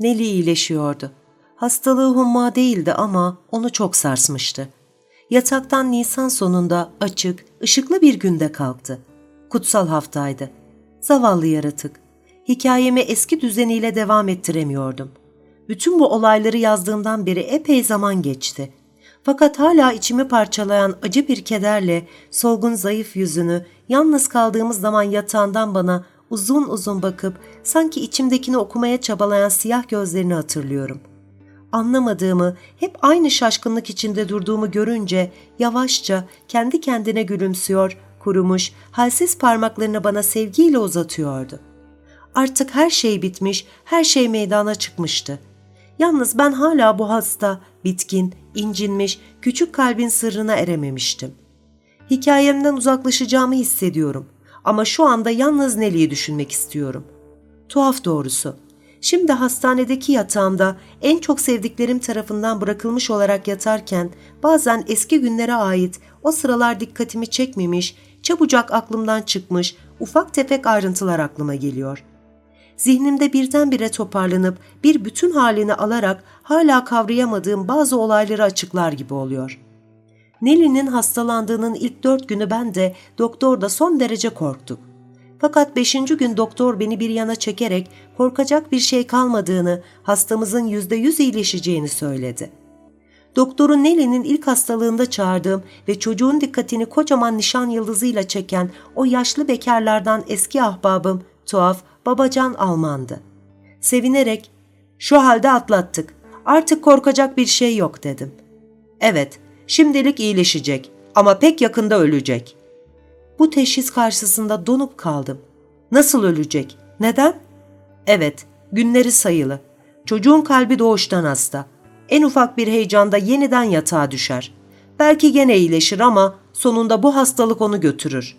Neli iyileşiyordu. Hastalığı humma değildi ama onu çok sarsmıştı. Yataktan Nisan sonunda açık, ışıklı bir günde kalktı. Kutsal haftaydı. Zavallı yaratık. Hikayemi eski düzeniyle devam ettiremiyordum. Bütün bu olayları yazdığımdan beri epey zaman geçti. Fakat hala içimi parçalayan acı bir kederle solgun zayıf yüzünü yalnız kaldığımız zaman yatağından bana uzun uzun bakıp sanki içimdekini okumaya çabalayan siyah gözlerini hatırlıyorum. Anlamadığımı, hep aynı şaşkınlık içinde durduğumu görünce yavaşça kendi kendine gülümsüyor, kurumuş, halsiz parmaklarını bana sevgiyle uzatıyordu. Artık her şey bitmiş, her şey meydana çıkmıştı. Yalnız ben hala bu hasta, bitkin, incinmiş, küçük kalbin sırrına erememiştim. Hikayemden uzaklaşacağımı hissediyorum. Ama şu anda yalnız Nelly'i düşünmek istiyorum. Tuhaf doğrusu. Şimdi hastanedeki yatağımda en çok sevdiklerim tarafından bırakılmış olarak yatarken bazen eski günlere ait o sıralar dikkatimi çekmemiş, çabucak aklımdan çıkmış ufak tefek ayrıntılar aklıma geliyor. Zihnimde birdenbire toparlanıp bir bütün halini alarak hala kavrayamadığım bazı olayları açıklar gibi oluyor.'' Nelly'nin hastalandığının ilk dört günü ben de doktor da son derece korktuk. Fakat beşinci gün doktor beni bir yana çekerek korkacak bir şey kalmadığını, hastamızın yüzde yüz iyileşeceğini söyledi. Doktoru Nelly'nin ilk hastalığında çağırdığım ve çocuğun dikkatini kocaman nişan yıldızıyla çeken o yaşlı bekarlardan eski ahbabım, tuhaf, babacan Almandı. Sevinerek, ''Şu halde atlattık, artık korkacak bir şey yok.'' dedim. ''Evet, Şimdilik iyileşecek ama pek yakında ölecek. Bu teşhis karşısında donup kaldım. Nasıl ölecek? Neden? Evet, günleri sayılı. Çocuğun kalbi doğuştan hasta. En ufak bir heyecanda yeniden yatağa düşer. Belki gene iyileşir ama sonunda bu hastalık onu götürür.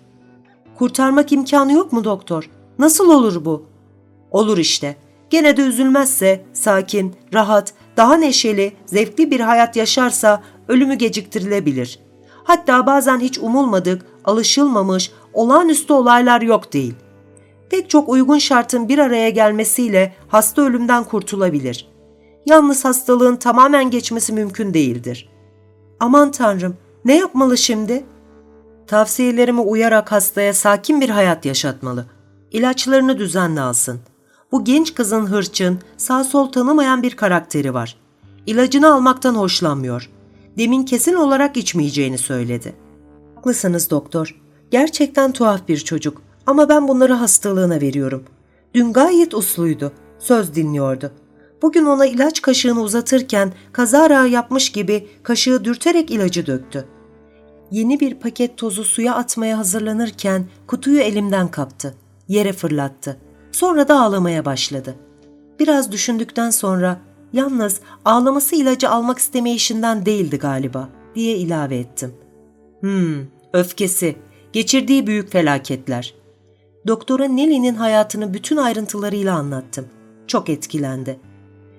Kurtarmak imkanı yok mu doktor? Nasıl olur bu? Olur işte. Gene de üzülmezse, sakin, rahat, daha neşeli, zevkli bir hayat yaşarsa ölümü geciktirilebilir. Hatta bazen hiç umulmadık, alışılmamış, olağanüstü olaylar yok değil. Pek çok uygun şartın bir araya gelmesiyle hasta ölümden kurtulabilir. Yalnız hastalığın tamamen geçmesi mümkün değildir. Aman tanrım, ne yapmalı şimdi? Tavsiyelerime uyarak hastaya sakin bir hayat yaşatmalı. İlaçlarını düzenli alsın. Bu genç kızın hırçın, sağ sol tanımayan bir karakteri var. İlacını almaktan hoşlanmıyor demin kesin olarak içmeyeceğini söyledi. Haklısınız doktor. Gerçekten tuhaf bir çocuk ama ben bunları hastalığına veriyorum. Dün gayet usluydu. Söz dinliyordu. Bugün ona ilaç kaşığını uzatırken kazara yapmış gibi kaşığı dürterek ilacı döktü. Yeni bir paket tozu suya atmaya hazırlanırken kutuyu elimden kaptı. Yere fırlattı. Sonra da ağlamaya başladı. Biraz düşündükten sonra Yalnız ağlaması ilacı almak istemeyişinden değildi galiba diye ilave ettim. Hmm, öfkesi, geçirdiği büyük felaketler. Doktora Nelly'nin hayatını bütün ayrıntılarıyla anlattım. Çok etkilendi.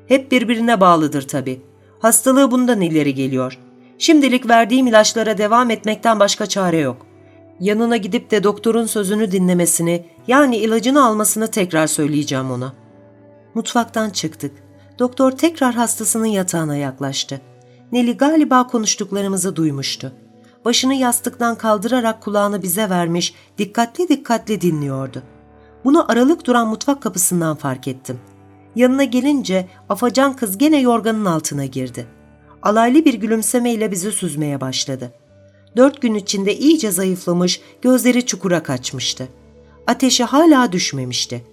Hep birbirine bağlıdır tabii. Hastalığı bundan ileri geliyor. Şimdilik verdiğim ilaçlara devam etmekten başka çare yok. Yanına gidip de doktorun sözünü dinlemesini, yani ilacını almasını tekrar söyleyeceğim ona. Mutfaktan çıktık. Doktor tekrar hastasının yatağına yaklaştı. Neli galiba konuştuklarımızı duymuştu. Başını yastıktan kaldırarak kulağını bize vermiş, dikkatli dikkatli dinliyordu. Bunu aralık duran mutfak kapısından fark ettim. Yanına gelince afacan kız gene yorganın altına girdi. Alaylı bir gülümsemeyle bizi süzmeye başladı. Dört gün içinde iyice zayıflamış, gözleri çukura kaçmıştı. Ateşi hala düşmemişti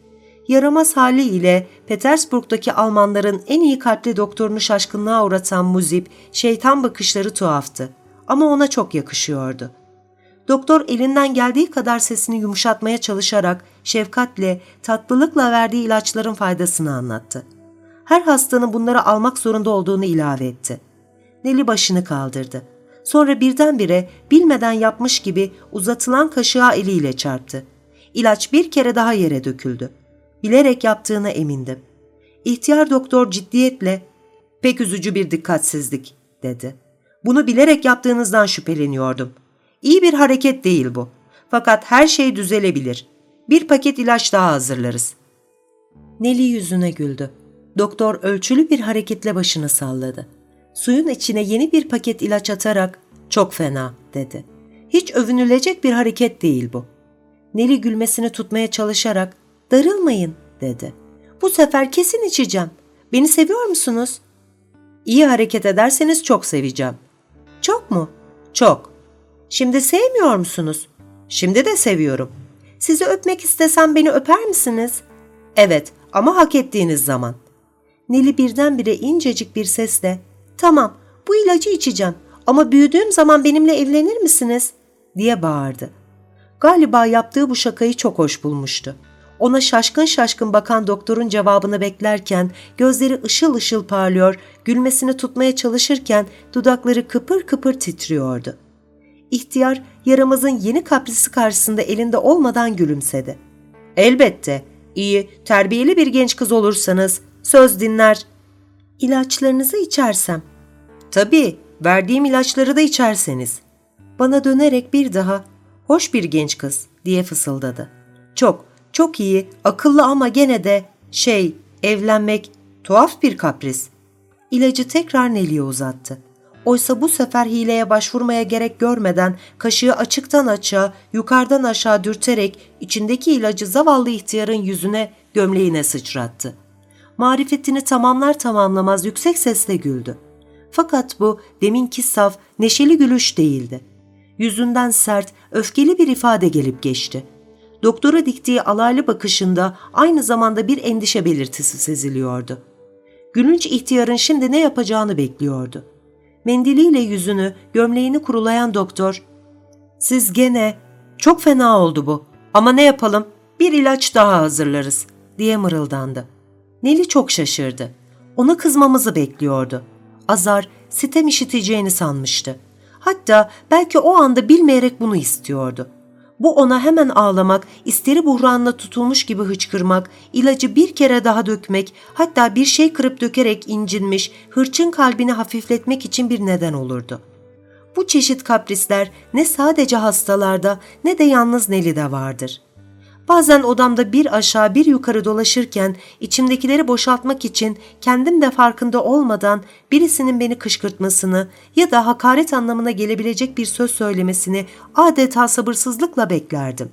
yaramaz haliyle Petersburg'daki Almanların en iyi kalpli doktorunu şaşkınlığa uğratan Muzip, şeytan bakışları tuhaftı ama ona çok yakışıyordu. Doktor elinden geldiği kadar sesini yumuşatmaya çalışarak şefkatle, tatlılıkla verdiği ilaçların faydasını anlattı. Her hastanın bunları almak zorunda olduğunu ilave etti. Neli başını kaldırdı. Sonra birdenbire bilmeden yapmış gibi uzatılan kaşığa eliyle çarptı. İlaç bir kere daha yere döküldü bilerek yaptığına emindim. İhtiyar doktor ciddiyetle, pek üzücü bir dikkatsizlik, dedi. Bunu bilerek yaptığınızdan şüpheleniyordum. İyi bir hareket değil bu. Fakat her şey düzelebilir. Bir paket ilaç daha hazırlarız. Neli yüzüne güldü. Doktor ölçülü bir hareketle başını salladı. Suyun içine yeni bir paket ilaç atarak çok fena dedi. Hiç övünülecek bir hareket değil bu. Neli gülmesini tutmaya çalışarak darılmayın dedi. Bu sefer kesin içeceğim. Beni seviyor musunuz? İyi hareket ederseniz çok seveceğim. Çok mu? Çok. Şimdi sevmiyor musunuz? Şimdi de seviyorum. Sizi öpmek istesem beni öper misiniz? Evet ama hak ettiğiniz zaman. Neli birdenbire incecik bir sesle ''Tamam, bu ilacı içeceğim ama büyüdüğüm zaman benimle evlenir misiniz?'' diye bağırdı. Galiba yaptığı bu şakayı çok hoş bulmuştu. Ona şaşkın şaşkın bakan doktorun cevabını beklerken gözleri ışıl ışıl parlıyor, gülmesini tutmaya çalışırken dudakları kıpır kıpır titriyordu. İhtiyar yaramazın yeni kaprisi karşısında elinde olmadan gülümsedi. Elbette, iyi, terbiyeli bir genç kız olursanız, söz dinler. İlaçlarınızı içersem. Tabii, verdiğim ilaçları da içerseniz. Bana dönerek bir daha, hoş bir genç kız diye fısıldadı. Çok, çok iyi, akıllı ama gene de şey, evlenmek tuhaf bir kapris. İlacı tekrar Nelly'e uzattı. Oysa bu sefer hileye başvurmaya gerek görmeden kaşığı açıktan açığa, yukarıdan aşağı dürterek içindeki ilacı zavallı ihtiyarın yüzüne, gömleğine sıçrattı. Marifetini tamamlar tamamlamaz yüksek sesle güldü. Fakat bu deminki saf, neşeli gülüş değildi. Yüzünden sert, öfkeli bir ifade gelip geçti. Doktora diktiği alaylı bakışında aynı zamanda bir endişe belirtisi seziliyordu. Gülünç ihtiyarın şimdi ne yapacağını bekliyordu. Mendiliyle yüzünü, gömleğini kurulayan doktor, ''Siz gene, çok fena oldu bu ama ne yapalım, bir ilaç daha hazırlarız.'' diye mırıldandı. Neli çok şaşırdı. Ona kızmamızı bekliyordu. Azar, sitem işiteceğini sanmıştı. Hatta belki o anda bilmeyerek bunu istiyordu. Bu ona hemen ağlamak, isteri buhranla tutulmuş gibi hıçkırmak, ilacı bir kere daha dökmek, hatta bir şey kırıp dökerek incinmiş, hırçın kalbini hafifletmek için bir neden olurdu. Bu çeşit kaprisler ne sadece hastalarda ne de yalnız Neli'de vardır. Bazen odamda bir aşağı bir yukarı dolaşırken içimdekileri boşaltmak için kendim de farkında olmadan birisinin beni kışkırtmasını ya da hakaret anlamına gelebilecek bir söz söylemesini adeta sabırsızlıkla beklerdim.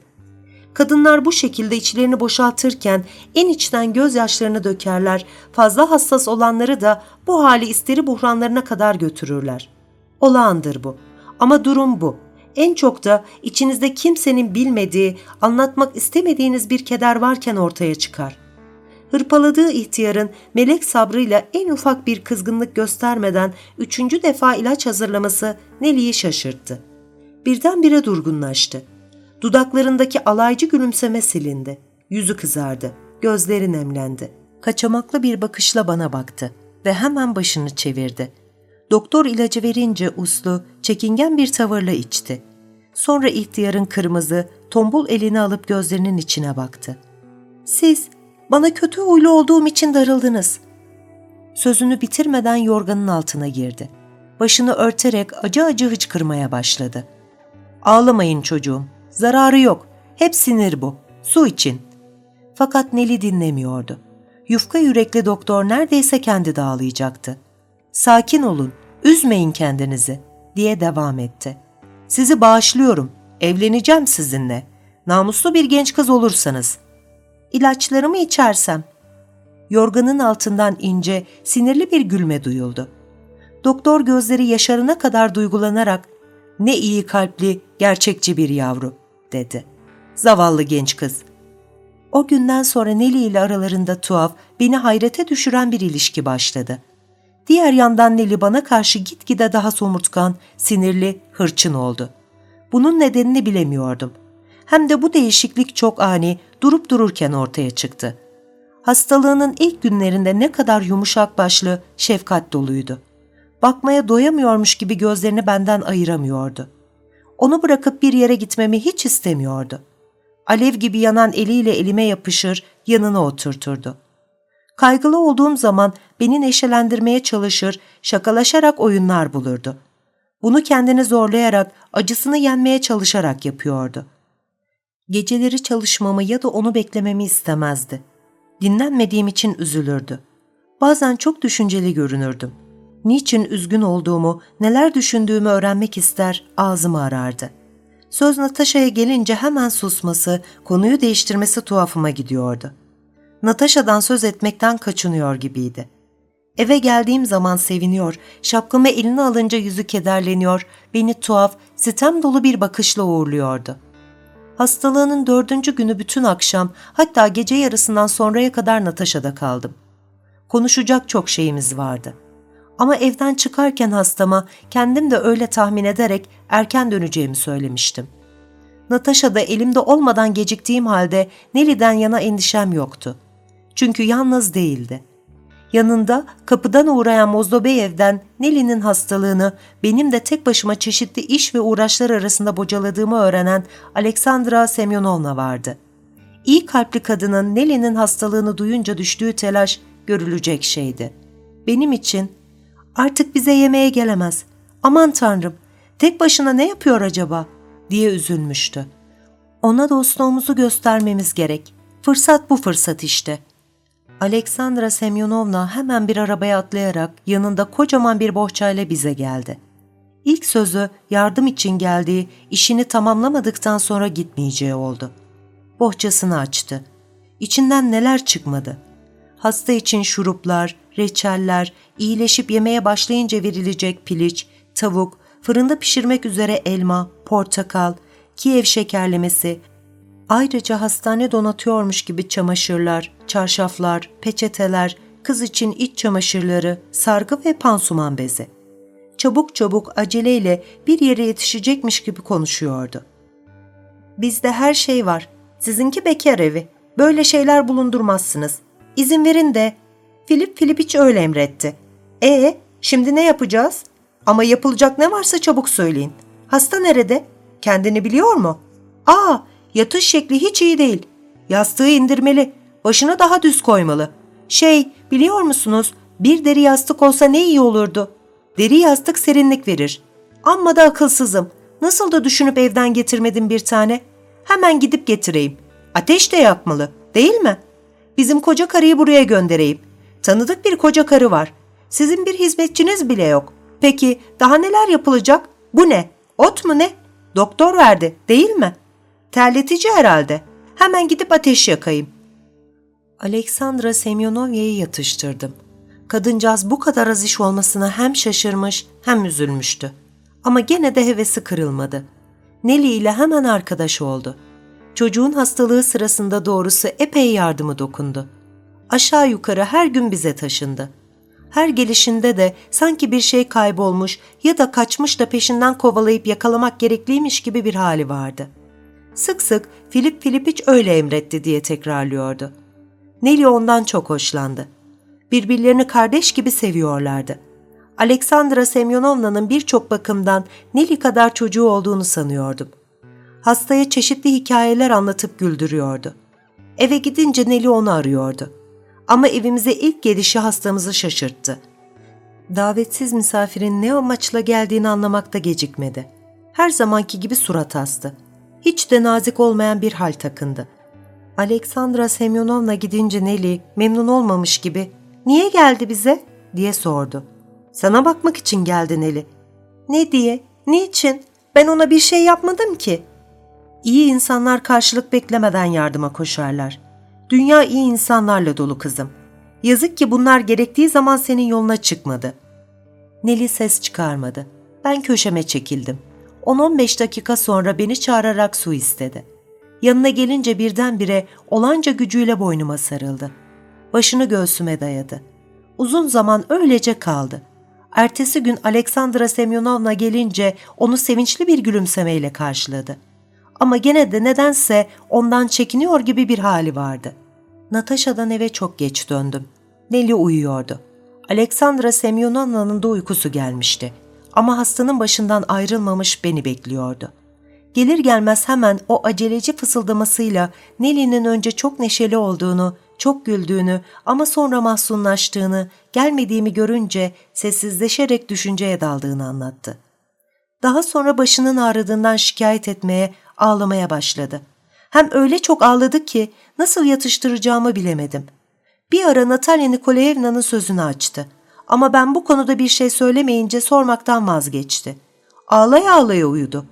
Kadınlar bu şekilde içlerini boşaltırken en içten gözyaşlarını dökerler, fazla hassas olanları da bu hali isteri buhranlarına kadar götürürler. Olağandır bu. Ama durum bu. En çok da içinizde kimsenin bilmediği, anlatmak istemediğiniz bir keder varken ortaya çıkar. Hırpaladığı ihtiyarın melek sabrıyla en ufak bir kızgınlık göstermeden üçüncü defa ilaç hazırlaması Nelly'yi şaşırttı. Birdenbire durgunlaştı. Dudaklarındaki alaycı gülümseme silindi. Yüzü kızardı. Gözleri nemlendi. Kaçamaklı bir bakışla bana baktı ve hemen başını çevirdi. Doktor ilacı verince uslu, çekingen bir tavırla içti. Sonra ihtiyarın kırmızı, tombul elini alıp gözlerinin içine baktı. ''Siz bana kötü huylu olduğum için darıldınız.'' Sözünü bitirmeden yorganın altına girdi. Başını örterek acı acı hıçkırmaya başladı. ''Ağlamayın çocuğum, zararı yok. Hep sinir bu. Su için.'' Fakat Neli dinlemiyordu. Yufka yürekli doktor neredeyse kendi dağılayacaktı. ''Sakin olun, üzmeyin kendinizi.'' diye devam etti. ''Sizi bağışlıyorum, evleneceğim sizinle. Namuslu bir genç kız olursanız.'' ''İlaçlarımı içersem.'' Yorganın altından ince, sinirli bir gülme duyuldu. Doktor gözleri yaşarına kadar duygulanarak ''Ne iyi kalpli, gerçekçi bir yavru.'' dedi. Zavallı genç kız. O günden sonra Nelly ile aralarında tuhaf, beni hayrete düşüren bir ilişki başladı.'' Diğer yandan Neli bana karşı gitgide daha somurtkan, sinirli, hırçın oldu. Bunun nedenini bilemiyordum. Hem de bu değişiklik çok ani, durup dururken ortaya çıktı. Hastalığının ilk günlerinde ne kadar yumuşak başlı, şefkat doluydu. Bakmaya doyamıyormuş gibi gözlerini benden ayıramıyordu. Onu bırakıp bir yere gitmemi hiç istemiyordu. Alev gibi yanan eliyle elime yapışır, yanına oturturdu. Kaygılı olduğum zaman beni neşelendirmeye çalışır, şakalaşarak oyunlar bulurdu. Bunu kendini zorlayarak, acısını yenmeye çalışarak yapıyordu. Geceleri çalışmamı ya da onu beklememi istemezdi. Dinlenmediğim için üzülürdü. Bazen çok düşünceli görünürdüm. Niçin üzgün olduğumu, neler düşündüğümü öğrenmek ister, ağzımı arardı. Söz Natasha'ya gelince hemen susması, konuyu değiştirmesi tuhafıma gidiyordu. Natasha'dan söz etmekten kaçınıyor gibiydi. Eve geldiğim zaman seviniyor, şapkamı eline alınca yüzü kederleniyor, beni tuhaf, sitem dolu bir bakışla uğurluyordu. Hastalığının dördüncü günü bütün akşam, hatta gece yarısından sonraya kadar Natasha'da kaldım. Konuşacak çok şeyimiz vardı. Ama evden çıkarken hastama kendim de öyle tahmin ederek erken döneceğimi söylemiştim. Natasha da elimde olmadan geciktiğim halde Nelly'den yana endişem yoktu. Çünkü yalnız değildi. Yanında kapıdan uğrayan Mozdobeyev'den Nelly'nin hastalığını benim de tek başıma çeşitli iş ve uğraşlar arasında bocaladığımı öğrenen Aleksandra Semyonovna vardı. İyi kalpli kadının Nelly'nin hastalığını duyunca düştüğü telaş görülecek şeydi. Benim için artık bize yemeğe gelemez. Aman tanrım tek başına ne yapıyor acaba diye üzülmüştü. Ona dostluğumuzu göstermemiz gerek. Fırsat bu fırsat işte.'' Aleksandra Semyonovna hemen bir arabaya atlayarak yanında kocaman bir bohçayla bize geldi. İlk sözü yardım için geldiği, işini tamamlamadıktan sonra gitmeyeceği oldu. Bohçasını açtı. İçinden neler çıkmadı. Hasta için şuruplar, reçeller, iyileşip yemeye başlayınca verilecek piliç, tavuk, fırında pişirmek üzere elma, portakal, Kiev şekerlemesi, Ayrıca hastane donatıyormuş gibi çamaşırlar, çarşaflar, peçeteler, kız için iç çamaşırları, sargı ve pansuman bezi. Çabuk çabuk aceleyle bir yere yetişecekmiş gibi konuşuyordu. Bizde her şey var. Sizinki bekar evi. Böyle şeyler bulundurmazsınız. İzin verin de. Filip Filipiç öyle emretti. E şimdi ne yapacağız? Ama yapılacak ne varsa çabuk söyleyin. Hasta nerede? Kendini biliyor mu? Aa Yatış şekli hiç iyi değil. Yastığı indirmeli. Başını daha düz koymalı. Şey, biliyor musunuz? Bir deri yastık olsa ne iyi olurdu. Deri yastık serinlik verir. Amma da akılsızım. Nasıl da düşünüp evden getirmedim bir tane? Hemen gidip getireyim. Ateş de yakmalı, değil mi? Bizim koca karıyı buraya göndereyim. Tanıdık bir koca karı var. Sizin bir hizmetçiniz bile yok. Peki daha neler yapılacak? Bu ne? Ot mu ne? Doktor verdi, değil mi?'' Terletici herhalde. Hemen gidip ateş yakayım. Aleksandra Semyonovya'yı yatıştırdım. Kadıncağız bu kadar az iş olmasına hem şaşırmış hem üzülmüştü. Ama gene de hevesi kırılmadı. Nelly ile hemen arkadaş oldu. Çocuğun hastalığı sırasında doğrusu epey yardımı dokundu. Aşağı yukarı her gün bize taşındı. Her gelişinde de sanki bir şey kaybolmuş ya da kaçmış da peşinden kovalayıp yakalamak gerekliymiş gibi bir hali vardı.'' Sık sık Filip Filipiç öyle emretti diye tekrarlıyordu. Nelly ondan çok hoşlandı. Birbirlerini kardeş gibi seviyorlardı. Aleksandra Semyonovna'nın birçok bakımdan Nelly kadar çocuğu olduğunu sanıyordum. Hastaya çeşitli hikayeler anlatıp güldürüyordu. Eve gidince Nelly onu arıyordu. Ama evimize ilk gelişi hastamızı şaşırttı. Davetsiz misafirin ne amaçla geldiğini anlamakta gecikmedi. Her zamanki gibi surat astı hiç de nazik olmayan bir hal takındı. Aleksandra Semyonovna gidince Nelly memnun olmamış gibi ''Niye geldi bize?'' diye sordu. ''Sana bakmak için geldi Nelly.'' ''Ne diye? Niçin? Ben ona bir şey yapmadım ki.'' İyi insanlar karşılık beklemeden yardıma koşarlar. Dünya iyi insanlarla dolu kızım. Yazık ki bunlar gerektiği zaman senin yoluna çıkmadı. Nelly ses çıkarmadı. Ben köşeme çekildim. 10-15 dakika sonra beni çağırarak su istedi. Yanına gelince birdenbire olanca gücüyle boynuma sarıldı. Başını göğsüme dayadı. Uzun zaman öylece kaldı. Ertesi gün Aleksandra Semyonovna gelince onu sevinçli bir gülümsemeyle karşıladı. Ama gene de nedense ondan çekiniyor gibi bir hali vardı. Natasha'dan eve çok geç döndüm. Nelly uyuyordu. Aleksandra Semyonovna'nın da uykusu gelmişti. Ama hastanın başından ayrılmamış beni bekliyordu. Gelir gelmez hemen o aceleci fısıldamasıyla Nelly'nin önce çok neşeli olduğunu, çok güldüğünü ama sonra mahzunlaştığını, gelmediğimi görünce sessizleşerek düşünceye daldığını anlattı. Daha sonra başının ağrıdığından şikayet etmeye, ağlamaya başladı. Hem öyle çok ağladı ki nasıl yatıştıracağımı bilemedim. Bir ara Natalya Nikolaevna'nın sözünü açtı. Ama ben bu konuda bir şey söylemeyince sormaktan vazgeçti. Ağlaya ağlaya uyudu.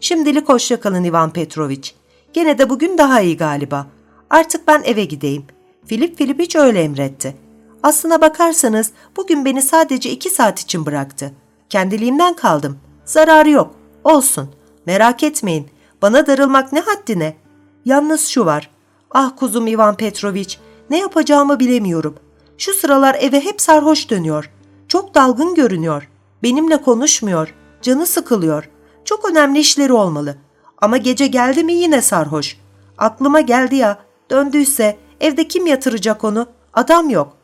Şimdilik hoşça kalın Ivan Petroviç. Gene de bugün daha iyi galiba. Artık ben eve gideyim. Filip Filipiç öyle emretti. Aslına bakarsanız bugün beni sadece iki saat için bıraktı. Kendiliğimden kaldım. Zararı yok. Olsun. Merak etmeyin. Bana darılmak ne haddine. Yalnız şu var. Ah kuzum Ivan Petroviç, ne yapacağımı bilemiyorum. Şu sıralar eve hep sarhoş dönüyor. Çok dalgın görünüyor. Benimle konuşmuyor. Canı sıkılıyor. Çok önemli işleri olmalı. Ama gece geldi mi yine sarhoş. Aklıma geldi ya, döndüyse evde kim yatıracak onu? Adam yok.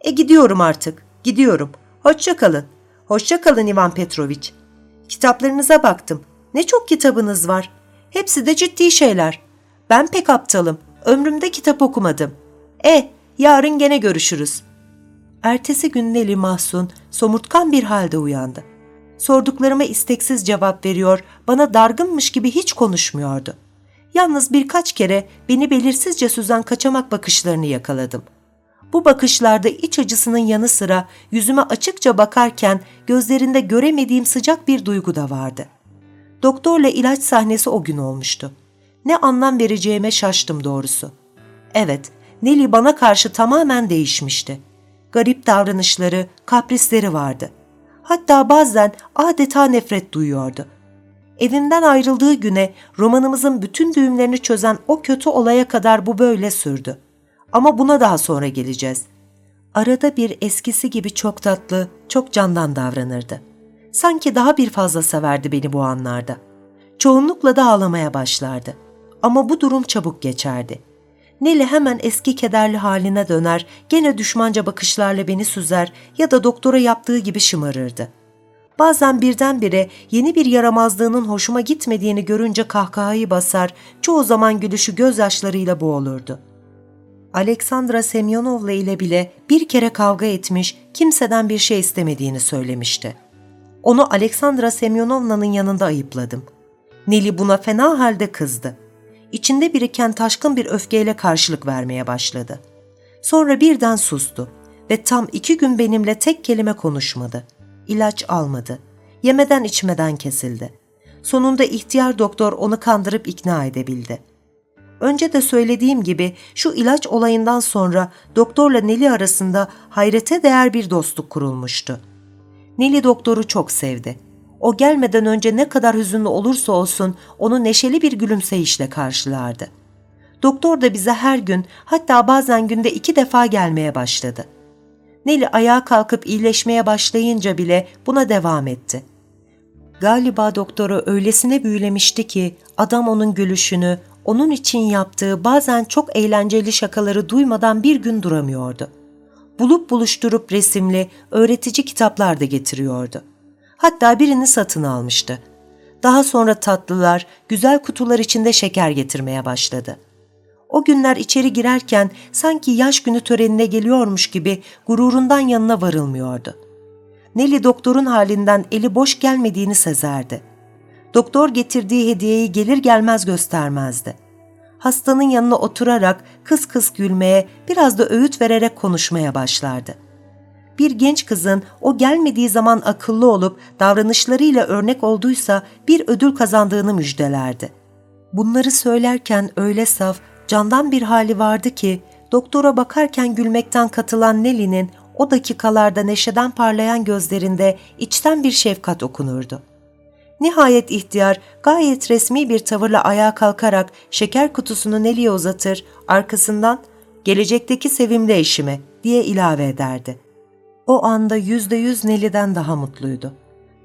E gidiyorum artık, gidiyorum. Hoşça kalın. Hoşça kalın Ivan Petroviç. Kitaplarınıza baktım. Ne çok kitabınız var. Hepsi de ciddi şeyler. Ben pek aptalım. Ömrümde kitap okumadım. E, yarın gene görüşürüz. Ertesi gün Neli mahzun, somurtkan bir halde uyandı. Sorduklarıma isteksiz cevap veriyor, bana dargınmış gibi hiç konuşmuyordu. Yalnız birkaç kere beni belirsizce süzen kaçamak bakışlarını yakaladım. Bu bakışlarda iç acısının yanı sıra yüzüme açıkça bakarken gözlerinde göremediğim sıcak bir duygu da vardı. Doktorla ilaç sahnesi o gün olmuştu. Ne anlam vereceğime şaştım doğrusu. Evet, Nelly bana karşı tamamen değişmişti. Garip davranışları, kaprisleri vardı. Hatta bazen adeta nefret duyuyordu. Evinden ayrıldığı güne romanımızın bütün düğümlerini çözen o kötü olaya kadar bu böyle sürdü. Ama buna daha sonra geleceğiz. Arada bir eskisi gibi çok tatlı, çok candan davranırdı. Sanki daha bir fazla severdi beni bu anlarda. Çoğunlukla da ağlamaya başlardı. Ama bu durum çabuk geçerdi. Neli hemen eski kederli haline döner, gene düşmanca bakışlarla beni süzer ya da doktora yaptığı gibi şımarırdı. Bazen birdenbire yeni bir yaramazlığının hoşuma gitmediğini görünce kahkahayı basar, çoğu zaman gülüşü gözyaşlarıyla boğulurdu. Alexandra Semyonovla ile bile bir kere kavga etmiş, kimseden bir şey istemediğini söylemişti. Onu Alexandra Semyonovna'nın yanında ayıpladım. Neli buna fena halde kızdı. İçinde biriken taşkın bir öfkeyle karşılık vermeye başladı. Sonra birden sustu ve tam iki gün benimle tek kelime konuşmadı. İlaç almadı. Yemeden içmeden kesildi. Sonunda ihtiyar doktor onu kandırıp ikna edebildi. Önce de söylediğim gibi şu ilaç olayından sonra doktorla Neli arasında hayrete değer bir dostluk kurulmuştu. Neli doktoru çok sevdi. O gelmeden önce ne kadar hüzünlü olursa olsun onu neşeli bir gülümseyişle karşılardı. Doktor da bize her gün hatta bazen günde iki defa gelmeye başladı. Neli ayağa kalkıp iyileşmeye başlayınca bile buna devam etti. Galiba doktoru öylesine büyülemişti ki adam onun gülüşünü, onun için yaptığı bazen çok eğlenceli şakaları duymadan bir gün duramıyordu. Bulup buluşturup resimli, öğretici kitaplar da getiriyordu. Hatta birini satın almıştı. Daha sonra tatlılar, güzel kutular içinde şeker getirmeye başladı. O günler içeri girerken sanki yaş günü törenine geliyormuş gibi gururundan yanına varılmıyordu. Nelly doktorun halinden eli boş gelmediğini sezerdi. Doktor getirdiği hediyeyi gelir gelmez göstermezdi. Hastanın yanına oturarak kıs kıs gülmeye, biraz da öğüt vererek konuşmaya başlardı. Bir genç kızın o gelmediği zaman akıllı olup davranışlarıyla örnek olduysa bir ödül kazandığını müjdelerdi. Bunları söylerken öyle saf, candan bir hali vardı ki doktora bakarken gülmekten katılan Nelly'nin o dakikalarda neşeden parlayan gözlerinde içten bir şefkat okunurdu. Nihayet ihtiyar gayet resmi bir tavırla ayağa kalkarak şeker kutusunu Nelly'e uzatır, arkasından gelecekteki sevimli eşime diye ilave ederdi. O anda yüzde yüz Nelly'den daha mutluydu.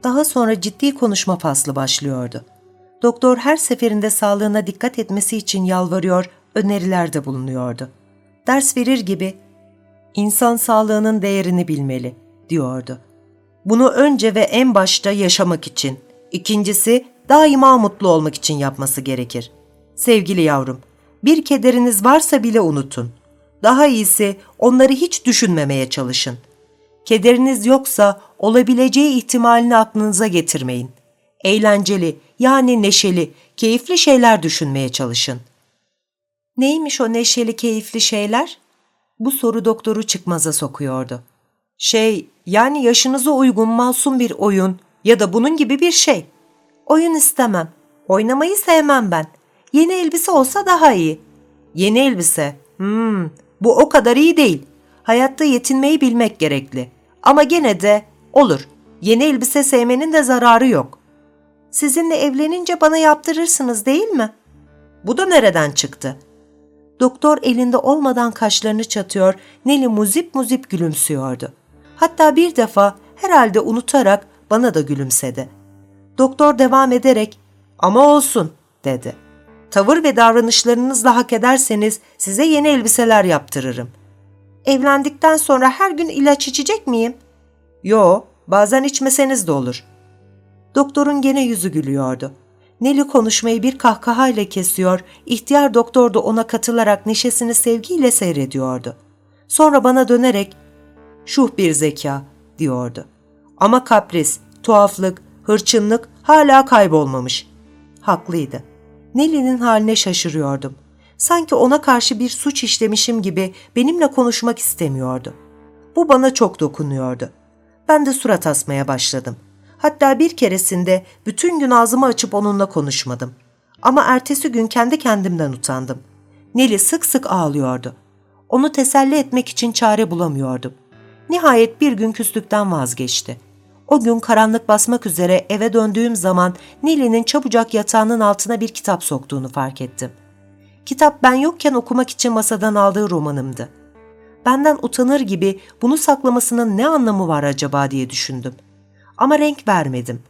Daha sonra ciddi konuşma faslı başlıyordu. Doktor her seferinde sağlığına dikkat etmesi için yalvarıyor, önerilerde bulunuyordu. Ders verir gibi, insan sağlığının değerini bilmeli, diyordu. Bunu önce ve en başta yaşamak için, ikincisi daima mutlu olmak için yapması gerekir. Sevgili yavrum, bir kederiniz varsa bile unutun. Daha iyisi onları hiç düşünmemeye çalışın. Kederiniz yoksa olabileceği ihtimalini aklınıza getirmeyin. Eğlenceli yani neşeli, keyifli şeyler düşünmeye çalışın.'' Neymiş o neşeli, keyifli şeyler? Bu soru doktoru çıkmaza sokuyordu. Şey, yani yaşınıza uygun masum bir oyun ya da bunun gibi bir şey. Oyun istemem. Oynamayı sevmem ben. Yeni elbise olsa daha iyi. Yeni elbise. Hmm, bu o kadar iyi değil. Hayatta yetinmeyi bilmek gerekli. Ama gene de olur. Yeni elbise sevmenin de zararı yok. Sizinle evlenince bana yaptırırsınız değil mi? Bu da nereden çıktı? Doktor elinde olmadan kaşlarını çatıyor, Neli muzip muzip gülümsüyordu. Hatta bir defa herhalde unutarak bana da gülümsedi. Doktor devam ederek ama olsun dedi. Tavır ve davranışlarınızla hak ederseniz size yeni elbiseler yaptırırım. Evlendikten sonra her gün ilaç içecek miyim? Yo, bazen içmeseniz de olur. Doktorun gene yüzü gülüyordu. Neli konuşmayı bir kahkahayla kesiyor, ihtiyar doktor da ona katılarak neşesini sevgiyle seyrediyordu. Sonra bana dönerek, şuh bir zeka, diyordu. Ama kapris, tuhaflık, hırçınlık hala kaybolmamış. Haklıydı. Nelly'nin haline şaşırıyordum. Sanki ona karşı bir suç işlemişim gibi benimle konuşmak istemiyordu. Bu bana çok dokunuyordu. Ben de surat asmaya başladım. Hatta bir keresinde bütün gün ağzımı açıp onunla konuşmadım. Ama ertesi gün kendi kendimden utandım. Nelly sık sık ağlıyordu. Onu teselli etmek için çare bulamıyordum. Nihayet bir gün küslükten vazgeçti. O gün karanlık basmak üzere eve döndüğüm zaman Nili'nin çabucak yatağının altına bir kitap soktuğunu fark ettim. Kitap ben yokken okumak için masadan aldığı romanımdı. Benden utanır gibi bunu saklamasının ne anlamı var acaba diye düşündüm. Ama renk vermedim.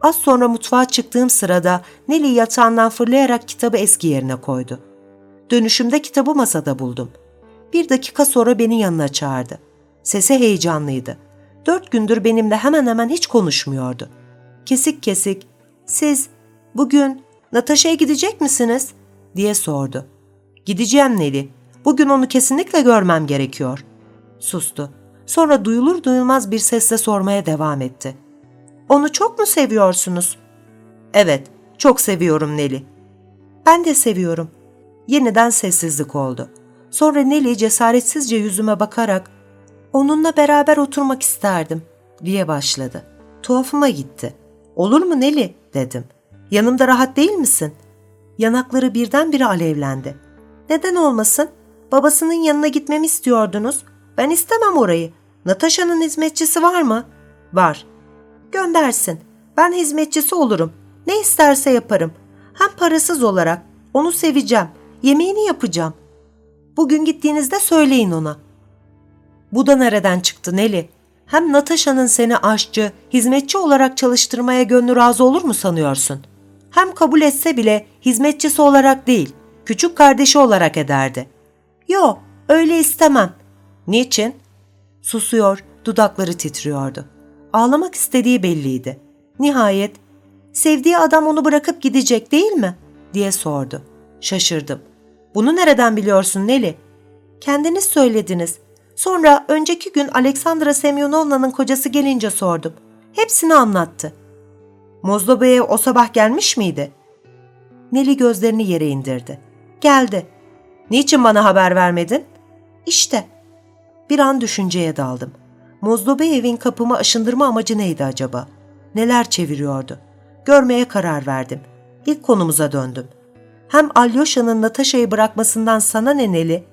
Az sonra mutfağa çıktığım sırada Nelly yatağından fırlayarak kitabı eski yerine koydu. Dönüşümde kitabı masada buldum. Bir dakika sonra beni yanına çağırdı. Sesi heyecanlıydı. Dört gündür benimle hemen hemen hiç konuşmuyordu. Kesik kesik, siz bugün Natasha'ya gidecek misiniz? Diye sordu. Gideceğim Neli. Bugün onu kesinlikle görmem gerekiyor. Sustu. Sonra duyulur duyulmaz bir sesle sormaya devam etti. Onu çok mu seviyorsunuz? Evet, çok seviyorum Neli. Ben de seviyorum. Yeniden sessizlik oldu. Sonra Neli cesaretsizce yüzüme bakarak Onunla beraber oturmak isterdim diye başladı. Tuhafıma gitti. Olur mu Neli dedim. Yanımda rahat değil misin? Yanakları birdenbire alevlendi. Neden olmasın? Babasının yanına gitmemi istiyordunuz. Ben istemem orayı. Natasha'nın hizmetçisi var mı? Var. Göndersin. Ben hizmetçisi olurum. Ne isterse yaparım. Hem parasız olarak. Onu seveceğim. Yemeğini yapacağım. Bugün gittiğinizde söyleyin ona.'' Bu da nereden çıktı Neli? Hem Natasha'nın seni aşçı, hizmetçi olarak çalıştırmaya gönlü razı olur mu sanıyorsun? Hem kabul etse bile hizmetçisi olarak değil, küçük kardeşi olarak ederdi. Yo, öyle istemem. Niçin? Susuyor, dudakları titriyordu. Ağlamak istediği belliydi. Nihayet, sevdiği adam onu bırakıp gidecek değil mi? diye sordu. Şaşırdım. Bunu nereden biliyorsun Neli? Kendiniz söylediniz. Sonra önceki gün Aleksandra Semyonovna'nın kocası gelince sordum. Hepsini anlattı. Mozloba'ya o sabah gelmiş miydi? Neli gözlerini yere indirdi. Geldi. Niçin bana haber vermedin? İşte. Bir an düşünceye daldım. evin kapımı aşındırma amacı neydi acaba? Neler çeviriyordu? Görmeye karar verdim. İlk konumuza döndüm. Hem Alyosha'nın Natasha'yı bırakmasından sana ne Neli?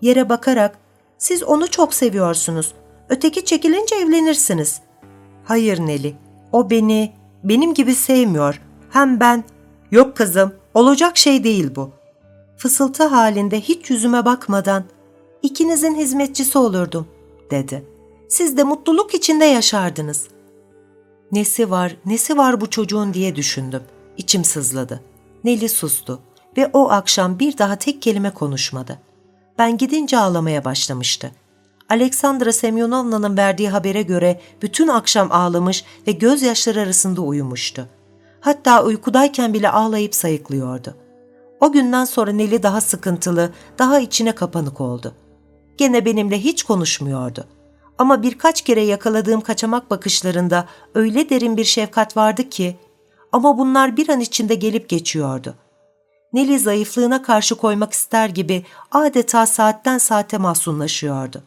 Yere bakarak siz onu çok seviyorsunuz. Öteki çekilince evlenirsiniz. Hayır Neli, o beni, benim gibi sevmiyor. Hem ben, yok kızım, olacak şey değil bu. Fısıltı halinde hiç yüzüme bakmadan, ikinizin hizmetçisi olurdum, dedi. Siz de mutluluk içinde yaşardınız. Nesi var, nesi var bu çocuğun diye düşündüm. İçim sızladı. Neli sustu ve o akşam bir daha tek kelime konuşmadı ben gidince ağlamaya başlamıştı. Aleksandra Semyonovna'nın verdiği habere göre bütün akşam ağlamış ve gözyaşları arasında uyumuştu. Hatta uykudayken bile ağlayıp sayıklıyordu. O günden sonra Neli daha sıkıntılı, daha içine kapanık oldu. Gene benimle hiç konuşmuyordu. Ama birkaç kere yakaladığım kaçamak bakışlarında öyle derin bir şefkat vardı ki ama bunlar bir an içinde gelip geçiyordu. Neli zayıflığına karşı koymak ister gibi adeta saatten saate mahzunlaşıyordu.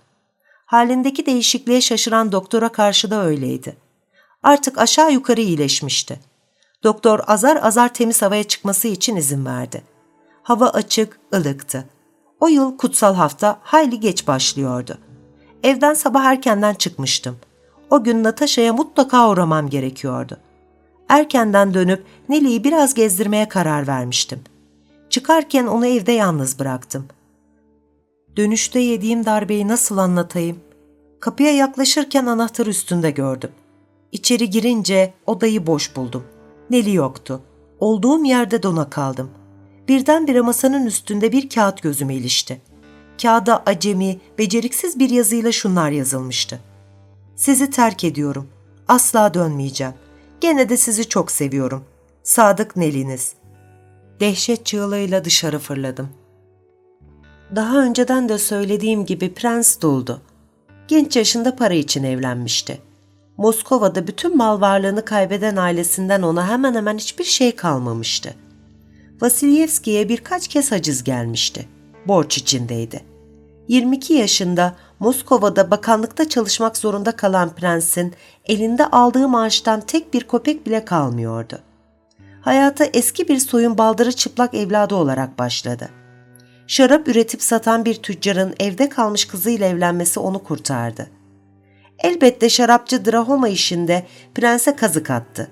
Halindeki değişikliğe şaşıran doktora karşı da öyleydi. Artık aşağı yukarı iyileşmişti. Doktor azar azar temiz havaya çıkması için izin verdi. Hava açık, ılıktı. O yıl kutsal hafta hayli geç başlıyordu. Evden sabah erkenden çıkmıştım. O gün Natasha'ya mutlaka uğramam gerekiyordu. Erkenden dönüp Neli'yi biraz gezdirmeye karar vermiştim. Çıkarken onu evde yalnız bıraktım. Dönüşte yediğim darbeyi nasıl anlatayım? Kapıya yaklaşırken anahtar üstünde gördüm. İçeri girince odayı boş buldum. Neli yoktu. Olduğum yerde dona kaldım. Birdenbire masanın üstünde bir kağıt gözüme ilişti. Kağıda acemi, beceriksiz bir yazıyla şunlar yazılmıştı. Sizi terk ediyorum. Asla dönmeyeceğim. Gene de sizi çok seviyorum. Sadık Neliniz. Dehşet çığlığıyla dışarı fırladım. Daha önceden de söylediğim gibi Prens Dul'du. Genç yaşında para için evlenmişti. Moskova'da bütün mal varlığını kaybeden ailesinden ona hemen hemen hiçbir şey kalmamıştı. Vasilyevski'ye birkaç kez haciz gelmişti. Borç içindeydi. 22 yaşında Moskova'da bakanlıkta çalışmak zorunda kalan prensin elinde aldığı maaştan tek bir kopek bile kalmıyordu. Hayata eski bir soyun baldırı çıplak evladı olarak başladı. Şarap üretip satan bir tüccarın evde kalmış kızıyla evlenmesi onu kurtardı. Elbette şarapçı Drahoma işinde prense kazık attı.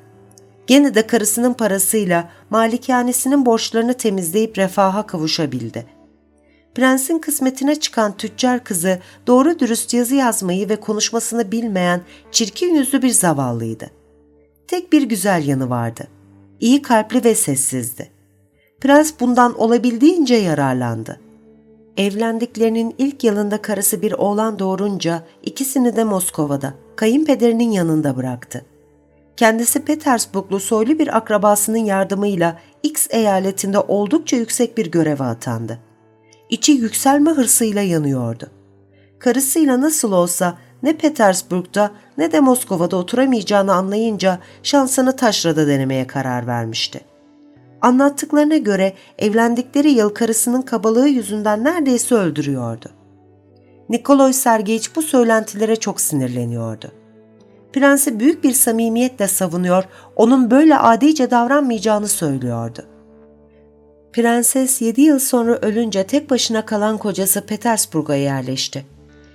Gene de karısının parasıyla malikanesinin borçlarını temizleyip refaha kavuşabildi. Prensin kısmetine çıkan tüccar kızı doğru dürüst yazı yazmayı ve konuşmasını bilmeyen çirkin yüzlü bir zavallıydı. Tek bir güzel yanı vardı. İyi kalpli ve sessizdi. Prens bundan olabildiğince yararlandı. Evlendiklerinin ilk yılında karısı bir oğlan doğurunca ikisini de Moskova'da, kayınpederinin yanında bıraktı. Kendisi Petersburglu soylu bir akrabasının yardımıyla X eyaletinde oldukça yüksek bir göreve atandı. İçi yükselme hırsıyla yanıyordu. Karısıyla nasıl olsa ne Petersburg'da ne de Moskova'da oturamayacağını anlayınca şansını taşrada denemeye karar vermişti. Anlattıklarına göre evlendikleri yıl karısının kabalığı yüzünden neredeyse öldürüyordu. Nikoloy Sergeyiç bu söylentilere çok sinirleniyordu. Prensi büyük bir samimiyetle savunuyor, onun böyle adice davranmayacağını söylüyordu. Prenses 7 yıl sonra ölünce tek başına kalan kocası Petersburg'a yerleşti.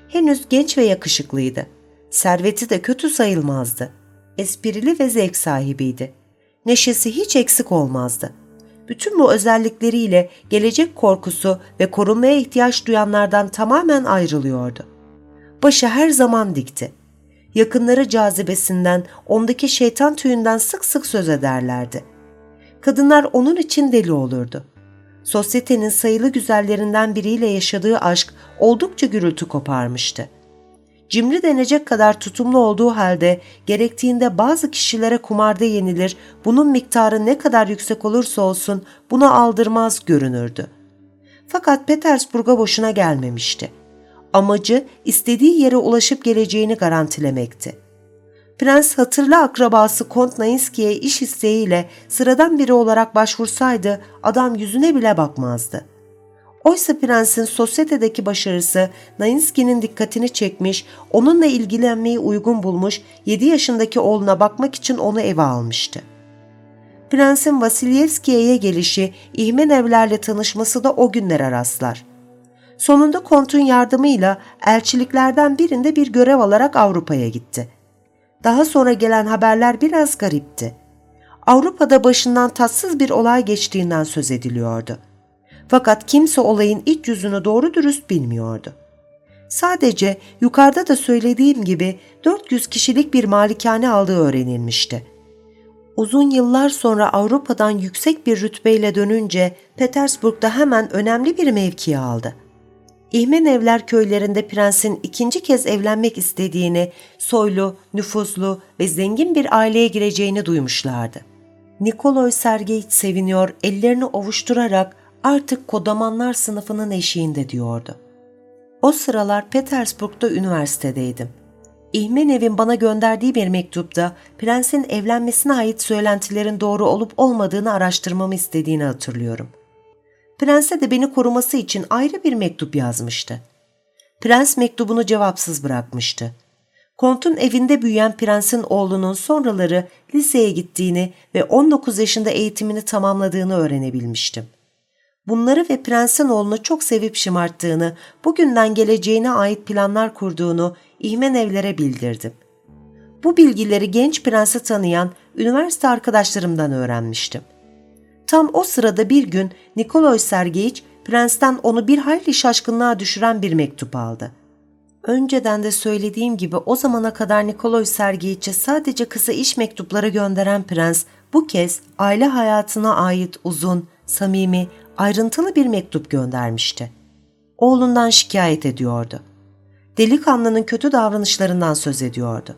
Henüz genç ve yakışıklıydı. Serveti de kötü sayılmazdı. Esprili ve zevk sahibiydi. Neşesi hiç eksik olmazdı. Bütün bu özellikleriyle gelecek korkusu ve korunmaya ihtiyaç duyanlardan tamamen ayrılıyordu. Başı her zaman dikti. Yakınları cazibesinden, ondaki şeytan tüyünden sık sık söz ederlerdi. Kadınlar onun için deli olurdu. Sosyetenin sayılı güzellerinden biriyle yaşadığı aşk oldukça gürültü koparmıştı. Cimri denecek kadar tutumlu olduğu halde gerektiğinde bazı kişilere kumarda yenilir, bunun miktarı ne kadar yüksek olursa olsun buna aldırmaz görünürdü. Fakat Petersburg'a boşuna gelmemişti. Amacı istediği yere ulaşıp geleceğini garantilemekti. Prens hatırlı akrabası Kont Nainski'ye iş isteğiyle sıradan biri olarak başvursaydı adam yüzüne bile bakmazdı. Oysa prensin sosyetedeki başarısı Nainski'nin dikkatini çekmiş, onunla ilgilenmeyi uygun bulmuş, 7 yaşındaki oğluna bakmak için onu eve almıştı. Prensin Vasilyevskiye'ye gelişi, İhmenevlerle tanışması da o günlere rastlar. Sonunda kontun yardımıyla elçiliklerden birinde bir görev alarak Avrupa'ya gitti. Daha sonra gelen haberler biraz garipti. Avrupa'da başından tatsız bir olay geçtiğinden söz ediliyordu. Fakat kimse olayın iç yüzünü doğru dürüst bilmiyordu. Sadece yukarıda da söylediğim gibi 400 kişilik bir malikane aldığı öğrenilmişti. Uzun yıllar sonra Avrupa'dan yüksek bir rütbeyle dönünce Petersburg'da hemen önemli bir mevki aldı. İhmenevler köylerinde prensin ikinci kez evlenmek istediğini, soylu, nüfuzlu ve zengin bir aileye gireceğini duymuşlardı. Nikoloy Sergeyiç seviniyor, ellerini ovuşturarak artık kodamanlar sınıfının eşiğinde diyordu. O sıralar Petersburg'da üniversitedeydim. İhmenev'in bana gönderdiği bir mektupta prensin evlenmesine ait söylentilerin doğru olup olmadığını araştırmamı istediğini hatırlıyorum. Prense de beni koruması için ayrı bir mektup yazmıştı. Prens mektubunu cevapsız bırakmıştı. Kont'un evinde büyüyen prensin oğlunun sonraları liseye gittiğini ve 19 yaşında eğitimini tamamladığını öğrenebilmiştim. Bunları ve prensin oğlunu çok sevip şımarttığını, bugünden geleceğine ait planlar kurduğunu İhmenevlere bildirdim. Bu bilgileri genç prensi tanıyan üniversite arkadaşlarımdan öğrenmiştim. Tam o sırada bir gün Nikoloy Sergeyiç prensten onu bir hayli şaşkınlığa düşüren bir mektup aldı. Önceden de söylediğim gibi o zamana kadar Nikoloy Sergeyiç'e sadece kısa iş mektupları gönderen prens bu kez aile hayatına ait uzun, samimi, ayrıntılı bir mektup göndermişti. Oğlundan şikayet ediyordu. Delikanlının kötü davranışlarından söz ediyordu.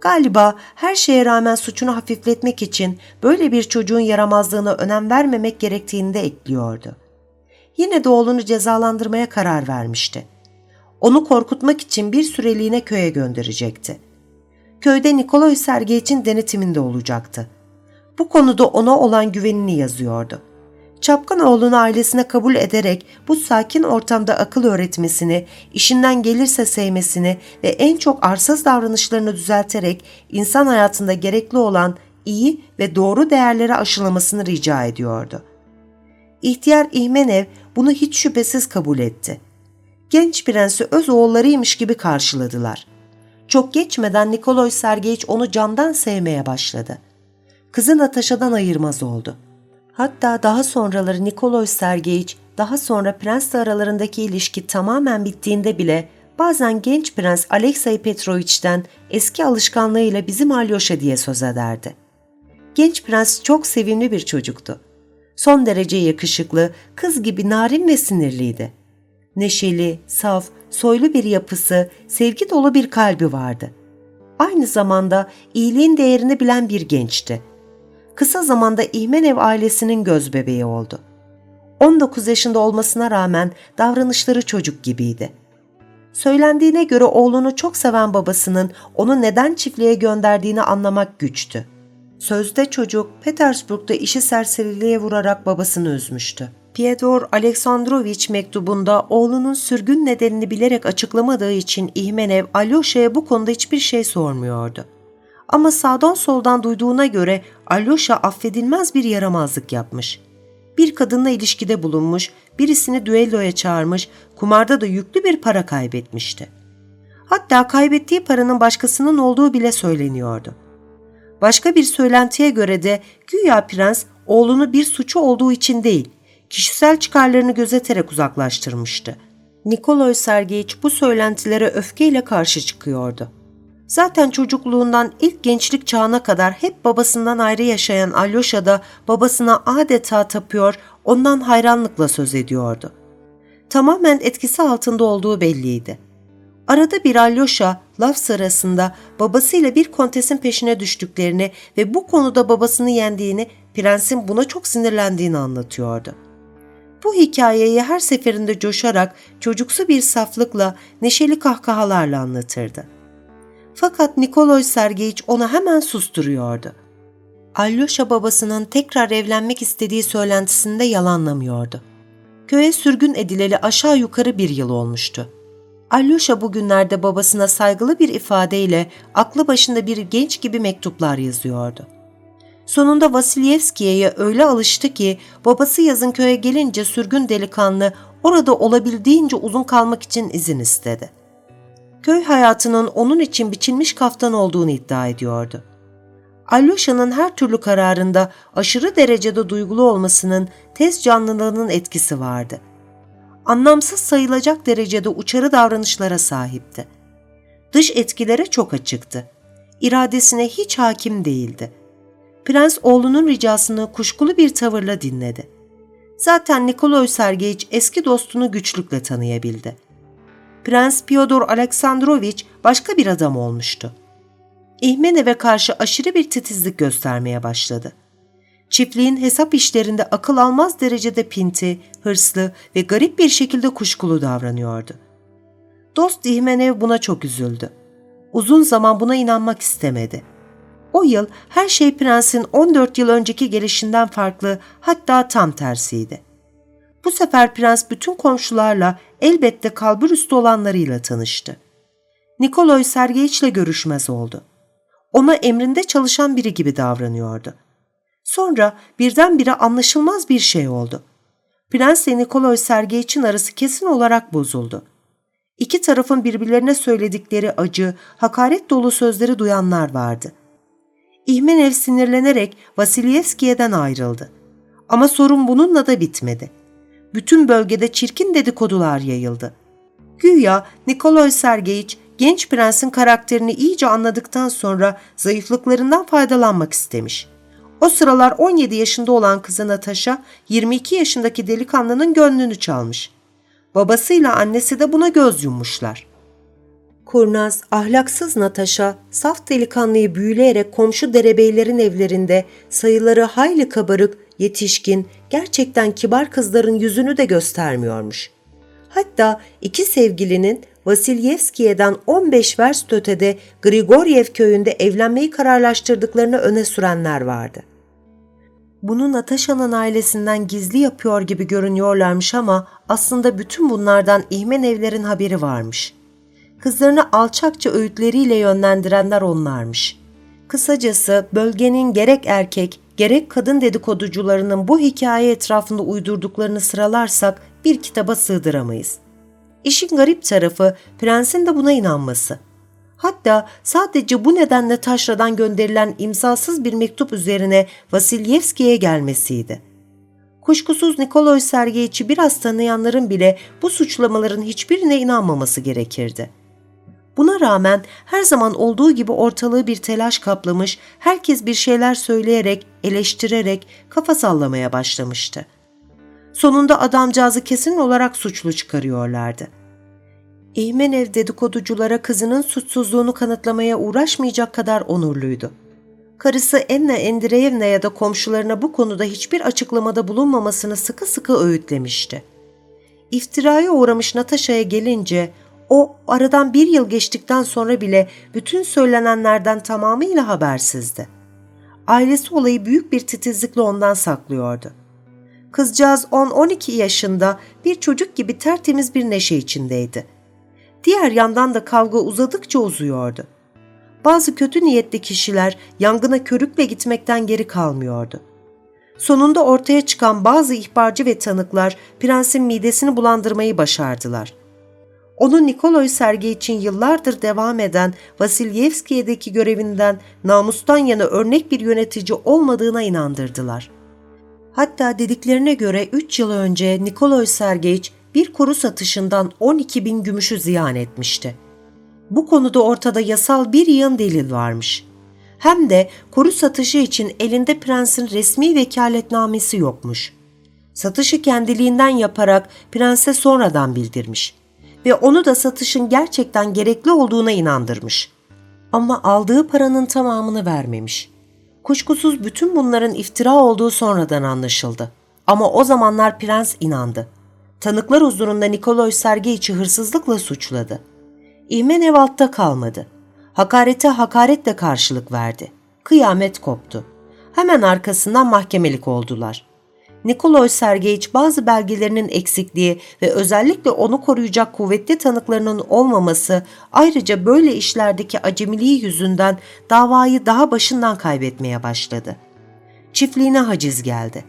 Galiba her şeye rağmen suçunu hafifletmek için böyle bir çocuğun yaramazlığına önem vermemek gerektiğini de ekliyordu. Yine de oğlunu cezalandırmaya karar vermişti. Onu korkutmak için bir süreliğine köye gönderecekti. Köyde Nikolay Sergeyiç'in denetiminde olacaktı. Bu konuda ona olan güvenini yazıyordu. Çapkın oğlunu ailesine kabul ederek bu sakin ortamda akıl öğretmesini, işinden gelirse sevmesini ve en çok arsız davranışlarını düzelterek insan hayatında gerekli olan iyi ve doğru değerleri aşılamasını rica ediyordu. İhtiyar İhmenev bunu hiç şüphesiz kabul etti. Genç prensi öz oğullarıymış gibi karşıladılar. Çok geçmeden Nikoloy Sergeyiç onu candan sevmeye başladı. Kızı Natasha'dan ayırmaz oldu.'' Hatta daha sonraları Nikoloy Sergeyiç, daha sonra prensle aralarındaki ilişki tamamen bittiğinde bile bazen genç prens Alexey Petrovich'ten eski alışkanlığıyla bizim Alyosha diye söz ederdi. Genç prens çok sevimli bir çocuktu. Son derece yakışıklı, kız gibi narin ve sinirliydi. Neşeli, saf, soylu bir yapısı, sevgi dolu bir kalbi vardı. Aynı zamanda iyiliğin değerini bilen bir gençti kısa zamanda İhmenev ailesinin göz bebeği oldu. 19 yaşında olmasına rağmen davranışları çocuk gibiydi. Söylendiğine göre oğlunu çok seven babasının onu neden çiftliğe gönderdiğini anlamak güçtü. Sözde çocuk Petersburg'da işi serseriliğe vurarak babasını üzmüştü. Pyotr Aleksandrovich mektubunda oğlunun sürgün nedenini bilerek açıklamadığı için İhmenev Alyosha'ya bu konuda hiçbir şey sormuyordu. Ama sağdan soldan duyduğuna göre Alyosha affedilmez bir yaramazlık yapmış. Bir kadınla ilişkide bulunmuş, birisini düelloya çağırmış, kumarda da yüklü bir para kaybetmişti. Hatta kaybettiği paranın başkasının olduğu bile söyleniyordu. Başka bir söylentiye göre de güya prens oğlunu bir suçu olduğu için değil, kişisel çıkarlarını gözeterek uzaklaştırmıştı. Nikoloy Sergeyiç bu söylentilere öfkeyle karşı çıkıyordu. Zaten çocukluğundan ilk gençlik çağına kadar hep babasından ayrı yaşayan Alyosha da babasına adeta tapıyor, ondan hayranlıkla söz ediyordu. Tamamen etkisi altında olduğu belliydi. Arada bir Alyosha laf sırasında babasıyla bir kontesin peşine düştüklerini ve bu konuda babasını yendiğini, prensin buna çok sinirlendiğini anlatıyordu. Bu hikayeyi her seferinde coşarak, çocuksu bir saflıkla, neşeli kahkahalarla anlatırdı. Fakat Nikoloy Sergeyiç onu hemen susturuyordu. Alyosha babasının tekrar evlenmek istediği söylentisinde yalanlamıyordu. Köye sürgün edileli aşağı yukarı bir yıl olmuştu. Alyosha bugünlerde babasına saygılı bir ifadeyle aklı başında bir genç gibi mektuplar yazıyordu. Sonunda Vasilyevski'ye öyle alıştı ki babası yazın köye gelince sürgün delikanlı orada olabildiğince uzun kalmak için izin istedi köy hayatının onun için biçilmiş kaftan olduğunu iddia ediyordu. Alyosha'nın her türlü kararında aşırı derecede duygulu olmasının tez canlılığının etkisi vardı. Anlamsız sayılacak derecede uçarı davranışlara sahipti. Dış etkilere çok açıktı. İradesine hiç hakim değildi. Prens oğlunun ricasını kuşkulu bir tavırla dinledi. Zaten Nikoloy Sergeyiç eski dostunu güçlükle tanıyabildi. Prens Fyodor Aleksandrovich başka bir adam olmuştu. İhmenev'e karşı aşırı bir titizlik göstermeye başladı. Çiftliğin hesap işlerinde akıl almaz derecede pinti, hırslı ve garip bir şekilde kuşkulu davranıyordu. Dost İhmenev buna çok üzüldü. Uzun zaman buna inanmak istemedi. O yıl her şey prensin 14 yıl önceki gelişinden farklı hatta tam tersiydi. Bu sefer prens bütün komşularla elbette kalbur üstü olanlarıyla tanıştı. Nikoloy Sergeyiç'le görüşmez oldu. Ona emrinde çalışan biri gibi davranıyordu. Sonra birdenbire anlaşılmaz bir şey oldu. Prens ile Nikoloy Sergeyiç'in arası kesin olarak bozuldu. İki tarafın birbirlerine söyledikleri acı, hakaret dolu sözleri duyanlar vardı. İhmenev sinirlenerek Vasilyevskiye'den ayrıldı. Ama sorun bununla da bitmedi. Bütün bölgede çirkin dedikodular yayıldı. Güya Nikolay Sergeyiç genç prensin karakterini iyice anladıktan sonra zayıflıklarından faydalanmak istemiş. O sıralar 17 yaşında olan kızı Natasha 22 yaşındaki delikanlının gönlünü çalmış. Babasıyla annesi de buna göz yummuşlar. Kurnaz, ahlaksız Natasha, saf delikanlıyı büyüleyerek komşu derebeylerin evlerinde sayıları hayli kabarık, yetişkin, gerçekten kibar kızların yüzünü de göstermiyormuş. Hatta iki sevgilinin Vasilyevskiye'den 15 verst ötede Grigoryev köyünde evlenmeyi kararlaştırdıklarını öne sürenler vardı. Bunu Natasha'nın ailesinden gizli yapıyor gibi görünüyorlarmış ama aslında bütün bunlardan İhmen evlerin haberi varmış. Kızlarını alçakça öğütleriyle yönlendirenler onlarmış. Kısacası bölgenin gerek erkek gerek kadın dedikoducularının bu hikaye etrafında uydurduklarını sıralarsak bir kitaba sığdıramayız. İşin garip tarafı prensin de buna inanması. Hatta sadece bu nedenle taşradan gönderilen imzasız bir mektup üzerine Vasilyevski'ye gelmesiydi. Kuşkusuz Nikoloy Sergeyiç'i biraz tanıyanların bile bu suçlamaların hiçbirine inanmaması gerekirdi. Buna rağmen her zaman olduğu gibi ortalığı bir telaş kaplamış, herkes bir şeyler söyleyerek, eleştirerek kafa sallamaya başlamıştı. Sonunda adamcağızı kesin olarak suçlu çıkarıyorlardı. İhmenev dedikoduculara kızının suçsuzluğunu kanıtlamaya uğraşmayacak kadar onurluydu. Karısı Enna Endireyevna ya da komşularına bu konuda hiçbir açıklamada bulunmamasını sıkı sıkı öğütlemişti. İftiraya uğramış Natasha'ya gelince o aradan bir yıl geçtikten sonra bile bütün söylenenlerden tamamıyla habersizdi. Ailesi olayı büyük bir titizlikle ondan saklıyordu. Kızcağız 10-12 yaşında bir çocuk gibi tertemiz bir neşe içindeydi. Diğer yandan da kavga uzadıkça uzuyordu. Bazı kötü niyetli kişiler yangına körükle gitmekten geri kalmıyordu. Sonunda ortaya çıkan bazı ihbarcı ve tanıklar prensin midesini bulandırmayı başardılar. Onu Nikoloy Sergi için yıllardır devam eden Vasilyevskiye'deki görevinden namustan yana örnek bir yönetici olmadığına inandırdılar. Hatta dediklerine göre 3 yıl önce Nikoloy Sergeyiç bir koru satışından 12 bin gümüşü ziyan etmişti. Bu konuda ortada yasal bir yığın delil varmış. Hem de koru satışı için elinde prensin resmi vekaletnamesi yokmuş. Satışı kendiliğinden yaparak prense sonradan bildirmiş ve onu da satışın gerçekten gerekli olduğuna inandırmış. Ama aldığı paranın tamamını vermemiş. Kuşkusuz bütün bunların iftira olduğu sonradan anlaşıldı. Ama o zamanlar prens inandı. Tanıklar huzurunda Nikoloy Sergeyiç'i hırsızlıkla suçladı. İhmenev altta kalmadı. Hakarete hakaretle karşılık verdi. Kıyamet koptu. Hemen arkasından mahkemelik oldular. Nikoloy Sergeyiç bazı belgelerinin eksikliği ve özellikle onu koruyacak kuvvetli tanıklarının olmaması ayrıca böyle işlerdeki acemiliği yüzünden davayı daha başından kaybetmeye başladı. Çiftliğine haciz geldi.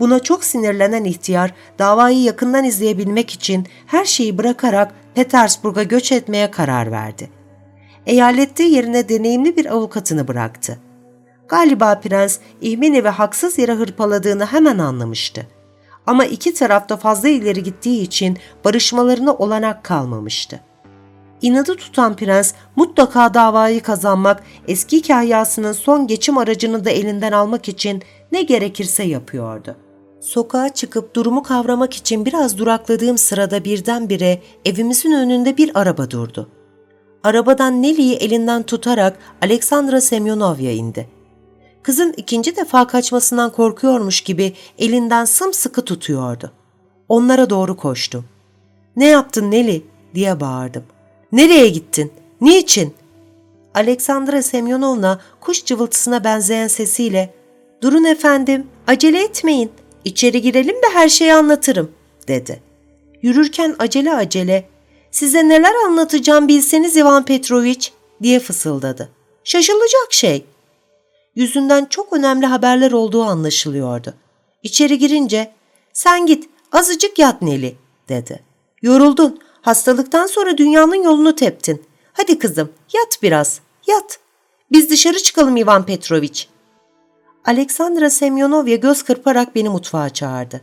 Buna çok sinirlenen ihtiyar davayı yakından izleyebilmek için her şeyi bırakarak Petersburg'a göç etmeye karar verdi. Eyalette yerine deneyimli bir avukatını bıraktı. Galiba prens İhmeni ve haksız yere hırpaladığını hemen anlamıştı. Ama iki tarafta fazla ileri gittiği için barışmalarına olanak kalmamıştı. İnadı tutan prens mutlaka davayı kazanmak, eski kahyasının son geçim aracını da elinden almak için ne gerekirse yapıyordu. Sokağa çıkıp durumu kavramak için biraz durakladığım sırada birdenbire evimizin önünde bir araba durdu. Arabadan Nelly'yi elinden tutarak Aleksandra Semyonovya indi. Kızın ikinci defa kaçmasından korkuyormuş gibi elinden sımsıkı tutuyordu. Onlara doğru koştum. ''Ne yaptın Nelly?'' diye bağırdım. ''Nereye gittin? Niçin?'' Aleksandra Semyonovna kuş cıvıltısına benzeyen sesiyle ''Durun efendim, acele etmeyin. İçeri girelim de her şeyi anlatırım.'' dedi. Yürürken acele acele size neler anlatacağım bilseniz Ivan Petroviç diye fısıldadı. Şaşılacak şey. Yüzünden çok önemli haberler olduğu anlaşılıyordu. İçeri girince sen git azıcık yat Neli dedi. Yoruldun. Hastalıktan sonra dünyanın yolunu teptin. Hadi kızım yat biraz yat. Biz dışarı çıkalım Ivan Petroviç. Aleksandra Semyonovya göz kırparak beni mutfağa çağırdı.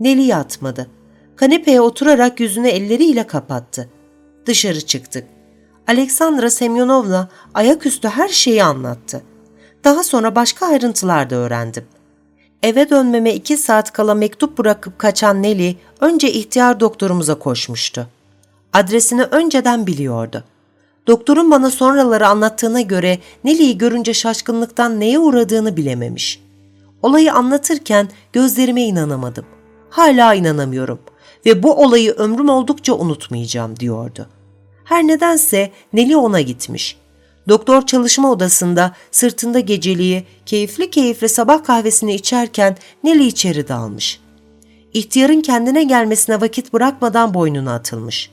Neli yatmadı. Kanepeye oturarak yüzünü elleriyle kapattı. Dışarı çıktık. Aleksandra Semyonovna ayaküstü her şeyi anlattı. Daha sonra başka ayrıntılar da öğrendim. Eve dönmeme iki saat kala mektup bırakıp kaçan Nelly önce ihtiyar doktorumuza koşmuştu. Adresini önceden biliyordu. Doktorun bana sonraları anlattığına göre Nelly'yi görünce şaşkınlıktan neye uğradığını bilememiş. Olayı anlatırken gözlerime inanamadım. Hala inanamıyorum ve bu olayı ömrüm oldukça unutmayacağım diyordu. Her nedense Nelly ona gitmiş. Doktor çalışma odasında sırtında geceliği keyifli keyifli sabah kahvesini içerken Nelly içeri dalmış. İhtiyarın kendine gelmesine vakit bırakmadan boynuna atılmış.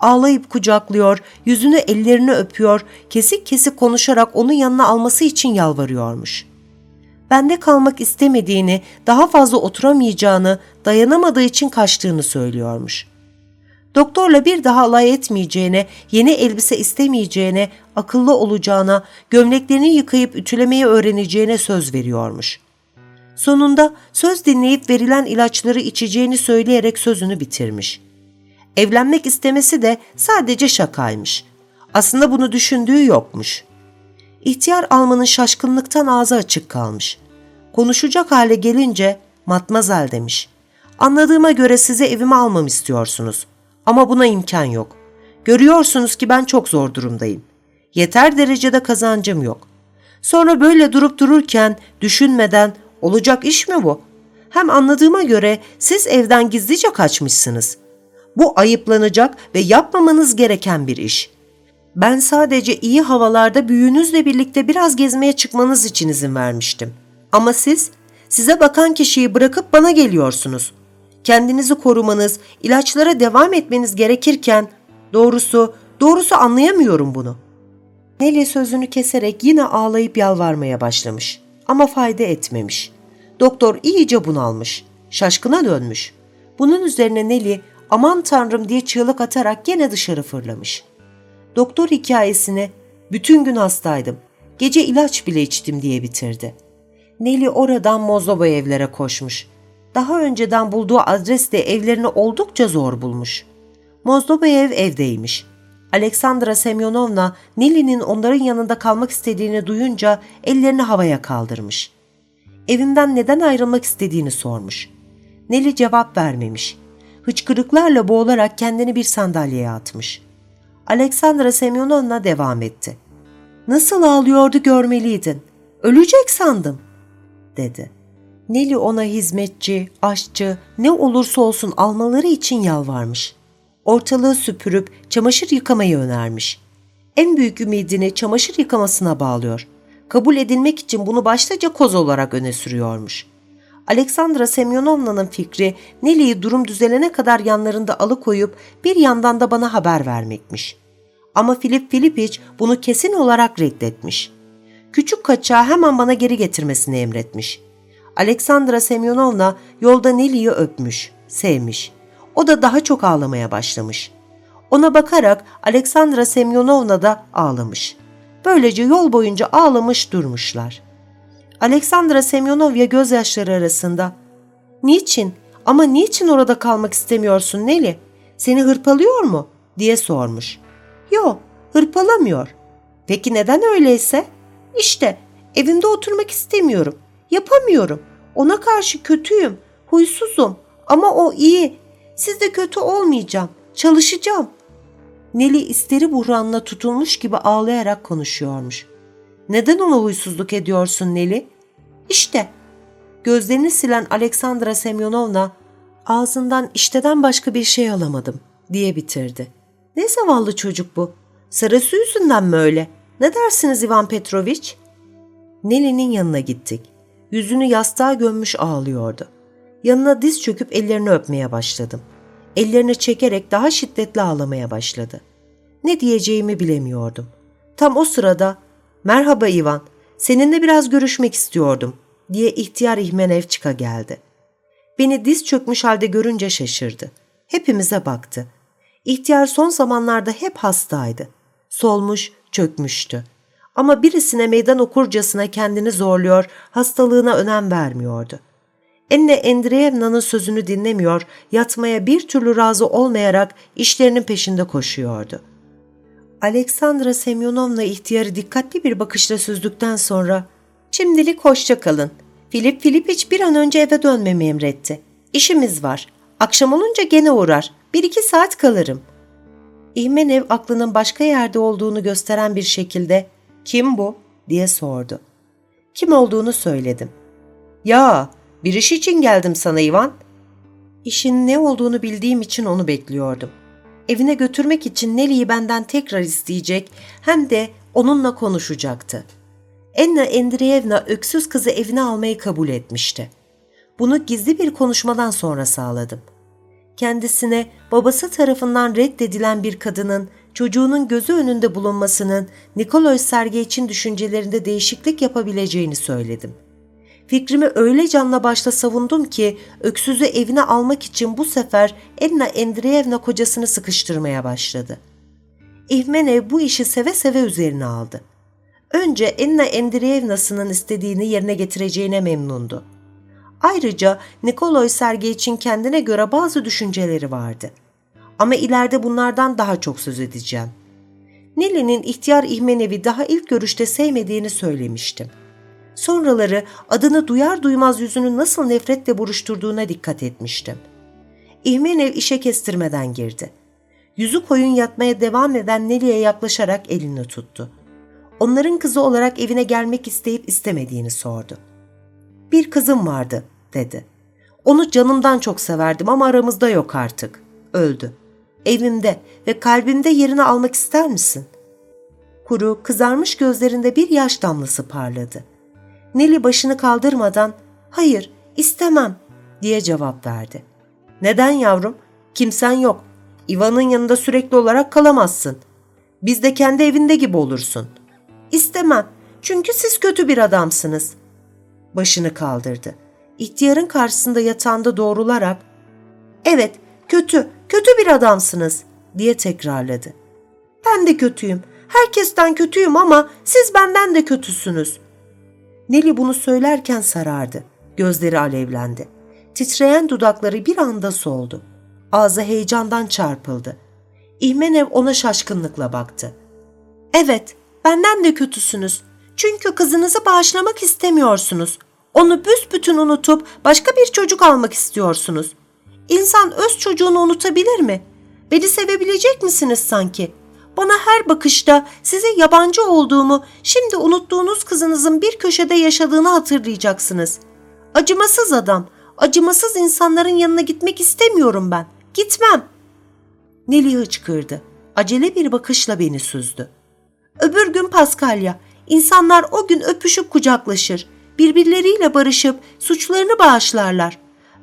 Ağlayıp kucaklıyor, yüzünü ellerini öpüyor, kesik kesik konuşarak onun yanına alması için yalvarıyormuş. Bende kalmak istemediğini, daha fazla oturamayacağını, dayanamadığı için kaçtığını söylüyormuş. Doktorla bir daha alay etmeyeceğine, yeni elbise istemeyeceğine, akıllı olacağına, gömleklerini yıkayıp ütülemeyi öğreneceğine söz veriyormuş. Sonunda söz dinleyip verilen ilaçları içeceğini söyleyerek sözünü bitirmiş. Evlenmek istemesi de sadece şakaymış. Aslında bunu düşündüğü yokmuş. İhtiyar Alman'ın şaşkınlıktan ağzı açık kalmış. Konuşacak hale gelince matmazel demiş. Anladığıma göre size evime almam istiyorsunuz. Ama buna imkan yok. Görüyorsunuz ki ben çok zor durumdayım. Yeter derecede kazancım yok. Sonra böyle durup dururken düşünmeden olacak iş mi bu? Hem anladığıma göre siz evden gizlice kaçmışsınız. Bu ayıplanacak ve yapmamanız gereken bir iş. Ben sadece iyi havalarda büyüğünüzle birlikte biraz gezmeye çıkmanız için izin vermiştim. Ama siz, size bakan kişiyi bırakıp bana geliyorsunuz kendinizi korumanız, ilaçlara devam etmeniz gerekirken doğrusu, doğrusu anlayamıyorum bunu. Nelly sözünü keserek yine ağlayıp yalvarmaya başlamış ama fayda etmemiş. Doktor iyice bunalmış, şaşkına dönmüş. Bunun üzerine Nelly aman tanrım diye çığlık atarak gene dışarı fırlamış. Doktor hikayesini bütün gün hastaydım, gece ilaç bile içtim diye bitirdi. Nelly oradan Mozloba evlere koşmuş daha önceden bulduğu adresle evlerini oldukça zor bulmuş. Mozdobayev evdeymiş. Aleksandra Semyonovna Nili'nin onların yanında kalmak istediğini duyunca ellerini havaya kaldırmış. Evinden neden ayrılmak istediğini sormuş. Neli cevap vermemiş. Hıçkırıklarla boğularak kendini bir sandalyeye atmış. Aleksandra Semyonovna devam etti. Nasıl ağlıyordu görmeliydin. Ölecek sandım, dedi.'' Neli ona hizmetçi, aşçı ne olursa olsun almaları için yalvarmış. Ortalığı süpürüp çamaşır yıkamayı önermiş. En büyük ümidini çamaşır yıkamasına bağlıyor. Kabul edilmek için bunu başlıca koz olarak öne sürüyormuş. Aleksandra Semyonovna'nın fikri Neli'yi durum düzelene kadar yanlarında alıkoyup bir yandan da bana haber vermekmiş. Ama Filip Filipiç bunu kesin olarak reddetmiş. Küçük kaçağı hemen bana geri getirmesini emretmiş.'' Aleksandra Semyonovna yolda Neli'yi öpmüş, sevmiş. O da daha çok ağlamaya başlamış. Ona bakarak Aleksandra Semyonovna da ağlamış. Böylece yol boyunca ağlamış durmuşlar. Aleksandra Semyonovya gözyaşları arasında ''Niçin? Ama niçin orada kalmak istemiyorsun Neli? Seni hırpalıyor mu?'' diye sormuş. ''Yo, hırpalamıyor. Peki neden öyleyse?'' ''İşte evinde oturmak istemiyorum. Yapamıyorum. Ona karşı kötüyüm, huysuzum ama o iyi. Siz de kötü olmayacağım, çalışacağım. Neli isteri buhranına tutulmuş gibi ağlayarak konuşuyormuş. Neden ona huysuzluk ediyorsun Neli? İşte. Gözlerini silen Aleksandra Semyonovna ağzından işteden başka bir şey alamadım diye bitirdi. Ne zavallı çocuk bu. Sırası yüzünden mi öyle? Ne dersiniz Ivan Petroviç? Neli'nin yanına gittik. Yüzünü yastığa gömmüş ağlıyordu. Yanına diz çöküp ellerini öpmeye başladım. Ellerini çekerek daha şiddetli ağlamaya başladı. Ne diyeceğimi bilemiyordum. Tam o sırada ''Merhaba Ivan, seninle biraz görüşmek istiyordum.'' diye ihtiyar İhmenev çıka geldi. Beni diz çökmüş halde görünce şaşırdı. Hepimize baktı. İhtiyar son zamanlarda hep hastaydı. Solmuş, çökmüştü. Ama birisine meydan okurcasına kendini zorluyor, hastalığına önem vermiyordu. Enne Endreyevna'nın sözünü dinlemiyor, yatmaya bir türlü razı olmayarak işlerinin peşinde koşuyordu. Aleksandra Semyonovna ihtiyarı dikkatli bir bakışla süzdükten sonra ''Şimdilik hoşça kalın. Filip Filipiç bir an önce eve dönmemi emretti. İşimiz var. Akşam olunca gene uğrar. Bir iki saat kalırım.'' İhmenev aklının başka yerde olduğunu gösteren bir şekilde ''Kim bu?'' diye sordu. Kim olduğunu söyledim. ''Ya, bir iş için geldim sana Ivan.'' İşin ne olduğunu bildiğim için onu bekliyordum. Evine götürmek için Nelly'yi benden tekrar isteyecek hem de onunla konuşacaktı. Enna Endreyevna öksüz kızı evine almayı kabul etmişti. Bunu gizli bir konuşmadan sonra sağladım. Kendisine babası tarafından reddedilen bir kadının çocuğunun gözü önünde bulunmasının Nikolay Sergeyç'in düşüncelerinde değişiklik yapabileceğini söyledim. Fikrimi öyle canla başla savundum ki öksüzü evine almak için bu sefer Enna Endreyevna kocasını sıkıştırmaya başladı. İhmenev bu işi seve seve üzerine aldı. Önce Enna Endreyevna'sının istediğini yerine getireceğine memnundu. Ayrıca Nikolay Sergeyç'in kendine göre bazı düşünceleri vardı. Ama ileride bunlardan daha çok söz edeceğim. Nili'nin ihtiyar İhmenev'i daha ilk görüşte sevmediğini söylemiştim. Sonraları adını duyar duymaz yüzünü nasıl nefretle buruşturduğuna dikkat etmiştim. İhmenev işe kestirmeden girdi. Yüzü koyun yatmaya devam eden Neli'ye yaklaşarak elini tuttu. Onların kızı olarak evine gelmek isteyip istemediğini sordu. Bir kızım vardı, dedi. Onu canımdan çok severdim ama aramızda yok artık. Öldü. Evimde ve kalbimde yerini almak ister misin? Kuru, kızarmış gözlerinde bir yaş damlası parladı. Neli başını kaldırmadan, hayır, istemem diye cevap verdi. Neden yavrum? Kimsen yok. Ivan'ın yanında sürekli olarak kalamazsın. Biz de kendi evinde gibi olursun. İstemem. Çünkü siz kötü bir adamsınız. Başını kaldırdı. İhtiyarın karşısında yatağında doğrularak "Evet, kötü, kötü bir adamsınız." diye tekrarladı. "Ben de kötüyüm. Herkesten kötüyüm ama siz benden de kötüsünüz." Neli bunu söylerken sarardı. Gözleri alevlendi. Titreyen dudakları bir anda soldu. Ağzı heyecandan çarpıldı. İhmenev ona şaşkınlıkla baktı. Evet, benden de kötüsünüz. Çünkü kızınızı bağışlamak istemiyorsunuz. Onu büsbütün unutup başka bir çocuk almak istiyorsunuz. İnsan öz çocuğunu unutabilir mi? Beni sevebilecek misiniz sanki? Bana her bakışta size yabancı olduğumu, şimdi unuttuğunuz kızınızın bir köşede yaşadığını hatırlayacaksınız. Acımasız adam, acımasız insanların yanına gitmek istemiyorum ben. Gitmem. Nelly hıçkırdı. Acele bir bakışla beni süzdü. Öbür gün Paskalya, insanlar o gün öpüşüp kucaklaşır. Birbirleriyle barışıp suçlarını bağışlarlar.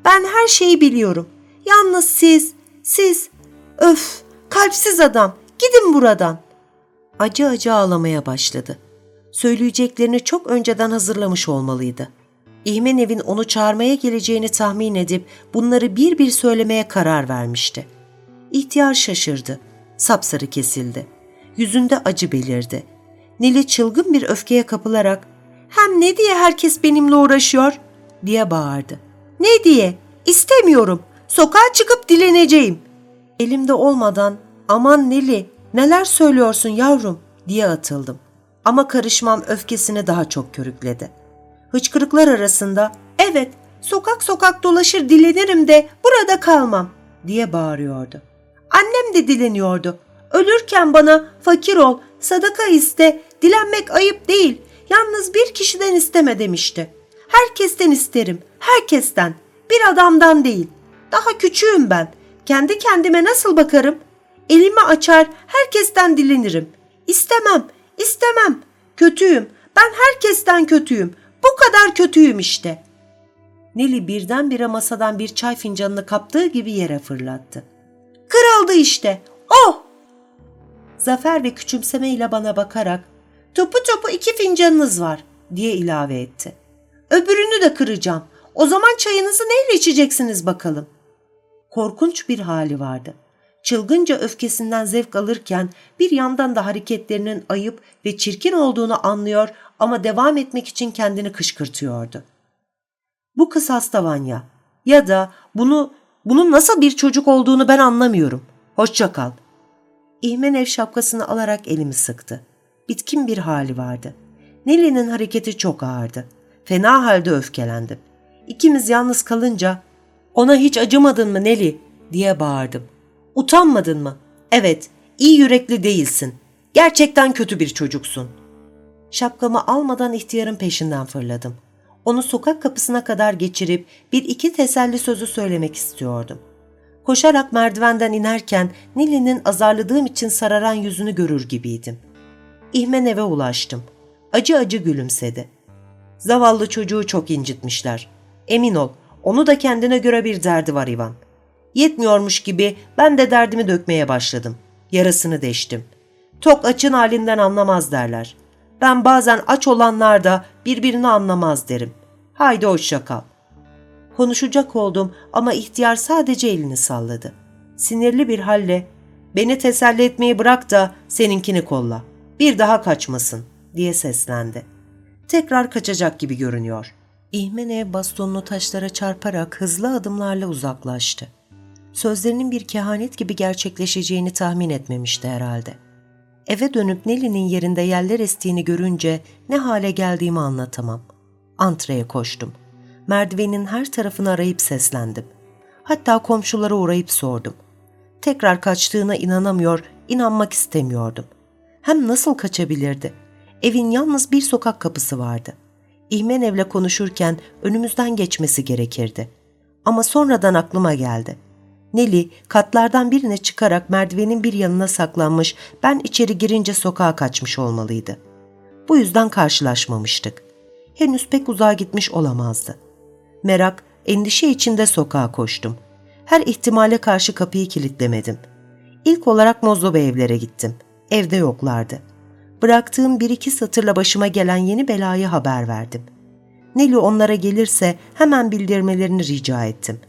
Ben her şeyi biliyorum. Yalnız siz, siz, öf, kalpsiz adam, gidin buradan. Acı acı ağlamaya başladı. Söyleyeceklerini çok önceden hazırlamış olmalıydı. İhmenev'in onu çağırmaya geleceğini tahmin edip bunları bir bir söylemeye karar vermişti. İhtiyar şaşırdı. Sapsarı kesildi. Yüzünde acı belirdi. Nili çılgın bir öfkeye kapılarak ''Hem ne diye herkes benimle uğraşıyor?'' diye bağırdı. ''Ne diye? İstemiyorum. Sokağa çıkıp dileneceğim.'' Elimde olmadan ''Aman Nili neler söylüyorsun yavrum?'' diye atıldım. Ama karışmam öfkesini daha çok körükledi. Hıçkırıklar arasında ''Evet, sokak sokak dolaşır dilenirim de burada kalmam.'' diye bağırıyordu. Annem de dileniyordu. Ölürken bana fakir ol, sadaka iste, dilenmek ayıp değil. Yalnız bir kişiden isteme demişti. Herkesten isterim, herkesten. Bir adamdan değil. Daha küçüğüm ben. Kendi kendime nasıl bakarım? Elimi açar, herkesten dilenirim. İstemem, istemem. Kötüyüm. Ben herkesten kötüyüm. Bu kadar kötüyüm işte. Neli birdenbire masadan bir çay fincanını kaptığı gibi yere fırlattı. Kırıldı işte. Oh! Zafer ve küçümsemeyle bana bakarak topu topu iki fincanınız var diye ilave etti. Öbürünü de kıracağım. O zaman çayınızı neyle içeceksiniz bakalım? Korkunç bir hali vardı. Çılgınca öfkesinden zevk alırken bir yandan da hareketlerinin ayıp ve çirkin olduğunu anlıyor ama devam etmek için kendini kışkırtıyordu. Bu kız hasta Vanya. Ya da bunu bunun nasıl bir çocuk olduğunu ben anlamıyorum. Hoşça kal. İhmenev şapkasını alarak elimi sıktı. Bitkin bir hali vardı. Nelly'nin hareketi çok ağırdı. Fena halde öfkelendim. İkimiz yalnız kalınca ona hiç acımadın mı Nelly diye bağırdım. Utanmadın mı? Evet, iyi yürekli değilsin. Gerçekten kötü bir çocuksun. Şapkamı almadan ihtiyarın peşinden fırladım. Onu sokak kapısına kadar geçirip bir iki teselli sözü söylemek istiyordum. Koşarak merdivenden inerken Nili'nin azarladığım için sararan yüzünü görür gibiydim. İhmen eve ulaştım. Acı acı gülümsedi. Zavallı çocuğu çok incitmişler. Emin ol, onu da kendine göre bir derdi var Ivan. Yetmiyormuş gibi ben de derdimi dökmeye başladım. Yarasını deştim. Tok açın halinden anlamaz derler. Ben bazen aç olanlar da birbirini anlamaz derim. Haydi hoşça kal. Konuşacak oldum ama ihtiyar sadece elini salladı. Sinirli bir halle beni teselli etmeyi bırak da seninkini kolla. Bir daha kaçmasın diye seslendi. Tekrar kaçacak gibi görünüyor. İhmenev bastonunu taşlara çarparak hızlı adımlarla uzaklaştı. Sözlerinin bir kehanet gibi gerçekleşeceğini tahmin etmemişti herhalde. Eve dönüp Nelly'nin yerinde yerler estiğini görünce ne hale geldiğimi anlatamam. Antreye koştum. Merdivenin her tarafını arayıp seslendim. Hatta komşulara uğrayıp sordum. Tekrar kaçtığına inanamıyor, inanmak istemiyordum. Hem nasıl kaçabilirdi? Evin yalnız bir sokak kapısı vardı. İhmenev'le konuşurken önümüzden geçmesi gerekirdi. Ama sonradan aklıma geldi. Nelly katlardan birine çıkarak merdivenin bir yanına saklanmış, ben içeri girince sokağa kaçmış olmalıydı. Bu yüzden karşılaşmamıştık. Henüz pek uzağa gitmiş olamazdı. Merak, endişe içinde sokağa koştum. Her ihtimale karşı kapıyı kilitlemedim. İlk olarak Mozloba evlere gittim. Evde yoklardı. Bıraktığım bir iki satırla başıma gelen yeni belayı haber verdim. Nelly onlara gelirse hemen bildirmelerini rica ettim.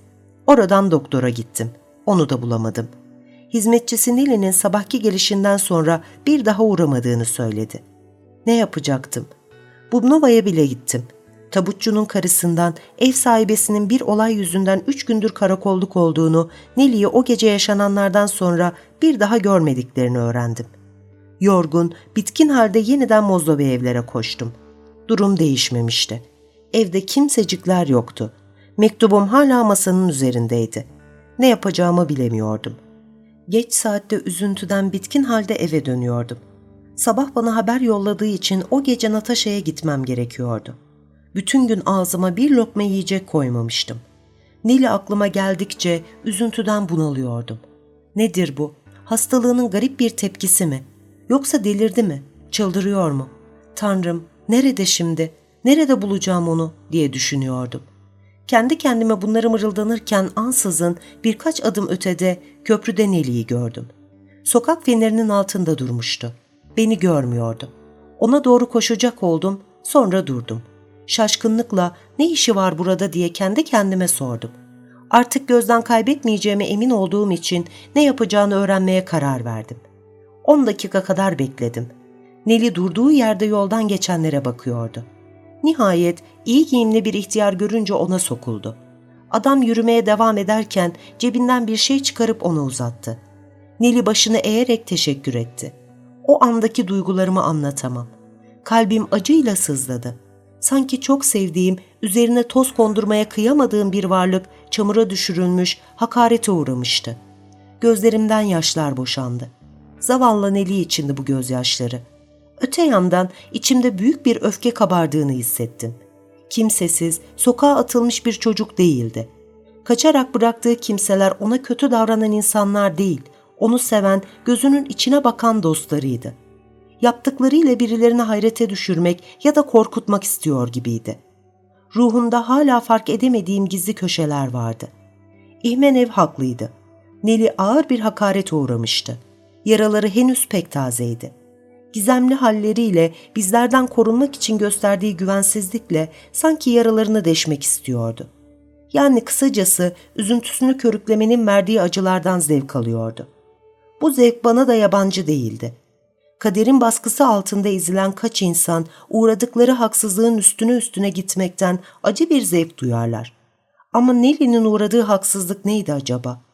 Oradan doktora gittim. Onu da bulamadım. Hizmetçisi Nelly'nin sabahki gelişinden sonra bir daha uğramadığını söyledi. Ne yapacaktım? Bubnova'ya bile gittim. Tabutçunun karısından ev sahibesinin bir olay yüzünden üç gündür karakolluk olduğunu, Nelly'yi o gece yaşananlardan sonra bir daha görmediklerini öğrendim. Yorgun, bitkin halde yeniden Mozlova evlere koştum. Durum değişmemişti. Evde kimsecikler yoktu. Mektubum hala masanın üzerindeydi. Ne yapacağımı bilemiyordum. Geç saatte üzüntüden bitkin halde eve dönüyordum. Sabah bana haber yolladığı için o gece Natasha'ya gitmem gerekiyordu. Bütün gün ağzıma bir lokma yiyecek koymamıştım. Nili aklıma geldikçe üzüntüden bunalıyordum. Nedir bu? Hastalığının garip bir tepkisi mi? Yoksa delirdi mi? Çıldırıyor mu? Tanrım, nerede şimdi? Nerede bulacağım onu diye düşünüyordum. Kendi kendime bunları mırıldanırken ansızın birkaç adım ötede köprüde Neli'yi gördüm. Sokak fenerinin altında durmuştu. Beni görmüyordu. Ona doğru koşacak oldum, sonra durdum. Şaşkınlıkla ne işi var burada diye kendi kendime sordum. Artık gözden kaybetmeyeceğime emin olduğum için ne yapacağını öğrenmeye karar verdim. 10 dakika kadar bekledim. Neli durduğu yerde yoldan geçenlere bakıyordu. Nihayet iyi giyimli bir ihtiyar görünce ona sokuldu. Adam yürümeye devam ederken cebinden bir şey çıkarıp ona uzattı. Neli başını eğerek teşekkür etti. O andaki duygularımı anlatamam. Kalbim acıyla sızladı. Sanki çok sevdiğim, üzerine toz kondurmaya kıyamadığım bir varlık çamura düşürülmüş, hakarete uğramıştı. Gözlerimden yaşlar boşandı. Zavallı Neli içindi bu gözyaşları. Öte yandan içimde büyük bir öfke kabardığını hissettim. Kimsesiz, sokağa atılmış bir çocuk değildi. Kaçarak bıraktığı kimseler ona kötü davranan insanlar değil, onu seven, gözünün içine bakan dostlarıydı. Yaptıklarıyla birilerini hayrete düşürmek ya da korkutmak istiyor gibiydi. Ruhunda hala fark edemediğim gizli köşeler vardı. İhmenev haklıydı. Neli ağır bir hakaret uğramıştı. Yaraları henüz pek tazeydi. Gizemli halleriyle bizlerden korunmak için gösterdiği güvensizlikle sanki yaralarını deşmek istiyordu. Yani kısacası üzüntüsünü körüklemenin verdiği acılardan zevk alıyordu. Bu zevk bana da yabancı değildi. Kaderin baskısı altında ezilen kaç insan uğradıkları haksızlığın üstüne üstüne gitmekten acı bir zevk duyarlar. Ama Nelly'nin uğradığı haksızlık neydi acaba?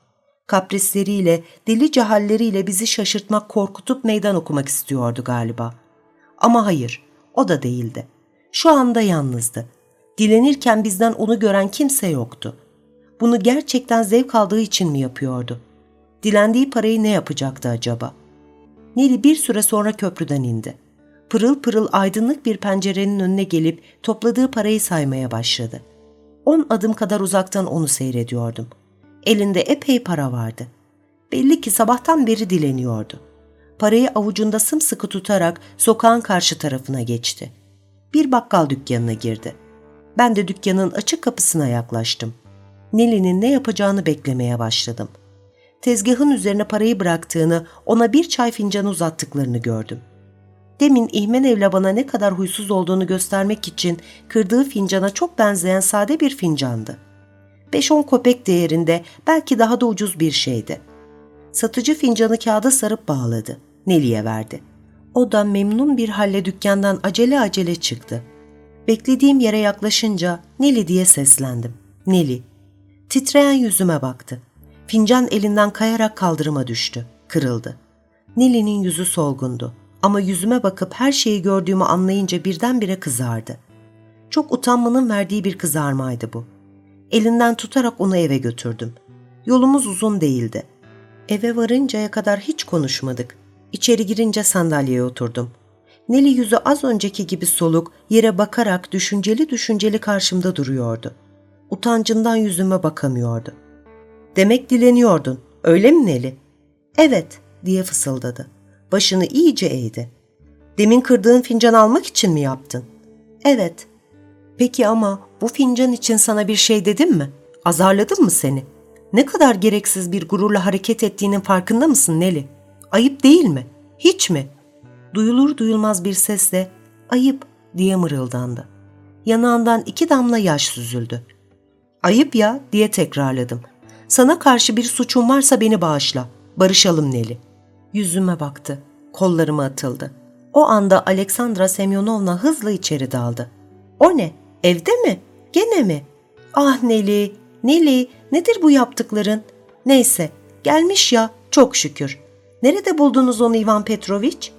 Kaprisleriyle, deli cehalleriyle bizi şaşırtmak, korkutup meydan okumak istiyordu galiba. Ama hayır, o da değildi. Şu anda yalnızdı. Dilenirken bizden onu gören kimse yoktu. Bunu gerçekten zevk aldığı için mi yapıyordu? Dilendiği parayı ne yapacaktı acaba? Neli bir süre sonra köprüden indi. Pırıl pırıl aydınlık bir pencerenin önüne gelip topladığı parayı saymaya başladı. On adım kadar uzaktan onu seyrediyordum. Elinde epey para vardı. Belli ki sabahtan beri dileniyordu. Parayı avucunda sımsıkı tutarak sokağın karşı tarafına geçti. Bir bakkal dükkanına girdi. Ben de dükkanın açık kapısına yaklaştım. Neli'nin ne yapacağını beklemeye başladım. Tezgahın üzerine parayı bıraktığını, ona bir çay fincanı uzattıklarını gördüm. Demin İhmenev'le bana ne kadar huysuz olduğunu göstermek için kırdığı fincana çok benzeyen sade bir fincandı. 5-10 kopek değerinde belki daha da ucuz bir şeydi. Satıcı fincanı kağıda sarıp bağladı. Neli'ye verdi. O da memnun bir halle dükkandan acele acele çıktı. Beklediğim yere yaklaşınca Neli diye seslendim. Neli. Titreyen yüzüme baktı. Fincan elinden kayarak kaldırıma düştü. Kırıldı. Neli'nin yüzü solgundu. Ama yüzüme bakıp her şeyi gördüğümü anlayınca birdenbire kızardı. Çok utanmanın verdiği bir kızarmaydı bu. Elinden tutarak onu eve götürdüm. Yolumuz uzun değildi. Eve varıncaya kadar hiç konuşmadık. İçeri girince sandalyeye oturdum. Neli yüzü az önceki gibi soluk, yere bakarak düşünceli düşünceli karşımda duruyordu. Utancından yüzüme bakamıyordu. Demek dileniyordun, öyle mi Neli? Evet, diye fısıldadı. Başını iyice eğdi. Demin kırdığın fincan almak için mi yaptın? Evet. Peki ama bu fincan için sana bir şey dedim mi? Azarladım mı seni? Ne kadar gereksiz bir gururla hareket ettiğinin farkında mısın Neli? Ayıp değil mi? Hiç mi? Duyulur duyulmaz bir sesle ayıp diye mırıldandı. Yanağından iki damla yaş süzüldü. Ayıp ya diye tekrarladım. Sana karşı bir suçum varsa beni bağışla. Barışalım Neli. Yüzüme baktı. Kollarıma atıldı. O anda Aleksandra Semyonovna hızla içeri daldı. O ne? Evde mi? Gene mi? Ah Neli, Neli, nedir bu yaptıkların? Neyse, gelmiş ya, çok şükür. Nerede buldunuz onu Ivan Petroviç?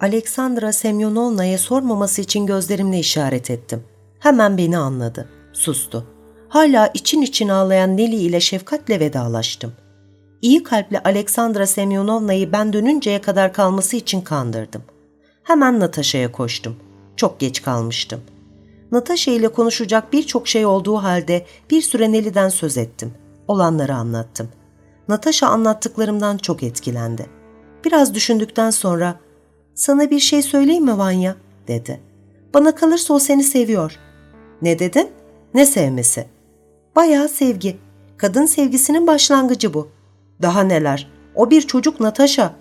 Aleksandra Semyonovna'ya sormaması için gözlerimle işaret ettim. Hemen beni anladı. Sustu. Hala için için ağlayan Neli ile şefkatle vedalaştım. İyi kalpli Aleksandra Semyonovna'yı ben dönünceye kadar kalması için kandırdım. Hemen Natasha'ya koştum. Çok geç kalmıştım. Natasha ile konuşacak birçok şey olduğu halde bir süre Neli'den söz ettim. Olanları anlattım. Natasha anlattıklarımdan çok etkilendi. Biraz düşündükten sonra ''Sana bir şey söyleyeyim mi Vanya?'' dedi. ''Bana kalırsa o seni seviyor.'' ''Ne dedin? Ne sevmesi?'' Bayağı sevgi. Kadın sevgisinin başlangıcı bu. Daha neler? O bir çocuk Natasha.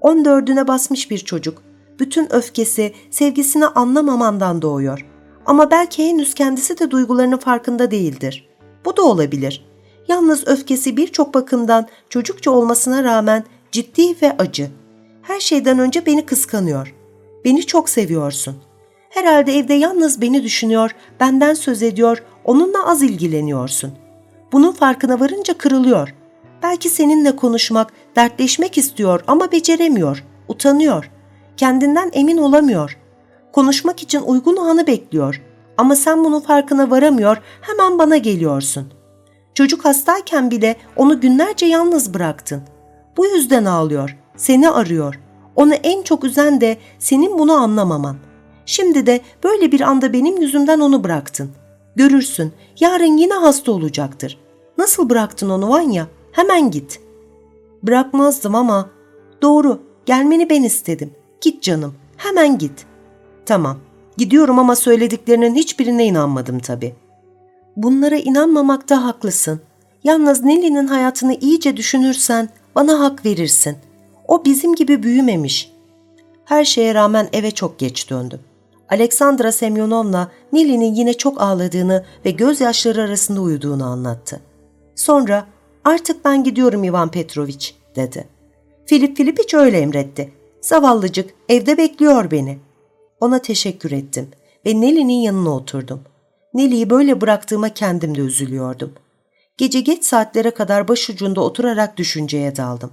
On dördüne basmış bir çocuk. Bütün öfkesi, sevgisini anlamamandan doğuyor. Ama belki henüz kendisi de duygularının farkında değildir. Bu da olabilir. Yalnız öfkesi birçok bakımdan çocukça olmasına rağmen ciddi ve acı. Her şeyden önce beni kıskanıyor. Beni çok seviyorsun. Herhalde evde yalnız beni düşünüyor, benden söz ediyor, onunla az ilgileniyorsun. Bunun farkına varınca kırılıyor. Belki seninle konuşmak, dertleşmek istiyor ama beceremiyor, utanıyor. Kendinden emin olamıyor. Konuşmak için uygun anı bekliyor. Ama sen bunun farkına varamıyor, hemen bana geliyorsun. Çocuk hastayken bile onu günlerce yalnız bıraktın. Bu yüzden ağlıyor, seni arıyor. Onu en çok üzen de senin bunu anlamaman. Şimdi de böyle bir anda benim yüzümden onu bıraktın. Görürsün, yarın yine hasta olacaktır. Nasıl bıraktın onu Vanya? Hemen git. Bırakmazdım ama doğru, gelmeni ben istedim. Git canım, hemen git. Tamam, Gidiyorum ama söylediklerinin hiçbirine inanmadım tabii. Bunlara inanmamakta haklısın. Yalnız Nelly'nin hayatını iyice düşünürsen bana hak verirsin. O bizim gibi büyümemiş. Her şeye rağmen eve çok geç döndüm. Alexandra Semyonovna Nelly'nin yine çok ağladığını ve gözyaşları arasında uyuduğunu anlattı. Sonra artık ben gidiyorum Ivan Petroviç dedi. Filip Filipiç öyle emretti. Zavallıcık evde bekliyor beni. Ona teşekkür ettim ve Nelly'nin yanına oturdum. Nelly'yi böyle bıraktığıma kendim de üzülüyordum. Gece geç saatlere kadar başucunda oturarak düşünceye daldım.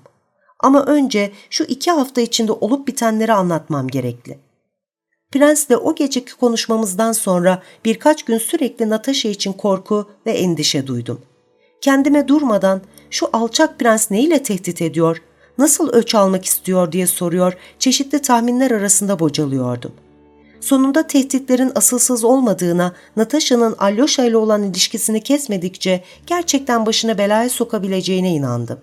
Ama önce şu iki hafta içinde olup bitenleri anlatmam gerekli. Prensle o geceki konuşmamızdan sonra birkaç gün sürekli Natasha için korku ve endişe duydum. Kendime durmadan şu alçak prens neyle tehdit ediyor, nasıl öç almak istiyor diye soruyor, çeşitli tahminler arasında bocalıyordum. Sonunda tehditlerin asılsız olmadığına, Natasha'nın Alyosha ile olan ilişkisini kesmedikçe gerçekten başına belaya sokabileceğine inandım.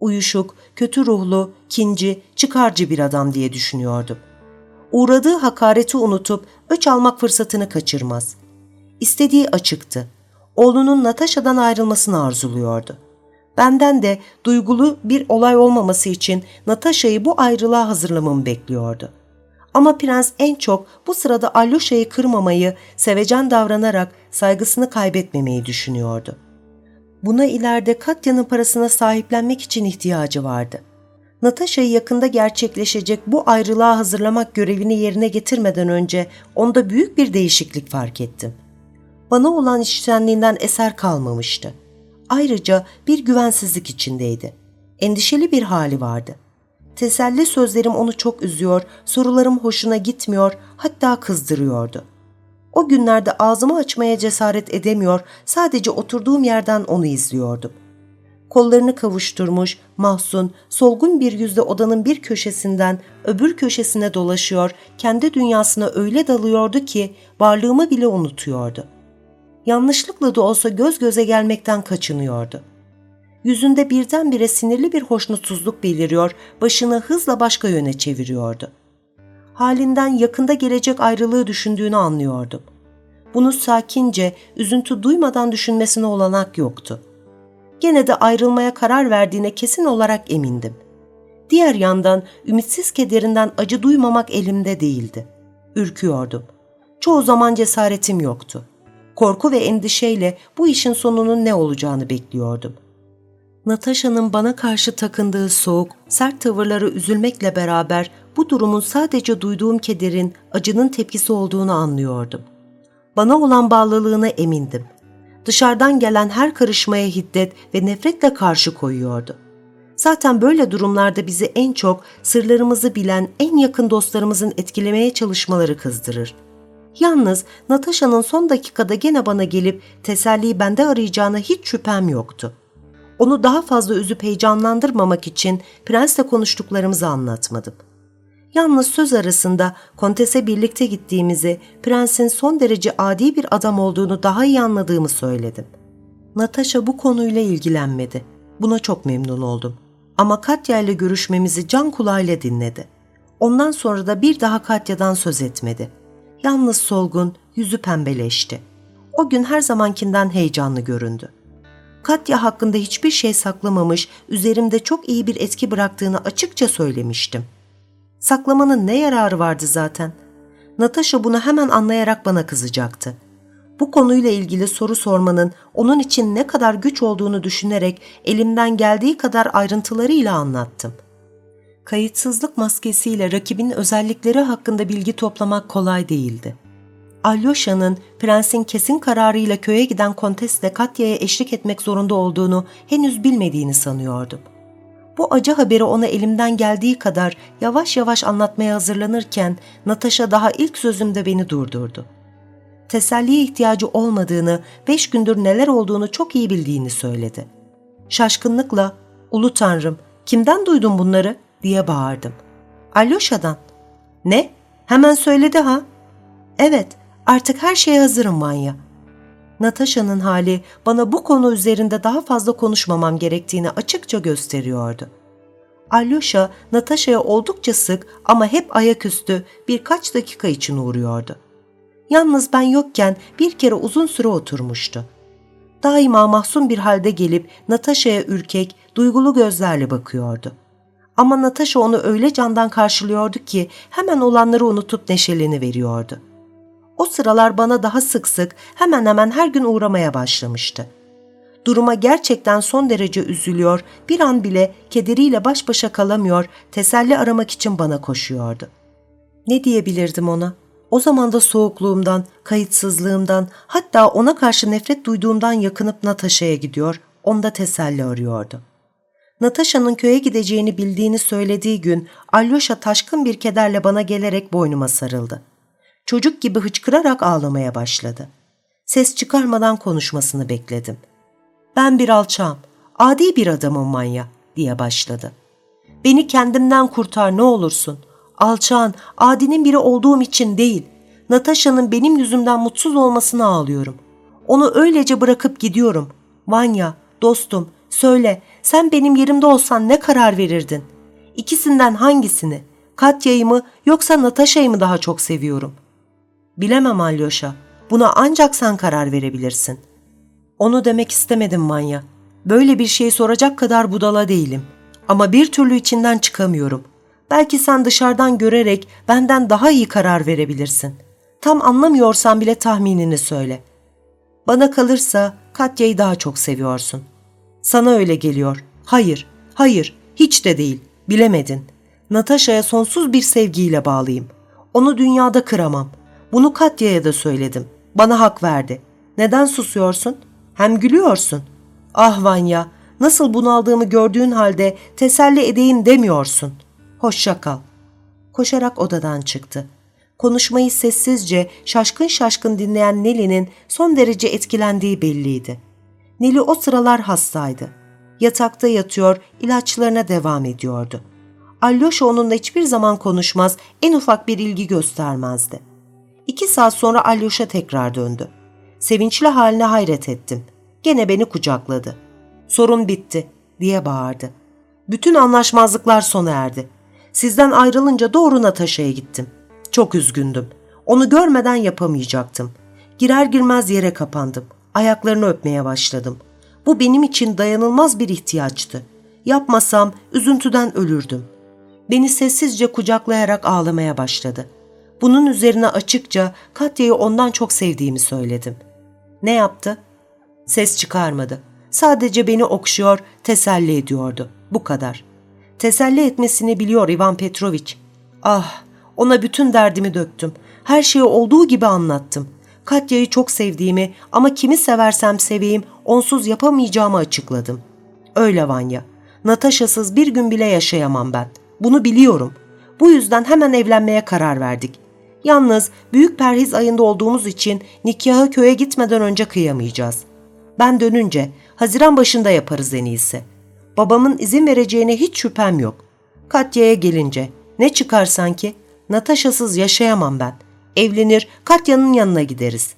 Uyuşuk, kötü ruhlu, kinci, çıkarcı bir adam diye düşünüyordum. Uğradığı hakareti unutup öç almak fırsatını kaçırmaz. İstediği açıktı. Oğlunun Natasha'dan ayrılmasını arzuluyordu. Benden de duygulu bir olay olmaması için Natasha'yı bu ayrılığa hazırlamamı bekliyordu. Ama prens en çok bu sırada Alyosha'yı kırmamayı, sevecen davranarak saygısını kaybetmemeyi düşünüyordu. Buna ileride Katya'nın parasına sahiplenmek için ihtiyacı vardı. Natasha'yı yakında gerçekleşecek bu ayrılığa hazırlamak görevini yerine getirmeden önce onda büyük bir değişiklik fark ettim. Bana olan iştenliğinden eser kalmamıştı. Ayrıca bir güvensizlik içindeydi. Endişeli bir hali vardı. Teselli sözlerim onu çok üzüyor, sorularım hoşuna gitmiyor, hatta kızdırıyordu. O günlerde ağzımı açmaya cesaret edemiyor, sadece oturduğum yerden onu izliyordum. Kollarını kavuşturmuş, mahzun, solgun bir yüzle odanın bir köşesinden öbür köşesine dolaşıyor, kendi dünyasına öyle dalıyordu ki varlığımı bile unutuyordu. Yanlışlıkla da olsa göz göze gelmekten kaçınıyordu. Yüzünde birdenbire sinirli bir hoşnutsuzluk beliriyor, başını hızla başka yöne çeviriyordu. Halinden yakında gelecek ayrılığı düşündüğünü anlıyordum. Bunu sakince, üzüntü duymadan düşünmesine olanak yoktu. Gene de ayrılmaya karar verdiğine kesin olarak emindim. Diğer yandan ümitsiz kederinden acı duymamak elimde değildi. Ürküyordum. Çoğu zaman cesaretim yoktu. Korku ve endişeyle bu işin sonunun ne olacağını bekliyordum.'' Natasha'nın bana karşı takındığı soğuk, sert tavırları üzülmekle beraber bu durumun sadece duyduğum kederin, acının tepkisi olduğunu anlıyordum. Bana olan bağlılığına emindim. Dışarıdan gelen her karışmaya hiddet ve nefretle karşı koyuyordu. Zaten böyle durumlarda bizi en çok sırlarımızı bilen en yakın dostlarımızın etkilemeye çalışmaları kızdırır. Yalnız Natasha'nın son dakikada gene bana gelip teselliyi bende arayacağına hiç şüphem yoktu.'' Onu daha fazla üzüp heyecanlandırmamak için prensle konuştuklarımızı anlatmadım. Yalnız söz arasında kontese birlikte gittiğimizi, prensin son derece adi bir adam olduğunu daha iyi anladığımı söyledim. Natasha bu konuyla ilgilenmedi. Buna çok memnun oldum. Ama Katya ile görüşmemizi can kulağıyla dinledi. Ondan sonra da bir daha Katya'dan söz etmedi. Yalnız solgun, yüzü pembeleşti. O gün her zamankinden heyecanlı göründü. Katya hakkında hiçbir şey saklamamış, üzerimde çok iyi bir etki bıraktığını açıkça söylemiştim. Saklamanın ne yararı vardı zaten? Natasha bunu hemen anlayarak bana kızacaktı. Bu konuyla ilgili soru sormanın onun için ne kadar güç olduğunu düşünerek elimden geldiği kadar ayrıntılarıyla anlattım. Kayıtsızlık maskesiyle rakibin özellikleri hakkında bilgi toplamak kolay değildi. Alyosha'nın prensin kesin kararıyla köye giden kontesle Katya'ya eşlik etmek zorunda olduğunu henüz bilmediğini sanıyordum. Bu acı haberi ona elimden geldiği kadar yavaş yavaş anlatmaya hazırlanırken Natasha daha ilk sözümde beni durdurdu. Teselliye ihtiyacı olmadığını, beş gündür neler olduğunu çok iyi bildiğini söyledi. Şaşkınlıkla, ''Ulu Tanrım, kimden duydun bunları?'' diye bağırdım. ''Alyosha'dan.'' ''Ne? Hemen söyledi ha?'' ''Evet, Artık her şeye hazırım Vanya. Natasha'nın hali bana bu konu üzerinde daha fazla konuşmamam gerektiğini açıkça gösteriyordu. Alyosha, Natasha'ya oldukça sık ama hep ayaküstü birkaç dakika için uğruyordu. Yalnız ben yokken bir kere uzun süre oturmuştu. Daima mahzun bir halde gelip Natasha'ya ürkek, duygulu gözlerle bakıyordu. Ama Natasha onu öyle candan karşılıyordu ki hemen olanları unutup neşeleni veriyordu. O sıralar bana daha sık sık hemen hemen her gün uğramaya başlamıştı. Duruma gerçekten son derece üzülüyor, bir an bile kederiyle baş başa kalamıyor, teselli aramak için bana koşuyordu. Ne diyebilirdim ona? O zaman da soğukluğumdan, kayıtsızlığımdan, hatta ona karşı nefret duyduğumdan yakınıp Natasha'ya gidiyor, onda teselli arıyordu. Natasha'nın köye gideceğini bildiğini söylediği gün Alyosha taşkın bir kederle bana gelerek boynuma sarıldı. Çocuk gibi hıçkırarak ağlamaya başladı. Ses çıkarmadan konuşmasını bekledim. Ben bir alçağım, adi bir adamım manya diye başladı. Beni kendimden kurtar ne olursun. Alçağın, adinin biri olduğum için değil, Natasha'nın benim yüzümden mutsuz olmasına ağlıyorum. Onu öylece bırakıp gidiyorum. Vanya, dostum, söyle, sen benim yerimde olsan ne karar verirdin? İkisinden hangisini? Katya'yı mı yoksa Natasha'yı mı daha çok seviyorum? Bilemem Alyosha. Buna ancak sen karar verebilirsin. Onu demek istemedim Manya. Böyle bir şey soracak kadar budala değilim. Ama bir türlü içinden çıkamıyorum. Belki sen dışarıdan görerek benden daha iyi karar verebilirsin. Tam anlamıyorsan bile tahminini söyle. Bana kalırsa Katya'yı daha çok seviyorsun. Sana öyle geliyor. Hayır, hayır, hiç de değil. Bilemedin. Natasha'ya sonsuz bir sevgiyle bağlıyım. Onu dünyada kıramam. Bunu Katya'ya da söyledim. Bana hak verdi. Neden susuyorsun? Hem gülüyorsun. Ah Vanya, nasıl bunaldığımı gördüğün halde teselli edeyim demiyorsun. Hoşça kal. Koşarak odadan çıktı. Konuşmayı sessizce, şaşkın şaşkın dinleyen Nelly'nin son derece etkilendiği belliydi. Nelly o sıralar hastaydı. Yatakta yatıyor, ilaçlarına devam ediyordu. Alyosha onunla hiçbir zaman konuşmaz, en ufak bir ilgi göstermezdi. İki saat sonra Alyosha tekrar döndü. Sevinçli haline hayret ettim. Gene beni kucakladı. Sorun bitti diye bağırdı. Bütün anlaşmazlıklar sona erdi. Sizden ayrılınca doğru Natasha'ya gittim. Çok üzgündüm. Onu görmeden yapamayacaktım. Girer girmez yere kapandım. Ayaklarını öpmeye başladım. Bu benim için dayanılmaz bir ihtiyaçtı. Yapmasam üzüntüden ölürdüm. Beni sessizce kucaklayarak ağlamaya başladı. Bunun üzerine açıkça Katya'yı ondan çok sevdiğimi söyledim. Ne yaptı? Ses çıkarmadı. Sadece beni okşuyor, teselli ediyordu. Bu kadar. Teselli etmesini biliyor Ivan Petroviç. Ah, ona bütün derdimi döktüm. Her şeyi olduğu gibi anlattım. Katya'yı çok sevdiğimi ama kimi seversem seveyim onsuz yapamayacağımı açıkladım. Öyle Vanya. Natasha'sız bir gün bile yaşayamam ben. Bunu biliyorum. Bu yüzden hemen evlenmeye karar verdik. Yalnız büyük perhiz ayında olduğumuz için nikahı köye gitmeden önce kıyamayacağız. Ben dönünce Haziran başında yaparız en iyisi. Babamın izin vereceğine hiç şüphem yok. Katya'ya gelince ne çıkar sanki? Natasha'sız yaşayamam ben. Evlenir Katya'nın yanına gideriz.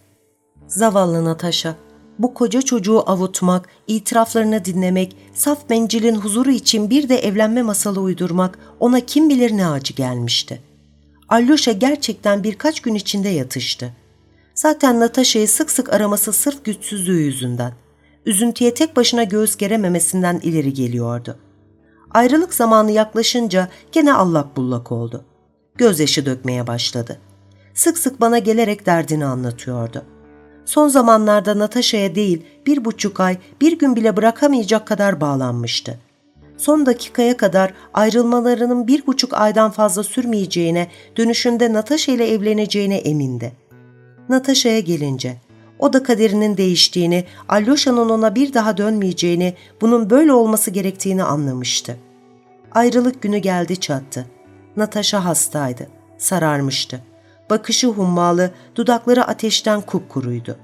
Zavallı Natasha. Bu koca çocuğu avutmak, itiraflarını dinlemek, saf mencilin huzuru için bir de evlenme masalı uydurmak ona kim bilir ne acı gelmişti. Alyosha gerçekten birkaç gün içinde yatıştı. Zaten Natasha'yı sık sık araması sırf güçsüzlüğü yüzünden. Üzüntüye tek başına göğüs gerememesinden ileri geliyordu. Ayrılık zamanı yaklaşınca gene allak bullak oldu. Gözyaşı dökmeye başladı. Sık sık bana gelerek derdini anlatıyordu. Son zamanlarda Natasha'ya değil bir buçuk ay, bir gün bile bırakamayacak kadar bağlanmıştı. Son dakikaya kadar ayrılmalarının bir buçuk aydan fazla sürmeyeceğine, dönüşünde Natasha ile evleneceğine emindi. Natasha'ya gelince, o da kaderinin değiştiğini, Alyosha'nın ona bir daha dönmeyeceğini, bunun böyle olması gerektiğini anlamıştı. Ayrılık günü geldi çattı. Natasha hastaydı, sararmıştı. Bakışı hummalı, dudakları ateşten kupkuruydu.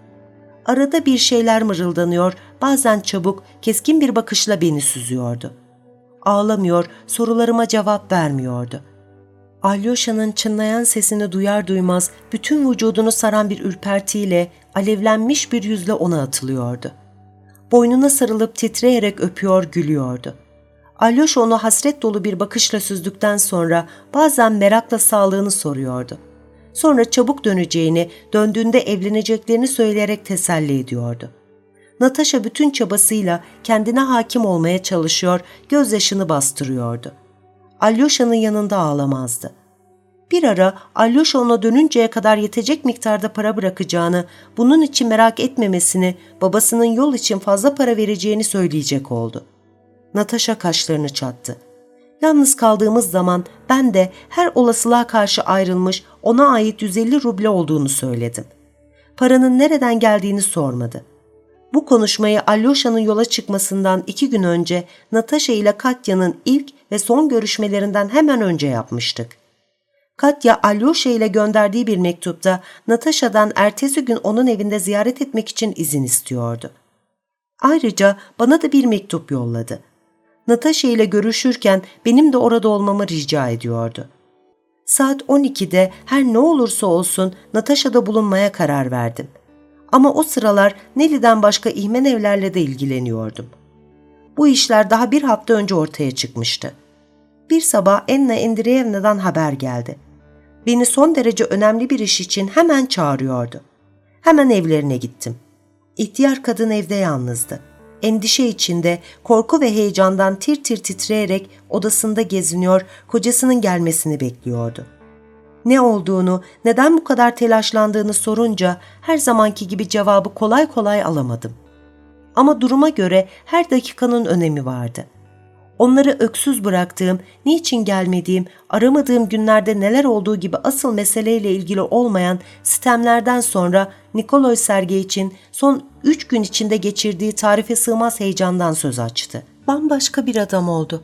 Arada bir şeyler mırıldanıyor, bazen çabuk, keskin bir bakışla beni süzüyordu. Ağlamıyor, sorularıma cevap vermiyordu. Alyosha'nın çınlayan sesini duyar duymaz bütün vücudunu saran bir ürpertiyle alevlenmiş bir yüzle ona atılıyordu. Boynuna sarılıp titreyerek öpüyor, gülüyordu. Alyosha onu hasret dolu bir bakışla süzdükten sonra bazen merakla sağlığını soruyordu. Sonra çabuk döneceğini, döndüğünde evleneceklerini söyleyerek teselli ediyordu. Natasha bütün çabasıyla kendine hakim olmaya çalışıyor, gözyaşını bastırıyordu. Alyosha'nın yanında ağlamazdı. Bir ara Alyosha ona dönünceye kadar yetecek miktarda para bırakacağını, bunun için merak etmemesini, babasının yol için fazla para vereceğini söyleyecek oldu. Natasha kaşlarını çattı. Yalnız kaldığımız zaman ben de her olasılığa karşı ayrılmış ona ait 150 ruble olduğunu söyledim. Paranın nereden geldiğini sormadı. Bu konuşmayı Alyosha'nın yola çıkmasından iki gün önce Natasha ile Katya'nın ilk ve son görüşmelerinden hemen önce yapmıştık. Katya Alyosha ile gönderdiği bir mektupta Natasha'dan ertesi gün onun evinde ziyaret etmek için izin istiyordu. Ayrıca bana da bir mektup yolladı. Natasha ile görüşürken benim de orada olmamı rica ediyordu. Saat 12'de her ne olursa olsun Natasha'da bulunmaya karar verdim. Ama o sıralar Nelly'den başka ihmen evlerle de ilgileniyordum. Bu işler daha bir hafta önce ortaya çıkmıştı. Bir sabah Enna Endreyevna'dan haber geldi. Beni son derece önemli bir iş için hemen çağırıyordu. Hemen evlerine gittim. İhtiyar kadın evde yalnızdı. Endişe içinde, korku ve heyecandan tir tir titreyerek odasında geziniyor, kocasının gelmesini bekliyordu. Ne olduğunu, neden bu kadar telaşlandığını sorunca her zamanki gibi cevabı kolay kolay alamadım. Ama duruma göre her dakikanın önemi vardı. Onları öksüz bıraktığım, niçin gelmediğim, aramadığım günlerde neler olduğu gibi asıl meseleyle ilgili olmayan sistemlerden sonra Nikoloy için son üç gün içinde geçirdiği tarife sığmaz heyecandan söz açtı. Bambaşka bir adam oldu.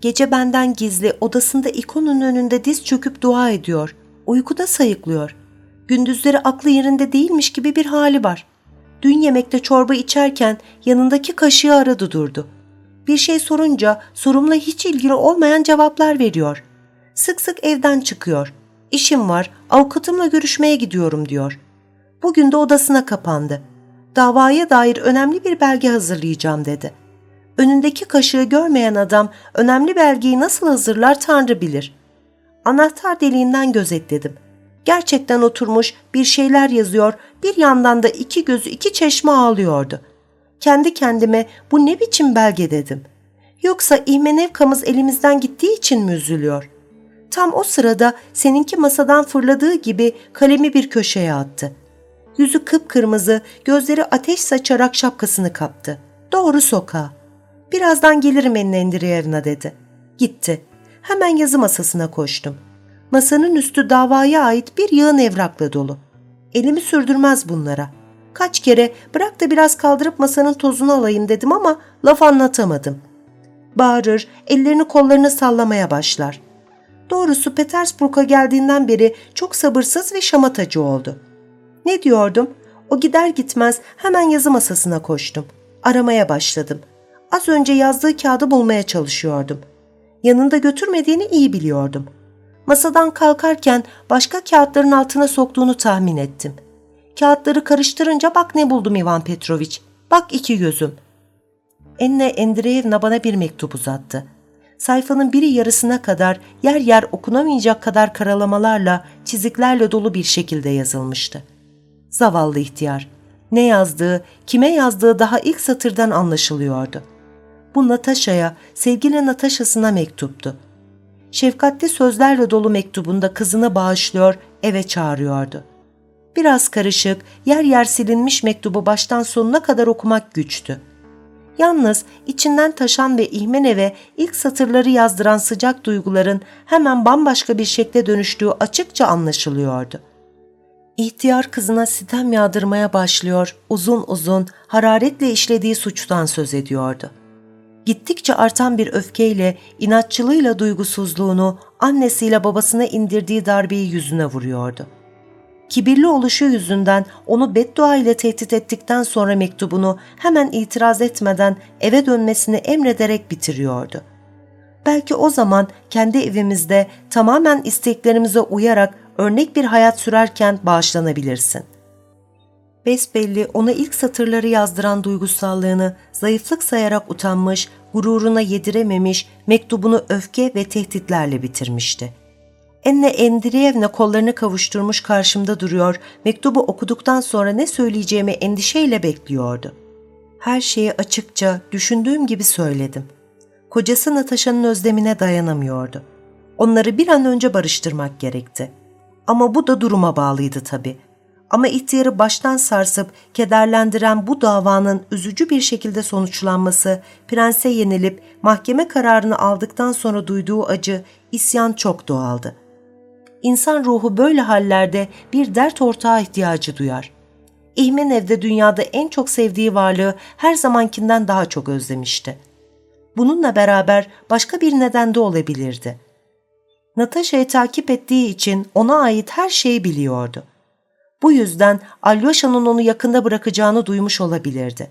Gece benden gizli odasında ikonun önünde diz çöküp dua ediyor. Uykuda sayıklıyor. Gündüzleri aklı yerinde değilmiş gibi bir hali var. Dün yemekte çorba içerken yanındaki kaşığı aradı durdu. Bir şey sorunca sorumla hiç ilgili olmayan cevaplar veriyor. Sık sık evden çıkıyor. İşim var, avukatımla görüşmeye gidiyorum diyor. Bugün de odasına kapandı. Davaya dair önemli bir belge hazırlayacağım dedi. Önündeki kaşığı görmeyen adam önemli belgeyi nasıl hazırlar Tanrı bilir. Anahtar deliğinden gözetledim. Gerçekten oturmuş bir şeyler yazıyor, bir yandan da iki gözü iki çeşme ağlıyordu.'' Kendi kendime bu ne biçim belge dedim. Yoksa İhmenevkamız elimizden gittiği için mi üzülüyor? Tam o sırada seninki masadan fırladığı gibi kalemi bir köşeye attı. Yüzü kıpkırmızı, gözleri ateş saçarak şapkasını kaptı. Doğru sokağa. Birazdan gelirim Ennendiriyevna dedi. Gitti. Hemen yazı masasına koştum. Masanın üstü davaya ait bir yığın evrakla dolu. Elimi sürdürmez bunlara.'' Kaç kere bırak da biraz kaldırıp masanın tozunu alayım dedim ama laf anlatamadım. Bağırır, ellerini kollarını sallamaya başlar. Doğrusu Petersburg'a geldiğinden beri çok sabırsız ve şamatacı oldu. Ne diyordum? O gider gitmez hemen yazı masasına koştum. Aramaya başladım. Az önce yazdığı kağıdı bulmaya çalışıyordum. Yanında götürmediğini iyi biliyordum. Masadan kalkarken başka kağıtların altına soktuğunu tahmin ettim. Kağıtları karıştırınca bak ne buldum Ivan Petroviç. Bak iki gözüm. Enne Endreyevna bana bir mektup uzattı. Sayfanın biri yarısına kadar yer yer okunamayacak kadar karalamalarla, çiziklerle dolu bir şekilde yazılmıştı. Zavallı ihtiyar. Ne yazdığı, kime yazdığı daha ilk satırdan anlaşılıyordu. Bu Natasha'ya, sevgili Natasha'sına mektuptu. Şefkatli sözlerle dolu mektubunda kızını bağışlıyor, eve çağırıyordu. Biraz karışık, yer yer silinmiş mektubu baştan sonuna kadar okumak güçtü. Yalnız içinden taşan ve İhmenev'e ilk satırları yazdıran sıcak duyguların hemen bambaşka bir şekle dönüştüğü açıkça anlaşılıyordu. İhtiyar kızına sitem yağdırmaya başlıyor, uzun uzun, hararetle işlediği suçtan söz ediyordu. Gittikçe artan bir öfkeyle, inatçılığıyla duygusuzluğunu, annesiyle babasına indirdiği darbeyi yüzüne vuruyordu.'' Kibirli oluşu yüzünden onu beddua ile tehdit ettikten sonra mektubunu hemen itiraz etmeden eve dönmesini emrederek bitiriyordu. Belki o zaman kendi evimizde tamamen isteklerimize uyarak örnek bir hayat sürerken bağışlanabilirsin. Besbelli ona ilk satırları yazdıran duygusallığını zayıflık sayarak utanmış, gururuna yedirememiş, mektubunu öfke ve tehditlerle bitirmişti. Enne Endriyevna kollarını kavuşturmuş karşımda duruyor, mektubu okuduktan sonra ne söyleyeceğimi endişeyle bekliyordu. Her şeyi açıkça, düşündüğüm gibi söyledim. Kocası Natasha'nın özlemine dayanamıyordu. Onları bir an önce barıştırmak gerekti. Ama bu da duruma bağlıydı tabii. Ama ihtiyarı baştan sarsıp kederlendiren bu davanın üzücü bir şekilde sonuçlanması, prense yenilip mahkeme kararını aldıktan sonra duyduğu acı, isyan çok doğaldı. İnsan ruhu böyle hallerde bir dert ortağı ihtiyacı duyar. İhmenev'de dünyada en çok sevdiği varlığı her zamankinden daha çok özlemişti. Bununla beraber başka bir neden de olabilirdi. Natasha'yı takip ettiği için ona ait her şeyi biliyordu. Bu yüzden Alyosha'nın onu yakında bırakacağını duymuş olabilirdi.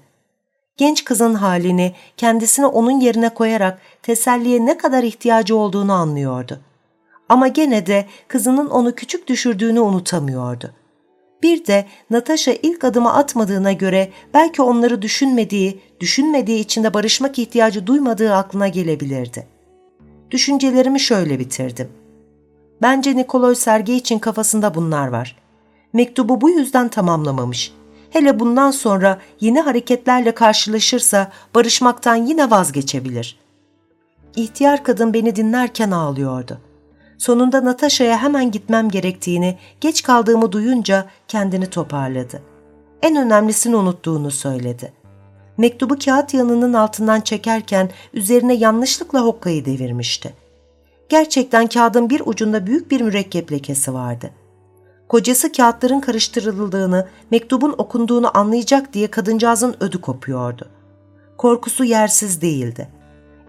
Genç kızın halini kendisini onun yerine koyarak teselliye ne kadar ihtiyacı olduğunu anlıyordu. Ama gene de kızının onu küçük düşürdüğünü unutamıyordu. Bir de Natasha ilk adımı atmadığına göre belki onları düşünmediği, düşünmediği için de barışmak ihtiyacı duymadığı aklına gelebilirdi. Düşüncelerimi şöyle bitirdim. Bence Nikolay Sergey için kafasında bunlar var. Mektubu bu yüzden tamamlamamış. Hele bundan sonra yeni hareketlerle karşılaşırsa barışmaktan yine vazgeçebilir. İhtiyar kadın beni dinlerken ağlıyordu. Sonunda Natasha'ya hemen gitmem gerektiğini, geç kaldığımı duyunca kendini toparladı. En önemlisini unuttuğunu söyledi. Mektubu kağıt yanının altından çekerken üzerine yanlışlıkla hokkayı devirmişti. Gerçekten kağıdın bir ucunda büyük bir mürekkep lekesi vardı. Kocası kağıtların karıştırıldığını, mektubun okunduğunu anlayacak diye kadıncağızın ödü kopuyordu. Korkusu yersiz değildi.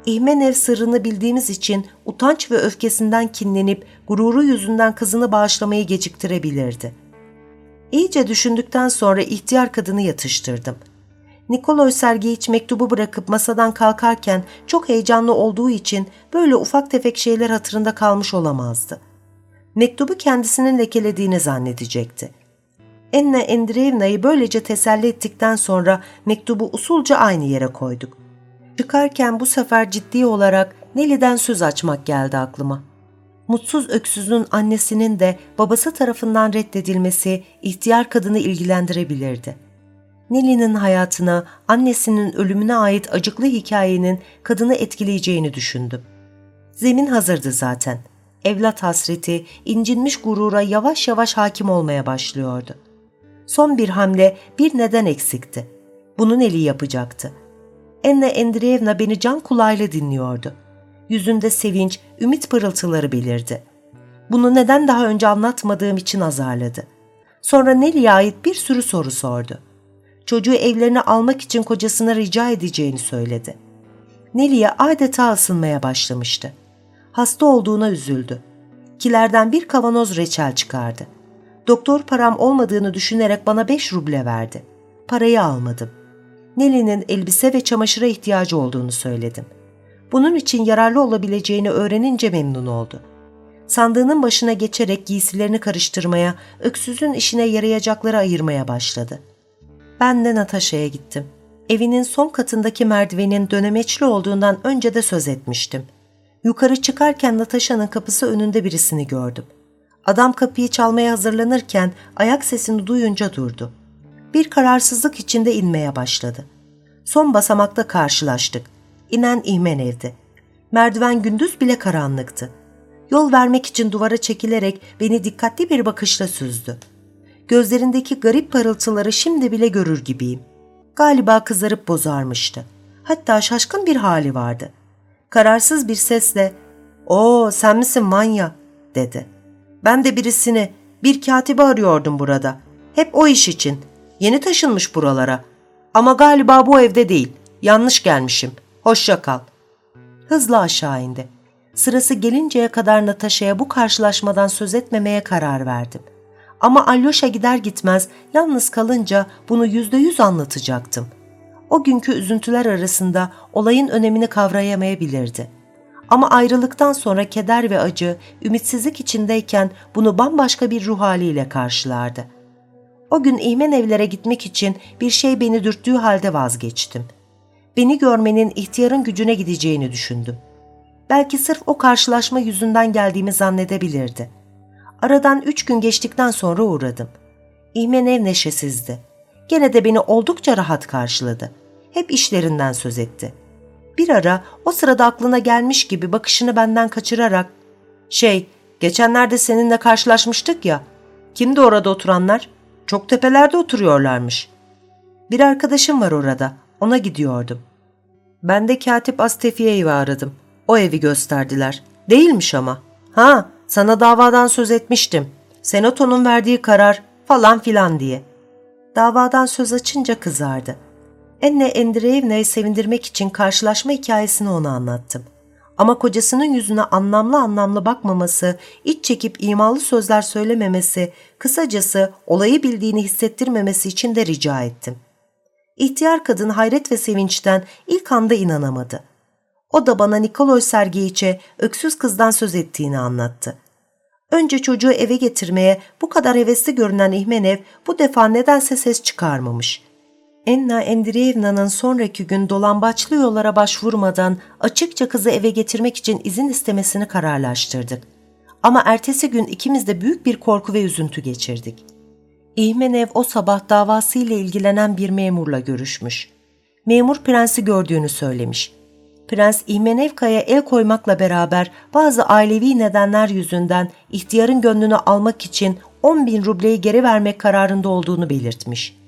İhmenev sırrını bildiğimiz için utanç ve öfkesinden kinlenip gururu yüzünden kızını bağışlamayı geciktirebilirdi. İyice düşündükten sonra ihtiyar kadını yatıştırdım. Nikoloy Sergeyiç mektubu bırakıp masadan kalkarken çok heyecanlı olduğu için böyle ufak tefek şeyler hatırında kalmış olamazdı. Mektubu kendisinin lekelediğini zannedecekti. Enna Endreevna'yı böylece teselli ettikten sonra mektubu usulca aynı yere koyduk. Çıkarken bu sefer ciddi olarak Nelly'den söz açmak geldi aklıma. Mutsuz öksüzün annesinin de babası tarafından reddedilmesi ihtiyar kadını ilgilendirebilirdi. Nelly'nin hayatına, annesinin ölümüne ait acıklı hikayenin kadını etkileyeceğini düşündüm. Zemin hazırdı zaten. Evlat hasreti, incinmiş gurura yavaş yavaş hakim olmaya başlıyordu. Son bir hamle, bir neden eksikti. Bunun eli yapacaktı. Enna Endreyevna beni can kulağıyla dinliyordu. Yüzünde sevinç, ümit pırıltıları belirdi. Bunu neden daha önce anlatmadığım için azarladı. Sonra Nelly'e ait bir sürü soru sordu. Çocuğu evlerine almak için kocasına rica edeceğini söyledi. Nelly'e adeta ısınmaya başlamıştı. Hasta olduğuna üzüldü. Kilerden bir kavanoz reçel çıkardı. Doktor param olmadığını düşünerek bana beş ruble verdi. Parayı almadım.'' Nelly'nin elbise ve çamaşıra ihtiyacı olduğunu söyledim. Bunun için yararlı olabileceğini öğrenince memnun oldu. Sandığının başına geçerek giysilerini karıştırmaya, öksüzün işine yarayacakları ayırmaya başladı. Ben de Natasha'ya gittim. Evinin son katındaki merdivenin dönemeçli olduğundan önce de söz etmiştim. Yukarı çıkarken Natasha'nın kapısı önünde birisini gördüm. Adam kapıyı çalmaya hazırlanırken ayak sesini duyunca durdu bir kararsızlık içinde inmeye başladı. Son basamakta karşılaştık. İnen İhmen evde. Merdiven gündüz bile karanlıktı. Yol vermek için duvara çekilerek beni dikkatli bir bakışla süzdü. Gözlerindeki garip parıltıları şimdi bile görür gibiyim. Galiba kızarıp bozarmıştı. Hatta şaşkın bir hali vardı. Kararsız bir sesle ''Oo sen misin manya?'' dedi. ''Ben de birisini, bir katibi arıyordum burada. Hep o iş için. Yeni taşınmış buralara. Ama galiba bu evde değil. Yanlış gelmişim. Hoşça kal. Hızla aşağı indi. Sırası gelinceye kadar Natasha'ya bu karşılaşmadan söz etmemeye karar verdim. Ama Alyosha gider gitmez yalnız kalınca bunu yüzde yüz anlatacaktım. O günkü üzüntüler arasında olayın önemini kavrayamayabilirdi. Ama ayrılıktan sonra keder ve acı, ümitsizlik içindeyken bunu bambaşka bir ruh haliyle karşılardı. O gün İmen evlere gitmek için bir şey beni dürttüğü halde vazgeçtim. Beni görmenin ihtiyarın gücüne gideceğini düşündüm. Belki sırf o karşılaşma yüzünden geldiğimi zannedebilirdi. Aradan üç gün geçtikten sonra uğradım. İhmenev neşesizdi. Gene de beni oldukça rahat karşıladı. Hep işlerinden söz etti. Bir ara o sırada aklına gelmiş gibi bakışını benden kaçırarak ''Şey, geçenlerde seninle karşılaşmıştık ya. Kimdi orada oturanlar? Çok tepelerde oturuyorlarmış. Bir arkadaşım var orada. Ona gidiyordum. Ben de Katip Astefiye'yi aradım. O evi gösterdiler. Değilmiş ama. Ha, sana davadan söz etmiştim. Senato'nun verdiği karar falan filan diye. Davadan söz açınca kızardı. Enne Endreevna'yı sevindirmek için karşılaşma hikayesini ona anlattım. Ama kocasının yüzüne anlamlı anlamlı bakmaması, iç çekip imalı sözler söylememesi, kısacası olayı bildiğini hissettirmemesi için de rica ettim. İhtiyar kadın hayret ve sevinçten ilk anda inanamadı. O da bana Nikoloy Sergeyiç'e öksüz kızdan söz ettiğini anlattı. Önce çocuğu eve getirmeye bu kadar hevesli görünen İhmenev bu defa nedense ses çıkarmamış. Enna Endriyevna'nın sonraki gün dolambaçlı yollara başvurmadan açıkça kızı eve getirmek için izin istemesini kararlaştırdık. Ama ertesi gün ikimiz de büyük bir korku ve üzüntü geçirdik. İhmenev o sabah davasıyla ilgilenen bir memurla görüşmüş. Memur prensi gördüğünü söylemiş. Prens İhmenevka'ya el koymakla beraber bazı ailevi nedenler yüzünden ihtiyarın gönlünü almak için 10 bin rubleyi geri vermek kararında olduğunu belirtmiş.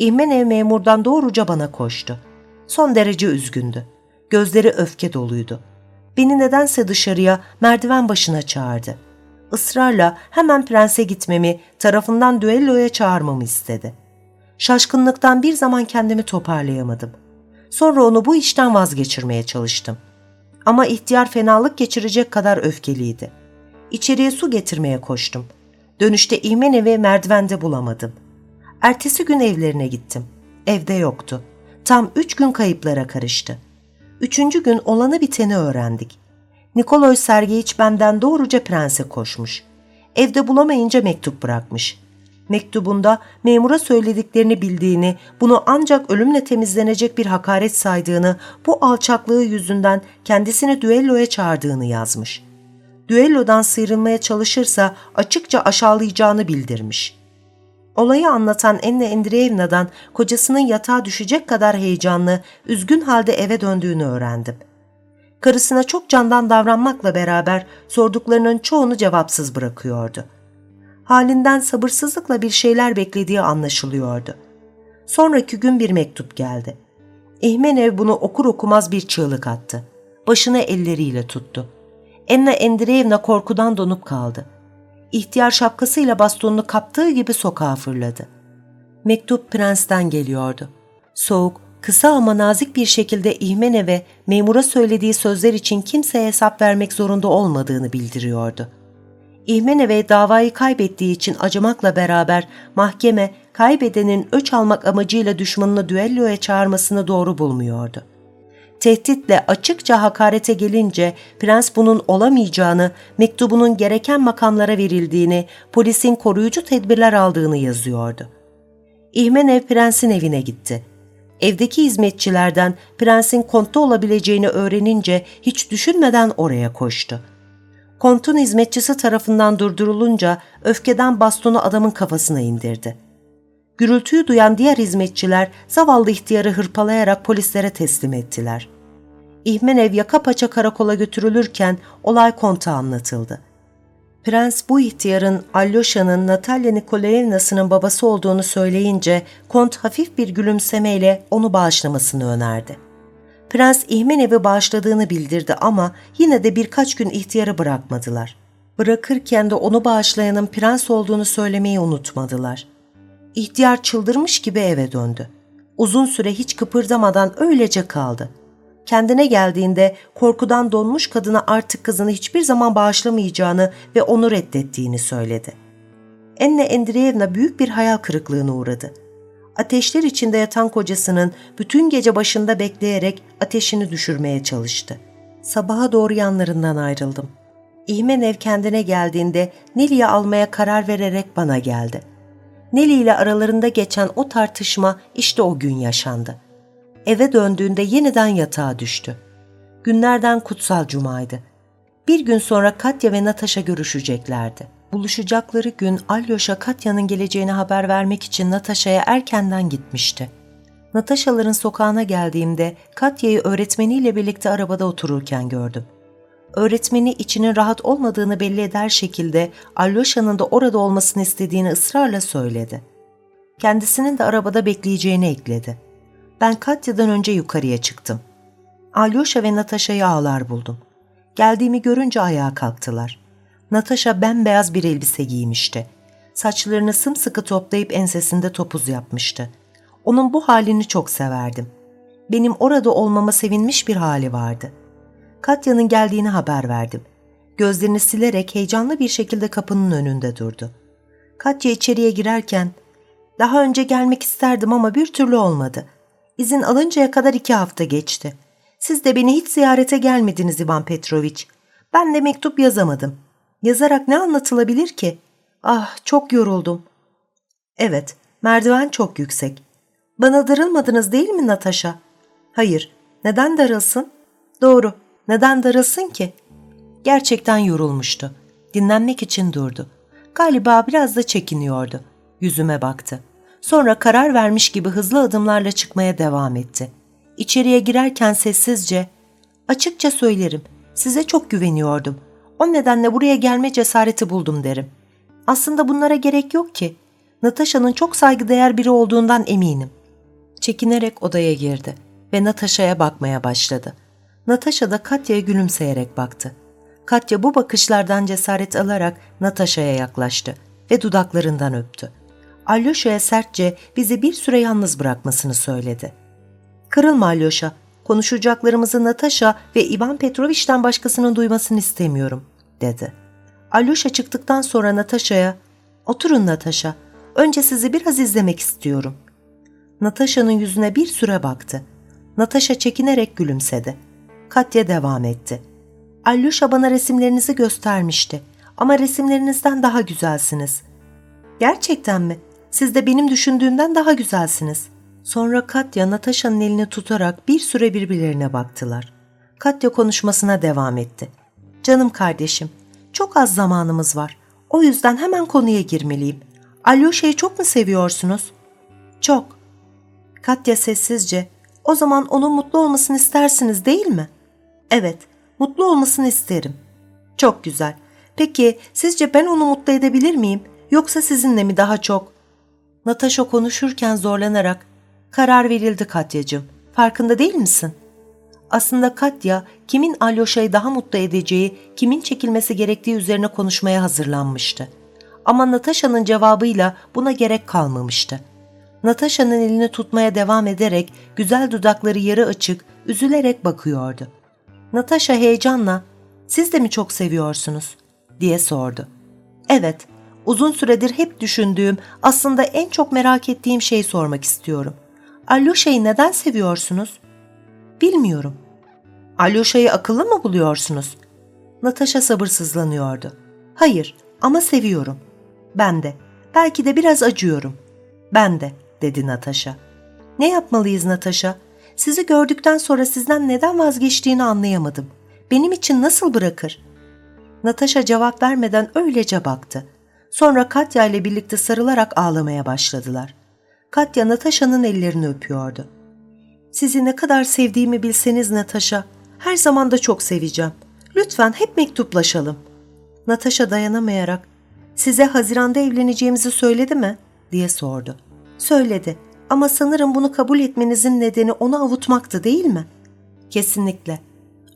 İhmenev memurdan doğruca bana koştu. Son derece üzgündü. Gözleri öfke doluydu. Beni nedense dışarıya merdiven başına çağırdı. Israrla hemen prense gitmemi, tarafından düelloya çağırmamı istedi. Şaşkınlıktan bir zaman kendimi toparlayamadım. Sonra onu bu işten vazgeçirmeye çalıştım. Ama ihtiyar fenalık geçirecek kadar öfkeliydi. İçeriye su getirmeye koştum. Dönüşte İhmenev'i merdivende bulamadım. Ertesi gün evlerine gittim. Evde yoktu. Tam üç gün kayıplara karıştı. Üçüncü gün olanı biteni öğrendik. Nikoloy Sergeyiç benden doğruca prense koşmuş. Evde bulamayınca mektup bırakmış. Mektubunda memura söylediklerini bildiğini, bunu ancak ölümle temizlenecek bir hakaret saydığını, bu alçaklığı yüzünden kendisini düelloya çağırdığını yazmış. Düellodan sıyrılmaya çalışırsa açıkça aşağılayacağını bildirmiş. Olayı anlatan Enne Endreyevna'dan kocasının yatağa düşecek kadar heyecanlı, üzgün halde eve döndüğünü öğrendim. Karısına çok candan davranmakla beraber sorduklarının çoğunu cevapsız bırakıyordu. Halinden sabırsızlıkla bir şeyler beklediği anlaşılıyordu. Sonraki gün bir mektup geldi. İhmenev bunu okur okumaz bir çığlık attı. Başını elleriyle tuttu. Enna Endreyevna korkudan donup kaldı. İhtiyar şapkasıyla bastonunu kaptığı gibi sokağa fırladı. Mektup prensten geliyordu. Soğuk, kısa ama nazik bir şekilde İhmenev'e memura söylediği sözler için kimseye hesap vermek zorunda olmadığını bildiriyordu. İhmenev'e davayı kaybettiği için acımakla beraber mahkeme kaybedenin öç almak amacıyla düşmanını düelloya çağırmasını doğru bulmuyordu. Tehditle açıkça hakarete gelince prens bunun olamayacağını, mektubunun gereken makamlara verildiğini, polisin koruyucu tedbirler aldığını yazıyordu. İhmenev prensin evine gitti. Evdeki hizmetçilerden prensin kontta olabileceğini öğrenince hiç düşünmeden oraya koştu. Kontun hizmetçisi tarafından durdurulunca öfkeden bastonu adamın kafasına indirdi. Gürültüyü duyan diğer hizmetçiler zavallı ihtiyarı hırpalayarak polislere teslim ettiler. İhmenev yaka paça karakola götürülürken olay konta anlatıldı. Prens bu ihtiyarın Alyosha'nın Natalya Nikolaevna'sının babası olduğunu söyleyince kont hafif bir gülümsemeyle onu bağışlamasını önerdi. Prens İhmenev'i bağışladığını bildirdi ama yine de birkaç gün ihtiyarı bırakmadılar. Bırakırken de onu bağışlayanın prens olduğunu söylemeyi unutmadılar. İhtiyar çıldırmış gibi eve döndü. Uzun süre hiç kıpırdamadan öylece kaldı. Kendine geldiğinde korkudan donmuş kadına artık kızını hiçbir zaman bağışlamayacağını ve onu reddettiğini söyledi. Enne Endriyevna büyük bir hayal kırıklığına uğradı. Ateşler içinde yatan kocasının bütün gece başında bekleyerek ateşini düşürmeye çalıştı. Sabaha doğru yanlarından ayrıldım. İhmenev kendine geldiğinde Neli'yi almaya karar vererek bana geldi. Neli ile aralarında geçen o tartışma işte o gün yaşandı. Eve döndüğünde yeniden yatağa düştü. Günlerden kutsal cumaydı. Bir gün sonra Katya ve Natasha görüşeceklerdi. Buluşacakları gün Alyosha Katya'nın geleceğini haber vermek için Natasha'ya erkenden gitmişti. Natasha'ların sokağına geldiğimde Katya'yı öğretmeniyle birlikte arabada otururken gördüm. Öğretmeni içinin rahat olmadığını belli eder şekilde Alyosha'nın da orada olmasını istediğini ısrarla söyledi. Kendisinin de arabada bekleyeceğini ekledi. Ben Katya'dan önce yukarıya çıktım. Alyosha ve Natasha'yı ağlar buldum. Geldiğimi görünce ayağa kalktılar. Natasha bembeyaz bir elbise giymişti. Saçlarını sımsıkı toplayıp ensesinde topuz yapmıştı. Onun bu halini çok severdim. Benim orada olmama sevinmiş bir hali vardı. Katya'nın geldiğini haber verdim. Gözlerini silerek heyecanlı bir şekilde kapının önünde durdu. Katya içeriye girerken, ''Daha önce gelmek isterdim ama bir türlü olmadı. İzin alıncaya kadar iki hafta geçti. Siz de beni hiç ziyarete gelmediniz Ivan Petroviç. Ben de mektup yazamadım. Yazarak ne anlatılabilir ki? Ah, çok yoruldum.'' ''Evet, merdiven çok yüksek. Bana darılmadınız değil mi Natasha? Hayır. Neden darılsın? Doğru. Neden darılsın ki? Gerçekten yorulmuştu. Dinlenmek için durdu. Galiba biraz da çekiniyordu. Yüzüme baktı. Sonra karar vermiş gibi hızlı adımlarla çıkmaya devam etti. İçeriye girerken sessizce, ''Açıkça söylerim, size çok güveniyordum. O nedenle buraya gelme cesareti buldum.'' derim. Aslında bunlara gerek yok ki. Natasha'nın çok saygıdeğer biri olduğundan eminim. Çekinerek odaya girdi ve Natasha'ya bakmaya başladı. Natasha da Katya'ya gülümseyerek baktı. Katya bu bakışlardan cesaret alarak Natasha'ya yaklaştı ve dudaklarından öptü. Alyosha'ya sertçe bizi bir süre yalnız bırakmasını söyledi. Kırılma Alyosha, konuşacaklarımızı Natasha ve Ivan Petrovich'ten başkasının duymasını istemiyorum, dedi. Alyosha çıktıktan sonra Natasha'ya, oturun Natasha, önce sizi biraz izlemek istiyorum.'' Natasha'nın yüzüne bir süre baktı. Natasha çekinerek gülümsedi. Katya devam etti. Alyosha bana resimlerinizi göstermişti ama resimlerinizden daha güzelsiniz. Gerçekten mi? Siz de benim düşündüğümden daha güzelsiniz. Sonra Katya Natasha'nın elini tutarak bir süre birbirlerine baktılar. Katya konuşmasına devam etti. Canım kardeşim, çok az zamanımız var. O yüzden hemen konuya girmeliyim. Alyosha'yı çok mu seviyorsunuz? Çok. Katya sessizce, o zaman onun mutlu olmasını istersiniz değil mi? Evet, mutlu olmasını isterim. Çok güzel. Peki sizce ben onu mutlu edebilir miyim? Yoksa sizinle mi daha çok? Natasha konuşurken zorlanarak, karar verildi Katya'cığım. Farkında değil misin? Aslında Katya, kimin Alyosha'yı daha mutlu edeceği, kimin çekilmesi gerektiği üzerine konuşmaya hazırlanmıştı. Ama Natasha'nın cevabıyla buna gerek kalmamıştı. Natasha'nın elini tutmaya devam ederek güzel dudakları yarı açık, üzülerek bakıyordu. Natasha heyecanla ''Siz de mi çok seviyorsunuz?'' diye sordu. ''Evet, uzun süredir hep düşündüğüm, aslında en çok merak ettiğim şeyi sormak istiyorum. Alyosha'yı neden seviyorsunuz?'' ''Bilmiyorum.'' ''Alyosha'yı akıllı mı buluyorsunuz?'' Natasha sabırsızlanıyordu. ''Hayır ama seviyorum. Ben de. Belki de biraz acıyorum. Ben de.'' dedi Natasha. Ne yapmalıyız Natasha? Sizi gördükten sonra sizden neden vazgeçtiğini anlayamadım. Benim için nasıl bırakır? Natasha cevap vermeden öylece baktı. Sonra Katya ile birlikte sarılarak ağlamaya başladılar. Katya Natasha'nın ellerini öpüyordu. Sizi ne kadar sevdiğimi bilseniz Natasha, her zaman da çok seveceğim. Lütfen hep mektuplaşalım. Natasha dayanamayarak, size Haziran'da evleneceğimizi söyledi mi? diye sordu. Söyledi ama sanırım bunu kabul etmenizin nedeni onu avutmaktı değil mi? Kesinlikle.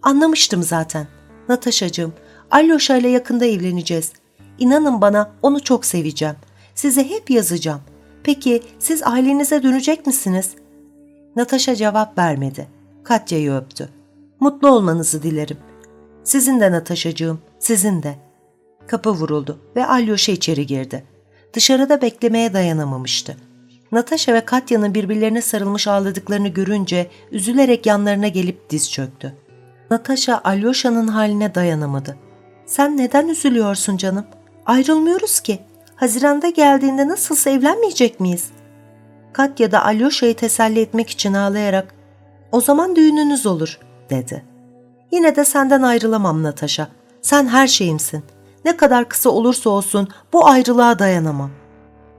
Anlamıştım zaten. Natasha'cığım, Alyosha ile yakında evleneceğiz. İnanın bana onu çok seveceğim. Size hep yazacağım. Peki siz ailenize dönecek misiniz? Natasha cevap vermedi. Katya'yı öptü. Mutlu olmanızı dilerim. Sizin de Natasha'cığım, sizin de. Kapı vuruldu ve Alyosha içeri girdi. Dışarıda beklemeye dayanamamıştı. Natasha ve Katya'nın birbirlerine sarılmış ağladıklarını görünce üzülerek yanlarına gelip diz çöktü. Natasha Alyosha'nın haline dayanamadı. ''Sen neden üzülüyorsun canım? Ayrılmıyoruz ki. Haziranda geldiğinde nasılsa evlenmeyecek miyiz?'' Katya da Alyosha'yı teselli etmek için ağlayarak ''O zaman düğününüz olur.'' dedi. Yine de senden ayrılamam Natasha. Sen her şeyimsin. Ne kadar kısa olursa olsun bu ayrılığa dayanamam.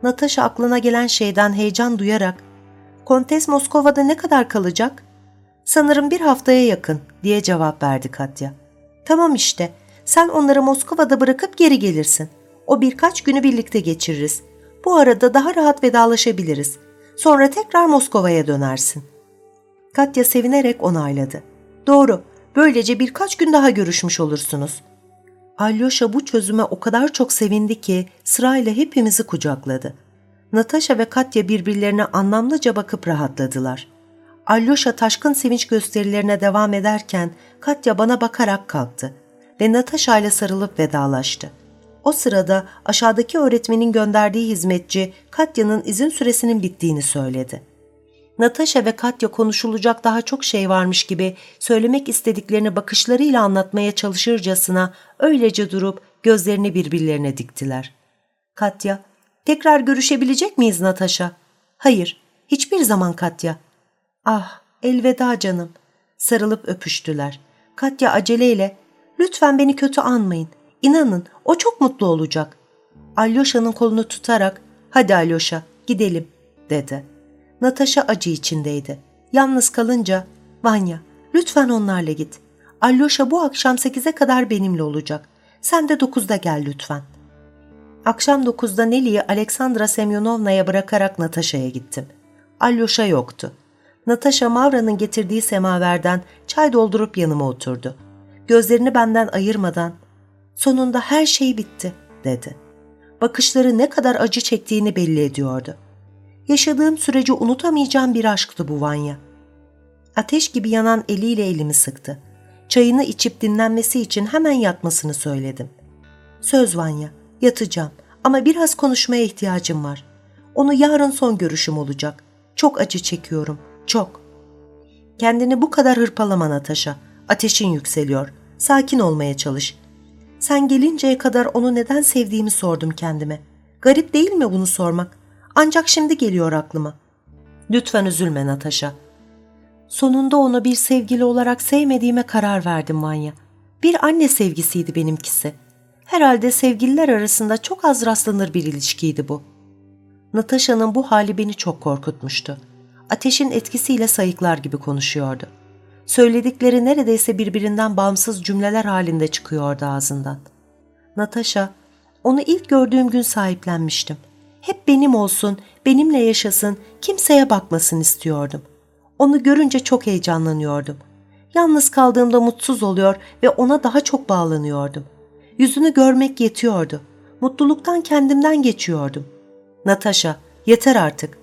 Natasha aklına gelen şeyden heyecan duyarak Kontes Moskova'da ne kadar kalacak? Sanırım bir haftaya yakın diye cevap verdi Katya. Tamam işte sen onları Moskova'da bırakıp geri gelirsin. O birkaç günü birlikte geçiririz. Bu arada daha rahat vedalaşabiliriz. Sonra tekrar Moskova'ya dönersin. Katya sevinerek onayladı. Doğru, böylece birkaç gün daha görüşmüş olursunuz. Alyosha bu çözüme o kadar çok sevindi ki sırayla hepimizi kucakladı. Natasha ve Katya birbirlerine anlamlıca bakıp rahatladılar. Alyosha taşkın sevinç gösterilerine devam ederken Katya bana bakarak kalktı ve Natasha ile sarılıp vedalaştı. O sırada aşağıdaki öğretmenin gönderdiği hizmetçi Katya'nın izin süresinin bittiğini söyledi. Natasha ve Katya konuşulacak daha çok şey varmış gibi söylemek istediklerini bakışlarıyla anlatmaya çalışırcasına öylece durup gözlerini birbirlerine diktiler. Katya, tekrar görüşebilecek miyiz Natasha? Hayır, hiçbir zaman Katya. Ah, elveda canım. Sarılıp öpüştüler. Katya aceleyle, lütfen beni kötü anmayın. İnanın o çok mutlu olacak. Alyosha'nın kolunu tutarak hadi Alyosha gidelim dedi. Natasha acı içindeydi. Yalnız kalınca Vanya lütfen onlarla git. Alyosha bu akşam sekize kadar benimle olacak. Sen de dokuzda gel lütfen. Akşam dokuzda Nelly'yi Aleksandra Semyonovna'ya bırakarak Natasha'ya gittim. Alyosha yoktu. Natasha Mavra'nın getirdiği semaverden çay doldurup yanıma oturdu. Gözlerini benden ayırmadan Sonunda her şey bitti, dedi. Bakışları ne kadar acı çektiğini belli ediyordu. Yaşadığım süreci unutamayacağım bir aşktı bu Vanya. Ateş gibi yanan eliyle elimi sıktı. Çayını içip dinlenmesi için hemen yatmasını söyledim. Söz Vanya, yatacağım ama biraz konuşmaya ihtiyacım var. Onu yarın son görüşüm olacak. Çok acı çekiyorum, çok. Kendini bu kadar hırpalama Natasha. Ateşin yükseliyor. Sakin olmaya çalış. Sen gelinceye kadar onu neden sevdiğimi sordum kendime. Garip değil mi bunu sormak? Ancak şimdi geliyor aklıma. Lütfen üzülme Natasha. Sonunda onu bir sevgili olarak sevmediğime karar verdim Vanya. Bir anne sevgisiydi benimkisi. Herhalde sevgililer arasında çok az rastlanır bir ilişkiydi bu. Natasha'nın bu hali beni çok korkutmuştu. Ateşin etkisiyle sayıklar gibi konuşuyordu. Söyledikleri neredeyse birbirinden bağımsız cümleler halinde çıkıyordu ağzından. Natasha, onu ilk gördüğüm gün sahiplenmiştim. Hep benim olsun, benimle yaşasın, kimseye bakmasın istiyordum. Onu görünce çok heyecanlanıyordum. Yalnız kaldığımda mutsuz oluyor ve ona daha çok bağlanıyordum. Yüzünü görmek yetiyordu. Mutluluktan kendimden geçiyordum. Natasha, yeter artık.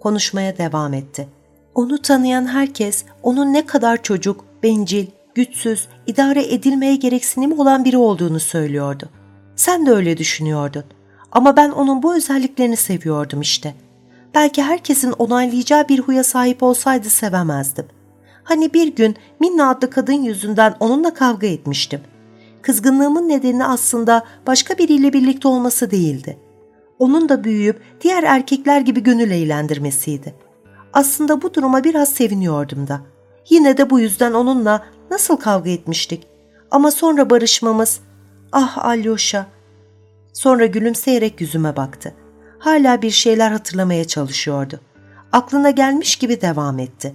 Konuşmaya devam etti. Onu tanıyan herkes onun ne kadar çocuk, bencil, güçsüz, idare edilmeye gereksinimi olan biri olduğunu söylüyordu. Sen de öyle düşünüyordun. Ama ben onun bu özelliklerini seviyordum işte. Belki herkesin onaylayacağı bir huya sahip olsaydı sevemezdim. Hani bir gün Minna adlı kadın yüzünden onunla kavga etmiştim. Kızgınlığımın nedeni aslında başka biriyle birlikte olması değildi. Onun da büyüyüp diğer erkekler gibi gönül eğlendirmesiydi.'' Aslında bu duruma biraz seviniyordum da. Yine de bu yüzden onunla nasıl kavga etmiştik. Ama sonra barışmamız... Ah Alyosha! Sonra gülümseyerek yüzüme baktı. Hala bir şeyler hatırlamaya çalışıyordu. Aklına gelmiş gibi devam etti.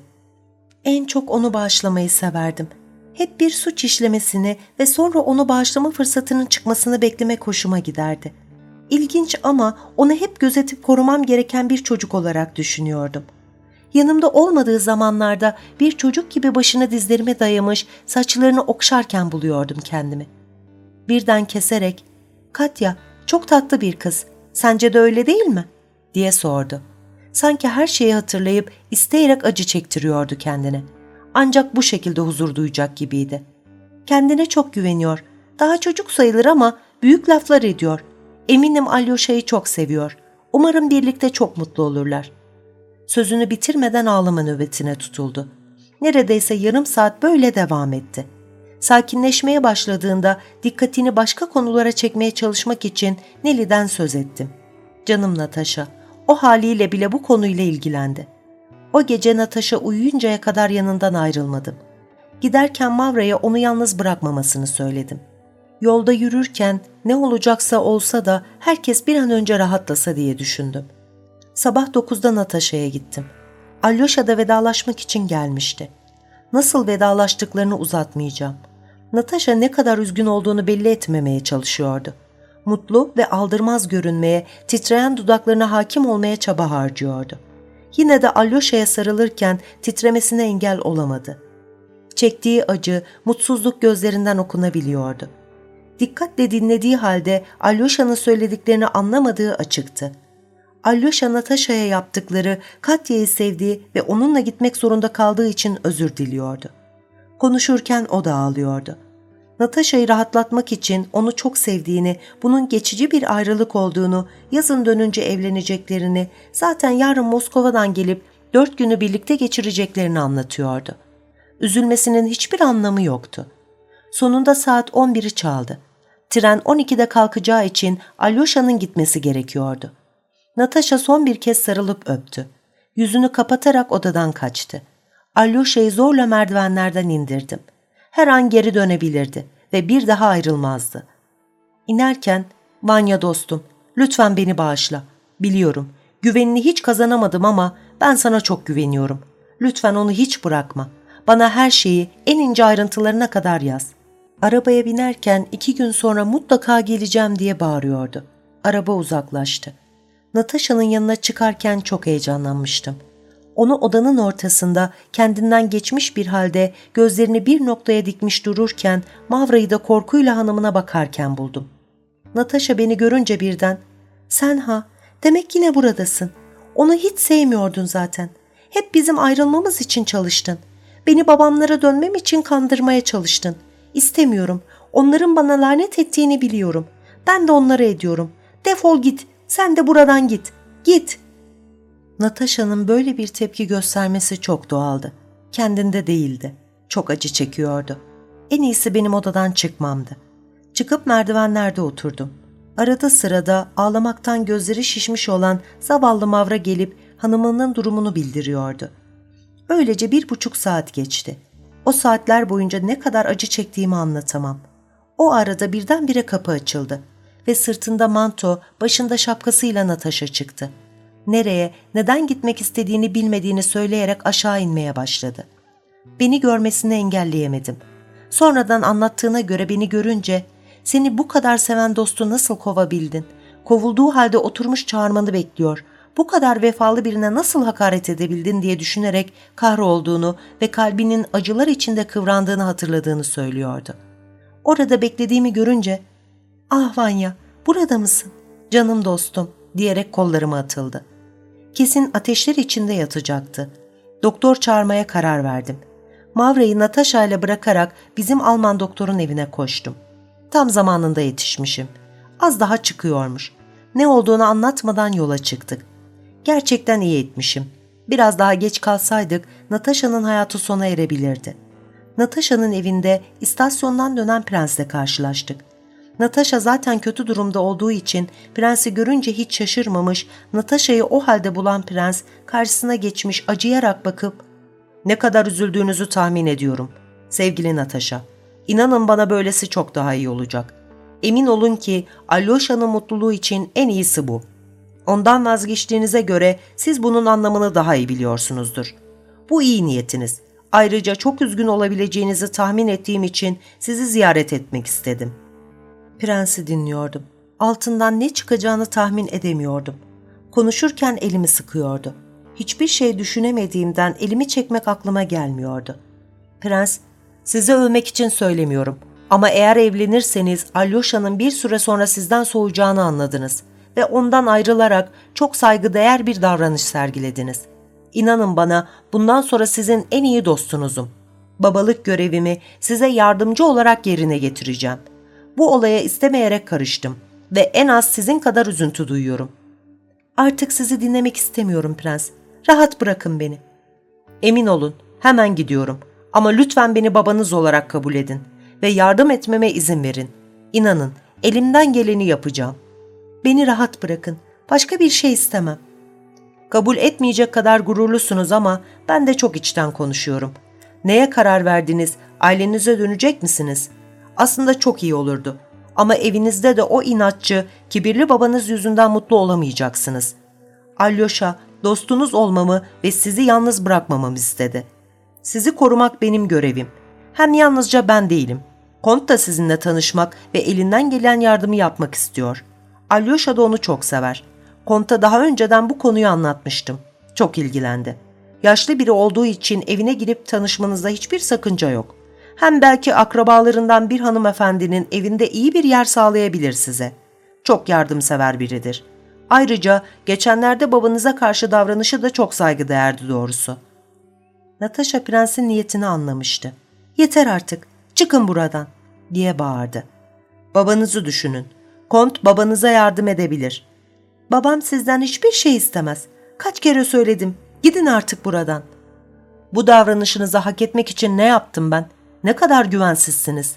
En çok onu bağışlamayı severdim. Hep bir suç işlemesini ve sonra onu bağışlama fırsatının çıkmasını beklemek hoşuma giderdi. İlginç ama onu hep gözetip korumam gereken bir çocuk olarak düşünüyordum.'' Yanımda olmadığı zamanlarda bir çocuk gibi başını dizlerime dayamış, saçlarını okşarken buluyordum kendimi. Birden keserek, ''Katya, çok tatlı bir kız. Sence de öyle değil mi?'' diye sordu. Sanki her şeyi hatırlayıp isteyerek acı çektiriyordu kendine. Ancak bu şekilde huzur duyacak gibiydi. Kendine çok güveniyor. Daha çocuk sayılır ama büyük laflar ediyor. Eminim Alyosha'yı çok seviyor. Umarım birlikte çok mutlu olurlar.'' sözünü bitirmeden ağlama nöbetine tutuldu. Neredeyse yarım saat böyle devam etti. Sakinleşmeye başladığında dikkatini başka konulara çekmeye çalışmak için Nelly'den söz ettim. Canım Natasha, o haliyle bile bu konuyla ilgilendi. O gece Natasha uyuyuncaya kadar yanından ayrılmadım. Giderken Mavra'ya onu yalnız bırakmamasını söyledim. Yolda yürürken ne olacaksa olsa da herkes bir an önce rahatlasa diye düşündüm. Sabah dokuzda Natasha'ya gittim. Alyoşa da vedalaşmak için gelmişti. Nasıl vedalaştıklarını uzatmayacağım. Natasha ne kadar üzgün olduğunu belli etmemeye çalışıyordu. Mutlu ve aldırmaz görünmeye, titreyen dudaklarına hakim olmaya çaba harcıyordu. Yine de Alyosha'ya sarılırken titremesine engel olamadı. Çektiği acı, mutsuzluk gözlerinden okunabiliyordu. Dikkatle dinlediği halde Alyosha'nın söylediklerini anlamadığı açıktı. Alyosha Natasha'ya yaptıkları, Katya'yı sevdiği ve onunla gitmek zorunda kaldığı için özür diliyordu. Konuşurken o da ağlıyordu. Natasha'yı rahatlatmak için onu çok sevdiğini, bunun geçici bir ayrılık olduğunu, yazın dönünce evleneceklerini, zaten yarın Moskova'dan gelip dört günü birlikte geçireceklerini anlatıyordu. Üzülmesinin hiçbir anlamı yoktu. Sonunda saat 11'i çaldı. Tren 12'de kalkacağı için Alyosha'nın gitmesi gerekiyordu. Natasha son bir kez sarılıp öptü. Yüzünü kapatarak odadan kaçtı. Alyosha'yı zorla merdivenlerden indirdim. Her an geri dönebilirdi ve bir daha ayrılmazdı. İnerken, Vanya dostum, lütfen beni bağışla. Biliyorum, güvenini hiç kazanamadım ama ben sana çok güveniyorum. Lütfen onu hiç bırakma. Bana her şeyi en ince ayrıntılarına kadar yaz. Arabaya binerken iki gün sonra mutlaka geleceğim diye bağırıyordu. Araba uzaklaştı. Natasha'nın yanına çıkarken çok heyecanlanmıştım. Onu odanın ortasında kendinden geçmiş bir halde gözlerini bir noktaya dikmiş dururken Mavra'yı da korkuyla hanımına bakarken buldum. Natasha beni görünce birden ''Sen ha, demek yine buradasın. Onu hiç sevmiyordun zaten. Hep bizim ayrılmamız için çalıştın. Beni babamlara dönmem için kandırmaya çalıştın. İstemiyorum. Onların bana lanet ettiğini biliyorum. Ben de onlara ediyorum. Defol git. Sen de buradan git. Git. Natasha'nın böyle bir tepki göstermesi çok doğaldı. Kendinde değildi. Çok acı çekiyordu. En iyisi benim odadan çıkmamdı. Çıkıp merdivenlerde oturdum. Arada sırada ağlamaktan gözleri şişmiş olan zavallı Mavra gelip hanımının durumunu bildiriyordu. Öylece bir buçuk saat geçti. O saatler boyunca ne kadar acı çektiğimi anlatamam. O arada birdenbire kapı açıldı ve sırtında manto, başında şapkasıyla Natasha çıktı. Nereye, neden gitmek istediğini bilmediğini söyleyerek aşağı inmeye başladı. Beni görmesini engelleyemedim. Sonradan anlattığına göre beni görünce, seni bu kadar seven dostu nasıl kovabildin? Kovulduğu halde oturmuş çağırmanı bekliyor. Bu kadar vefalı birine nasıl hakaret edebildin diye düşünerek kahrolduğunu ve kalbinin acılar içinde kıvrandığını hatırladığını söylüyordu. Orada beklediğimi görünce ''Ah Vanya, burada mısın? Canım dostum.'' diyerek kollarıma atıldı. Kesin ateşler içinde yatacaktı. Doktor çağırmaya karar verdim. Mavra'yı Natasha ile bırakarak bizim Alman doktorun evine koştum. Tam zamanında yetişmişim. Az daha çıkıyormuş. Ne olduğunu anlatmadan yola çıktık. Gerçekten iyi etmişim. Biraz daha geç kalsaydık Natasha'nın hayatı sona erebilirdi. Natasha'nın evinde istasyondan dönen prensle karşılaştık. Natasha zaten kötü durumda olduğu için prensi görünce hiç şaşırmamış, Natasha'yı o halde bulan prens karşısına geçmiş acıyarak bakıp ''Ne kadar üzüldüğünüzü tahmin ediyorum. Sevgili Natasha, inanın bana böylesi çok daha iyi olacak. Emin olun ki Alyosha'nın mutluluğu için en iyisi bu. Ondan vazgeçtiğinize göre siz bunun anlamını daha iyi biliyorsunuzdur. Bu iyi niyetiniz. Ayrıca çok üzgün olabileceğinizi tahmin ettiğim için sizi ziyaret etmek istedim.'' Prensi dinliyordum. Altından ne çıkacağını tahmin edemiyordum. Konuşurken elimi sıkıyordu. Hiçbir şey düşünemediğimden elimi çekmek aklıma gelmiyordu. Prens, size övmek için söylemiyorum. Ama eğer evlenirseniz Alyosha'nın bir süre sonra sizden soğuyacağını anladınız ve ondan ayrılarak çok saygıdeğer bir davranış sergilediniz. İnanın bana bundan sonra sizin en iyi dostunuzum. Babalık görevimi size yardımcı olarak yerine getireceğim. Bu olaya istemeyerek karıştım ve en az sizin kadar üzüntü duyuyorum. Artık sizi dinlemek istemiyorum prens. Rahat bırakın beni. Emin olun, hemen gidiyorum. Ama lütfen beni babanız olarak kabul edin ve yardım etmeme izin verin. İnanın, elimden geleni yapacağım. Beni rahat bırakın. Başka bir şey istemem. Kabul etmeyecek kadar gururlusunuz ama ben de çok içten konuşuyorum. Neye karar verdiniz, Ailenize dönecek misiniz? Aslında çok iyi olurdu. Ama evinizde de o inatçı, kibirli babanız yüzünden mutlu olamayacaksınız. Alyosha, dostunuz olmamı ve sizi yalnız bırakmamamı istedi. Sizi korumak benim görevim. Hem yalnızca ben değilim. Kont da sizinle tanışmak ve elinden gelen yardımı yapmak istiyor. Alyosha da onu çok sever. Kont'a daha önceden bu konuyu anlatmıştım. Çok ilgilendi. Yaşlı biri olduğu için evine girip tanışmanızda hiçbir sakınca yok. Hem belki akrabalarından bir hanımefendinin evinde iyi bir yer sağlayabilir size. Çok yardımsever biridir. Ayrıca geçenlerde babanıza karşı davranışı da çok saygıdeğerdi doğrusu. Natasha prensin niyetini anlamıştı. Yeter artık, çıkın buradan, diye bağırdı. Babanızı düşünün. Kont babanıza yardım edebilir. Babam sizden hiçbir şey istemez. Kaç kere söyledim, gidin artık buradan. Bu davranışınızı hak etmek için ne yaptım ben? Ne kadar güvensizsiniz.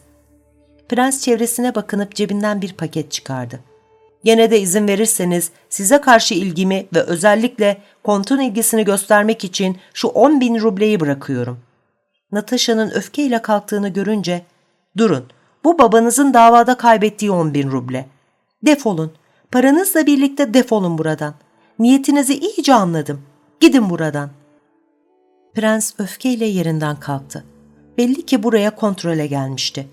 Prens çevresine bakınıp cebinden bir paket çıkardı. Yine de izin verirseniz size karşı ilgimi ve özellikle kontun ilgisini göstermek için şu on bin rubleyi bırakıyorum. Natasha'nın öfkeyle kalktığını görünce, durun bu babanızın davada kaybettiği on bin ruble. Defolun, paranızla birlikte defolun buradan. Niyetinizi iyice anladım. Gidin buradan. Prens öfkeyle yerinden kalktı. Belli ki buraya kontrole gelmişti.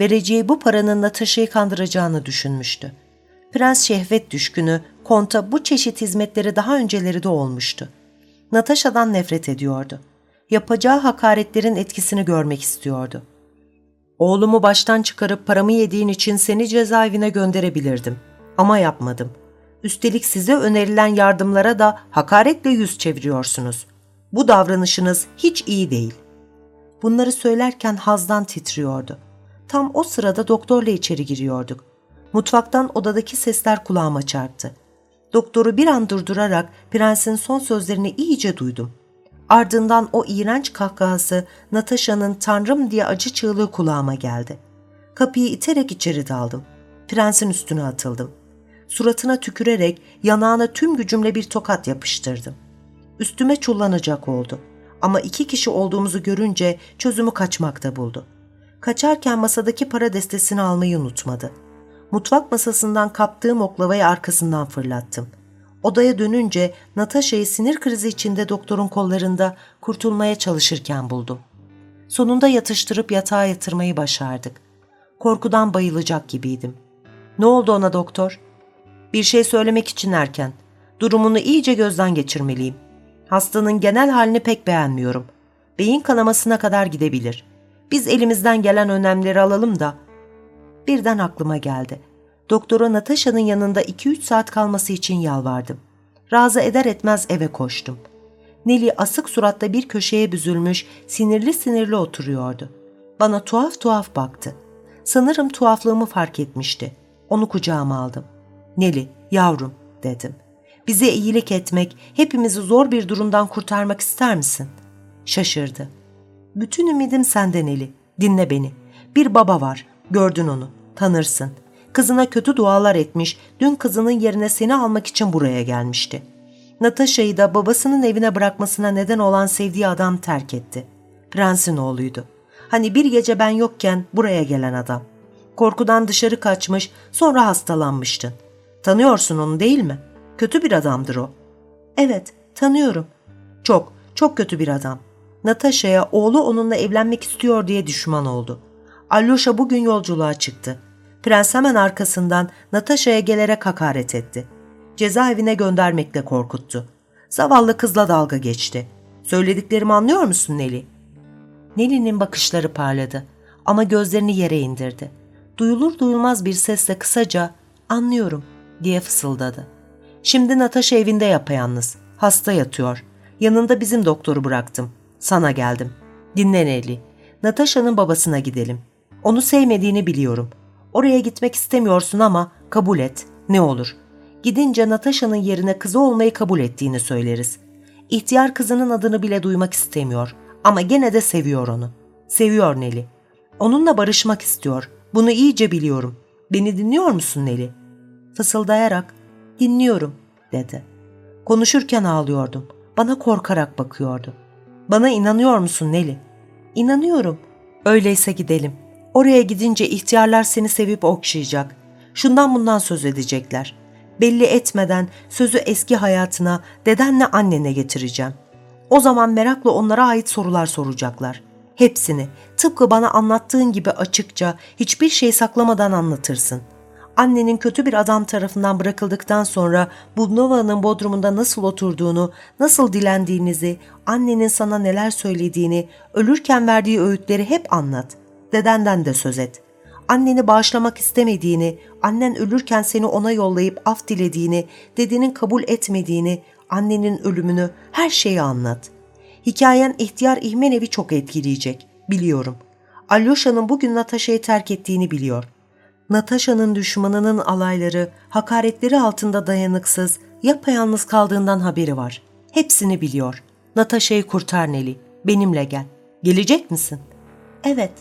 Vereceği bu paranın Natasha'yı kandıracağını düşünmüştü. Prens şehvet düşkünü, konta bu çeşit hizmetleri daha önceleri de olmuştu. Natasha'dan nefret ediyordu. Yapacağı hakaretlerin etkisini görmek istiyordu. Oğlumu baştan çıkarıp paramı yediğin için seni cezaevine gönderebilirdim. Ama yapmadım. Üstelik size önerilen yardımlara da hakaretle yüz çeviriyorsunuz. Bu davranışınız hiç iyi değil. Bunları söylerken hazdan titriyordu. Tam o sırada doktorla içeri giriyorduk. Mutfaktan odadaki sesler kulağıma çarptı. Doktoru bir an durdurarak prensin son sözlerini iyice duydum. Ardından o iğrenç kahkahası Natasha'nın tanrım diye acı çığlığı kulağıma geldi. Kapıyı iterek içeri daldım. Prensin üstüne atıldım. Suratına tükürerek yanağına tüm gücümle bir tokat yapıştırdım. Üstüme çullanacak oldu. Ama iki kişi olduğumuzu görünce çözümü kaçmakta buldu. Kaçarken masadaki para destesini almayı unutmadı. Mutfak masasından kaptığım oklavayı arkasından fırlattım. Odaya dönünce Natasha'yı sinir krizi içinde doktorun kollarında kurtulmaya çalışırken buldum. Sonunda yatıştırıp yatağa yatırmayı başardık. Korkudan bayılacak gibiydim. Ne oldu ona doktor? Bir şey söylemek için erken. Durumunu iyice gözden geçirmeliyim. Hastanın genel halini pek beğenmiyorum. Beyin kanamasına kadar gidebilir. Biz elimizden gelen önlemleri alalım da. Birden aklıma geldi. Doktora Natasha'nın yanında 2-3 saat kalması için yalvardım. Razı eder etmez eve koştum. Nelly asık suratta bir köşeye büzülmüş, sinirli sinirli oturuyordu. Bana tuhaf tuhaf baktı. Sanırım tuhaflığımı fark etmişti. Onu kucağıma aldım. Nelly, yavrum dedim. Bize iyilik etmek, hepimizi zor bir durumdan kurtarmak ister misin? Şaşırdı. Bütün ümidim senden Eli. Dinle beni. Bir baba var. Gördün onu. Tanırsın. Kızına kötü dualar etmiş, dün kızının yerine seni almak için buraya gelmişti. Natasha'yı da babasının evine bırakmasına neden olan sevdiği adam terk etti. Prensin oğluydu. Hani bir gece ben yokken buraya gelen adam. Korkudan dışarı kaçmış, sonra hastalanmıştın. Tanıyorsun onu değil mi? Kötü bir adamdır o. Evet, tanıyorum. Çok, çok kötü bir adam. Natasha'ya oğlu onunla evlenmek istiyor diye düşman oldu. Alyosha bugün yolculuğa çıktı. Prens hemen arkasından Natasha'ya gelerek hakaret etti. Cezaevine göndermekle korkuttu. Zavallı kızla dalga geçti. Söylediklerimi anlıyor musun Nelly? Nelly'nin bakışları parladı ama gözlerini yere indirdi. Duyulur duyulmaz bir sesle kısaca anlıyorum diye fısıldadı. Şimdi Natasha evinde yapayalnız. Hasta yatıyor. Yanında bizim doktoru bıraktım. Sana geldim. Dinle Nelly. Natasha'nın babasına gidelim. Onu sevmediğini biliyorum. Oraya gitmek istemiyorsun ama kabul et. Ne olur. Gidince Natasha'nın yerine kızı olmayı kabul ettiğini söyleriz. İhtiyar kızının adını bile duymak istemiyor. Ama gene de seviyor onu. Seviyor Nelly. Onunla barışmak istiyor. Bunu iyice biliyorum. Beni dinliyor musun Nelly? Fısıldayarak dinliyorum dedi. Konuşurken ağlıyordum. Bana korkarak bakıyordu. Bana inanıyor musun Neli? İnanıyorum. Öyleyse gidelim. Oraya gidince ihtiyarlar seni sevip okşayacak. Şundan bundan söz edecekler. Belli etmeden sözü eski hayatına, dedenle annene getireceğim. O zaman merakla onlara ait sorular soracaklar. Hepsini tıpkı bana anlattığın gibi açıkça, hiçbir şey saklamadan anlatırsın. Annenin kötü bir adam tarafından bırakıldıktan sonra Budnova'nın bodrumunda nasıl oturduğunu, nasıl dilendiğinizi, annenin sana neler söylediğini, ölürken verdiği öğütleri hep anlat. Dedenden de söz et. Anneni bağışlamak istemediğini, annen ölürken seni ona yollayıp af dilediğini, dedenin kabul etmediğini, annenin ölümünü, her şeyi anlat. Hikayen ihtiyar İhmenev'i çok etkileyecek, biliyorum. Alyosha'nın bugün Natasha'yı terk ettiğini biliyor. Natasha'nın düşmanının alayları, hakaretleri altında dayanıksız, yapayalnız kaldığından haberi var. Hepsini biliyor. Natasha'yı kurtar Neli, benimle gel. Gelecek misin? Evet.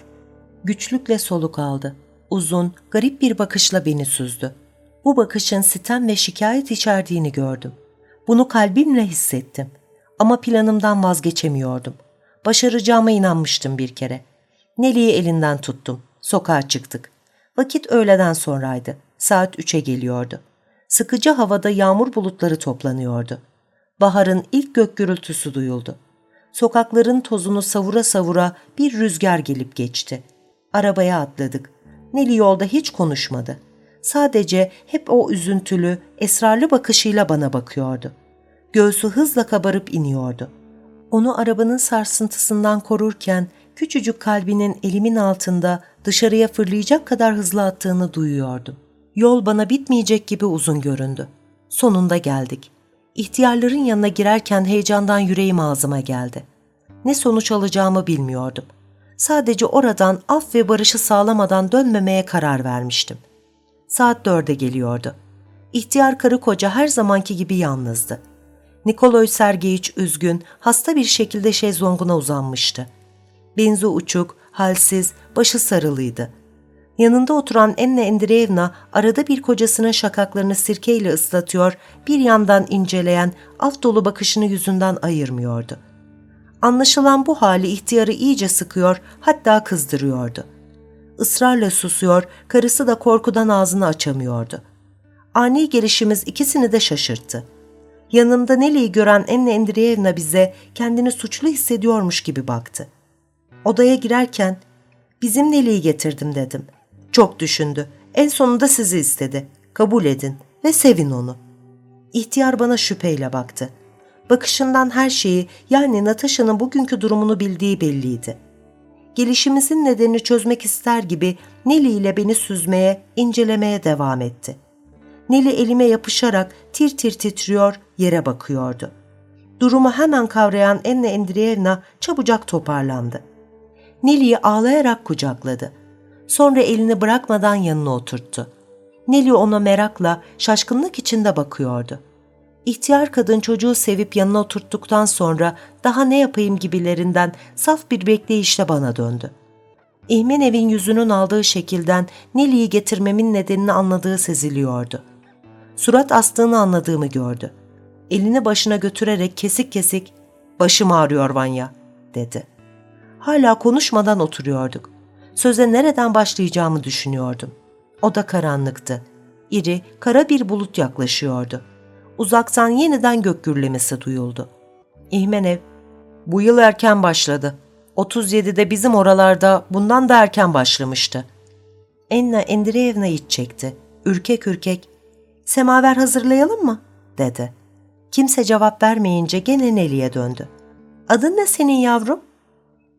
Güçlükle soluk aldı. Uzun, garip bir bakışla beni süzdü. Bu bakışın sitem ve şikayet içerdiğini gördüm. Bunu kalbimle hissettim. Ama planımdan vazgeçemiyordum. Başaracağıma inanmıştım bir kere. Neli'yi elinden tuttum. Sokağa çıktık. Vakit öğleden sonraydı. Saat üçe geliyordu. Sıkıcı havada yağmur bulutları toplanıyordu. Baharın ilk gök gürültüsü duyuldu. Sokakların tozunu savura savura bir rüzgar gelip geçti. Arabaya atladık. Neli yolda hiç konuşmadı. Sadece hep o üzüntülü, esrarlı bakışıyla bana bakıyordu. Göğsü hızla kabarıp iniyordu. Onu arabanın sarsıntısından korurken küçücük kalbinin elimin altında dışarıya fırlayacak kadar hızlı attığını duyuyordum. Yol bana bitmeyecek gibi uzun göründü. Sonunda geldik. İhtiyarların yanına girerken heyecandan yüreğim ağzıma geldi. Ne sonuç alacağımı bilmiyordum. Sadece oradan af ve barışı sağlamadan dönmemeye karar vermiştim. Saat dörde geliyordu. İhtiyar karı koca her zamanki gibi yalnızdı. Nikoloy Sergeyiç üzgün, hasta bir şekilde şezlonguna uzanmıştı. Benzi uçuk, halsiz, başı sarılıydı. Yanında oturan Enne Endreyevna arada bir kocasının şakaklarını sirkeyle ıslatıyor, bir yandan inceleyen, af dolu bakışını yüzünden ayırmıyordu. Anlaşılan bu hali ihtiyarı iyice sıkıyor, hatta kızdırıyordu. Israrla susuyor, karısı da korkudan ağzını açamıyordu. Ani gelişimiz ikisini de şaşırttı. Yanımda Neli'yi gören Enne Endreyevna bize kendini suçlu hissediyormuş gibi baktı. Odaya girerken bizim Neli'yi getirdim dedim. Çok düşündü. En sonunda sizi istedi. Kabul edin ve sevin onu. İhtiyar bana şüpheyle baktı. Bakışından her şeyi yani Natasha'nın bugünkü durumunu bildiği belliydi. Gelişimizin nedenini çözmek ister gibi Neli ile beni süzmeye, incelemeye devam etti. Neli elime yapışarak tir tir titriyor, yere bakıyordu. Durumu hemen kavrayan Enne Endriyevna çabucak toparlandı. Neli'yi ağlayarak kucakladı. Sonra elini bırakmadan yanına oturttu. Neli ona merakla, şaşkınlık içinde bakıyordu. İhtiyar kadın çocuğu sevip yanına oturttuktan sonra daha ne yapayım gibilerinden saf bir bekleyişle bana döndü. evin yüzünün aldığı şekilden Neli'yi getirmemin nedenini anladığı seziliyordu. Surat astığını anladığımı gördü. Elini başına götürerek kesik kesik ''Başım ağrıyor Vanya'' dedi. Hala konuşmadan oturuyorduk. Söze nereden başlayacağımı düşünüyordum. O da karanlıktı. İri, kara bir bulut yaklaşıyordu. Uzaktan yeniden gök gürlemesi duyuldu. İhmenev, bu yıl erken başladı. 37'de bizim oralarda bundan da erken başlamıştı. Enna Endireyevna iç çekti. Ürkek ürkek, semaver hazırlayalım mı? dedi. Kimse cevap vermeyince gene Neli'ye döndü. Adın ne senin yavrum?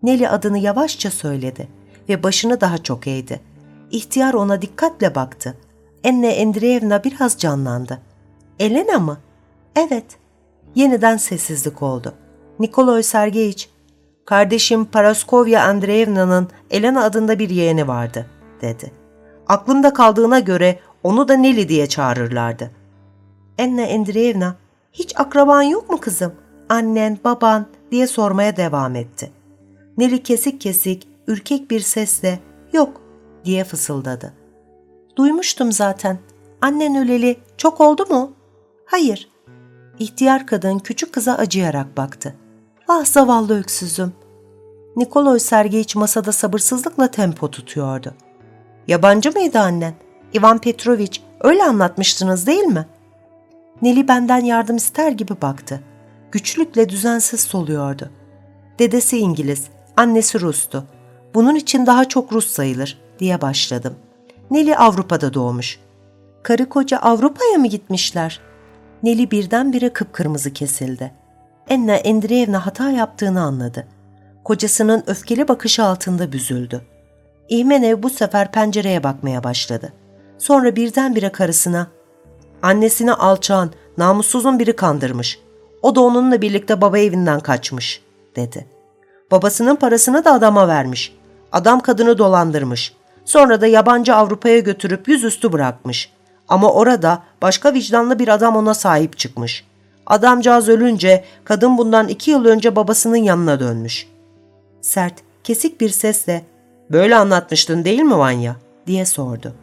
Neli adını yavaşça söyledi ve başını daha çok eğdi. İhtiyar ona dikkatle baktı. Enne Endreyevna biraz canlandı. Elena mı? Evet. Yeniden sessizlik oldu. Nikoloy Sergeyiç, kardeşim Paraskovya Andreevna'nın Elena adında bir yeğeni vardı, dedi. Aklımda kaldığına göre onu da Neli diye çağırırlardı. Enna Andreevna, hiç akraban yok mu kızım? Annen, baban diye sormaya devam etti. Neli kesik kesik, ürkek bir sesle yok diye fısıldadı. Duymuştum zaten. Annen öleli çok oldu mu? Hayır. İhtiyar kadın küçük kıza acıyarak baktı. Ah zavallı öksüzüm. Nikoloy Sergeyiç masada sabırsızlıkla tempo tutuyordu. Yabancı mıydı annen? Ivan Petroviç, öyle anlatmıştınız değil mi? Neli benden yardım ister gibi baktı. Güçlükle düzensiz soluyordu. Dedesi İngiliz, annesi Rus'tu. Bunun için daha çok Rus sayılır diye başladım. Neli Avrupa'da doğmuş. Karı koca Avrupa'ya mı gitmişler? Neli birdenbire kıpkırmızı kesildi. Enna Endreyevna hata yaptığını anladı. Kocasının öfkeli bakışı altında büzüldü. İhmenev bu sefer pencereye bakmaya başladı. Sonra birdenbire karısına Annesini alçağın, namussuzun biri kandırmış. O da onunla birlikte baba evinden kaçmış, dedi. Babasının parasını da adama vermiş. Adam kadını dolandırmış. Sonra da yabancı Avrupa'ya götürüp yüzüstü bırakmış. Ama orada başka vicdanlı bir adam ona sahip çıkmış. Adamcağız ölünce kadın bundan iki yıl önce babasının yanına dönmüş. Sert, kesik bir sesle ''Böyle anlatmıştın değil mi Vanya?'' diye sordu.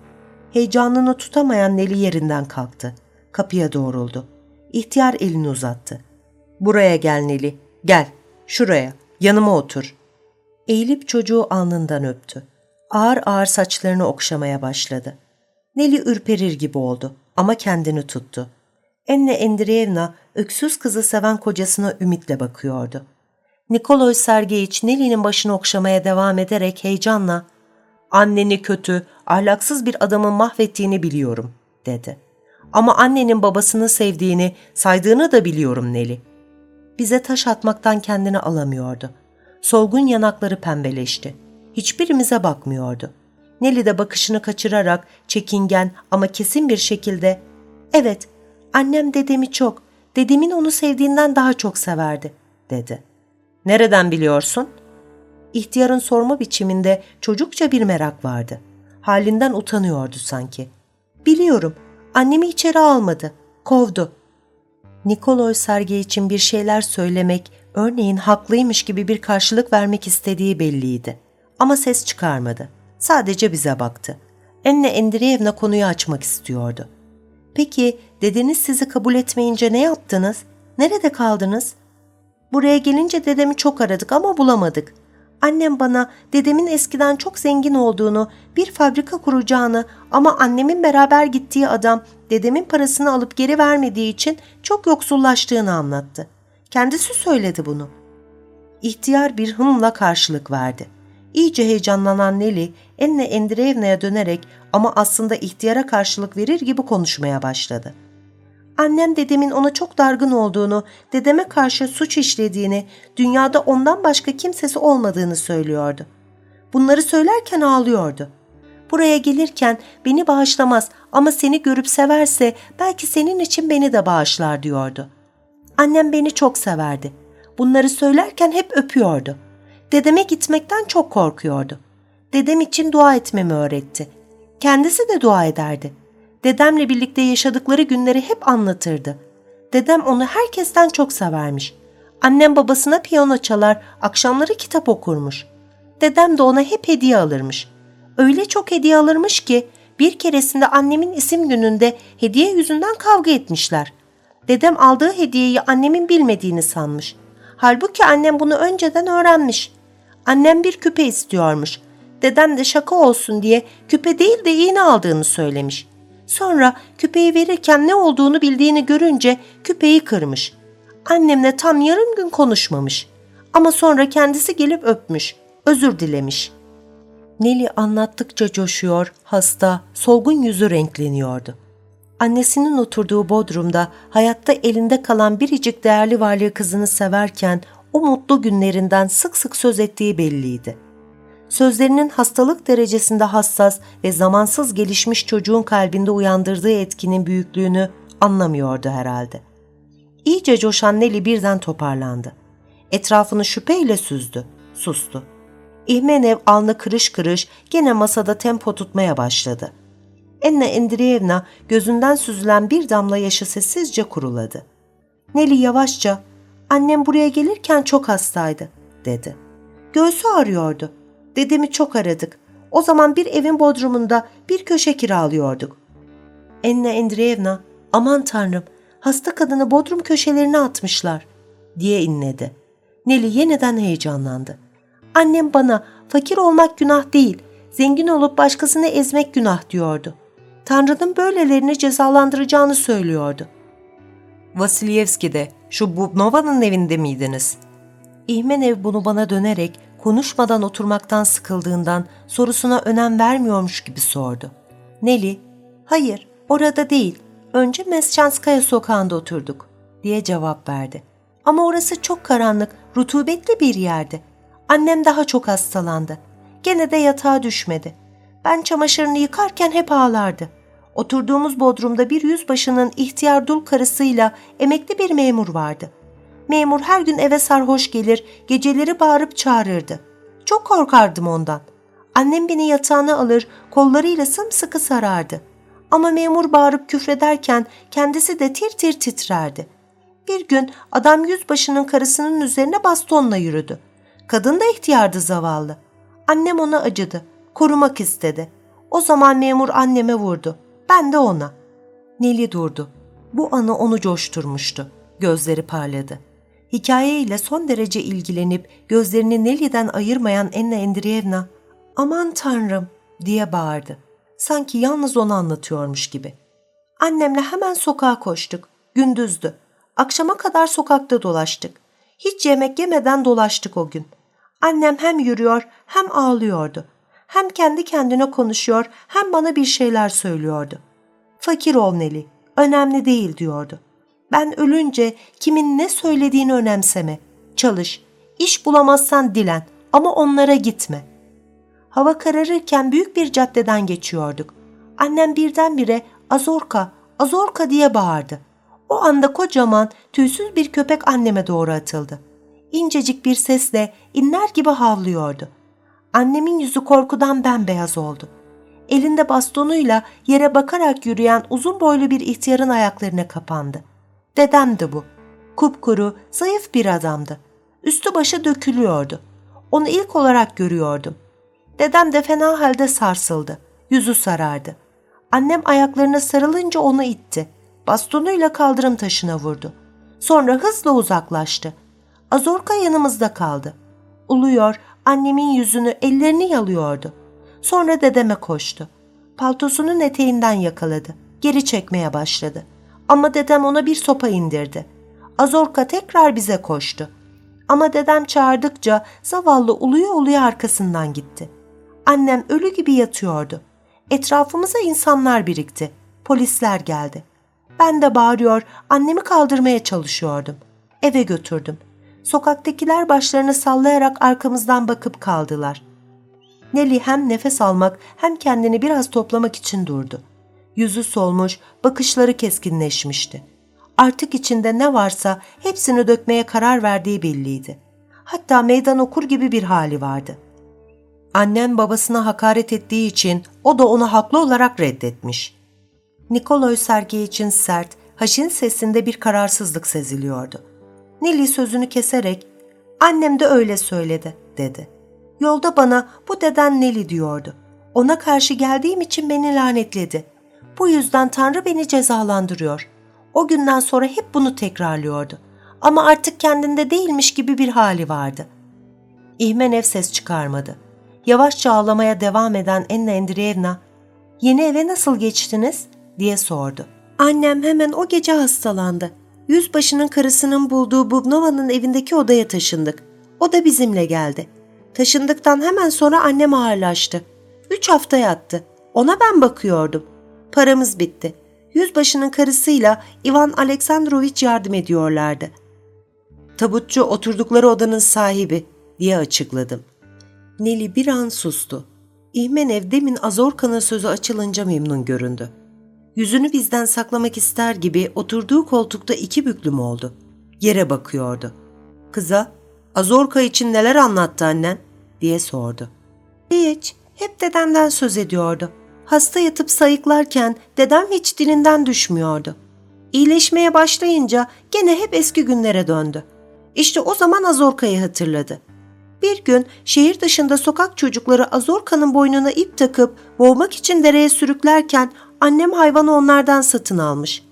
Heyecanını tutamayan Neli yerinden kalktı. Kapıya doğruldu. İhtiyar elini uzattı. ''Buraya gel Neli, gel, şuraya, yanıma otur.'' Eğilip çocuğu alnından öptü. Ağır ağır saçlarını okşamaya başladı. Neli ürperir gibi oldu ama kendini tuttu. Enne Endreyevna öksüz kızı seven kocasına ümitle bakıyordu. Nikoloy Sergeyiç Neli'nin başını okşamaya devam ederek heyecanla ''Anneni kötü, ahlaksız bir adamın mahvettiğini biliyorum.'' dedi. ''Ama annenin babasını sevdiğini, saydığını da biliyorum Neli.'' Bize taş atmaktan kendini alamıyordu. Solgun yanakları pembeleşti. Hiçbirimize bakmıyordu. Neli de bakışını kaçırarak çekingen ama kesin bir şekilde ''Evet, annem dedemi çok, dedemin onu sevdiğinden daha çok severdi.'' dedi. ''Nereden biliyorsun?'' İhtiyarın sorma biçiminde çocukça bir merak vardı. Halinden utanıyordu sanki. ''Biliyorum, annemi içeri almadı, kovdu.'' Nikoloy Sergey için bir şeyler söylemek, örneğin haklıymış gibi bir karşılık vermek istediği belliydi. Ama ses çıkarmadı. Sadece bize baktı. Enne Endreyevna konuyu açmak istiyordu. Peki dedeniz sizi kabul etmeyince ne yaptınız? Nerede kaldınız? Buraya gelince dedemi çok aradık ama bulamadık. Annem bana dedemin eskiden çok zengin olduğunu, bir fabrika kuracağını ama annemin beraber gittiği adam dedemin parasını alıp geri vermediği için çok yoksullaştığını anlattı. Kendisi söyledi bunu. İhtiyar bir hımla karşılık verdi. İyice heyecanlanan Neli, Enne Endreyevna'ya dönerek ama aslında ihtiyara karşılık verir gibi konuşmaya başladı. Annem dedemin ona çok dargın olduğunu, dedeme karşı suç işlediğini, dünyada ondan başka kimsesi olmadığını söylüyordu. Bunları söylerken ağlıyordu. Buraya gelirken beni bağışlamaz ama seni görüp severse belki senin için beni de bağışlar diyordu. Annem beni çok severdi. Bunları söylerken hep öpüyordu. Dedeme gitmekten çok korkuyordu. Dedem için dua etmemi öğretti. Kendisi de dua ederdi. Dedemle birlikte yaşadıkları günleri hep anlatırdı. Dedem onu herkesten çok severmiş. Annem babasına piyano çalar, akşamları kitap okurmuş. Dedem de ona hep hediye alırmış. Öyle çok hediye alırmış ki bir keresinde annemin isim gününde hediye yüzünden kavga etmişler. Dedem aldığı hediyeyi annemin bilmediğini sanmış. Halbuki annem bunu önceden öğrenmiş. Annem bir küpe istiyormuş. Dedem de şaka olsun diye küpe değil de iğne aldığını söylemiş. Sonra küpeyi verirken ne olduğunu bildiğini görünce küpeyi kırmış. Annemle tam yarım gün konuşmamış. Ama sonra kendisi gelip öpmüş, özür dilemiş. Neli anlattıkça coşuyor, hasta, solgun yüzü renkleniyordu. Annesinin oturduğu bodrumda hayatta elinde kalan biricik değerli varlığı kızını severken o mutlu günlerinden sık sık söz ettiği belliydi. Sözlerinin hastalık derecesinde hassas ve zamansız gelişmiş çocuğun kalbinde uyandırdığı etkinin büyüklüğünü anlamıyordu herhalde. İyice coşan Nelly birden toparlandı. Etrafını şüpheyle süzdü, sustu. İhmenev alnı kırış kırış gene masada tempo tutmaya başladı. Enna Endriyevna gözünden süzülen bir damla yaşı sessizce kuruladı. Neli yavaşça Annem buraya gelirken çok hastaydı, dedi. Göğsü ağrıyordu. Dedemi çok aradık. O zaman bir evin bodrumunda bir köşe kiralıyorduk. Enna Endreyevna, aman tanrım, hasta kadını bodrum köşelerine atmışlar, diye inledi. Neli yeniden heyecanlandı. Annem bana fakir olmak günah değil, zengin olup başkasını ezmek günah diyordu. Tanrı'nın böylelerini cezalandıracağını söylüyordu. Vasilyevski'de, şu Bubnova'nın evinde miydiniz? İhmenev bunu bana dönerek konuşmadan oturmaktan sıkıldığından sorusuna önem vermiyormuş gibi sordu. Neli, hayır orada değil, önce Mesçanskaya sokağında oturduk diye cevap verdi. Ama orası çok karanlık, rutubetli bir yerdi. Annem daha çok hastalandı. Gene de yatağa düşmedi. Ben çamaşırını yıkarken hep ağlardı. Oturduğumuz bodrumda bir yüzbaşının ihtiyar dul karısıyla emekli bir memur vardı. Memur her gün eve sarhoş gelir, geceleri bağırıp çağırırdı. Çok korkardım ondan. Annem beni yatağına alır, kollarıyla sımsıkı sarardı. Ama memur bağırıp küfrederken kendisi de tir tir titrerdi. Bir gün adam yüzbaşının karısının üzerine bastonla yürüdü. Kadın da ihtiyardı zavallı. Annem ona acıdı, korumak istedi. O zaman memur anneme vurdu. Ben de ona. Nili durdu. Bu anı onu coşturmuştu. Gözleri parladı. Hikayeyle son derece ilgilenip gözlerini Neli'den ayırmayan Enna Endriyevna, ''Aman tanrım!'' diye bağırdı. Sanki yalnız onu anlatıyormuş gibi. Annemle hemen sokağa koştuk. Gündüzdü. Akşama kadar sokakta dolaştık. Hiç yemek yemeden dolaştık o gün. Annem hem yürüyor hem ağlıyordu. Hem kendi kendine konuşuyor hem bana bir şeyler söylüyordu. Fakir ol Neli, önemli değil diyordu. Ben ölünce kimin ne söylediğini önemseme. Çalış, iş bulamazsan dilen ama onlara gitme. Hava kararırken büyük bir caddeden geçiyorduk. Annem birdenbire Azorka, Azorka diye bağırdı. O anda kocaman, tüysüz bir köpek anneme doğru atıldı. İncecik bir sesle inler gibi havlıyordu. Annemin yüzü korkudan bembeyaz oldu. Elinde bastonuyla yere bakarak yürüyen uzun boylu bir ihtiyarın ayaklarına kapandı. Dedemdi bu. Kupkuru, zayıf bir adamdı. Üstü başı dökülüyordu. Onu ilk olarak görüyordum. Dedem de fena halde sarsıldı. Yüzü sarardı. Annem ayaklarına sarılınca onu itti. Bastonuyla kaldırım taşına vurdu. Sonra hızla uzaklaştı. Azorka yanımızda kaldı. Uluyor, annemin yüzünü, ellerini yalıyordu. Sonra dedeme koştu. Paltosunun eteğinden yakaladı. Geri çekmeye başladı. Ama dedem ona bir sopa indirdi. Azorka tekrar bize koştu. Ama dedem çağırdıkça zavallı uluya uluya arkasından gitti. Annem ölü gibi yatıyordu. Etrafımıza insanlar birikti. Polisler geldi. Ben de bağırıyor, annemi kaldırmaya çalışıyordum. Eve götürdüm. Sokaktakiler başlarını sallayarak arkamızdan bakıp kaldılar. Nelly hem nefes almak hem kendini biraz toplamak için durdu. Yüzü solmuş, bakışları keskinleşmişti. Artık içinde ne varsa hepsini dökmeye karar verdiği belliydi. Hatta meydan okur gibi bir hali vardı. Annen babasına hakaret ettiği için o da onu haklı olarak reddetmiş. Nikoloy Sergey için sert, haşin sesinde bir kararsızlık seziliyordu. Nili sözünü keserek, annem de öyle söyledi, dedi. Yolda bana bu deden Neli diyordu. Ona karşı geldiğim için beni lanetledi. Bu yüzden Tanrı beni cezalandırıyor. O günden sonra hep bunu tekrarlıyordu. Ama artık kendinde değilmiş gibi bir hali vardı. İhmenev ses çıkarmadı. Yavaşça ağlamaya devam eden Enna Endriyevna, ''Yeni eve nasıl geçtiniz?'' diye sordu. Annem hemen o gece hastalandı. Yüzbaşının karısının bulduğu Bubnova'nın evindeki odaya taşındık. O da bizimle geldi. Taşındıktan hemen sonra annem ağırlaştı. Üç hafta yattı. Ona ben bakıyordum. Paramız bitti. Yüzbaşının karısıyla Ivan Aleksandrovich yardım ediyorlardı. Tabutçu oturdukları odanın sahibi diye açıkladım. Neli bir an sustu. İhmenev demin Azorka'nın sözü açılınca memnun göründü. Yüzünü bizden saklamak ister gibi oturduğu koltukta iki büklüm oldu. Yere bakıyordu. Kıza, Azorka için neler anlattı annen? diye sordu. Hiç, hep dedemden söz ediyordu. Hasta yatıp sayıklarken dedem hiç dilinden düşmüyordu. İyileşmeye başlayınca gene hep eski günlere döndü. İşte o zaman Azorka'yı hatırladı. Bir gün şehir dışında sokak çocukları Azorka'nın boynuna ip takıp boğmak için dereye sürüklerken annem hayvanı onlardan satın almış.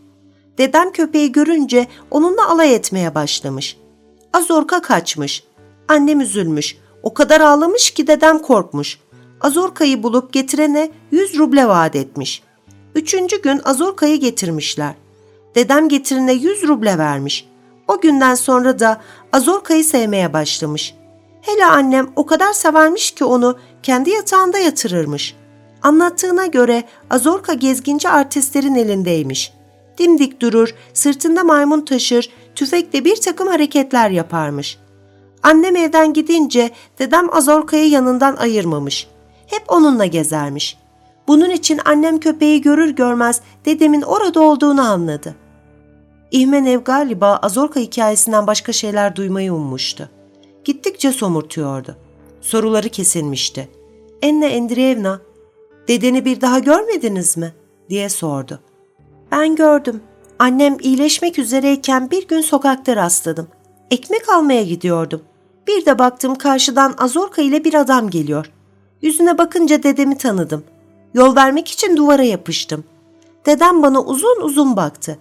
Dedem köpeği görünce onunla alay etmeye başlamış. Azorka kaçmış. Annem üzülmüş. O kadar ağlamış ki dedem korkmuş. Azorka'yı bulup getirene 100 ruble vaat etmiş. Üçüncü gün Azorka'yı getirmişler. Dedem getirine 100 ruble vermiş. O günden sonra da Azorka'yı sevmeye başlamış. Hele annem o kadar severmiş ki onu kendi yatağında yatırırmış. Anlattığına göre Azorka gezginci artistlerin elindeymiş. Dimdik durur, sırtında maymun taşır, tüfekle bir takım hareketler yaparmış. Annem evden gidince dedem Azorka'yı yanından ayırmamış. Hep onunla gezermiş. Bunun için annem köpeği görür görmez dedemin orada olduğunu anladı. İhmenev galiba Azorka hikayesinden başka şeyler duymayı ummuştu. Gittikçe somurtuyordu. Soruları kesilmişti. Enne Endriyevna, dedeni bir daha görmediniz mi? diye sordu. Ben gördüm. Annem iyileşmek üzereyken bir gün sokakta rastladım. Ekmek almaya gidiyordum. Bir de baktım karşıdan Azorka ile bir adam geliyor. Yüzüne bakınca dedemi tanıdım. Yol vermek için duvara yapıştım. Dedem bana uzun uzun baktı.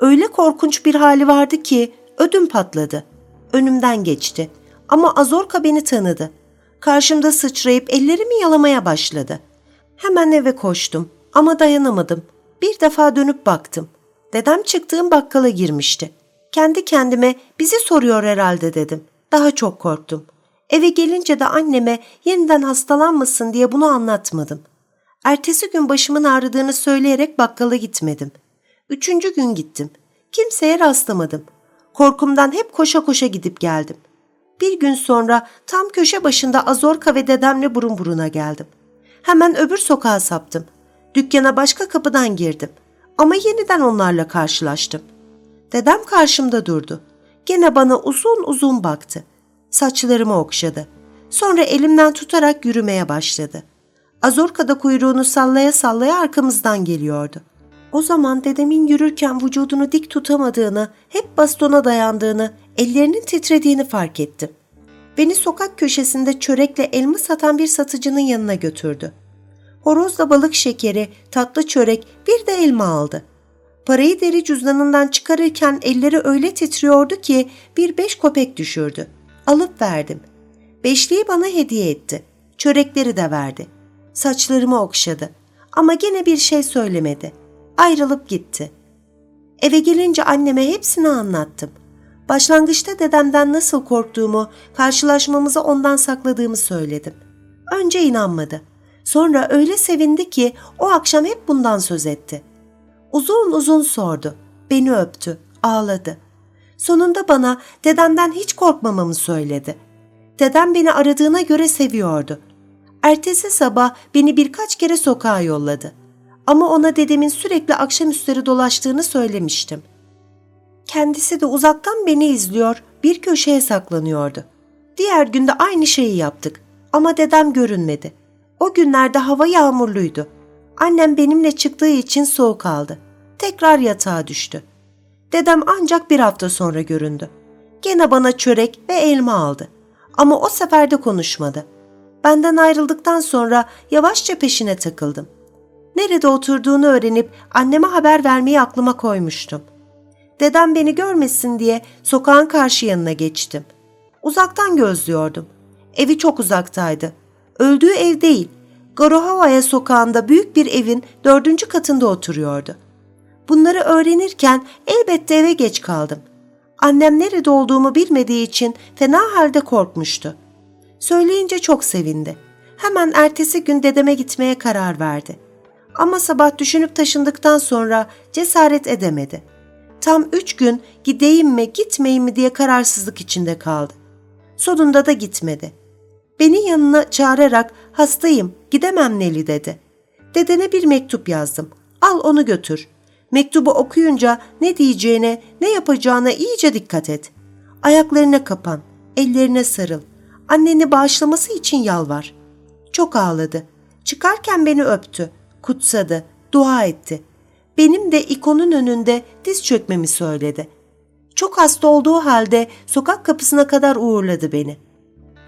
Öyle korkunç bir hali vardı ki ödüm patladı. Önümden geçti. Ama Azorka beni tanıdı. Karşımda sıçrayıp ellerimi yalamaya başladı. Hemen eve koştum ama dayanamadım. Bir defa dönüp baktım. Dedem çıktığım bakkala girmişti. Kendi kendime bizi soruyor herhalde dedim. Daha çok korktum. Eve gelince de anneme yeniden hastalanmasın diye bunu anlatmadım. Ertesi gün başımın ağrıdığını söyleyerek bakkala gitmedim. Üçüncü gün gittim. Kimseye rastlamadım. Korkumdan hep koşa koşa gidip geldim. Bir gün sonra tam köşe başında Azorka ve dedemle burun buruna geldim. Hemen öbür sokağa saptım. Dükkana başka kapıdan girdim. Ama yeniden onlarla karşılaştım. Dedem karşımda durdu. Gene bana uzun uzun baktı. Saçlarımı okşadı. Sonra elimden tutarak yürümeye başladı. Azorka da kuyruğunu sallaya sallaya arkamızdan geliyordu. O zaman dedemin yürürken vücudunu dik tutamadığını, hep bastona dayandığını, ellerinin titrediğini fark ettim. Beni sokak köşesinde çörekle elma satan bir satıcının yanına götürdü. Horozla balık şekeri, tatlı çörek, bir de elma aldı. Parayı deri cüzdanından çıkarırken elleri öyle titriyordu ki bir beş kopek düşürdü. Alıp verdim. Beşliği bana hediye etti. Çörekleri de verdi. Saçlarımı okşadı. Ama gene bir şey söylemedi. Ayrılıp gitti. Eve gelince anneme hepsini anlattım. Başlangıçta dedemden nasıl korktuğumu, karşılaşmamızı ondan sakladığımı söyledim. Önce inanmadı. Sonra öyle sevindi ki o akşam hep bundan söz etti. Uzun uzun sordu. Beni öptü, ağladı. Sonunda bana dedemden hiç korkmamamı söyledi. Dedem beni aradığına göre seviyordu. Ertesi sabah beni birkaç kere sokağa yolladı. Ama ona dedemin sürekli akşamüstleri dolaştığını söylemiştim. Kendisi de uzaktan beni izliyor, bir köşeye saklanıyordu. Diğer günde aynı şeyi yaptık ama dedem görünmedi. O günlerde hava yağmurluydu. Annem benimle çıktığı için soğuk aldı. Tekrar yatağa düştü. Dedem ancak bir hafta sonra göründü. Gene bana çörek ve elma aldı. Ama o sefer de konuşmadı. Benden ayrıldıktan sonra yavaşça peşine takıldım. Nerede oturduğunu öğrenip anneme haber vermeyi aklıma koymuştum. Dedem beni görmesin diye sokağın karşı yanına geçtim. Uzaktan gözlüyordum. Evi çok uzaktaydı. Öldüğü ev değil, Gorohavaya sokağında büyük bir evin dördüncü katında oturuyordu. Bunları öğrenirken elbette eve geç kaldım. Annem nerede olduğumu bilmediği için fena halde korkmuştu. Söyleyince çok sevindi. Hemen ertesi gün dedeme gitmeye karar verdi. Ama sabah düşünüp taşındıktan sonra cesaret edemedi. Tam üç gün gideyim mi gitmeyeyim mi diye kararsızlık içinde kaldı. Sonunda da gitmedi. Beni yanına çağırarak hastayım gidemem Neli dedi. Dedene bir mektup yazdım. Al onu götür. Mektubu okuyunca ne diyeceğine, ne yapacağına iyice dikkat et. Ayaklarına kapan, ellerine sarıl. Anneni bağışlaması için yalvar. Çok ağladı. Çıkarken beni öptü, kutsadı, dua etti. Benim de ikonun önünde diz çökmemi söyledi. Çok hasta olduğu halde sokak kapısına kadar uğurladı beni.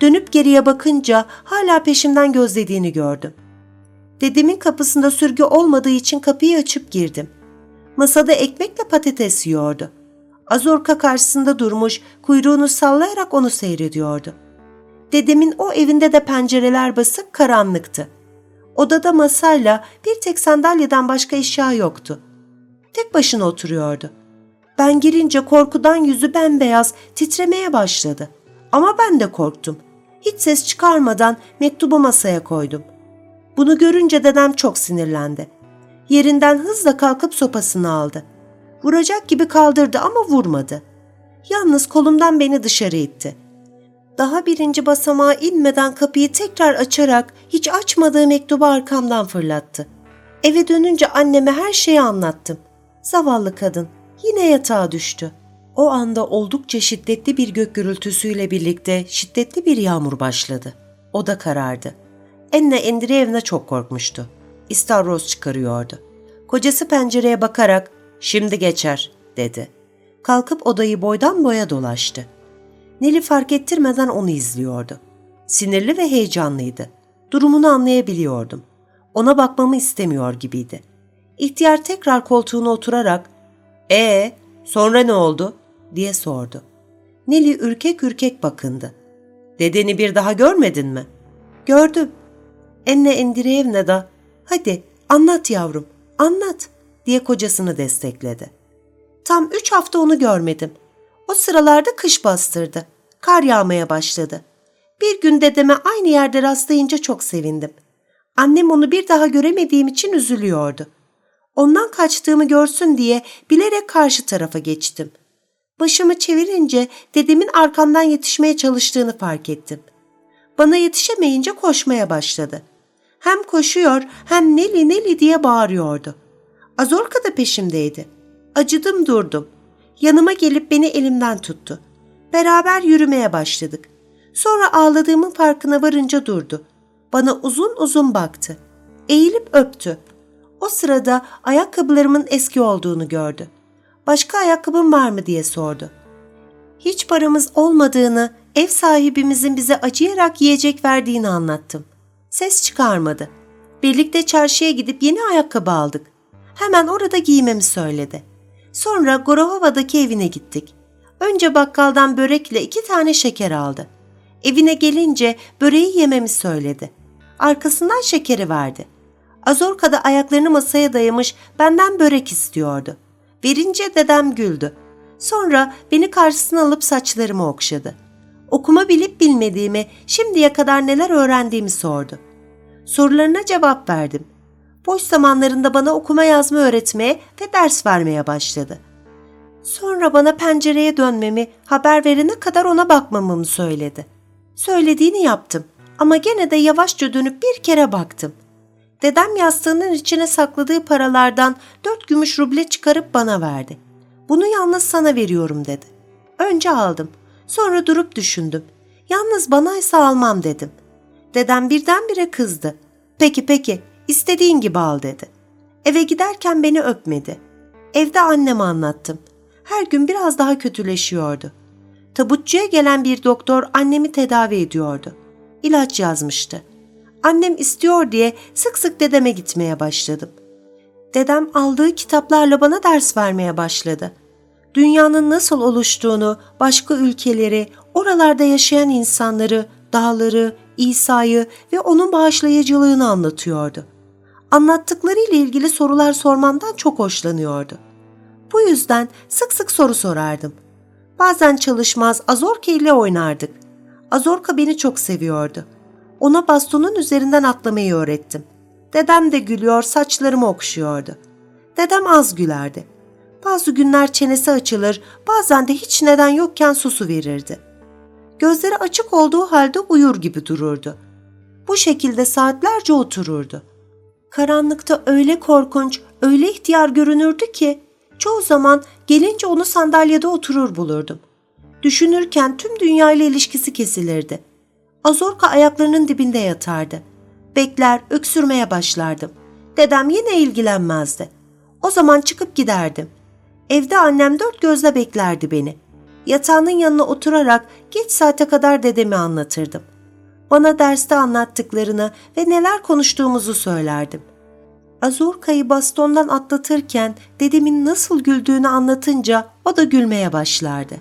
Dönüp geriye bakınca hala peşimden gözlediğini gördüm. Dedemin kapısında sürgü olmadığı için kapıyı açıp girdim. Masada ekmekle patates yiyordu. Azorka karşısında durmuş, kuyruğunu sallayarak onu seyrediyordu. Dedemin o evinde de pencereler basık karanlıktı. Odada masayla bir tek sandalyeden başka eşya yoktu. Tek başına oturuyordu. Ben girince korkudan yüzü bembeyaz titremeye başladı. Ama ben de korktum. Hiç ses çıkarmadan mektubu masaya koydum. Bunu görünce dedem çok sinirlendi. Yerinden hızla kalkıp sopasını aldı. Vuracak gibi kaldırdı ama vurmadı. Yalnız kolumdan beni dışarı itti. Daha birinci basamağa inmeden kapıyı tekrar açarak hiç açmadığı mektubu arkamdan fırlattı. Eve dönünce anneme her şeyi anlattım. Zavallı kadın yine yatağa düştü. O anda oldukça şiddetli bir gök gürültüsüyle birlikte şiddetli bir yağmur başladı. O da karardı. Enne Endriyevna çok korkmuştu. İstavroz çıkarıyordu. Kocası pencereye bakarak ''Şimdi geçer'' dedi. Kalkıp odayı boydan boya dolaştı. Neli fark ettirmeden onu izliyordu. Sinirli ve heyecanlıydı. Durumunu anlayabiliyordum. Ona bakmamı istemiyor gibiydi. İhtiyar tekrar koltuğuna oturarak ''Ee, sonra ne oldu?'' diye sordu. Neli ürkek ürkek bakındı. ''Dedeni bir daha görmedin mi?'' ''Gördüm.'' Enne Endireyevna da ''Hadi anlat yavrum, anlat.'' diye kocasını destekledi. Tam üç hafta onu görmedim. O sıralarda kış bastırdı. Kar yağmaya başladı. Bir gün dedeme aynı yerde rastlayınca çok sevindim. Annem onu bir daha göremediğim için üzülüyordu. Ondan kaçtığımı görsün diye bilerek karşı tarafa geçtim. Başımı çevirince dedemin arkamdan yetişmeye çalıştığını fark ettim. Bana yetişemeyince koşmaya başladı. Hem koşuyor hem Neli Neli diye bağırıyordu. Azorka da peşimdeydi. Acıdım durdum. Yanıma gelip beni elimden tuttu. Beraber yürümeye başladık. Sonra ağladığımın farkına varınca durdu. Bana uzun uzun baktı. Eğilip öptü. O sırada ayakkabılarımın eski olduğunu gördü. Başka ayakkabım var mı diye sordu. Hiç paramız olmadığını, ev sahibimizin bize acıyarak yiyecek verdiğini anlattım. Ses çıkarmadı. Birlikte çarşıya gidip yeni ayakkabı aldık. Hemen orada giymemi söyledi. Sonra Gorohova'daki evine gittik. Önce bakkaldan börekle iki tane şeker aldı. Evine gelince böreği yememi söyledi. Arkasından şekeri verdi. Azorka'da ayaklarını masaya dayamış benden börek istiyordu. Verince dedem güldü. Sonra beni karşısına alıp saçlarımı okşadı. Okuma bilip bilmediğimi, şimdiye kadar neler öğrendiğimi sordu. Sorularına cevap verdim. Boş zamanlarında bana okuma yazma öğretmeye ve ders vermeye başladı. Sonra bana pencereye dönmemi, haber verene kadar ona bakmamamı söyledi. Söylediğini yaptım ama gene de yavaşça dönüp bir kere baktım. Dedem yastığının içine sakladığı paralardan dört gümüş ruble çıkarıp bana verdi. Bunu yalnız sana veriyorum dedi. Önce aldım. Sonra durup düşündüm. Yalnız bana ise almam dedim. Dedem birdenbire kızdı. Peki peki istediğin gibi al dedi. Eve giderken beni öpmedi. Evde anneme anlattım. Her gün biraz daha kötüleşiyordu. Tabutçuya gelen bir doktor annemi tedavi ediyordu. İlaç yazmıştı. Annem istiyor diye sık sık dedeme gitmeye başladım. Dedem aldığı kitaplarla bana ders vermeye başladı. Dünyanın nasıl oluştuğunu, başka ülkeleri, oralarda yaşayan insanları, dağları, İsa'yı ve onun bağışlayıcılığını anlatıyordu. Anlattıklarıyla ilgili sorular sormamdan çok hoşlanıyordu. Bu yüzden sık sık soru sorardım. Bazen çalışmaz Azorka ile oynardık. Azorka beni çok seviyordu. Ona bastonun üzerinden atlamayı öğrettim. Dedem de gülüyor, saçlarımı okşuyordu. Dedem az gülerdi. Bazı günler çenesi açılır, bazen de hiç neden yokken susu verirdi. Gözleri açık olduğu halde uyur gibi dururdu. Bu şekilde saatlerce otururdu. Karanlıkta öyle korkunç, öyle ihtiyar görünürdü ki çoğu zaman gelince onu sandalyede oturur bulurdum. Düşünürken tüm dünya ile ilişkisi kesilirdi. Azorka ayaklarının dibinde yatardı. Bekler, öksürmeye başlardım. Dedem yine ilgilenmezdi. O zaman çıkıp giderdim. Evde annem dört gözle beklerdi beni. Yatağının yanına oturarak geç saate kadar dedemi anlatırdım. Bana derste anlattıklarını ve neler konuştuğumuzu söylerdim. Azorka'yı bastondan atlatırken dedemin nasıl güldüğünü anlatınca o da gülmeye başlardı.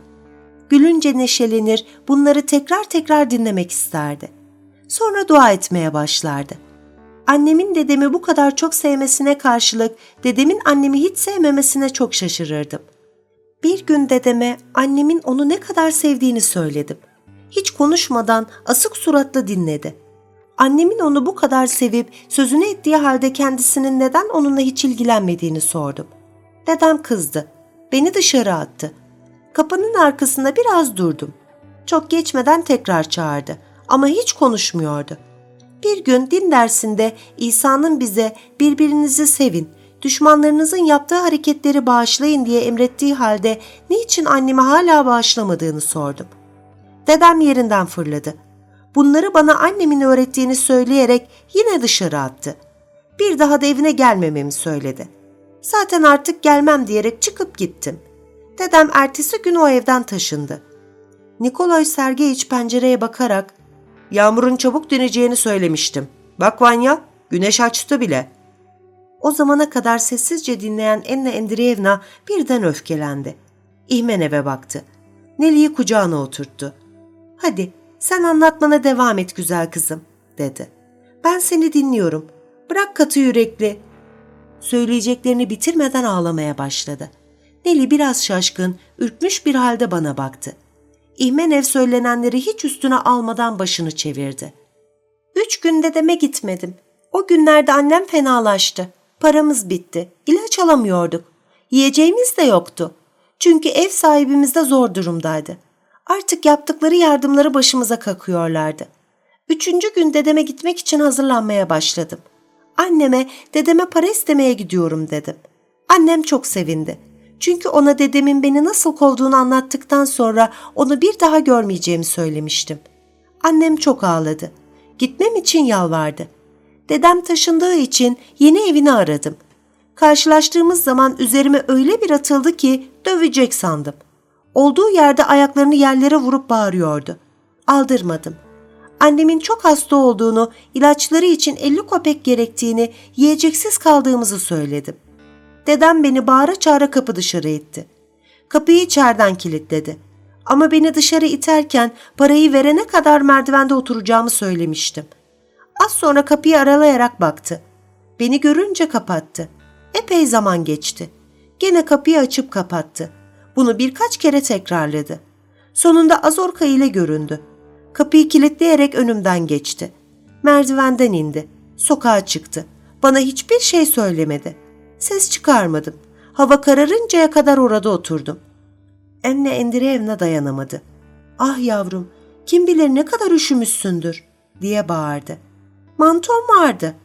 Gülünce neşelenir, bunları tekrar tekrar dinlemek isterdi. Sonra dua etmeye başlardı. Annemin dedemi bu kadar çok sevmesine karşılık dedemin annemi hiç sevmemesine çok şaşırırdım. Bir gün dedeme annemin onu ne kadar sevdiğini söyledim. Hiç konuşmadan asık suratla dinledi. Annemin onu bu kadar sevip sözünü ettiği halde kendisinin neden onunla hiç ilgilenmediğini sordum. Dedem kızdı. Beni dışarı attı. Kapının arkasında biraz durdum. Çok geçmeden tekrar çağırdı ama hiç konuşmuyordu. Bir gün din dersinde İsa'nın bize birbirinizi sevin, düşmanlarınızın yaptığı hareketleri bağışlayın diye emrettiği halde niçin annemi hala bağışlamadığını sordum. Dedem yerinden fırladı. Bunları bana annemin öğrettiğini söyleyerek yine dışarı attı. Bir daha da evine gelmememi söyledi. Zaten artık gelmem diyerek çıkıp gittim. Dedem ertesi gün o evden taşındı. Nikolay Sergeyiç pencereye bakarak ''Yağmurun çabuk döneceğini söylemiştim. Bak Vanya, güneş açtı bile.'' O zamana kadar sessizce dinleyen Enna Endriyevna birden öfkelendi. İhmenev'e baktı. Neli'yi kucağına oturttu. ''Hadi sen anlatmana devam et güzel kızım.'' dedi. ''Ben seni dinliyorum. Bırak katı yürekli.'' Söyleyeceklerini bitirmeden ağlamaya başladı. Neli biraz şaşkın, ürkmüş bir halde bana baktı. İhmenev söylenenleri hiç üstüne almadan başını çevirdi. Üç günde deme gitmedim. O günlerde annem fenalaştı. Paramız bitti. İlaç alamıyorduk. Yiyeceğimiz de yoktu. Çünkü ev sahibimiz de zor durumdaydı. Artık yaptıkları yardımları başımıza kakıyorlardı. Üçüncü gün dedeme gitmek için hazırlanmaya başladım. Anneme dedeme para istemeye gidiyorum dedim. Annem çok sevindi. Çünkü ona dedemin beni nasıl kovduğunu anlattıktan sonra onu bir daha görmeyeceğimi söylemiştim. Annem çok ağladı. Gitmem için yalvardı. Dedem taşındığı için yeni evini aradım. Karşılaştığımız zaman üzerime öyle bir atıldı ki dövecek sandım. Olduğu yerde ayaklarını yerlere vurup bağırıyordu. Aldırmadım. Annemin çok hasta olduğunu, ilaçları için 50 kopek gerektiğini, yiyeceksiz kaldığımızı söyledim. Dedem beni bağıra çağıra kapı dışarı itti. Kapıyı içeriden kilitledi. Ama beni dışarı iterken parayı verene kadar merdivende oturacağımı söylemiştim. Az sonra kapıyı aralayarak baktı. Beni görünce kapattı. Epey zaman geçti. Gene kapıyı açıp kapattı. Bunu birkaç kere tekrarladı. Sonunda Azorka ile göründü. Kapıyı kilitleyerek önümden geçti. Merdivenden indi. Sokağa çıktı. Bana hiçbir şey söylemedi. Ses çıkarmadım. Hava kararıncaya kadar orada oturdum. Enne Endireyevna dayanamadı. Ah yavrum, kim bilir ne kadar üşümüşsündür diye bağırdı. Manton vardı.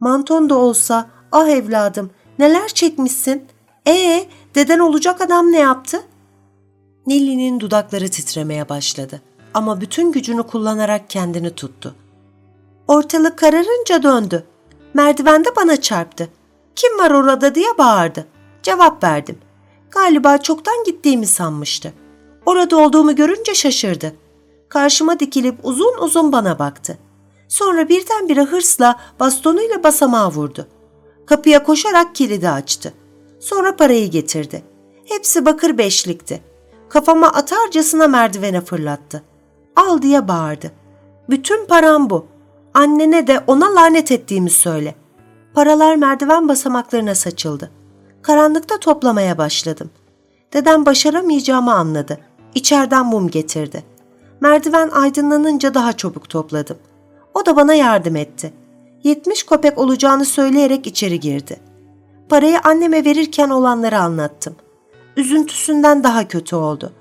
Manton da olsa, ah evladım neler çekmişsin. Ee, deden olacak adam ne yaptı? Nilli'nin dudakları titremeye başladı ama bütün gücünü kullanarak kendini tuttu. Ortalık kararınca döndü. Merdivende bana çarptı. Kim var orada diye bağırdı. Cevap verdim. Galiba çoktan gittiğimi sanmıştı. Orada olduğumu görünce şaşırdı. Karşıma dikilip uzun uzun bana baktı. Sonra birdenbire hırsla bastonuyla basamağa vurdu. Kapıya koşarak kilidi açtı. Sonra parayı getirdi. Hepsi bakır beşlikti. Kafama atarcasına merdivene fırlattı. Al diye bağırdı. Bütün param bu. Annene de ona lanet ettiğimi söyle. Paralar merdiven basamaklarına saçıldı. Karanlıkta toplamaya başladım. Dedem başaramayacağımı anladı. İçeriden mum getirdi. Merdiven aydınlanınca daha çabuk topladım. O da bana yardım etti. 70 kopek olacağını söyleyerek içeri girdi. Parayı anneme verirken olanları anlattım. Üzüntüsünden daha kötü oldu.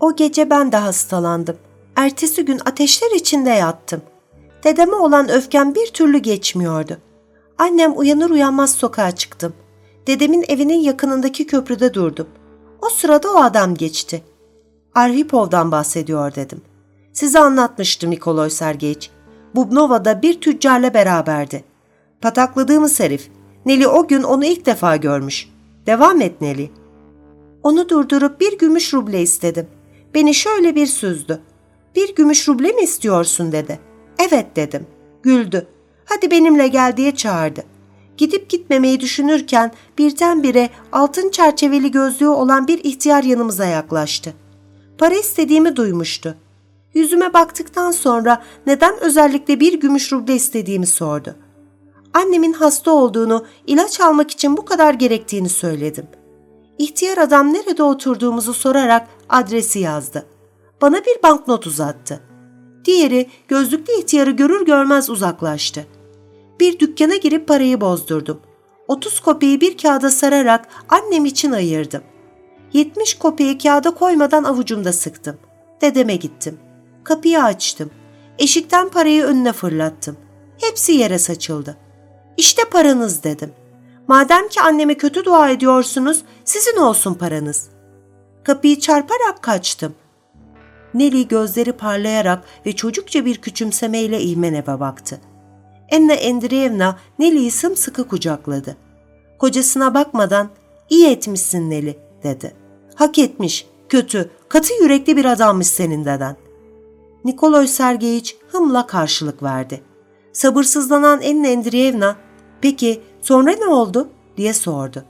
O gece ben de hastalandım. Ertesi gün ateşler içinde yattım. Dedeme olan öfkem bir türlü geçmiyordu. Annem uyanır uyanmaz sokağa çıktım. Dedemin evinin yakınındaki köprüde durdum. O sırada o adam geçti. Arhipov'dan bahsediyor dedim. Size anlatmıştım Nikoloy Sergeyiç. Bubnova'da bir tüccarla beraberdi. Patakladığımız herif. Neli o gün onu ilk defa görmüş. Devam et Neli. Onu durdurup bir gümüş ruble istedim. Beni şöyle bir süzdü. Bir gümüş ruble mi istiyorsun dedi. Evet dedim. Güldü. Hadi benimle gel diye çağırdı. Gidip gitmemeyi düşünürken birdenbire altın çerçeveli gözlüğü olan bir ihtiyar yanımıza yaklaştı. Para istediğimi duymuştu. Yüzüme baktıktan sonra neden özellikle bir gümüş ruble istediğimi sordu. Annemin hasta olduğunu, ilaç almak için bu kadar gerektiğini söyledim. İhtiyar adam nerede oturduğumuzu sorarak adresi yazdı. Bana bir banknot uzattı. Diğeri gözlüklü ihtiyarı görür görmez uzaklaştı. Bir dükkana girip parayı bozdurdum. 30 kopeyi bir kağıda sararak annem için ayırdım. 70 kopeyi kağıda koymadan avucumda sıktım. Dedeme gittim. Kapıyı açtım. Eşikten parayı önüne fırlattım. Hepsi yere saçıldı. İşte paranız dedim. Madem ki anneme kötü dua ediyorsunuz, sizin olsun paranız. Kapıyı çarparak kaçtım. Nelly gözleri parlayarak ve çocukça bir küçümsemeyle İhmenev'e baktı. Enna Endriyevna Nelly'yi sımsıkı kucakladı. Kocasına bakmadan iyi etmişsin Nelly dedi. Hak etmiş, kötü, katı yürekli bir adammış senin deden. Nikoloy Sergeyiç hımla karşılık verdi. Sabırsızlanan Enna Endriyevna, peki sonra ne oldu diye sordu.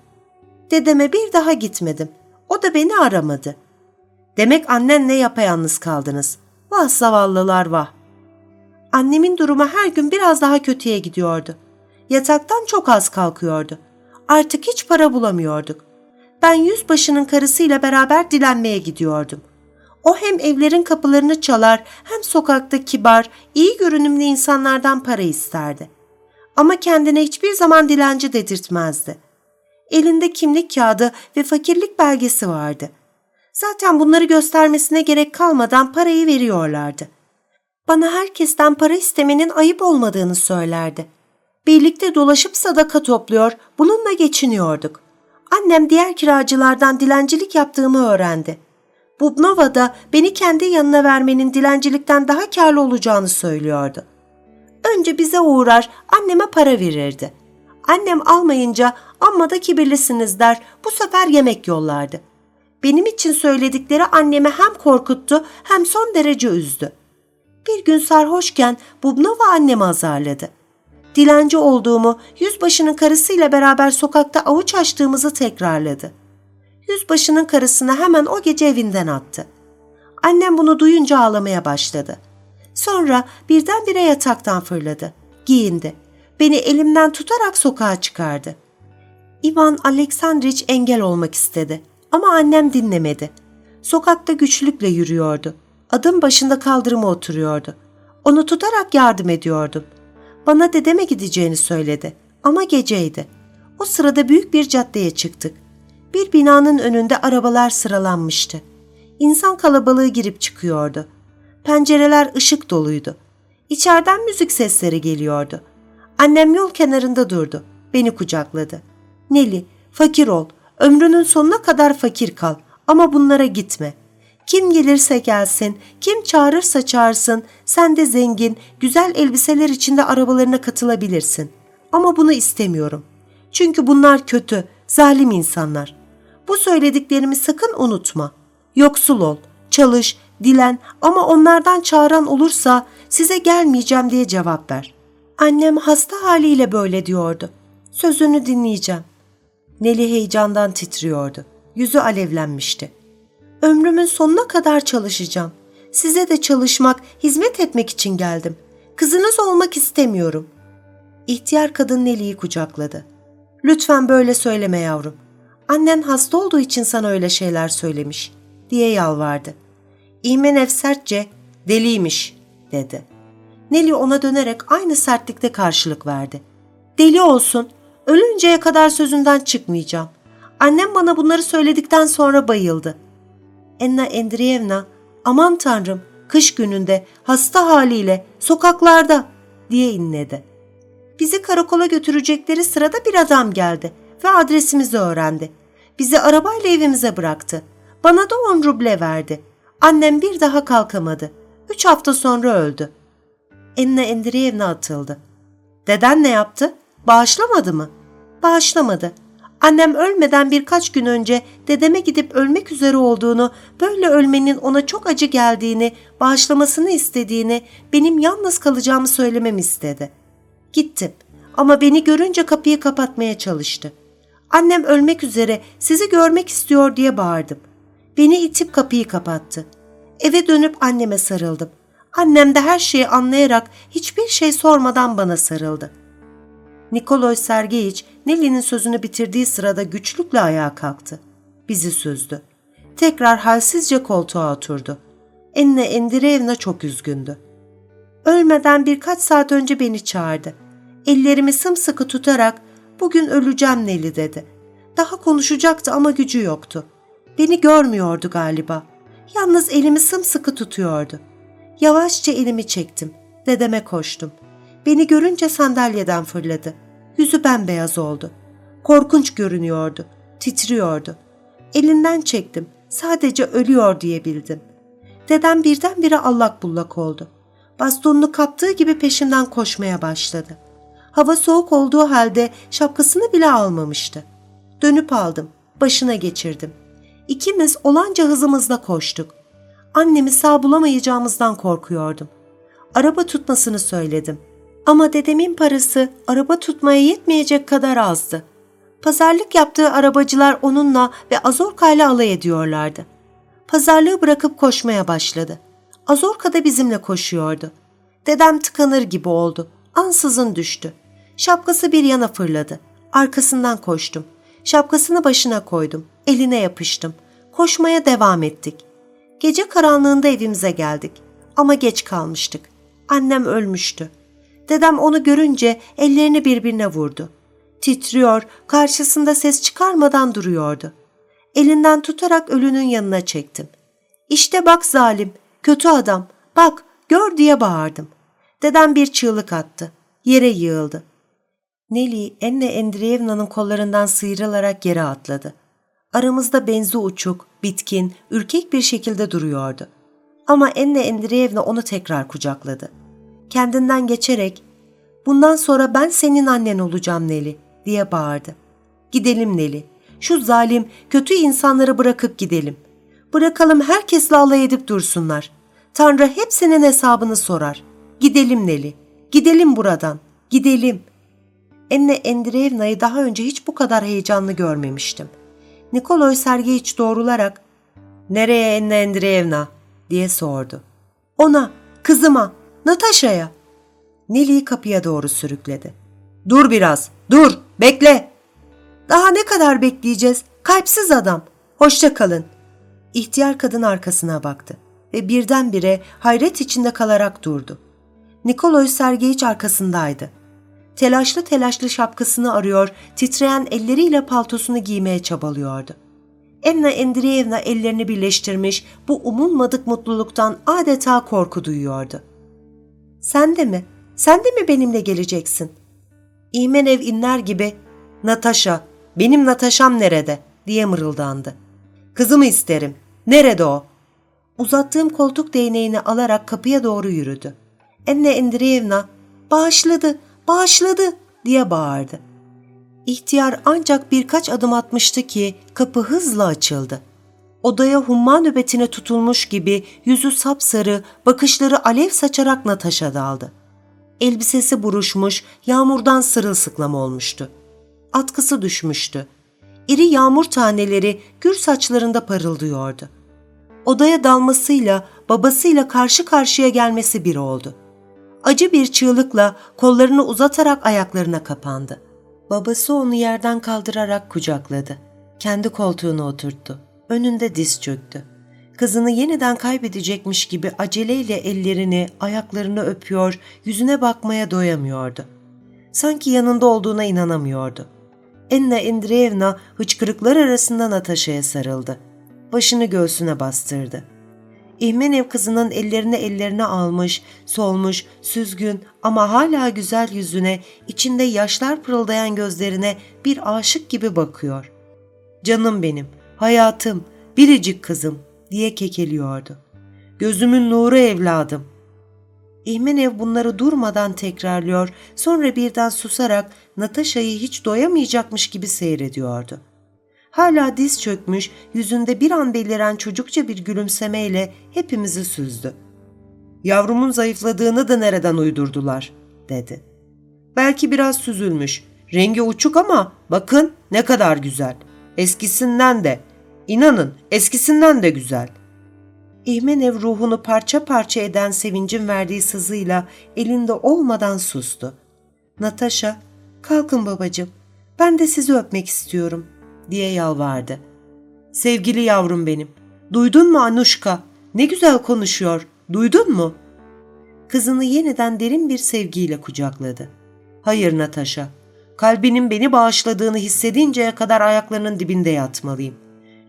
Dedeme bir daha gitmedim. O da beni aramadı. Demek annenle yapayalnız kaldınız. Vah zavallılar vah. Annemin durumu her gün biraz daha kötüye gidiyordu. Yataktan çok az kalkıyordu. Artık hiç para bulamıyorduk. Ben yüzbaşının karısıyla beraber dilenmeye gidiyordum. O hem evlerin kapılarını çalar hem sokakta kibar, iyi görünümlü insanlardan para isterdi. Ama kendine hiçbir zaman dilenci dedirtmezdi. Elinde kimlik kağıdı ve fakirlik belgesi vardı. Zaten bunları göstermesine gerek kalmadan parayı veriyorlardı. Bana herkesten para istemenin ayıp olmadığını söylerdi. Birlikte dolaşıp sadaka topluyor, bununla geçiniyorduk. Annem diğer kiracılardan dilencilik yaptığımı öğrendi. Bubnova da beni kendi yanına vermenin dilencilikten daha karlı olacağını söylüyordu. Önce bize uğrar, anneme para verirdi. Annem almayınca amma da kibirlisiniz der, bu sefer yemek yollardı. Benim için söyledikleri annemi hem korkuttu hem son derece üzdü. Bir gün sarhoşken Bubnova annemi azarladı. Dilenci olduğumu, yüzbaşının karısıyla beraber sokakta avuç açtığımızı tekrarladı. Yüzbaşının karısını hemen o gece evinden attı. Annem bunu duyunca ağlamaya başladı. Sonra birdenbire yataktan fırladı. Giyindi. Beni elimden tutarak sokağa çıkardı. Ivan Aleksandrich engel olmak istedi. Ama annem dinlemedi. Sokakta güçlükle yürüyordu. Adım başında kaldırıma oturuyordu. Onu tutarak yardım ediyordum. Bana dedeme gideceğini söyledi. Ama geceydi. O sırada büyük bir caddeye çıktık. Bir binanın önünde arabalar sıralanmıştı. İnsan kalabalığı girip çıkıyordu. Pencereler ışık doluydu. İçeriden müzik sesleri geliyordu. Annem yol kenarında durdu. Beni kucakladı. Neli, fakir ol. Ömrünün sonuna kadar fakir kal. Ama bunlara gitme. Kim gelirse gelsin, kim çağırırsa çağırsın, sen de zengin, güzel elbiseler içinde arabalarına katılabilirsin. Ama bunu istemiyorum. Çünkü bunlar kötü, zalim insanlar. Bu söylediklerimi sakın unutma. Yoksul ol, çalış, dilen ama onlardan çağıran olursa size gelmeyeceğim diye cevap ver. Annem hasta haliyle böyle diyordu. Sözünü dinleyeceğim. Neli heyecandan titriyordu. Yüzü alevlenmişti. Ömrümün sonuna kadar çalışacağım. Size de çalışmak, hizmet etmek için geldim. Kızınız olmak istemiyorum. İhtiyar kadın Neli'yi kucakladı. Lütfen böyle söyleme yavrum. Annen hasta olduğu için sana öyle şeyler söylemiş, diye yalvardı. İmenev sertçe, deliymiş, dedi. Nelly ona dönerek aynı sertlikte karşılık verdi. Deli olsun, ölünceye kadar sözünden çıkmayacağım. Annem bana bunları söyledikten sonra bayıldı. Enna Endriyevna, aman tanrım, kış gününde, hasta haliyle, sokaklarda, diye inledi. Bizi karakola götürecekleri sırada bir adam geldi ve adresimizi öğrendi. Bizi arabayla evimize bıraktı. Bana da on ruble verdi. Annem bir daha kalkamadı. Üç hafta sonra öldü. Enna Endriyevna atıldı. Deden ne yaptı? Bağışlamadı mı? Bağışlamadı. Annem ölmeden birkaç gün önce dedeme gidip ölmek üzere olduğunu, böyle ölmenin ona çok acı geldiğini, bağışlamasını istediğini, benim yalnız kalacağımı söylememi istedi. Gittim ama beni görünce kapıyı kapatmaya çalıştı. Annem ölmek üzere, sizi görmek istiyor diye bağırdım. Beni itip kapıyı kapattı. Eve dönüp anneme sarıldım. Annem de her şeyi anlayarak hiçbir şey sormadan bana sarıldı. Nikoloy Sergeyiç Nelly'nin sözünü bitirdiği sırada güçlükle ayağa kalktı. Bizi süzdü. Tekrar halsizce koltuğa oturdu. Enne Endireyevna çok üzgündü. Ölmeden birkaç saat önce beni çağırdı. Ellerimi sımsıkı tutarak bugün öleceğim Neli dedi. Daha konuşacaktı ama gücü yoktu. Beni görmüyordu galiba. Yalnız elimi sımsıkı tutuyordu. Yavaşça elimi çektim. Dedeme koştum. Beni görünce sandalyeden fırladı. Yüzü bembeyaz oldu. Korkunç görünüyordu. Titriyordu. Elinden çektim. Sadece ölüyor diyebildim. Dedem birdenbire allak bullak oldu. Bastonunu kaptığı gibi peşimden koşmaya başladı. Hava soğuk olduğu halde şapkasını bile almamıştı. Dönüp aldım. Başına geçirdim. İkimiz olanca hızımızla koştuk. Annemi sağ bulamayacağımızdan korkuyordum. Araba tutmasını söyledim. Ama dedemin parası araba tutmaya yetmeyecek kadar azdı. Pazarlık yaptığı arabacılar onunla ve Azorka'yla alay ediyorlardı. Pazarlığı bırakıp koşmaya başladı. Azorka da bizimle koşuyordu. Dedem tıkanır gibi oldu. Ansızın düştü. Şapkası bir yana fırladı. Arkasından koştum. Şapkasını başına koydum. Eline yapıştım. Koşmaya devam ettik. Gece karanlığında evimize geldik. Ama geç kalmıştık. Annem ölmüştü. Dedem onu görünce ellerini birbirine vurdu. Titriyor, karşısında ses çıkarmadan duruyordu. Elinden tutarak ölünün yanına çektim. İşte bak zalim, kötü adam, bak, gör diye bağırdım. Dedem bir çığlık attı. Yere yığıldı. Neli, Enne Endriyevna'nın kollarından sıyrılarak yere atladı. Aramızda benzi uçuk, bitkin, ürkek bir şekilde duruyordu. Ama Enne Endriyevna onu tekrar kucakladı. Kendinden geçerek, ''Bundan sonra ben senin annen olacağım Neli.'' diye bağırdı. ''Gidelim Neli. Şu zalim, kötü insanları bırakıp gidelim. Bırakalım herkesle alay edip dursunlar. Tanrı hepsinin hesabını sorar. Gidelim Neli. Gidelim buradan. Gidelim.'' Enne Endreyevna'yı daha önce hiç bu kadar heyecanlı görmemiştim. Nikoloy Sergeyiç doğrularak ''Nereye Enne Endreyevna?'' diye sordu. ''Ona, kızıma, Natasha'ya.'' Neli'yi kapıya doğru sürükledi. ''Dur biraz, dur, bekle!'' ''Daha ne kadar bekleyeceğiz? Kalpsiz adam. Hoşça kalın.'' İhtiyar kadın arkasına baktı ve birdenbire hayret içinde kalarak durdu. Nikoloy Sergeyiç arkasındaydı. Telaşlı telaşlı şapkasını arıyor, titreyen elleriyle paltosunu giymeye çabalıyordu. Emna Endriyevna ellerini birleştirmiş, bu umulmadık mutluluktan adeta korku duyuyordu. ''Sen de mi? Sen de mi benimle geleceksin?'' İmenev inler gibi ''Natasha, benim Natasha'm nerede?'' diye mırıldandı. ''Kızımı isterim. Nerede o?'' Uzattığım koltuk değneğini alarak kapıya doğru yürüdü. Enne Endriyevna ''Bağışladı, bağışladı diye bağırdı. İhtiyar ancak birkaç adım atmıştı ki kapı hızla açıldı. Odaya humma nöbetine tutulmuş gibi yüzü sapsarı, bakışları alev saçarak Nataşa daldı. Elbisesi buruşmuş, yağmurdan sırılsıklam olmuştu. Atkısı düşmüştü. İri yağmur taneleri gür saçlarında parıldıyordu. Odaya dalmasıyla babasıyla karşı karşıya gelmesi bir oldu acı bir çığlıkla kollarını uzatarak ayaklarına kapandı. Babası onu yerden kaldırarak kucakladı. Kendi koltuğuna oturttu. Önünde diz çöktü. Kızını yeniden kaybedecekmiş gibi aceleyle ellerini, ayaklarını öpüyor, yüzüne bakmaya doyamıyordu. Sanki yanında olduğuna inanamıyordu. Enna Endreyevna hıçkırıklar arasında Natasha'ya sarıldı. Başını göğsüne bastırdı. İhmenev kızının ellerini ellerine almış, solmuş, süzgün ama hala güzel yüzüne, içinde yaşlar pırıldayan gözlerine bir aşık gibi bakıyor. Canım benim, hayatım, biricik kızım diye kekeliyordu. Gözümün nuru evladım. İhmenev bunları durmadan tekrarlıyor, sonra birden susarak Natasha'yı hiç doyamayacakmış gibi seyrediyordu.'' Hala diz çökmüş, yüzünde bir an beliren çocukça bir gülümsemeyle hepimizi süzdü. Yavrumun zayıfladığını da nereden uydurdular, dedi. Belki biraz süzülmüş, rengi uçuk ama bakın ne kadar güzel. Eskisinden de, inanın eskisinden de güzel. İhmenev ruhunu parça parça eden sevincin verdiği sızıyla elinde olmadan sustu. Natasha, kalkın babacığım, ben de sizi öpmek istiyorum, diye yalvardı. Sevgili yavrum benim, duydun mu Anuşka? Ne güzel konuşuyor, duydun mu? Kızını yeniden derin bir sevgiyle kucakladı. Hayır Natasha, kalbinin beni bağışladığını hissedinceye kadar ayaklarının dibinde yatmalıyım.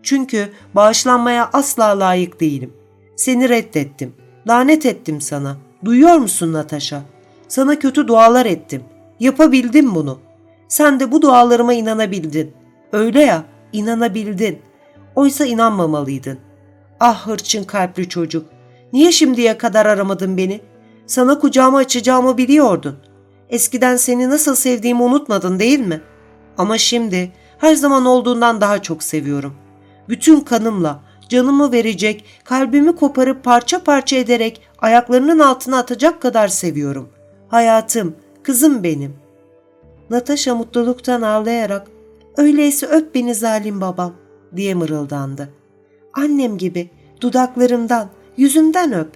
Çünkü bağışlanmaya asla layık değilim. Seni reddettim. Lanet ettim sana. Duyuyor musun Natasha? Sana kötü dualar ettim. Yapabildim bunu. Sen de bu dualarıma inanabildin. Öyle ya, inanabildin. Oysa inanmamalıydın. Ah hırçın kalpli çocuk. Niye şimdiye kadar aramadın beni? Sana kucağımı açacağımı biliyordun. Eskiden seni nasıl sevdiğimi unutmadın değil mi? Ama şimdi her zaman olduğundan daha çok seviyorum. Bütün kanımla, canımı verecek, kalbimi koparıp parça parça ederek ayaklarının altına atacak kadar seviyorum. Hayatım, kızım benim. Natasha mutluluktan ağlayarak, öyleyse öp beni zalim babam, diye mırıldandı. Annem gibi, dudaklarımdan, yüzümden öp.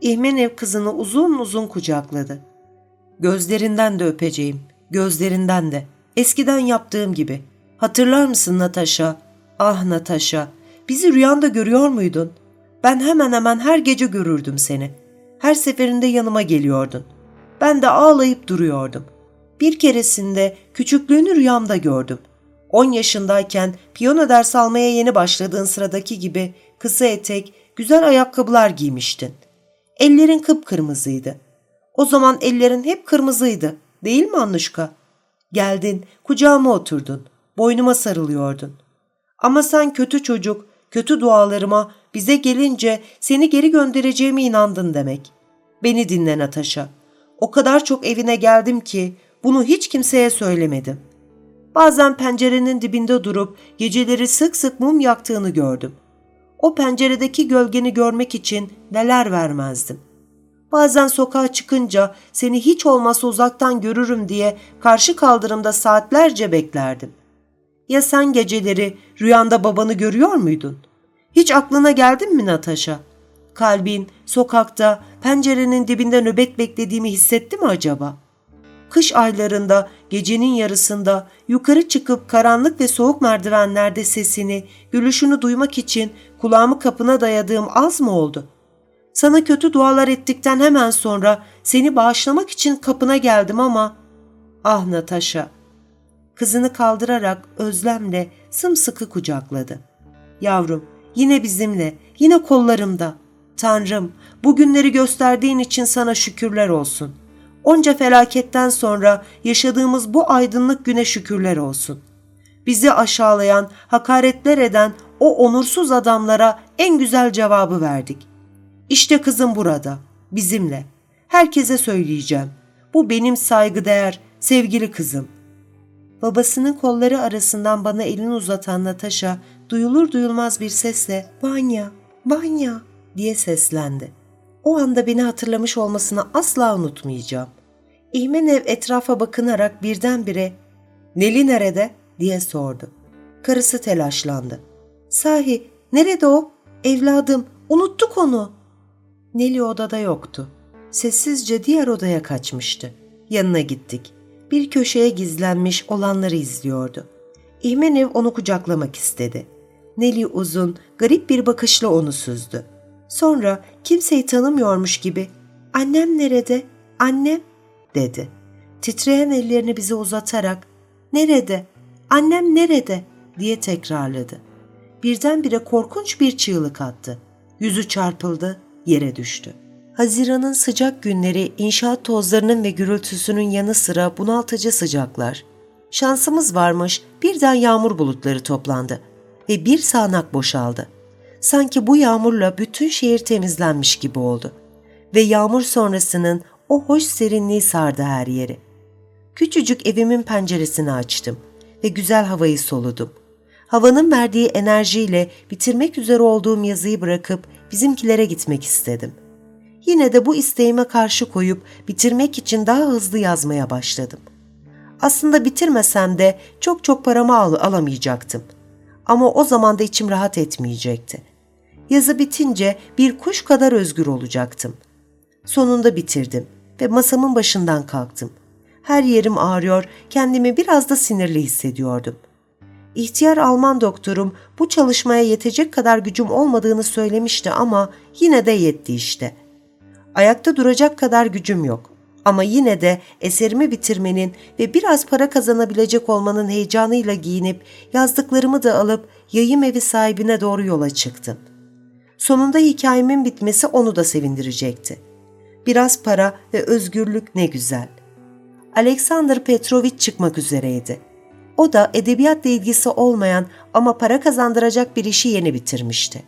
İhmenev kızını uzun uzun kucakladı. Gözlerinden de öpeceğim, gözlerinden de. Eskiden yaptığım gibi. Hatırlar mısın Natasha? Ah Natasha, bizi rüyanda görüyor muydun? Ben hemen hemen her gece görürdüm seni. Her seferinde yanıma geliyordun. Ben de ağlayıp duruyordum. Bir keresinde küçüklüğünü rüyamda gördüm. 10 yaşındayken piyano ders almaya yeni başladığın sıradaki gibi kısa etek, güzel ayakkabılar giymiştin. Ellerin kıpkırmızıydı. O zaman ellerin hep kırmızıydı, değil mi Annuşka? Geldin, kucağıma oturdun, boynuma sarılıyordun. Ama sen kötü çocuk, kötü dualarıma bize gelince seni geri göndereceğime inandın demek. Beni dinle Natasha. O kadar çok evine geldim ki bunu hiç kimseye söylemedim. Bazen pencerenin dibinde durup geceleri sık sık mum yaktığını gördüm. O penceredeki gölgeni görmek için neler vermezdim. Bazen sokağa çıkınca seni hiç olmazsa uzaktan görürüm diye karşı kaldırımda saatlerce beklerdim. Ya sen geceleri rüyanda babanı görüyor muydun? Hiç aklına geldin mi Natasha? Kalbin sokakta pencerenin dibinde nöbet beklediğimi hissetti mi acaba? Kış aylarında gecenin yarısında yukarı çıkıp karanlık ve soğuk merdivenlerde sesini, gülüşünü duymak için kulağımı kapına dayadığım az mı oldu? Sana kötü dualar ettikten hemen sonra seni bağışlamak için kapına geldim ama... Ah Natasha! Kızını kaldırarak özlemle sımsıkı kucakladı. Yavrum, yine bizimle, yine kollarımda. Tanrım, bu günleri gösterdiğin için sana şükürler olsun. Onca felaketten sonra yaşadığımız bu aydınlık güne şükürler olsun. Bizi aşağılayan, hakaretler eden o onursuz adamlara en güzel cevabı verdik. İşte kızım burada, bizimle. Herkese söyleyeceğim. Bu benim saygıdeğer, sevgili kızım. Babasının kolları arasından bana elini uzatan Natasha duyulur duyulmaz bir sesle ''Vanya, Vanya'' diye seslendi. O anda beni hatırlamış olmasını asla unutmayacağım. İhmenev etrafa bakınarak birdenbire ''Neli nerede?'' diye sordu. Karısı telaşlandı. ''Sahi, nerede o? Evladım, unuttuk onu.'' Neli odada yoktu. Sessizce diğer odaya kaçmıştı. Yanına gittik. Bir köşeye gizlenmiş olanları izliyordu. İhmenev onu kucaklamak istedi. Neli uzun, garip bir bakışla onu süzdü. Sonra kimseyi tanımıyormuş gibi ''Annem nerede? Annem?'' Dedi. Titreyen ellerini bize uzatarak ''Nerede? Annem nerede?'' diye tekrarladı. Birdenbire korkunç bir çığlık attı. Yüzü çarpıldı, yere düştü. Haziran'ın sıcak günleri inşaat tozlarının ve gürültüsünün yanı sıra bunaltıcı sıcaklar. Şansımız varmış birden yağmur bulutları toplandı ve bir sağanak boşaldı. Sanki bu yağmurla bütün şehir temizlenmiş gibi oldu. Ve yağmur sonrasının o hoş serinliği sardı her yeri. Küçücük evimin penceresini açtım ve güzel havayı soludum. Havanın verdiği enerjiyle bitirmek üzere olduğum yazıyı bırakıp bizimkilere gitmek istedim. Yine de bu isteğime karşı koyup bitirmek için daha hızlı yazmaya başladım. Aslında bitirmesem de çok çok paramı al alamayacaktım. Ama o zaman da içim rahat etmeyecekti. Yazı bitince bir kuş kadar özgür olacaktım. Sonunda bitirdim ve masamın başından kalktım. Her yerim ağrıyor, kendimi biraz da sinirli hissediyordum. İhtiyar Alman doktorum bu çalışmaya yetecek kadar gücüm olmadığını söylemişti ama yine de yetti işte. Ayakta duracak kadar gücüm yok. Ama yine de eserimi bitirmenin ve biraz para kazanabilecek olmanın heyecanıyla giyinip yazdıklarımı da alıp yayım evi sahibine doğru yola çıktım. Sonunda hikayemin bitmesi onu da sevindirecekti. Biraz para ve özgürlük ne güzel. Alexander Petrovich çıkmak üzereydi. O da edebiyatla ilgisi olmayan ama para kazandıracak bir işi yeni bitirmişti.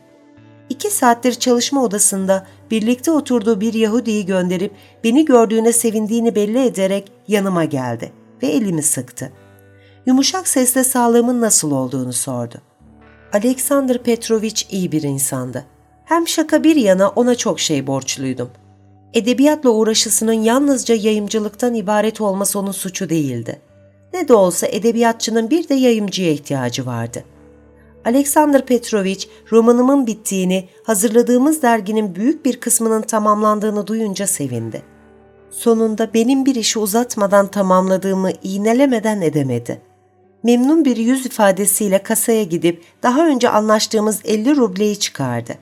İki saattir çalışma odasında birlikte oturduğu bir Yahudi'yi gönderip beni gördüğüne sevindiğini belli ederek yanıma geldi ve elimi sıktı. Yumuşak sesle sağlığımın nasıl olduğunu sordu. Alexander Petrovich iyi bir insandı. Hem şaka bir yana ona çok şey borçluydum. Edebiyatla uğraşısının yalnızca yayımcılıktan ibaret olması onun suçu değildi. Ne de olsa edebiyatçının bir de yayımcıya ihtiyacı vardı. Alexander Petrovich romanımın bittiğini, hazırladığımız derginin büyük bir kısmının tamamlandığını duyunca sevindi. Sonunda benim bir işi uzatmadan tamamladığımı iğnelemeden edemedi. Memnun bir yüz ifadesiyle kasaya gidip daha önce anlaştığımız 50 rubleyi çıkardı.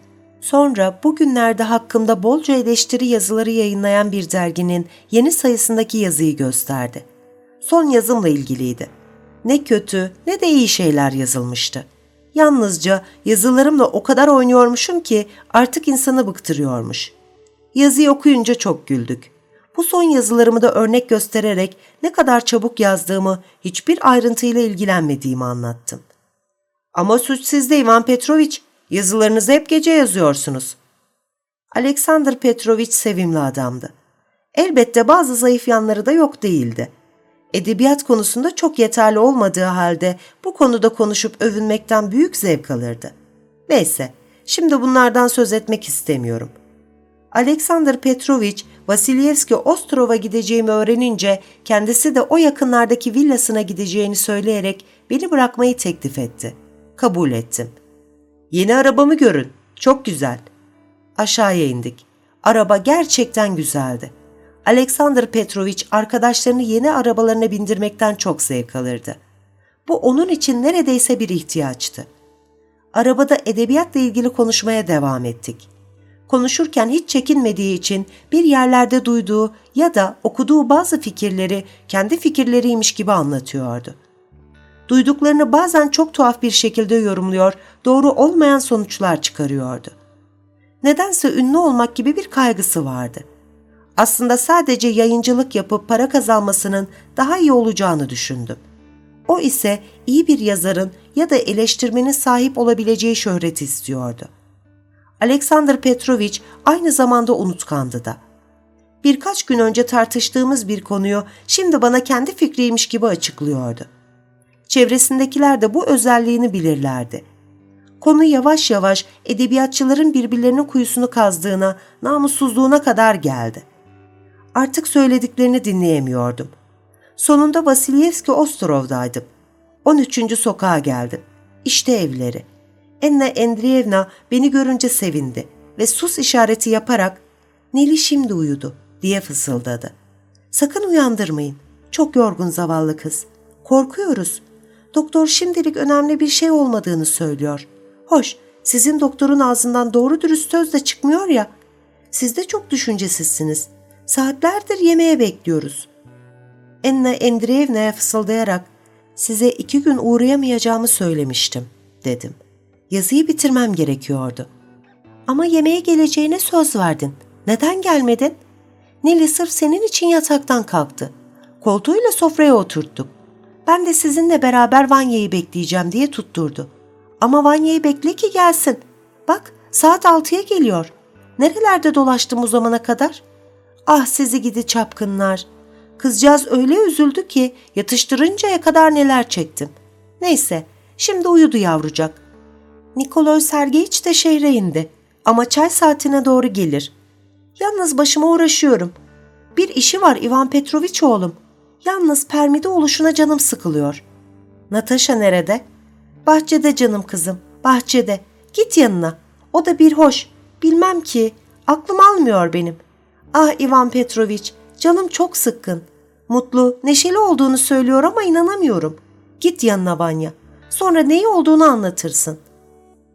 Sonra bugünlerde hakkımda bolca eleştiri yazıları yayınlayan bir derginin yeni sayısındaki yazıyı gösterdi. Son yazımla ilgiliydi. Ne kötü ne de iyi şeyler yazılmıştı. Yalnızca yazılarımla o kadar oynuyormuşum ki artık insanı bıktırıyormuş. Yazıyı okuyunca çok güldük. Bu son yazılarımı da örnek göstererek ne kadar çabuk yazdığımı, hiçbir ayrıntıyla ilgilenmediğimi anlattım. Ama suç sizde Ivan Petrovich. Yazılarınızı hep gece yazıyorsunuz. Alexander Petrovich sevimli adamdı. Elbette bazı zayıf yanları da yok değildi. Edebiyat konusunda çok yeterli olmadığı halde bu konuda konuşup övünmekten büyük zevk alırdı. Neyse, şimdi bunlardan söz etmek istemiyorum. Alexander Petrovich, Vasilyevski Ostrov'a gideceğimi öğrenince kendisi de o yakınlardaki villasına gideceğini söyleyerek beni bırakmayı teklif etti. Kabul ettim.'' Yeni arabamı görün. Çok güzel. Aşağıya indik. Araba gerçekten güzeldi. Alexander Petrovich arkadaşlarını yeni arabalarına bindirmekten çok zevk alırdı. Bu onun için neredeyse bir ihtiyaçtı. Arabada edebiyatla ilgili konuşmaya devam ettik. Konuşurken hiç çekinmediği için bir yerlerde duyduğu ya da okuduğu bazı fikirleri kendi fikirleriymiş gibi anlatıyordu duyduklarını bazen çok tuhaf bir şekilde yorumluyor, doğru olmayan sonuçlar çıkarıyordu. Nedense ünlü olmak gibi bir kaygısı vardı. Aslında sadece yayıncılık yapıp para kazanmasının daha iyi olacağını düşündüm. O ise iyi bir yazarın ya da eleştirmenin sahip olabileceği şöhreti istiyordu. Alexander Petrovich aynı zamanda unutkandı da. Birkaç gün önce tartıştığımız bir konuyu şimdi bana kendi fikriymiş gibi açıklıyordu. Çevresindekiler de bu özelliğini bilirlerdi. Konu yavaş yavaş edebiyatçıların birbirlerinin kuyusunu kazdığına, namussuzluğuna kadar geldi. Artık söylediklerini dinleyemiyordum. Sonunda Vasilyevski Ostrov'daydım. 13. sokağa geldim. İşte evleri. Enna Endriyevna beni görünce sevindi ve sus işareti yaparak ''Nili şimdi uyudu.'' diye fısıldadı. ''Sakın uyandırmayın. Çok yorgun zavallı kız. Korkuyoruz. Doktor şimdilik önemli bir şey olmadığını söylüyor. Hoş, sizin doktorun ağzından doğru dürüst söz de çıkmıyor ya. Siz de çok düşüncesizsiniz. Saatlerdir yemeğe bekliyoruz. Enna Endreyevna'ya fısıldayarak size iki gün uğrayamayacağımı söylemiştim, dedim. Yazıyı bitirmem gerekiyordu. Ama yemeğe geleceğine söz verdin. Neden gelmedin? Nili sırf senin için yataktan kalktı. Koltuğuyla sofraya oturttuk. Ben de sizinle beraber Vanya'yı bekleyeceğim diye tutturdu. Ama Vanya'yı bekle ki gelsin. Bak saat altıya geliyor. Nerelerde dolaştım o zamana kadar? Ah sizi gidi çapkınlar. Kızcağız öyle üzüldü ki yatıştırıncaya kadar neler çektim. Neyse şimdi uyudu yavrucak. Nikolay Sergeyiç de şehre indi. Ama çay saatine doğru gelir. Yalnız başıma uğraşıyorum. Bir işi var Ivan Petroviç oğlum. Yalnız permide oluşuna canım sıkılıyor. Natasha nerede? Bahçede canım kızım, bahçede. Git yanına. O da bir hoş. Bilmem ki. Aklım almıyor benim. Ah Ivan Petroviç, canım çok sıkkın. Mutlu, neşeli olduğunu söylüyor ama inanamıyorum. Git yanına Vanya. Sonra neyi olduğunu anlatırsın.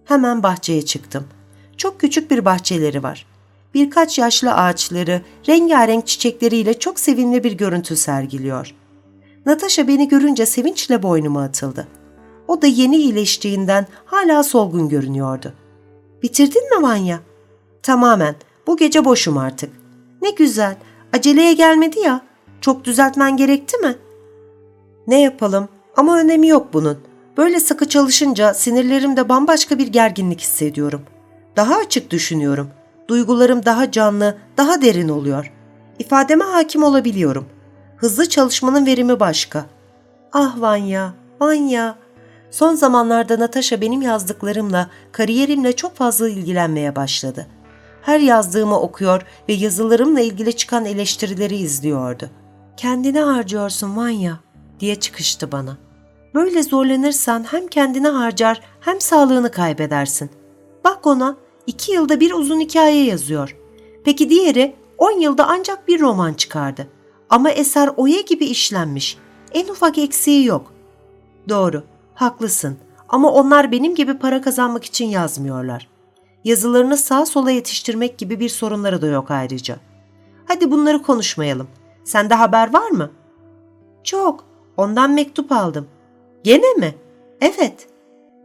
Hemen bahçeye çıktım. Çok küçük bir bahçeleri var. Birkaç yaşlı ağaçları, rengarenk çiçekleriyle çok sevimli bir görüntü sergiliyor. Natasha beni görünce sevinçle boynuma atıldı. O da yeni iyileştiğinden hala solgun görünüyordu. Bitirdin mi Vanya? Tamamen. Bu gece boşum artık. Ne güzel. Aceleye gelmedi ya. Çok düzeltmen gerekti mi? Ne yapalım? Ama önemi yok bunun. Böyle sıkı çalışınca sinirlerimde bambaşka bir gerginlik hissediyorum. Daha açık düşünüyorum. Duygularım daha canlı, daha derin oluyor. İfademe hakim olabiliyorum. Hızlı çalışmanın verimi başka. Ah Vanya, Vanya. Son zamanlarda Natasha benim yazdıklarımla, kariyerimle çok fazla ilgilenmeye başladı. Her yazdığımı okuyor ve yazılarımla ilgili çıkan eleştirileri izliyordu. Kendini harcıyorsun Vanya diye çıkıştı bana. Böyle zorlanırsan hem kendini harcar hem sağlığını kaybedersin. Bak ona iki yılda bir uzun hikaye yazıyor. Peki diğeri on yılda ancak bir roman çıkardı. Ama eser oya gibi işlenmiş. En ufak eksiği yok. Doğru, haklısın. Ama onlar benim gibi para kazanmak için yazmıyorlar. Yazılarını sağa sola yetiştirmek gibi bir sorunları da yok ayrıca. Hadi bunları konuşmayalım. Sende haber var mı? Çok. Ondan mektup aldım. Gene mi? Evet.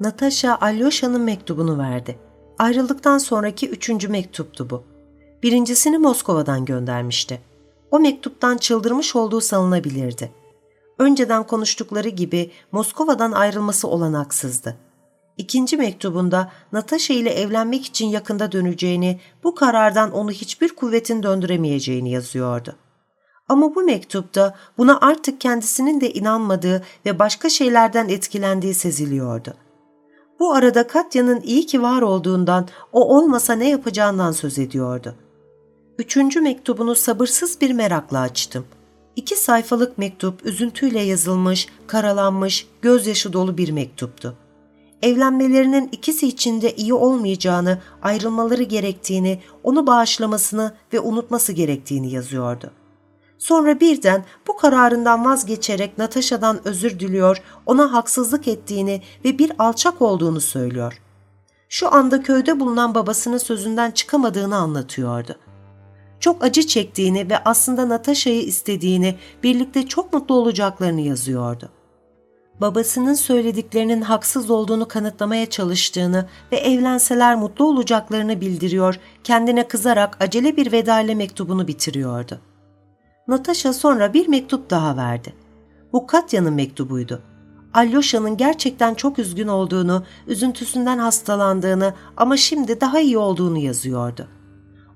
Natasha Alyosha'nın mektubunu verdi. Ayrıldıktan sonraki üçüncü mektuptu bu. Birincisini Moskova'dan göndermişti. O mektuptan çıldırmış olduğu sanılabilirdi. Önceden konuştukları gibi Moskova'dan ayrılması olanaksızdı. İkinci mektubunda Natasha ile evlenmek için yakında döneceğini, bu karardan onu hiçbir kuvvetin döndüremeyeceğini yazıyordu. Ama bu mektupta buna artık kendisinin de inanmadığı ve başka şeylerden etkilendiği seziliyordu. Bu arada Katya'nın iyi ki var olduğundan, o olmasa ne yapacağından söz ediyordu. Üçüncü mektubunu sabırsız bir merakla açtım. İki sayfalık mektup üzüntüyle yazılmış, karalanmış, gözyaşı dolu bir mektuptu. Evlenmelerinin ikisi içinde iyi olmayacağını, ayrılmaları gerektiğini, onu bağışlamasını ve unutması gerektiğini yazıyordu. Sonra birden bu kararından vazgeçerek Natasha'dan özür diliyor, ona haksızlık ettiğini ve bir alçak olduğunu söylüyor. Şu anda köyde bulunan babasının sözünden çıkamadığını anlatıyordu. Çok acı çektiğini ve aslında Natasha'yı istediğini, birlikte çok mutlu olacaklarını yazıyordu. Babasının söylediklerinin haksız olduğunu kanıtlamaya çalıştığını ve evlenseler mutlu olacaklarını bildiriyor, kendine kızarak acele bir veda ile mektubunu bitiriyordu. Natasha sonra bir mektup daha verdi. Bu Katya'nın mektubuydu. Alyosha'nın gerçekten çok üzgün olduğunu, üzüntüsünden hastalandığını ama şimdi daha iyi olduğunu yazıyordu.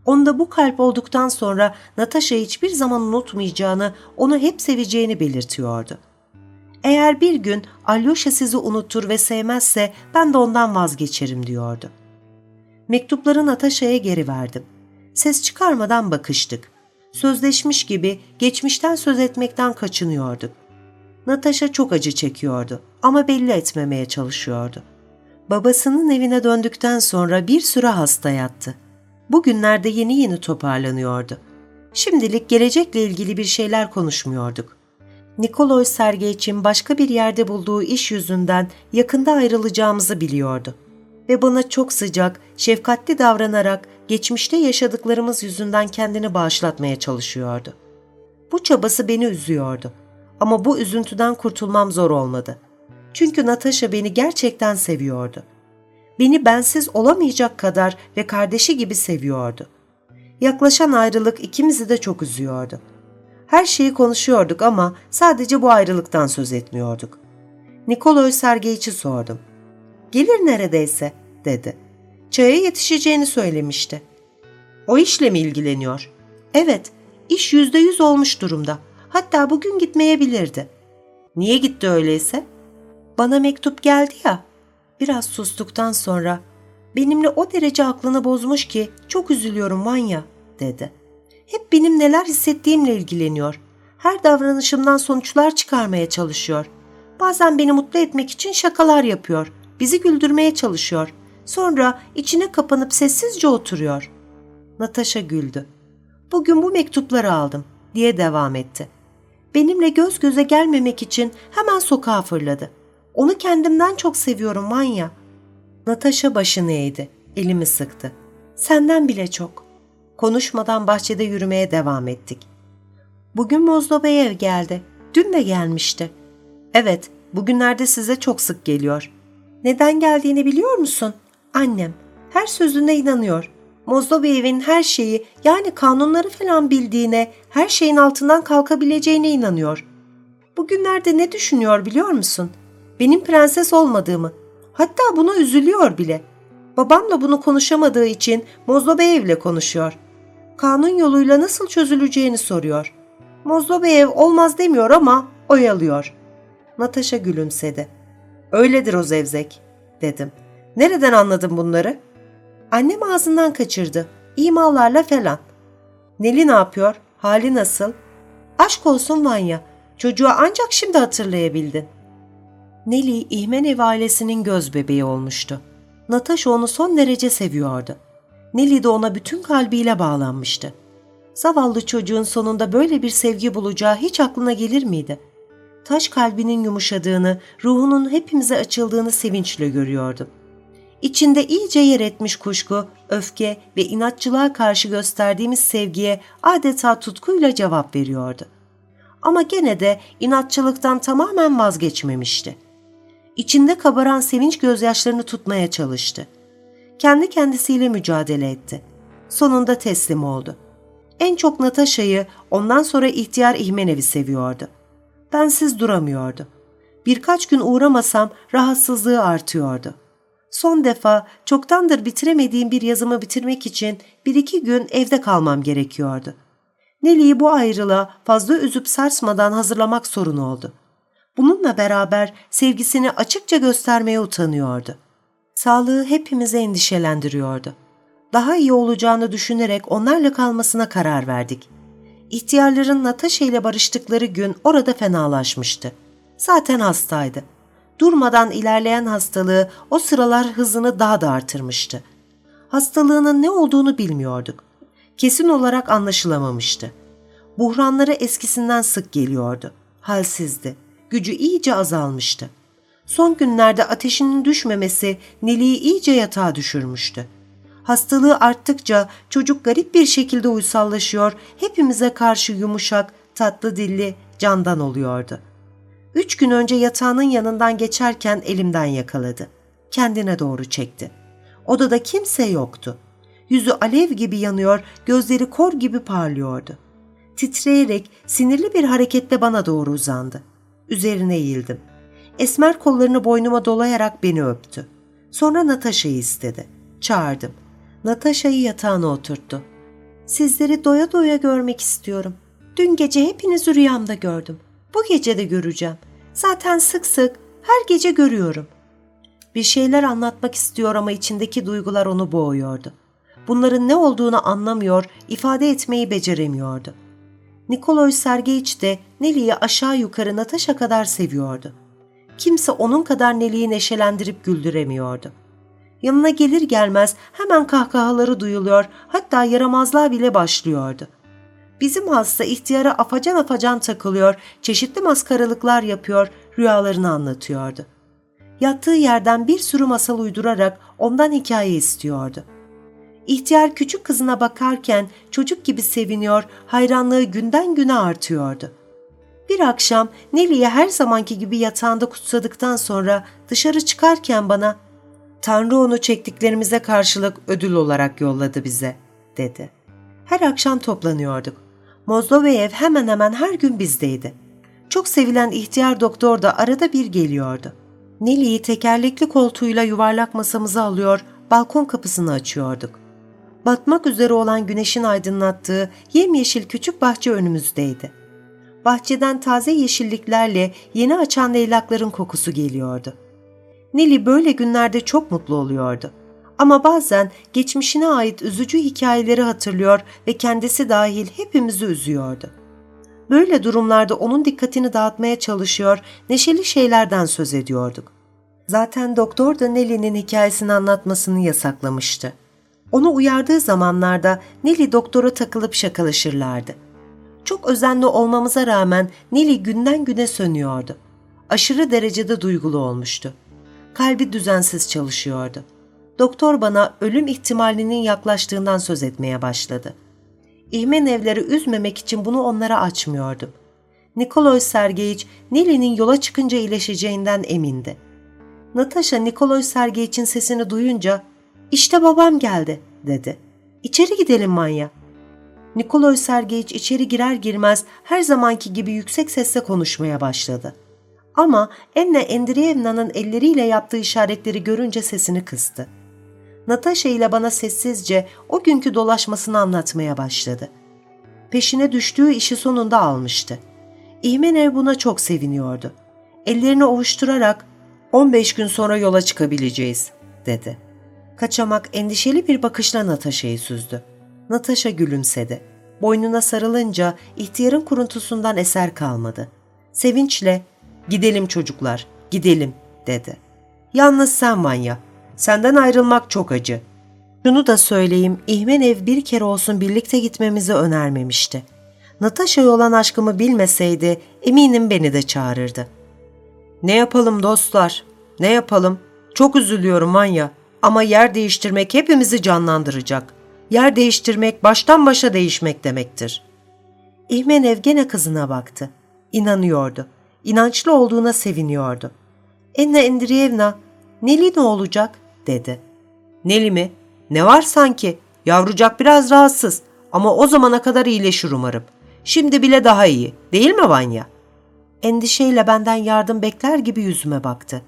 Onda bu kalp olduktan sonra Natasha hiçbir zaman unutmayacağını, onu hep seveceğini belirtiyordu. Eğer bir gün Alyosha sizi unutur ve sevmezse ben de ondan vazgeçerim diyordu. Mektupları Natasha'ya geri verdim. Ses çıkarmadan bakıştık. Sözleşmiş gibi geçmişten söz etmekten kaçınıyorduk. Natasha çok acı çekiyordu ama belli etmemeye çalışıyordu. Babasının evine döndükten sonra bir süre hasta yattı. Bugünlerde yeni yeni toparlanıyordu. Şimdilik gelecekle ilgili bir şeyler konuşmuyorduk. Nikoloy Sergeyç'in başka bir yerde bulduğu iş yüzünden yakında ayrılacağımızı biliyordu. Ve bana çok sıcak, şefkatli davranarak geçmişte yaşadıklarımız yüzünden kendini bağışlatmaya çalışıyordu. Bu çabası beni üzüyordu. Ama bu üzüntüden kurtulmam zor olmadı. Çünkü Natasha beni gerçekten seviyordu. Beni bensiz olamayacak kadar ve kardeşi gibi seviyordu. Yaklaşan ayrılık ikimizi de çok üzüyordu. Her şeyi konuşuyorduk ama sadece bu ayrılıktan söz etmiyorduk. Nikoloy Sergeyç'i sordum. Gelir neredeyse, dedi. Çaya yetişeceğini söylemişti. O işle mi ilgileniyor? Evet, iş yüzde yüz olmuş durumda. Hatta bugün gitmeyebilirdi. Niye gitti öyleyse? Bana mektup geldi ya. Biraz sustuktan sonra benimle o derece aklını bozmuş ki çok üzülüyorum Vanya dedi. Hep benim neler hissettiğimle ilgileniyor. Her davranışımdan sonuçlar çıkarmaya çalışıyor. Bazen beni mutlu etmek için şakalar yapıyor. Bizi güldürmeye çalışıyor. Sonra içine kapanıp sessizce oturuyor. Natasha güldü. Bugün bu mektupları aldım diye devam etti. Benimle göz göze gelmemek için hemen sokağa fırladı. Onu kendimden çok seviyorum Vanya. Natasha başını eğdi. Elimi sıktı. Senden bile çok. Konuşmadan bahçede yürümeye devam ettik. Bugün Mozdobay ev geldi. Dün de gelmişti. Evet, bugünlerde size çok sık geliyor. Neden geldiğini biliyor musun? Annem. Her sözüne inanıyor. Mozdobeyev'in her şeyi yani kanunları falan bildiğine, her şeyin altından kalkabileceğine inanıyor. Bugünlerde ne düşünüyor biliyor musun? Benim prenses olmadığımı. Hatta buna üzülüyor bile. Babamla bunu konuşamadığı için Mozdobeyev'le konuşuyor. Kanun yoluyla nasıl çözüleceğini soruyor. Mozdobyev olmaz demiyor ama oyalıyor. Natasha gülümsedi. Öyledir o zevzek, dedim. Nereden anladın bunları? Annem ağzından kaçırdı. İmalarla falan. Neli ne yapıyor? Hali nasıl? Aşk olsun Vanya. Çocuğu ancak şimdi hatırlayabildin. Neli, İhmenev ailesinin göz bebeği olmuştu. Natasha onu son derece seviyordu. Neli de ona bütün kalbiyle bağlanmıştı. Zavallı çocuğun sonunda böyle bir sevgi bulacağı hiç aklına gelir miydi? Taş kalbinin yumuşadığını, ruhunun hepimize açıldığını sevinçle görüyordu. İçinde iyice yer etmiş kuşku, öfke ve inatçılığa karşı gösterdiğimiz sevgiye adeta tutkuyla cevap veriyordu. Ama gene de inatçılıktan tamamen vazgeçmemişti. İçinde kabaran sevinç gözyaşlarını tutmaya çalıştı. Kendi kendisiyle mücadele etti. Sonunda teslim oldu. En çok Natasha'yı ondan sonra ihtiyar İhmenev'i seviyordu. Bensiz duramıyordu. Birkaç gün uğramasam rahatsızlığı artıyordu. Son defa çoktandır bitiremediğim bir yazımı bitirmek için bir iki gün evde kalmam gerekiyordu. Nelly'i bu ayrılığa fazla üzüp sarsmadan hazırlamak sorun oldu. Bununla beraber sevgisini açıkça göstermeye utanıyordu. Sağlığı hepimizi endişelendiriyordu. Daha iyi olacağını düşünerek onlarla kalmasına karar verdik. İhtiyarların Natasha ile barıştıkları gün orada fenalaşmıştı. Zaten hastaydı durmadan ilerleyen hastalığı o sıralar hızını daha da artırmıştı. Hastalığının ne olduğunu bilmiyorduk. Kesin olarak anlaşılamamıştı. Buhranları eskisinden sık geliyordu. Halsizdi. Gücü iyice azalmıştı. Son günlerde ateşinin düşmemesi Nili'yi iyice yatağa düşürmüştü. Hastalığı arttıkça çocuk garip bir şekilde uysallaşıyor, hepimize karşı yumuşak, tatlı dilli, candan oluyordu.'' Üç gün önce yatağının yanından geçerken elimden yakaladı. Kendine doğru çekti. Odada kimse yoktu. Yüzü alev gibi yanıyor, gözleri kor gibi parlıyordu. Titreyerek sinirli bir hareketle bana doğru uzandı. Üzerine eğildim. Esmer kollarını boynuma dolayarak beni öptü. Sonra Natasha'yı istedi. Çağırdım. Natasha'yı yatağına oturttu. Sizleri doya doya görmek istiyorum. Dün gece hepinizi rüyamda gördüm. Bu gece de göreceğim. Zaten sık sık her gece görüyorum. Bir şeyler anlatmak istiyor ama içindeki duygular onu boğuyordu. Bunların ne olduğunu anlamıyor, ifade etmeyi beceremiyordu. Nikoloy Sergeyiç de Neli'yi aşağı yukarı Natasha kadar seviyordu. Kimse onun kadar Neli'yi neşelendirip güldüremiyordu. Yanına gelir gelmez hemen kahkahaları duyuluyor, hatta yaramazlığa bile başlıyordu.'' Bizim hasta ihtiyara afacan afacan takılıyor, çeşitli maskaralıklar yapıyor, rüyalarını anlatıyordu. Yattığı yerden bir sürü masal uydurarak ondan hikaye istiyordu. İhtiyar küçük kızına bakarken çocuk gibi seviniyor, hayranlığı günden güne artıyordu. Bir akşam Nelly'ye her zamanki gibi yatağında kutsadıktan sonra dışarı çıkarken bana ''Tanrı onu çektiklerimize karşılık ödül olarak yolladı bize.'' dedi. Her akşam toplanıyorduk. Mozloveyev hemen hemen her gün bizdeydi. Çok sevilen ihtiyar doktor da arada bir geliyordu. Nelly'yi tekerlekli koltuğuyla yuvarlak masamıza alıyor, balkon kapısını açıyorduk. Batmak üzere olan güneşin aydınlattığı yemyeşil küçük bahçe önümüzdeydi. Bahçeden taze yeşilliklerle yeni açan leylakların kokusu geliyordu. Nelly böyle günlerde çok mutlu oluyordu. Ama bazen geçmişine ait üzücü hikayeleri hatırlıyor ve kendisi dahil hepimizi üzüyordu. Böyle durumlarda onun dikkatini dağıtmaya çalışıyor, neşeli şeylerden söz ediyorduk. Zaten doktor da Nelly'nin hikayesini anlatmasını yasaklamıştı. Onu uyardığı zamanlarda Nelly doktora takılıp şakalaşırlardı. Çok özenli olmamıza rağmen Nelly günden güne sönüyordu. Aşırı derecede duygulu olmuştu. Kalbi düzensiz çalışıyordu. Doktor bana ölüm ihtimalinin yaklaştığından söz etmeye başladı. İhmen evleri üzmemek için bunu onlara açmıyordum. Nikoloy Sergeyiç, Nelly'nin yola çıkınca iyileşeceğinden emindi. Natasha Nikoloy Sergeyiç'in sesini duyunca ''İşte babam geldi.'' dedi. ''İçeri gidelim Manya.'' Nikoloy Sergeyiç içeri girer girmez her zamanki gibi yüksek sesle konuşmaya başladı. Ama Enna Endriyevna'nın elleriyle yaptığı işaretleri görünce sesini kıstı. Natasha ile bana sessizce o günkü dolaşmasını anlatmaya başladı. Peşine düştüğü işi sonunda almıştı. İhmenev buna çok seviniyordu. Ellerini ovuşturarak 15 gün sonra yola çıkabileceğiz, dedi. Kaçamak endişeli bir bakışla Natasha'yı süzdü. Natasha gülümsedi. Boynuna sarılınca ihtiyarın kuruntusundan eser kalmadı. Sevinçle, gidelim çocuklar, gidelim, dedi. Yalnız sen Vanya, senden ayrılmak çok acı. Şunu da söyleyeyim, İhmenev bir kere olsun birlikte gitmemizi önermemişti. Natasha'ya olan aşkımı bilmeseydi eminim beni de çağırırdı. Ne yapalım dostlar, ne yapalım? Çok üzülüyorum Vanya ama yer değiştirmek hepimizi canlandıracak. Yer değiştirmek baştan başa değişmek demektir. İhmenev gene kızına baktı. İnanıyordu. İnançlı olduğuna seviniyordu. Enna Endriyevna, Neli ne olacak? Dedi. Neli mi? Ne var sanki? Yavrucak biraz rahatsız ama o zamana kadar iyileşir umarım. Şimdi bile daha iyi. Değil mi Vanya? Endişeyle benden yardım bekler gibi yüzüme baktı.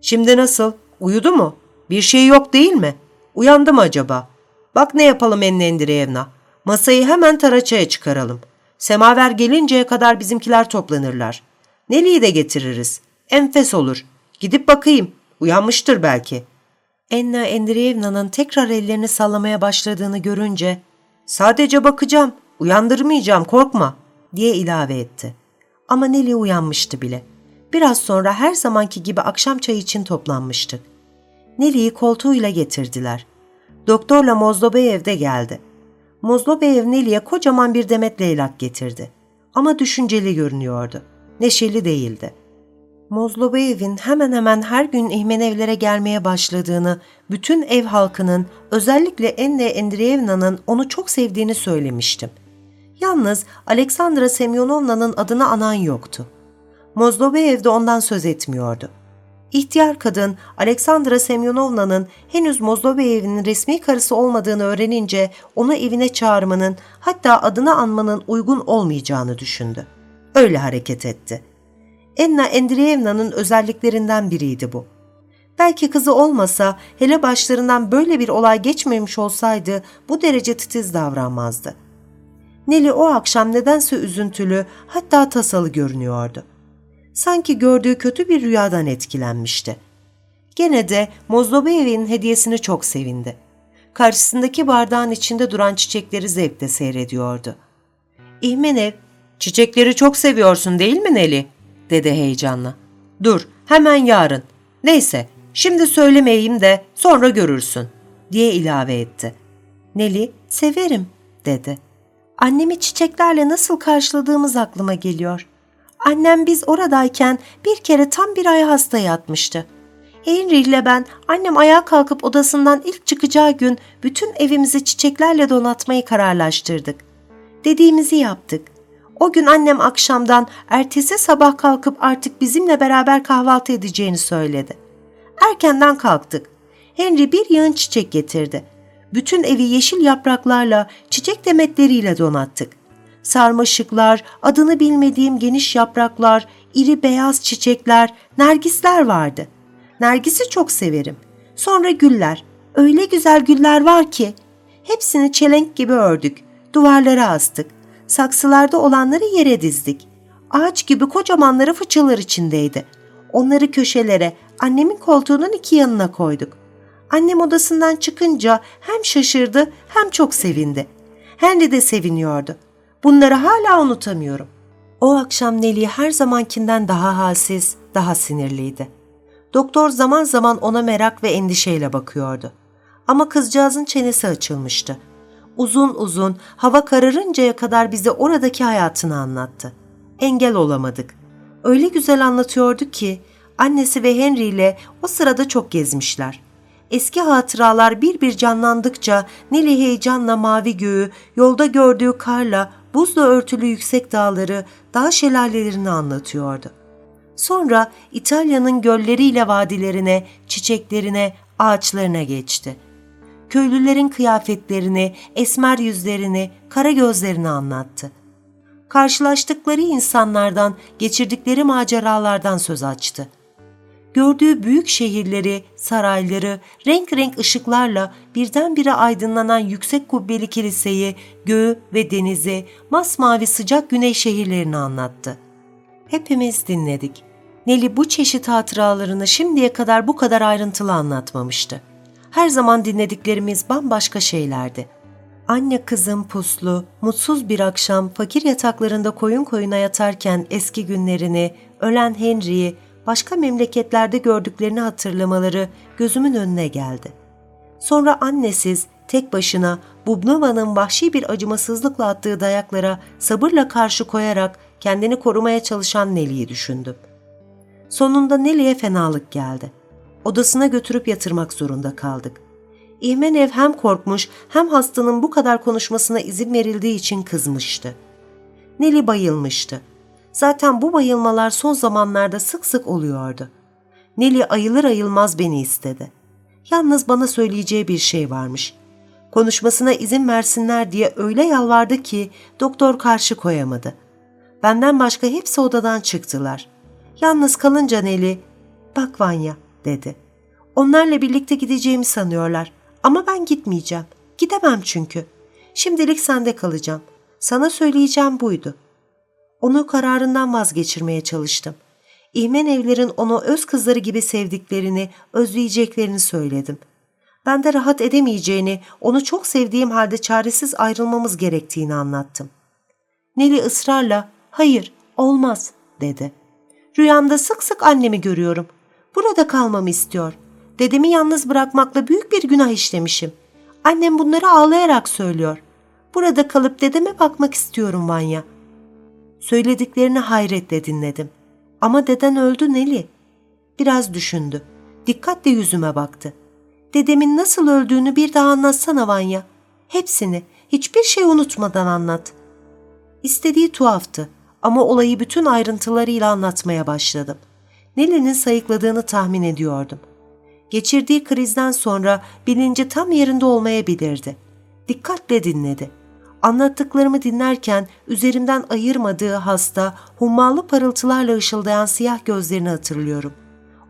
Şimdi nasıl? Uyudu mu? Bir şey yok değil mi? Uyandı mı acaba? Bak ne yapalım Enna Endriyevna. Masayı hemen taraçaya çıkaralım. Semaver gelinceye kadar bizimkiler toplanırlar. Neli'yi de getiririz. Enfes olur. Gidip bakayım. Uyanmıştır belki. Enna Endriyevna'nın tekrar ellerini sallamaya başladığını görünce ''Sadece bakacağım, uyandırmayacağım, korkma.'' diye ilave etti. Ama Nelly uyanmıştı bile. Biraz sonra her zamanki gibi akşam çayı için toplanmıştık. Nelly'yi koltuğuyla getirdiler. Doktorla Mozlobeyev de geldi. Mozlobeyev Nelly'ye kocaman bir demet leylak getirdi. Ama düşünceli görünüyordu. Neşeli değildi. Mozlobeyev'in hemen hemen her gün İhmenevlere gelmeye başladığını, bütün ev halkının, özellikle Enne Endriyevna'nın onu çok sevdiğini söylemiştim. Yalnız Aleksandra Semyonovna'nın adını anan yoktu. Mozlobeyev de ondan söz etmiyordu. İhtiyar kadın Aleksandra Semyonovna'nın henüz Mozlobeyev'in resmi karısı olmadığını öğrenince onu evine çağırmanın hatta adını anmanın uygun olmayacağını düşündü. Öyle hareket etti.'' Enna Endriyevna'nın özelliklerinden biriydi bu. Belki kızı olmasa, hele başlarından böyle bir olay geçmemiş olsaydı bu derece titiz davranmazdı. Neli o akşam nedense üzüntülü, hatta tasalı görünüyordu. Sanki gördüğü kötü bir rüyadan etkilenmişti. Gene de Mozlobeyev'in hediyesini çok sevindi. Karşısındaki bardağın içinde duran çiçekleri zevkle seyrediyordu. İhmenev, ''Çiçekleri çok seviyorsun değil mi Neli?'' Dedi heyecanla. Dur, hemen yarın. Neyse, şimdi söylemeyeyim de sonra görürsün, diye ilave etti. Neli, severim, dedi. Annemi çiçeklerle nasıl karşıladığımız aklıma geliyor. Annem biz oradayken bir kere tam bir ay hasta yatmıştı. Henry ile ben annem ayağa kalkıp odasından ilk çıkacağı gün bütün evimizi çiçeklerle donatmayı kararlaştırdık. Dediğimizi yaptık. O gün annem akşamdan ertesi sabah kalkıp artık bizimle beraber kahvaltı edeceğini söyledi. Erkenden kalktık. Henry bir yığın çiçek getirdi. Bütün evi yeşil yapraklarla, çiçek demetleriyle donattık. Sarmaşıklar, adını bilmediğim geniş yapraklar, iri beyaz çiçekler, nergisler vardı. Nergisi çok severim. Sonra güller. Öyle güzel güller var ki. Hepsini çelenk gibi ördük. Duvarlara astık saksılarda olanları yere dizdik. Ağaç gibi kocamanları fıçılar içindeydi. Onları köşelere, annemin koltuğunun iki yanına koyduk. Annem odasından çıkınca hem şaşırdı hem çok sevindi. Henry de seviniyordu. Bunları hala unutamıyorum. O akşam Nelly her zamankinden daha halsiz, daha sinirliydi. Doktor zaman zaman ona merak ve endişeyle bakıyordu. Ama kızcağızın çenesi açılmıştı. Uzun uzun hava kararıncaya kadar bize oradaki hayatını anlattı. Engel olamadık. Öyle güzel anlatıyordu ki annesi ve Henry ile o sırada çok gezmişler. Eski hatıralar bir bir canlandıkça Nelly heyecanla mavi göğü, yolda gördüğü karla buzla örtülü yüksek dağları, dağ şelalelerini anlatıyordu. Sonra İtalya'nın gölleriyle vadilerine, çiçeklerine, ağaçlarına geçti. Köylülerin kıyafetlerini, esmer yüzlerini, kara gözlerini anlattı. Karşılaştıkları insanlardan, geçirdikleri maceralardan söz açtı. Gördüğü büyük şehirleri, sarayları, renk renk ışıklarla birdenbire aydınlanan yüksek kubbeli kiliseyi, göğü ve denizi, masmavi sıcak güney şehirlerini anlattı. Hepimiz dinledik. Neli bu çeşit hatıralarını şimdiye kadar bu kadar ayrıntılı anlatmamıştı. Her zaman dinlediklerimiz bambaşka şeylerdi. Anne kızım puslu, mutsuz bir akşam fakir yataklarında koyun koyuna yatarken eski günlerini, ölen Henry'i, başka memleketlerde gördüklerini hatırlamaları gözümün önüne geldi. Sonra annesiz, tek başına Bubnova'nın vahşi bir acımasızlıkla attığı dayaklara sabırla karşı koyarak kendini korumaya çalışan Nelly'yi düşündüm. Sonunda Nelly'e fenalık geldi. Odasına götürüp yatırmak zorunda kaldık. İhmenev hem korkmuş hem hastanın bu kadar konuşmasına izin verildiği için kızmıştı. Nelly bayılmıştı. Zaten bu bayılmalar son zamanlarda sık sık oluyordu. Nelly ayılır ayılmaz beni istedi. Yalnız bana söyleyeceği bir şey varmış. Konuşmasına izin versinler diye öyle yalvardı ki doktor karşı koyamadı. Benden başka hepsi odadan çıktılar. Yalnız kalınca Nelly, ''Bak Vanya'' dedi. ''Onlarla birlikte gideceğimi sanıyorlar ama ben gitmeyeceğim. Gidemem çünkü. Şimdilik sende kalacağım. Sana söyleyeceğim buydu.'' Onu kararından vazgeçirmeye çalıştım. İhmen evlerin onu öz kızları gibi sevdiklerini, özleyeceklerini söyledim. Ben de rahat edemeyeceğini, onu çok sevdiğim halde çaresiz ayrılmamız gerektiğini anlattım. Neli ısrarla, hayır, olmaz, dedi. Rüyamda sık sık annemi görüyorum. Burada kalmamı istiyor. Dedemi yalnız bırakmakla büyük bir günah işlemişim. Annem bunları ağlayarak söylüyor. Burada kalıp dedeme bakmak istiyorum Vanya. Söylediklerini hayretle dinledim. Ama deden öldü Neli. Biraz düşündü. Dikkatle yüzüme baktı. Dedemin nasıl öldüğünü bir daha anlatsana Vanya. Hepsini, hiçbir şey unutmadan anlat. İstediği tuhaftı ama olayı bütün ayrıntılarıyla anlatmaya başladım. Neli'nin sayıkladığını tahmin ediyordum. Geçirdiği krizden sonra bilinci tam yerinde olmayabilirdi. Dikkatle dinledi. Anlattıklarımı dinlerken üzerimden ayırmadığı hasta, hummalı parıltılarla ışıldayan siyah gözlerini hatırlıyorum.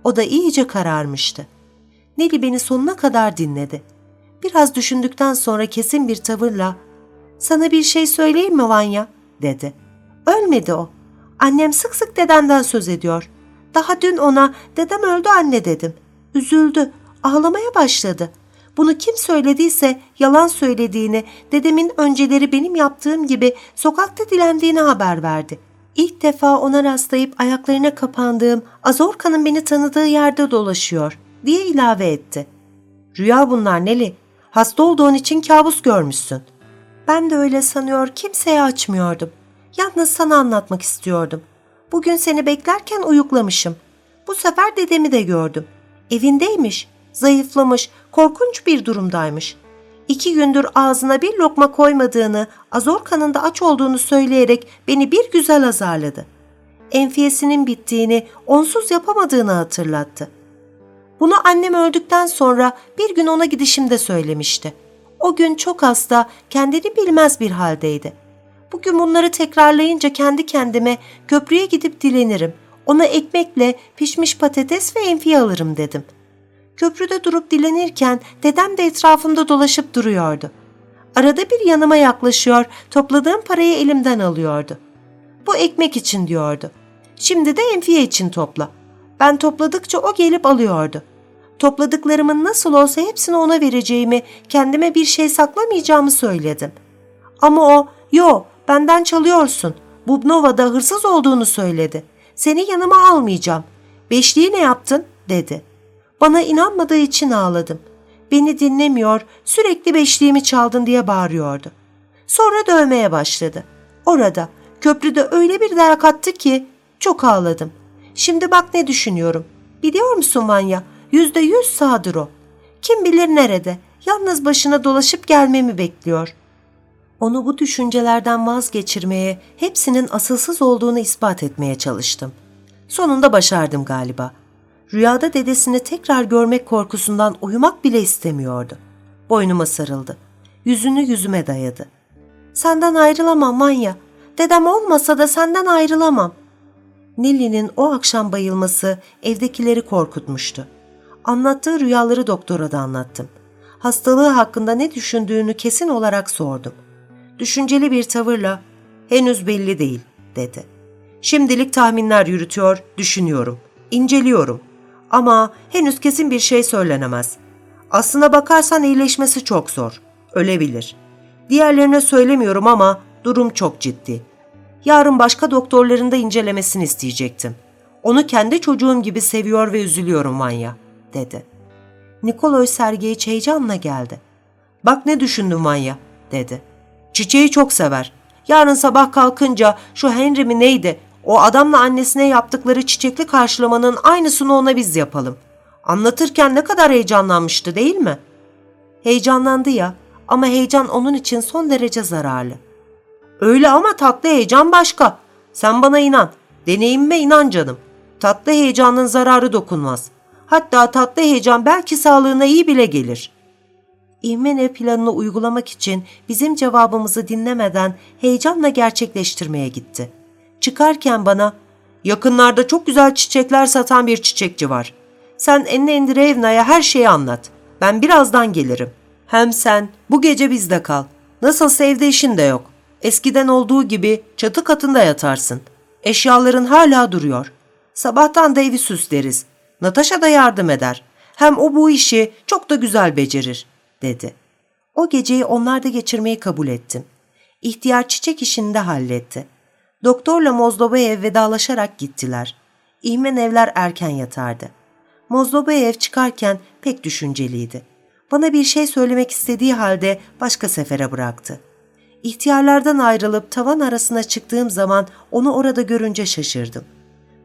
O da iyice kararmıştı. Neli beni sonuna kadar dinledi. Biraz düşündükten sonra kesin bir tavırla ''Sana bir şey söyleyeyim mi Vanya?'' dedi. Ölmedi o. Annem sık sık dedenden söz ediyor. Daha dün ona dedem öldü anne dedim. Üzüldü, ağlamaya başladı. Bunu kim söylediyse yalan söylediğini, dedemin önceleri benim yaptığım gibi sokakta dilendiğini haber verdi. İlk defa ona rastlayıp ayaklarına kapandığım Azorka'nın beni tanıdığı yerde dolaşıyor diye ilave etti. Rüya bunlar Neli. Hasta olduğun için kabus görmüşsün. Ben de öyle sanıyor kimseye açmıyordum. Yalnız sana anlatmak istiyordum. Bugün seni beklerken uyuklamışım. Bu sefer dedemi de gördüm. Evindeymiş, zayıflamış, korkunç bir durumdaymış. İki gündür ağzına bir lokma koymadığını, Azorka'nın da aç olduğunu söyleyerek beni bir güzel azarladı. Enfiyesinin bittiğini, onsuz yapamadığını hatırlattı. Bunu annem öldükten sonra bir gün ona gidişimde söylemişti. O gün çok hasta, kendini bilmez bir haldeydi. Bugün bunları tekrarlayınca kendi kendime köprüye gidip dilenirim. Ona ekmekle pişmiş patates ve enfiye alırım dedim. Köprüde durup dilenirken dedem de etrafımda dolaşıp duruyordu. Arada bir yanıma yaklaşıyor, topladığım parayı elimden alıyordu. Bu ekmek için diyordu. Şimdi de enfiye için topla. Ben topladıkça o gelip alıyordu. Topladıklarımın nasıl olsa hepsini ona vereceğimi, kendime bir şey saklamayacağımı söyledim. Ama o, yo benden çalıyorsun. Bubnova'da hırsız olduğunu söyledi. Seni yanıma almayacağım. Beşliği ne yaptın? dedi. Bana inanmadığı için ağladım. Beni dinlemiyor, sürekli beşliğimi çaldın diye bağırıyordu. Sonra dövmeye başladı. Orada, köprüde öyle bir dayak attı ki çok ağladım. Şimdi bak ne düşünüyorum. Biliyor musun Vanya? Yüzde yüz sağdır o. Kim bilir nerede, yalnız başına dolaşıp gelmemi bekliyor. Onu bu düşüncelerden vazgeçirmeye, hepsinin asılsız olduğunu ispat etmeye çalıştım. Sonunda başardım galiba. Rüyada dedesini tekrar görmek korkusundan uyumak bile istemiyordu. Boynuma sarıldı. Yüzünü yüzüme dayadı. Senden ayrılamam Manya. Dedem olmasa da senden ayrılamam. Nilli'nin o akşam bayılması evdekileri korkutmuştu. Anlattığı rüyaları doktora da anlattım. Hastalığı hakkında ne düşündüğünü kesin olarak sordum. Düşünceli bir tavırla, henüz belli değil, dedi. Şimdilik tahminler yürütüyor, düşünüyorum, inceliyorum. Ama henüz kesin bir şey söylenemez. Aslına bakarsan iyileşmesi çok zor. Ölebilir. Diğerlerine söylemiyorum ama durum çok ciddi. Yarın başka doktorların da incelemesini isteyecektim. Onu kendi çocuğum gibi seviyor ve üzülüyorum Vanya, dedi. Nikoloy Sergeyiç heyecanla geldi. Bak ne düşündüm Vanya, dedi. Çiçeği çok sever. Yarın sabah kalkınca şu Henry mi neydi o adamla annesine yaptıkları çiçekli karşılamanın aynısını ona biz yapalım. Anlatırken ne kadar heyecanlanmıştı değil mi? Heyecanlandı ya ama heyecan onun için son derece zararlı. Öyle ama tatlı heyecan başka. Sen bana inan. Deneyimime inan canım. Tatlı heyecanın zararı dokunmaz. Hatta tatlı heyecan belki sağlığına iyi bile gelir. İhmene planını uygulamak için bizim cevabımızı dinlemeden heyecanla gerçekleştirmeye gitti.'' Çıkarken bana yakınlarda çok güzel çiçekler satan bir çiçekçi var. Sen Enne Endirevna'ya her şeyi anlat. Ben birazdan gelirim. Hem sen bu gece bizde kal. Nasılsa evde işin de yok. Eskiden olduğu gibi çatı katında yatarsın. Eşyaların hala duruyor. Sabahtan da evi süsleriz. Natasha da yardım eder. Hem o bu işi çok da güzel becerir, dedi. O geceyi onlarda geçirmeyi kabul ettim. İhtiyar çiçek işini de halletti. Doktorla Mozlobayev vedalaşarak gittiler. İhmen evler erken yatardı. Mozlobayev çıkarken pek düşünceliydi. Bana bir şey söylemek istediği halde başka sefere bıraktı. İhtiyarlardan ayrılıp tavan arasına çıktığım zaman onu orada görünce şaşırdım.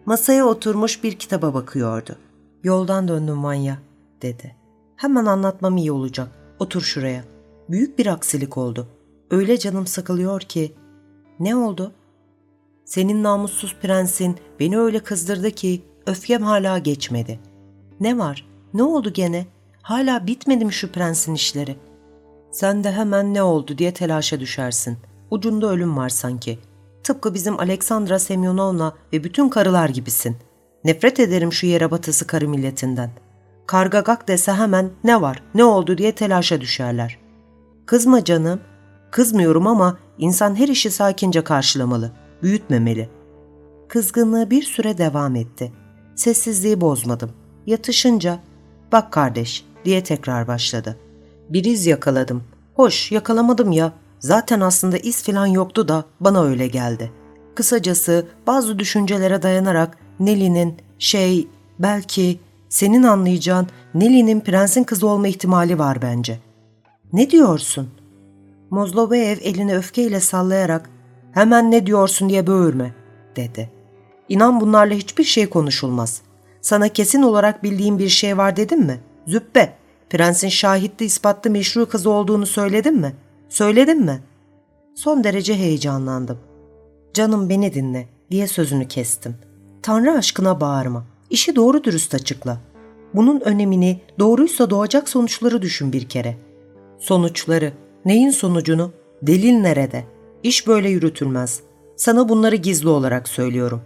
Masaya oturmuş bir kitaba bakıyordu. Yoldan döndüm Vanya, dedi. Hemen anlatmam iyi olacak. Otur şuraya. Büyük bir aksilik oldu. Öyle canım sıkılıyor ki. Ne oldu? Senin namussuz prensin beni öyle kızdırdı ki öfkem hala geçmedi. Ne var? Ne oldu gene? Hala bitmedi mi şu prensin işleri? Sen de hemen ne oldu diye telaşa düşersin. Ucunda ölüm var sanki. Tıpkı bizim Aleksandra Semyonovna ve bütün karılar gibisin. Nefret ederim şu yere batısı karı milletinden. Karga gak dese hemen ne var, ne oldu diye telaşa düşerler. Kızma canım. Kızmıyorum ama insan her işi sakince karşılamalı.'' büyütmemeli. Kızgınlığı bir süre devam etti. Sessizliği bozmadım. Yatışınca, bak kardeş diye tekrar başladı. Bir iz yakaladım. Hoş yakalamadım ya. Zaten aslında iz falan yoktu da bana öyle geldi. Kısacası bazı düşüncelere dayanarak Nelly'nin şey belki senin anlayacağın Nelly'nin prensin kızı olma ihtimali var bence. Ne diyorsun? Mozloveyev elini öfkeyle sallayarak hemen ne diyorsun diye böğürme, dedi. İnan bunlarla hiçbir şey konuşulmaz. Sana kesin olarak bildiğim bir şey var dedim mi? Züppe, prensin şahitli ispatlı meşru kızı olduğunu söyledim mi? Söyledim mi? Son derece heyecanlandım. Canım beni dinle diye sözünü kestim. Tanrı aşkına bağırma. İşi doğru dürüst açıkla. Bunun önemini, doğruysa doğacak sonuçları düşün bir kere. Sonuçları, neyin sonucunu? Delil nerede?'' İş böyle yürütülmez. Sana bunları gizli olarak söylüyorum.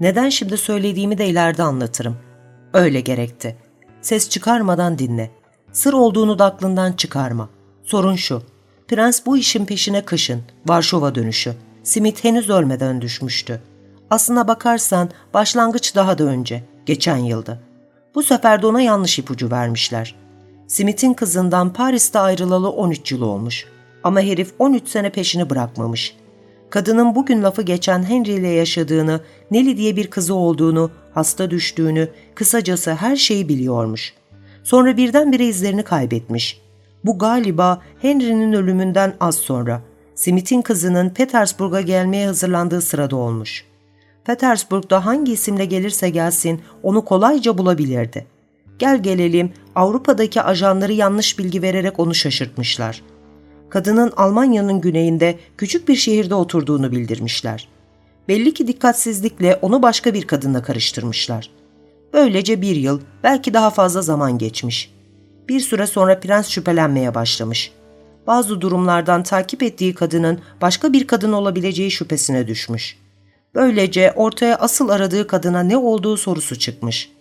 Neden şimdi söylediğimi de ileride anlatırım. Öyle gerekti. Ses çıkarmadan dinle. Sır olduğunu da aklından çıkarma. Sorun şu. Prens bu işin peşine kışın, Varşova dönüşü. Simit henüz ölmeden düşmüştü. Aslına bakarsan başlangıç daha da önce, geçen yıldı. Bu sefer de ona yanlış ipucu vermişler. Simit'in kızından Paris'te ayrılalı 13 yıl olmuş. Ama herif 13 sene peşini bırakmamış. Kadının bugün lafı geçen Henry ile yaşadığını, Nelly diye bir kızı olduğunu, hasta düştüğünü, kısacası her şeyi biliyormuş. Sonra birdenbire izlerini kaybetmiş. Bu galiba Henry'nin ölümünden az sonra. Smith'in kızının Petersburg'a gelmeye hazırlandığı sırada olmuş. Petersburg'da hangi isimle gelirse gelsin onu kolayca bulabilirdi. Gel gelelim Avrupa'daki ajanları yanlış bilgi vererek onu şaşırtmışlar. Kadının Almanya'nın güneyinde küçük bir şehirde oturduğunu bildirmişler. Belli ki dikkatsizlikle onu başka bir kadınla karıştırmışlar. Böylece bir yıl, belki daha fazla zaman geçmiş. Bir süre sonra prens şüphelenmeye başlamış. Bazı durumlardan takip ettiği kadının başka bir kadın olabileceği şüphesine düşmüş. Böylece ortaya asıl aradığı kadına ne olduğu sorusu çıkmış.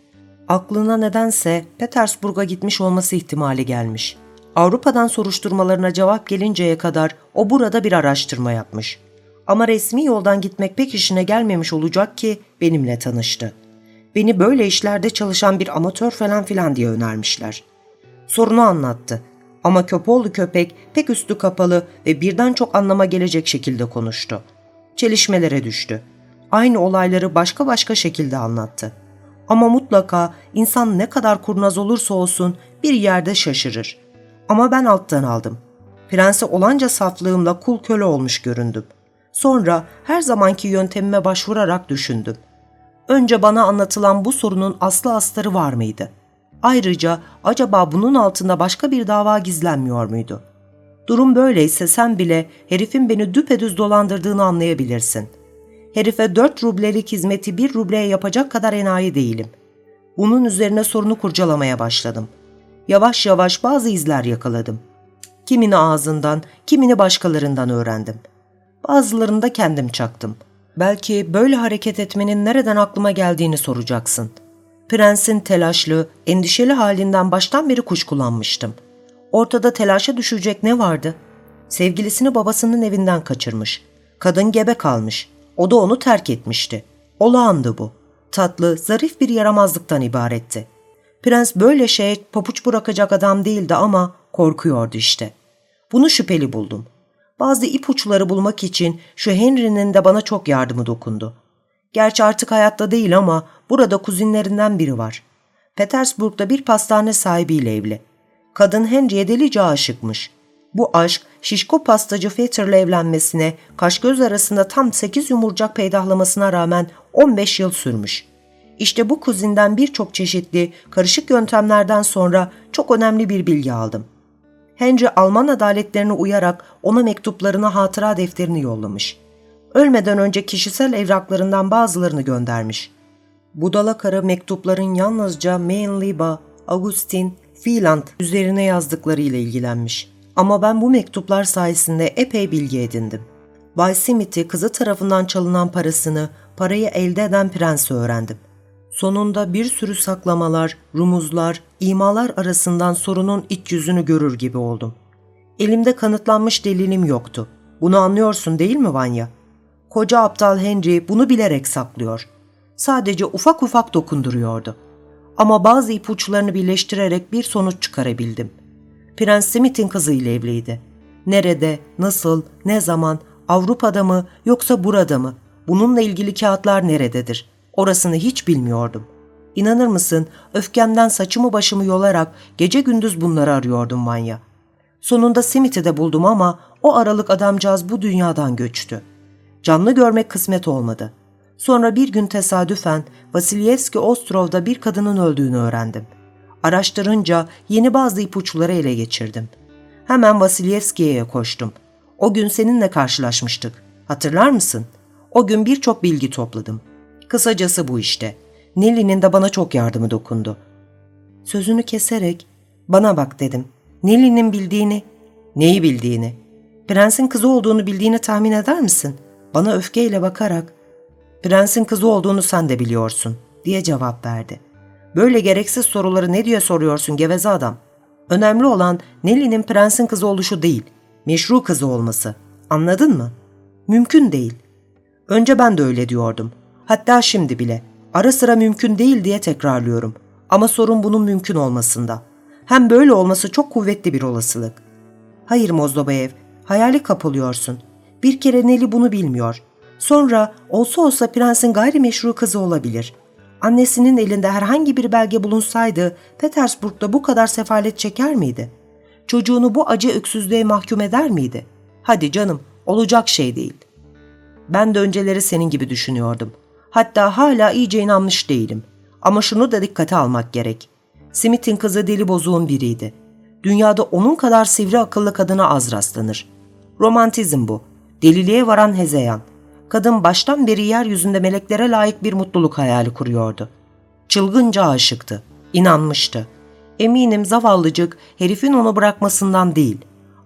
Aklına nedense Petersburg'a gitmiş olması ihtimali gelmiş. Avrupa'dan soruşturmalarına cevap gelinceye kadar o burada bir araştırma yapmış. Ama resmi yoldan gitmek pek işine gelmemiş olacak ki benimle tanıştı. Beni böyle işlerde çalışan bir amatör falan filan diye önermişler. Sorunu anlattı. Ama Köpoğlu köpek pek üstü kapalı ve birden çok anlama gelecek şekilde konuştu. Çelişmelere düştü. Aynı olayları başka başka şekilde anlattı. Ama mutlaka insan ne kadar kurnaz olursa olsun bir yerde şaşırır. Ama ben alttan aldım. Prense olanca saflığımla kul köle olmuş göründüm. Sonra her zamanki yöntemime başvurarak düşündüm. Önce bana anlatılan bu sorunun aslı astarı var mıydı? Ayrıca acaba bunun altında başka bir dava gizlenmiyor muydu? Durum böyleyse sen bile herifin beni düpedüz dolandırdığını anlayabilirsin. Herife dört rublelik hizmeti bir rubleye yapacak kadar enayi değilim. Bunun üzerine sorunu kurcalamaya başladım. Yavaş yavaş bazı izler yakaladım. Kimini ağzından, kimini başkalarından öğrendim. Bazılarını da kendim çaktım. Belki böyle hareket etmenin nereden aklıma geldiğini soracaksın. Prensin telaşlı, endişeli halinden baştan beri kuşkulanmıştım. Ortada telaşa düşecek ne vardı? Sevgilisini babasının evinden kaçırmış. Kadın gebe kalmış. O da onu terk etmişti. Olağandı bu. Tatlı, zarif bir yaramazlıktan ibaretti. Prens böyle şeye papuç bırakacak adam değildi ama korkuyordu işte. Bunu şüpheli buldum. Bazı ipuçları bulmak için şu Henry'nin de bana çok yardımı dokundu. Gerçi artık hayatta değil ama burada kuzinlerinden biri var. Petersburg'da bir pastane sahibiyle evli. Kadın Henry'e delice aşıkmış. Bu aşk şişko pastacı Fetter'la evlenmesine, kaş göz arasında tam 8 yumurcak peydahlamasına rağmen 15 yıl sürmüş. İşte bu kuzinden birçok çeşitli, karışık yöntemlerden sonra çok önemli bir bilgi aldım. Henry Alman adaletlerine uyarak ona mektuplarını hatıra defterini yollamış. Ölmeden önce kişisel evraklarından bazılarını göndermiş. Budala karı mektupların yalnızca Mainliba, Augustin, Wieland üzerine yazdıklarıyla ilgilenmiş. Ama ben bu mektuplar sayesinde epey bilgi edindim. Bay Smith'i kızı tarafından çalınan parasını, parayı elde eden prensi öğrendim. Sonunda bir sürü saklamalar, rumuzlar, imalar arasından sorunun iç yüzünü görür gibi oldum. Elimde kanıtlanmış delilim yoktu. Bunu anlıyorsun değil mi Vanya? Koca aptal Henry bunu bilerek saklıyor. Sadece ufak ufak dokunduruyordu. Ama bazı ipuçlarını birleştirerek bir sonuç çıkarabildim. Prens Smith'in kızıyla evliydi. Nerede, nasıl, ne zaman, Avrupa'da mı yoksa burada mı? Bununla ilgili kağıtlar nerededir? Orasını hiç bilmiyordum. İnanır mısın öfkemden saçımı başımı yolarak gece gündüz bunları arıyordum Vanya. Sonunda Smith'i de buldum ama o aralık adamcağız bu dünyadan göçtü. Canlı görmek kısmet olmadı. Sonra bir gün tesadüfen Vasilyevski Ostrov'da bir kadının öldüğünü öğrendim. Araştırınca yeni bazı ipuçları ele geçirdim. Hemen Vasilyevski'ye koştum. O gün seninle karşılaşmıştık. Hatırlar mısın? O gün birçok bilgi topladım. Kısacası bu işte. Nelly'nin de bana çok yardımı dokundu. Sözünü keserek, bana bak dedim. Nelly'nin bildiğini, neyi bildiğini, prensin kızı olduğunu bildiğini tahmin eder misin? Bana öfkeyle bakarak, prensin kızı olduğunu sen de biliyorsun, diye cevap verdi. Böyle gereksiz soruları ne diye soruyorsun geveze adam? Önemli olan Nelly'nin prensin kızı oluşu değil, meşru kızı olması. Anladın mı? Mümkün değil. Önce ben de öyle diyordum. Hatta şimdi bile. Ara sıra mümkün değil diye tekrarlıyorum. Ama sorun bunun mümkün olmasında. Hem böyle olması çok kuvvetli bir olasılık. Hayır Mozdobayev, hayali kapılıyorsun. Bir kere Neli bunu bilmiyor. Sonra olsa olsa prensin gayrimeşru kızı olabilir. Annesinin elinde herhangi bir belge bulunsaydı Petersburg'da bu kadar sefalet çeker miydi? Çocuğunu bu acı öksüzlüğe mahkum eder miydi? Hadi canım, olacak şey değil. Ben de önceleri senin gibi düşünüyordum. Hatta hala iyice inanmış değilim. Ama şunu da dikkate almak gerek. Smith'in kızı deli bozuğun biriydi. Dünyada onun kadar sivri akıllı kadına az rastlanır. Romantizm bu. Deliliğe varan hezeyan. Kadın baştan beri yeryüzünde meleklere layık bir mutluluk hayali kuruyordu. Çılgınca aşıktı. inanmıştı. Eminim zavallıcık herifin onu bırakmasından değil,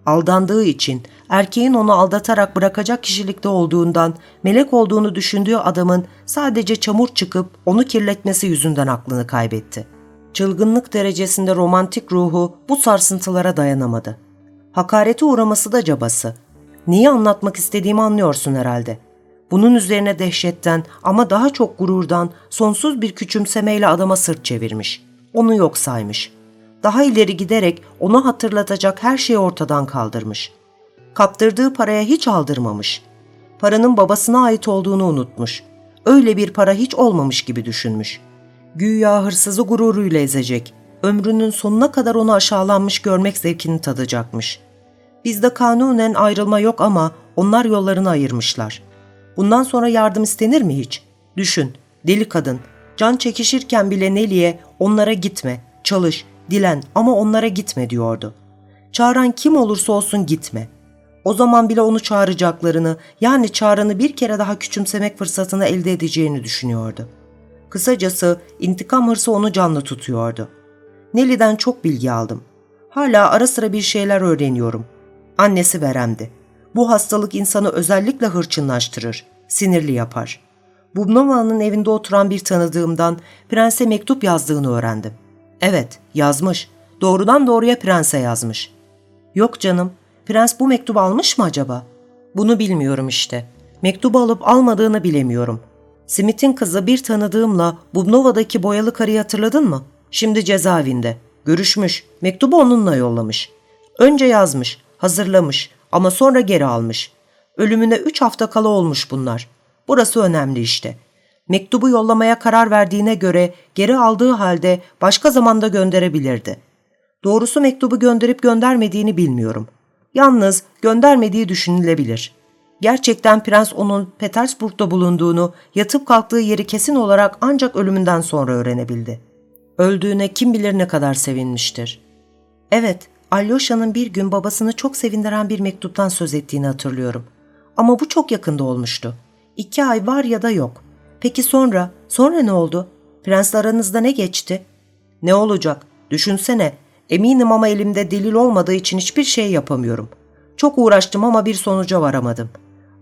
aldandığı için, erkeğin onu aldatarak bırakacak kişilikte olduğundan, melek olduğunu düşündüğü adamın sadece çamur çıkıp onu kirletmesi yüzünden aklını kaybetti. Çılgınlık derecesinde romantik ruhu bu sarsıntılara dayanamadı. Hakarete uğraması da cabası. Neyi anlatmak istediğimi anlıyorsun herhalde. Bunun üzerine dehşetten ama daha çok gururdan sonsuz bir küçümsemeyle adama sırt çevirmiş. Onu yok saymış. Daha ileri giderek onu hatırlatacak her şeyi ortadan kaldırmış. Kaptırdığı paraya hiç aldırmamış. Paranın babasına ait olduğunu unutmuş. Öyle bir para hiç olmamış gibi düşünmüş. Güya hırsızı gururuyla ezecek. Ömrünün sonuna kadar onu aşağılanmış görmek zevkini tadacakmış. Bizde kanunen ayrılma yok ama onlar yollarını ayırmışlar. Bundan sonra yardım istenir mi hiç? Düşün, deli kadın, can çekişirken bile Neli'ye onlara gitme, çalış, dilen ama onlara gitme diyordu. Çağıran kim olursa olsun gitme. O zaman bile onu çağıracaklarını, yani çağıranı bir kere daha küçümsemek fırsatını elde edeceğini düşünüyordu. Kısacası intikam hırsı onu canlı tutuyordu. Nelly'den çok bilgi aldım. Hala ara sıra bir şeyler öğreniyorum. Annesi veremdi. Bu hastalık insanı özellikle hırçınlaştırır, sinirli yapar. Bubnova'nın evinde oturan bir tanıdığımdan prense mektup yazdığını öğrendim. Evet, yazmış. Doğrudan doğruya prense yazmış. Yok canım, prens bu mektubu almış mı acaba? Bunu bilmiyorum işte. Mektubu alıp almadığını bilemiyorum. Smith'in kızı bir tanıdığımla Bubnova'daki boyalı karıyı hatırladın mı? Şimdi cezaevinde. Görüşmüş, mektubu onunla yollamış. Önce yazmış, hazırlamış ama sonra geri almış. Ölümüne üç hafta kala olmuş bunlar. Burası önemli işte. Mektubu yollamaya karar verdiğine göre geri aldığı halde başka zamanda gönderebilirdi. Doğrusu mektubu gönderip göndermediğini bilmiyorum. Yalnız göndermediği düşünülebilir. Gerçekten prens onun Petersburg'da bulunduğunu, yatıp kalktığı yeri kesin olarak ancak ölümünden sonra öğrenebildi. Öldüğüne kim bilir ne kadar sevinmiştir. Evet, Alyosha'nın bir gün babasını çok sevindiren bir mektuptan söz ettiğini hatırlıyorum. Ama bu çok yakında olmuştu. İki ay var ya da yok. Peki sonra, sonra ne oldu? Prensle aranızda ne geçti? Ne olacak? Düşünsene. Eminim ama elimde delil olmadığı için hiçbir şey yapamıyorum. Çok uğraştım ama bir sonuca varamadım.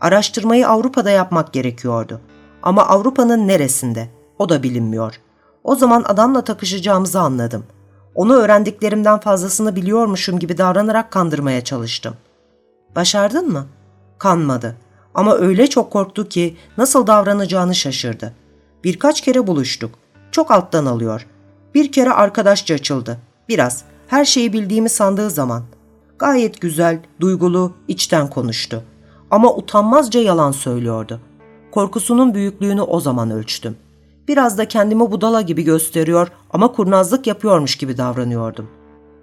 Araştırmayı Avrupa'da yapmak gerekiyordu. Ama Avrupa'nın neresinde? O da bilinmiyor. O zaman adamla takışacağımızı anladım. Onu öğrendiklerimden fazlasını biliyormuşum gibi davranarak kandırmaya çalıştım. Başardın mı? Kanmadı. Ama öyle çok korktu ki nasıl davranacağını şaşırdı. Birkaç kere buluştuk. Çok alttan alıyor. Bir kere arkadaşça açıldı. Biraz. Her şeyi bildiğimi sandığı zaman. Gayet güzel, duygulu, içten konuştu. Ama utanmazca yalan söylüyordu. Korkusunun büyüklüğünü o zaman ölçtüm. Biraz da kendimi budala gibi gösteriyor ama kurnazlık yapıyormuş gibi davranıyordum.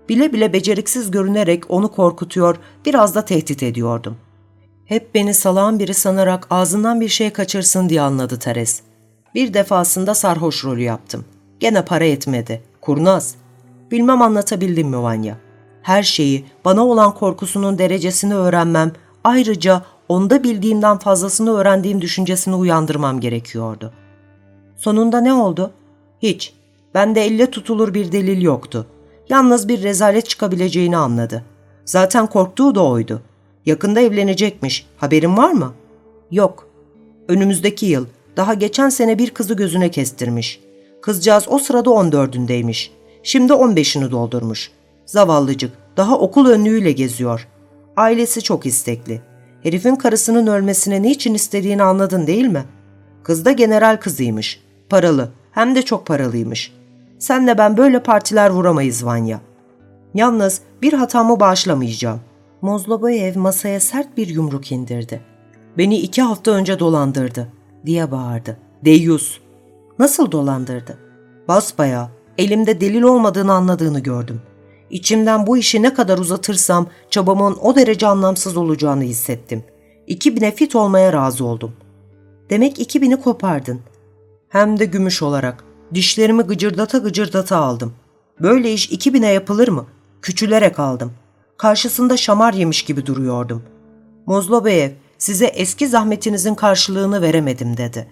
Bile bile beceriksiz görünerek onu korkutuyor, biraz da tehdit ediyordum. Hep beni salağın biri sanarak ağzından bir şey kaçırsın diye anladı Teres. Bir defasında sarhoş rolü yaptım. Gene para etmedi. Kurnaz. Bilmem anlatabildim mi Vanya? Her şeyi, bana olan korkusunun derecesini öğrenmem, ayrıca onda bildiğimden fazlasını öğrendiğim düşüncesini uyandırmam gerekiyordu. Sonunda ne oldu? Hiç. Bende elle tutulur bir delil yoktu. Yalnız bir rezalet çıkabileceğini anladı. Zaten korktuğu da oydu. Yakında evlenecekmiş. Haberin var mı? Yok. Önümüzdeki yıl. Daha geçen sene bir kızı gözüne kestirmiş. Kızcağız o sırada 14'ündeymiş. Şimdi 15'ini doldurmuş. Zavallıcık. Daha okul önlüğüyle geziyor. Ailesi çok istekli. Herifin karısının ölmesine niçin istediğini anladın değil mi? Kız da general kızıymış. Paralı. Hem de çok paralıymış. Senle ben böyle partiler vuramayız Vanya. Yalnız bir hatamı bağışlamayacağım. Mozloboyev masaya sert bir yumruk indirdi. Beni iki hafta önce dolandırdı diye bağırdı. Deyyus. Nasıl dolandırdı? Basbaya elimde delil olmadığını anladığını gördüm. İçimden bu işi ne kadar uzatırsam çabamın o derece anlamsız olacağını hissettim. İki bine fit olmaya razı oldum. Demek iki bini kopardın. Hem de gümüş olarak. Dişlerimi gıcırdata gıcırdata aldım. Böyle iş iki bine yapılır mı? Küçülerek aldım. Karşısında şamar yemiş gibi duruyordum. Mozlobeyev, size eski zahmetinizin karşılığını veremedim dedi.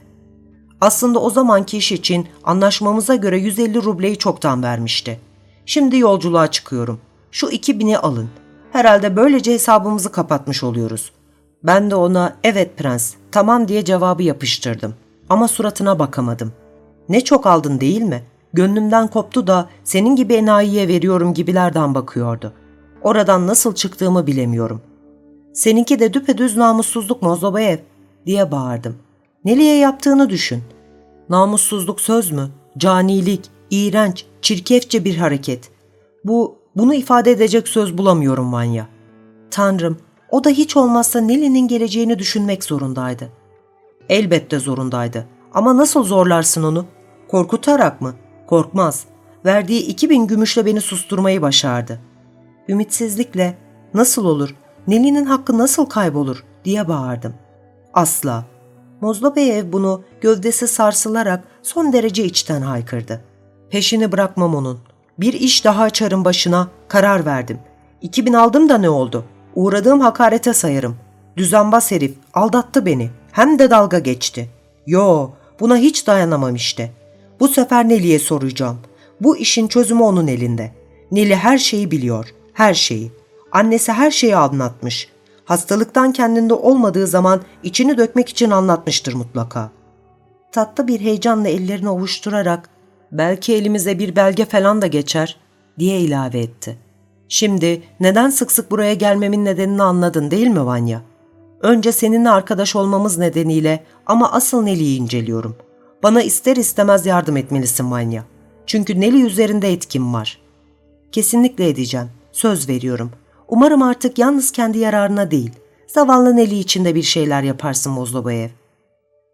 Aslında o zamanki iş için anlaşmamıza göre 150 rubleyi çoktan vermişti. Şimdi yolculuğa çıkıyorum. Şu 2000'i alın. Herhalde böylece hesabımızı kapatmış oluyoruz. Ben de ona evet prens, tamam diye cevabı yapıştırdım. Ama suratına bakamadım. Ne çok aldın değil mi? Gönlümden koptu da senin gibi enayiye veriyorum gibilerden bakıyordu. Oradan nasıl çıktığımı bilemiyorum. Seninki de düpedüz namussuzluk Mozlobayev diye bağırdım. Neliye yaptığını düşün. Namussuzluk söz mü? Canilik, iğrenç, çirkefçe bir hareket. Bu, bunu ifade edecek söz bulamıyorum Vanya. Tanrım, o da hiç olmazsa Neli'nin geleceğini düşünmek zorundaydı. Elbette zorundaydı. Ama nasıl zorlarsın onu? Korkutarak mı? Korkmaz. Verdiği iki bin gümüşle beni susturmayı başardı. Ümitsizlikle, nasıl olur, Neli'nin hakkı nasıl kaybolur diye bağırdım. Asla. Mozlobeyev bunu gövdesi sarsılarak son derece içten haykırdı. Peşini bırakmam onun. Bir iş daha açarım başına, karar verdim. İki bin aldım da ne oldu? Uğradığım hakarete sayarım. Düzenbaz herif, aldattı beni. Hem de dalga geçti. Yo, buna hiç dayanamam işte. Bu sefer Neli'ye soracağım. Bu işin çözümü onun elinde. Neli her şeyi biliyor, her şeyi. Annesi her şeyi anlatmış. Hastalıktan kendinde olmadığı zaman içini dökmek için anlatmıştır mutlaka. Tatlı bir heyecanla ellerini ovuşturarak belki elimize bir belge falan da geçer diye ilave etti. Şimdi neden sık sık buraya gelmemin nedenini anladın değil mi Vanya? Önce seninle arkadaş olmamız nedeniyle ama asıl Neli'yi inceliyorum. Bana ister istemez yardım etmelisin Vanya. Çünkü Neli üzerinde etkim var. Kesinlikle edeceğim. Söz veriyorum. Umarım artık yalnız kendi yararına değil, zavallı Neli için de bir şeyler yaparsın Mozlobayev.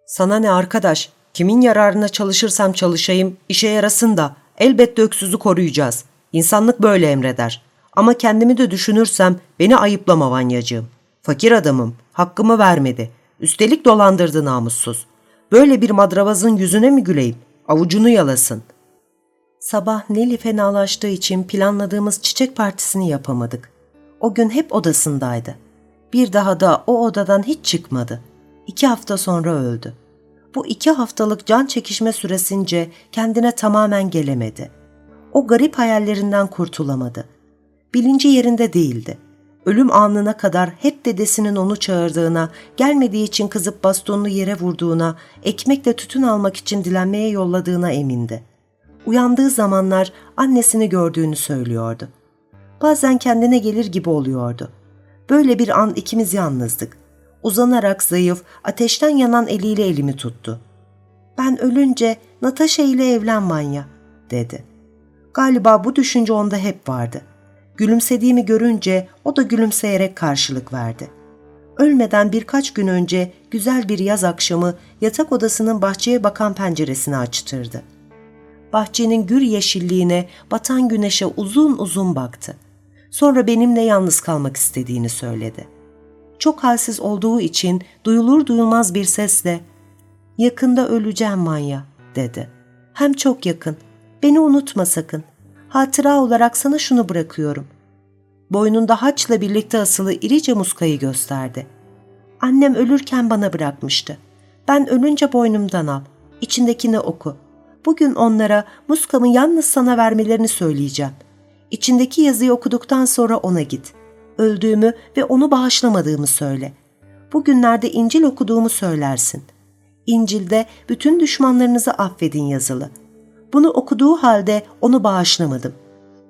Sana ne arkadaş, kimin yararına çalışırsam çalışayım, işe yarasın da elbette öksüzü koruyacağız. İnsanlık böyle emreder. Ama kendimi de düşünürsem beni ayıplama Vanyacığım. Fakir adamım, hakkımı vermedi. Üstelik dolandırdı namussuz. Böyle bir madravazın yüzüne mi güleyim? Avucunu yalasın. Sabah Neli fenalaştığı için planladığımız çiçek partisini yapamadık. O gün hep odasındaydı. Bir daha da o odadan hiç çıkmadı. İki hafta sonra öldü. Bu iki haftalık can çekişme süresince kendine tamamen gelemedi. O garip hayallerinden kurtulamadı. Bilinci yerinde değildi. Ölüm anına kadar hep dedesinin onu çağırdığına, gelmediği için kızıp bastonunu yere vurduğuna, ekmekle tütün almak için dilenmeye yolladığına emindi. Uyandığı zamanlar annesini gördüğünü söylüyordu. Bazen kendine gelir gibi oluyordu. Böyle bir an ikimiz yalnızdık. Uzanarak zayıf, ateşten yanan eliyle elimi tuttu. Ben ölünce Natasha ile evlen Manya, dedi. Galiba bu düşünce onda hep vardı. Gülümsediğimi görünce o da gülümseyerek karşılık verdi. Ölmeden birkaç gün önce güzel bir yaz akşamı yatak odasının bahçeye bakan penceresini açtırdı. Bahçenin gür yeşilliğine, batan güneşe uzun uzun baktı. Sonra benimle yalnız kalmak istediğini söyledi. Çok halsiz olduğu için duyulur duyulmaz bir sesle ''Yakında öleceğim Manya'' dedi. ''Hem çok yakın. Beni unutma sakın. Hatıra olarak sana şunu bırakıyorum.'' Boynunda haçla birlikte asılı irice muskayı gösterdi. Annem ölürken bana bırakmıştı. Ben ölünce boynumdan al. İçindekini oku. Bugün onlara muskamı yalnız sana vermelerini söyleyeceğim. İçindeki yazıyı okuduktan sonra ona git. Öldüğümü ve onu bağışlamadığımı söyle. Bugünlerde İncil okuduğumu söylersin. İncil'de bütün düşmanlarınızı affedin yazılı. Bunu okuduğu halde onu bağışlamadım.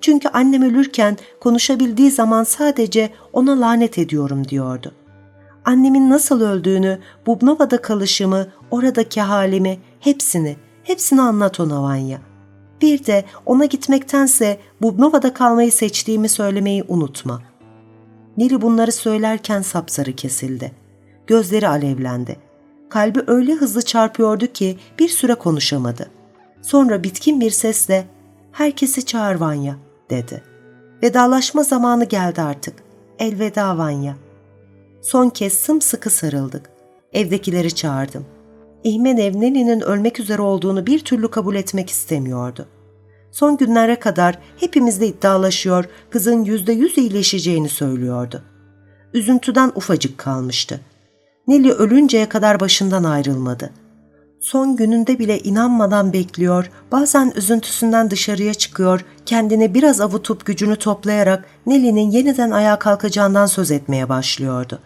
Çünkü annem ölürken konuşabildiği zaman sadece ona lanet ediyorum diyordu. Annemin nasıl öldüğünü, Bubnova'da kalışımı, oradaki halimi, hepsini, hepsini anlat ona Vanya. Bir de ona gitmektense Bubnova'da kalmayı seçtiğimi söylemeyi unutma. Nili bunları söylerken sapsarı kesildi. Gözleri alevlendi. Kalbi öyle hızlı çarpıyordu ki bir süre konuşamadı. Sonra bitkin bir sesle ''Herkesi çağır Vanya'' dedi. ''Vedalaşma zamanı geldi artık. Elveda Vanya.'' Son kez sımsıkı sarıldık. Evdekileri çağırdım. İhmenev Neli'nin ölmek üzere olduğunu bir türlü kabul etmek istemiyordu. Son günlere kadar hepimizle iddialaşıyor, kızın yüzde yüz iyileşeceğini söylüyordu. Üzüntüden ufacık kalmıştı. Neli ölünceye kadar başından ayrılmadı. Son gününde bile inanmadan bekliyor, bazen üzüntüsünden dışarıya çıkıyor, kendini biraz avutup gücünü toplayarak Neli'nin yeniden ayağa kalkacağından söz etmeye başlıyordu.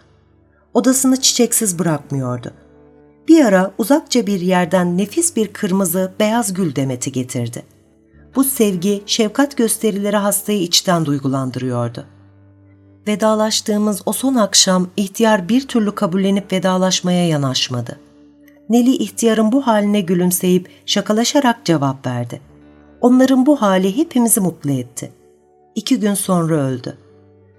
Odasını çiçeksiz bırakmıyordu. Bir ara uzakça bir yerden nefis bir kırmızı, beyaz gül demeti getirdi. Bu sevgi, şefkat gösterileri hastayı içten duygulandırıyordu. Vedalaştığımız o son akşam ihtiyar bir türlü kabullenip vedalaşmaya yanaşmadı. Neli ihtiyarın bu haline gülümseyip şakalaşarak cevap verdi. Onların bu hali hepimizi mutlu etti. İki gün sonra öldü.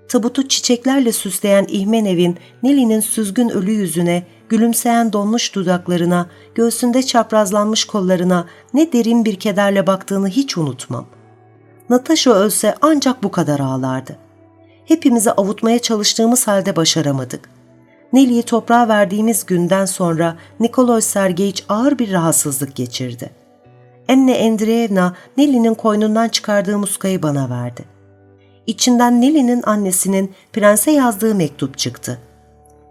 Tabutu çiçeklerle süsleyen İhmenev'in Neli'nin süzgün ölü yüzüne, gülümseyen donmuş dudaklarına, göğsünde çaprazlanmış kollarına ne derin bir kederle baktığını hiç unutmam. Natasha ölse ancak bu kadar ağlardı. Hepimizi avutmaya çalıştığımız halde başaramadık. Neli'yi toprağa verdiğimiz günden sonra Nikolay Sergeyiç ağır bir rahatsızlık geçirdi. Enne Andreevna Neli'nin koynundan çıkardığı muskayı bana verdi. İçinden Neli'nin annesinin prense yazdığı mektup çıktı.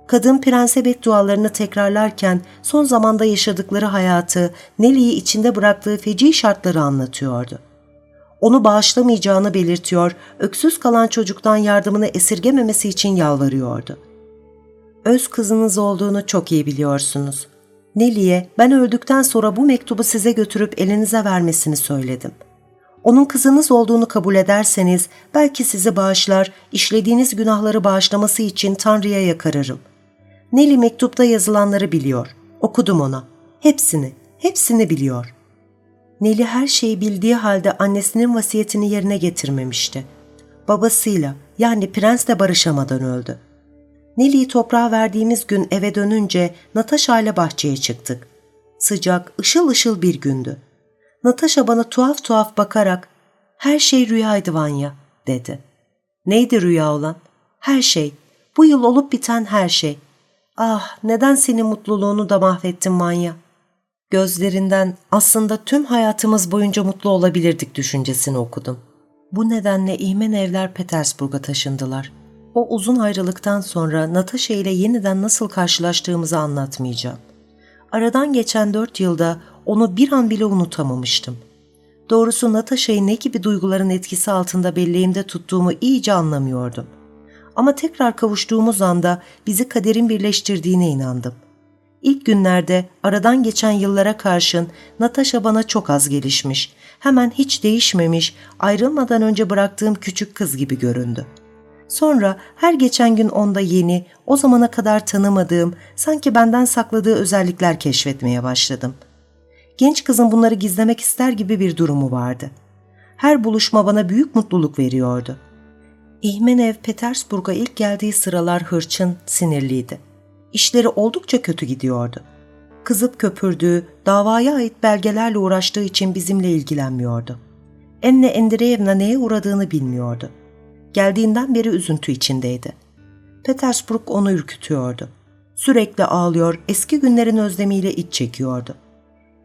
Kadın prense beddualarını tekrarlarken son zamanda yaşadıkları hayatı, Neli'yi içinde bıraktığı feci şartları anlatıyordu. Onu bağışlamayacağını belirtiyor, öksüz kalan çocuktan yardımını esirgememesi için yalvarıyordu. Öz kızınız olduğunu çok iyi biliyorsunuz. Neli'ye ben öldükten sonra bu mektubu size götürüp elinize vermesini söyledim. Onun kızınız olduğunu kabul ederseniz belki sizi bağışlar, işlediğiniz günahları bağışlaması için Tanrı'ya yakarırım. Neli mektupta yazılanları biliyor. Okudum ona. Hepsini, hepsini biliyor. Neli her şeyi bildiği halde annesinin vasiyetini yerine getirmemişti. Babasıyla yani prensle barışamadan öldü. Neli'yi toprağa verdiğimiz gün eve dönünce Natasha ile bahçeye çıktık. Sıcak, ışıl ışıl bir gündü. Natasha bana tuhaf tuhaf bakarak ''Her şey rüyaydı Vanya'' dedi. ''Neydi rüya olan?'' ''Her şey. Bu yıl olup biten her şey. Ah neden senin mutluluğunu da mahvettim Vanya?'' Gözlerinden aslında tüm hayatımız boyunca mutlu olabilirdik düşüncesini okudum. Bu nedenle İhmen evler Petersburg'a taşındılar. O uzun ayrılıktan sonra Natasha ile yeniden nasıl karşılaştığımızı anlatmayacağım. Aradan geçen dört yılda onu bir an bile unutamamıştım. Doğrusu Natasha'yı ne gibi duyguların etkisi altında belleğimde tuttuğumu iyice anlamıyordum. Ama tekrar kavuştuğumuz anda bizi kaderin birleştirdiğine inandım. İlk günlerde aradan geçen yıllara karşın Natasha bana çok az gelişmiş, hemen hiç değişmemiş, ayrılmadan önce bıraktığım küçük kız gibi göründü. Sonra her geçen gün onda yeni, o zamana kadar tanımadığım, sanki benden sakladığı özellikler keşfetmeye başladım. Genç kızın bunları gizlemek ister gibi bir durumu vardı. Her buluşma bana büyük mutluluk veriyordu. İhmenev Petersburg'a ilk geldiği sıralar hırçın, sinirliydi. İşleri oldukça kötü gidiyordu. Kızıp köpürdüğü, davaya ait belgelerle uğraştığı için bizimle ilgilenmiyordu. Enne Endireyevna neye uğradığını bilmiyordu. Geldiğinden beri üzüntü içindeydi. Petersburg onu ürkütüyordu. Sürekli ağlıyor, eski günlerin özlemiyle iç çekiyordu.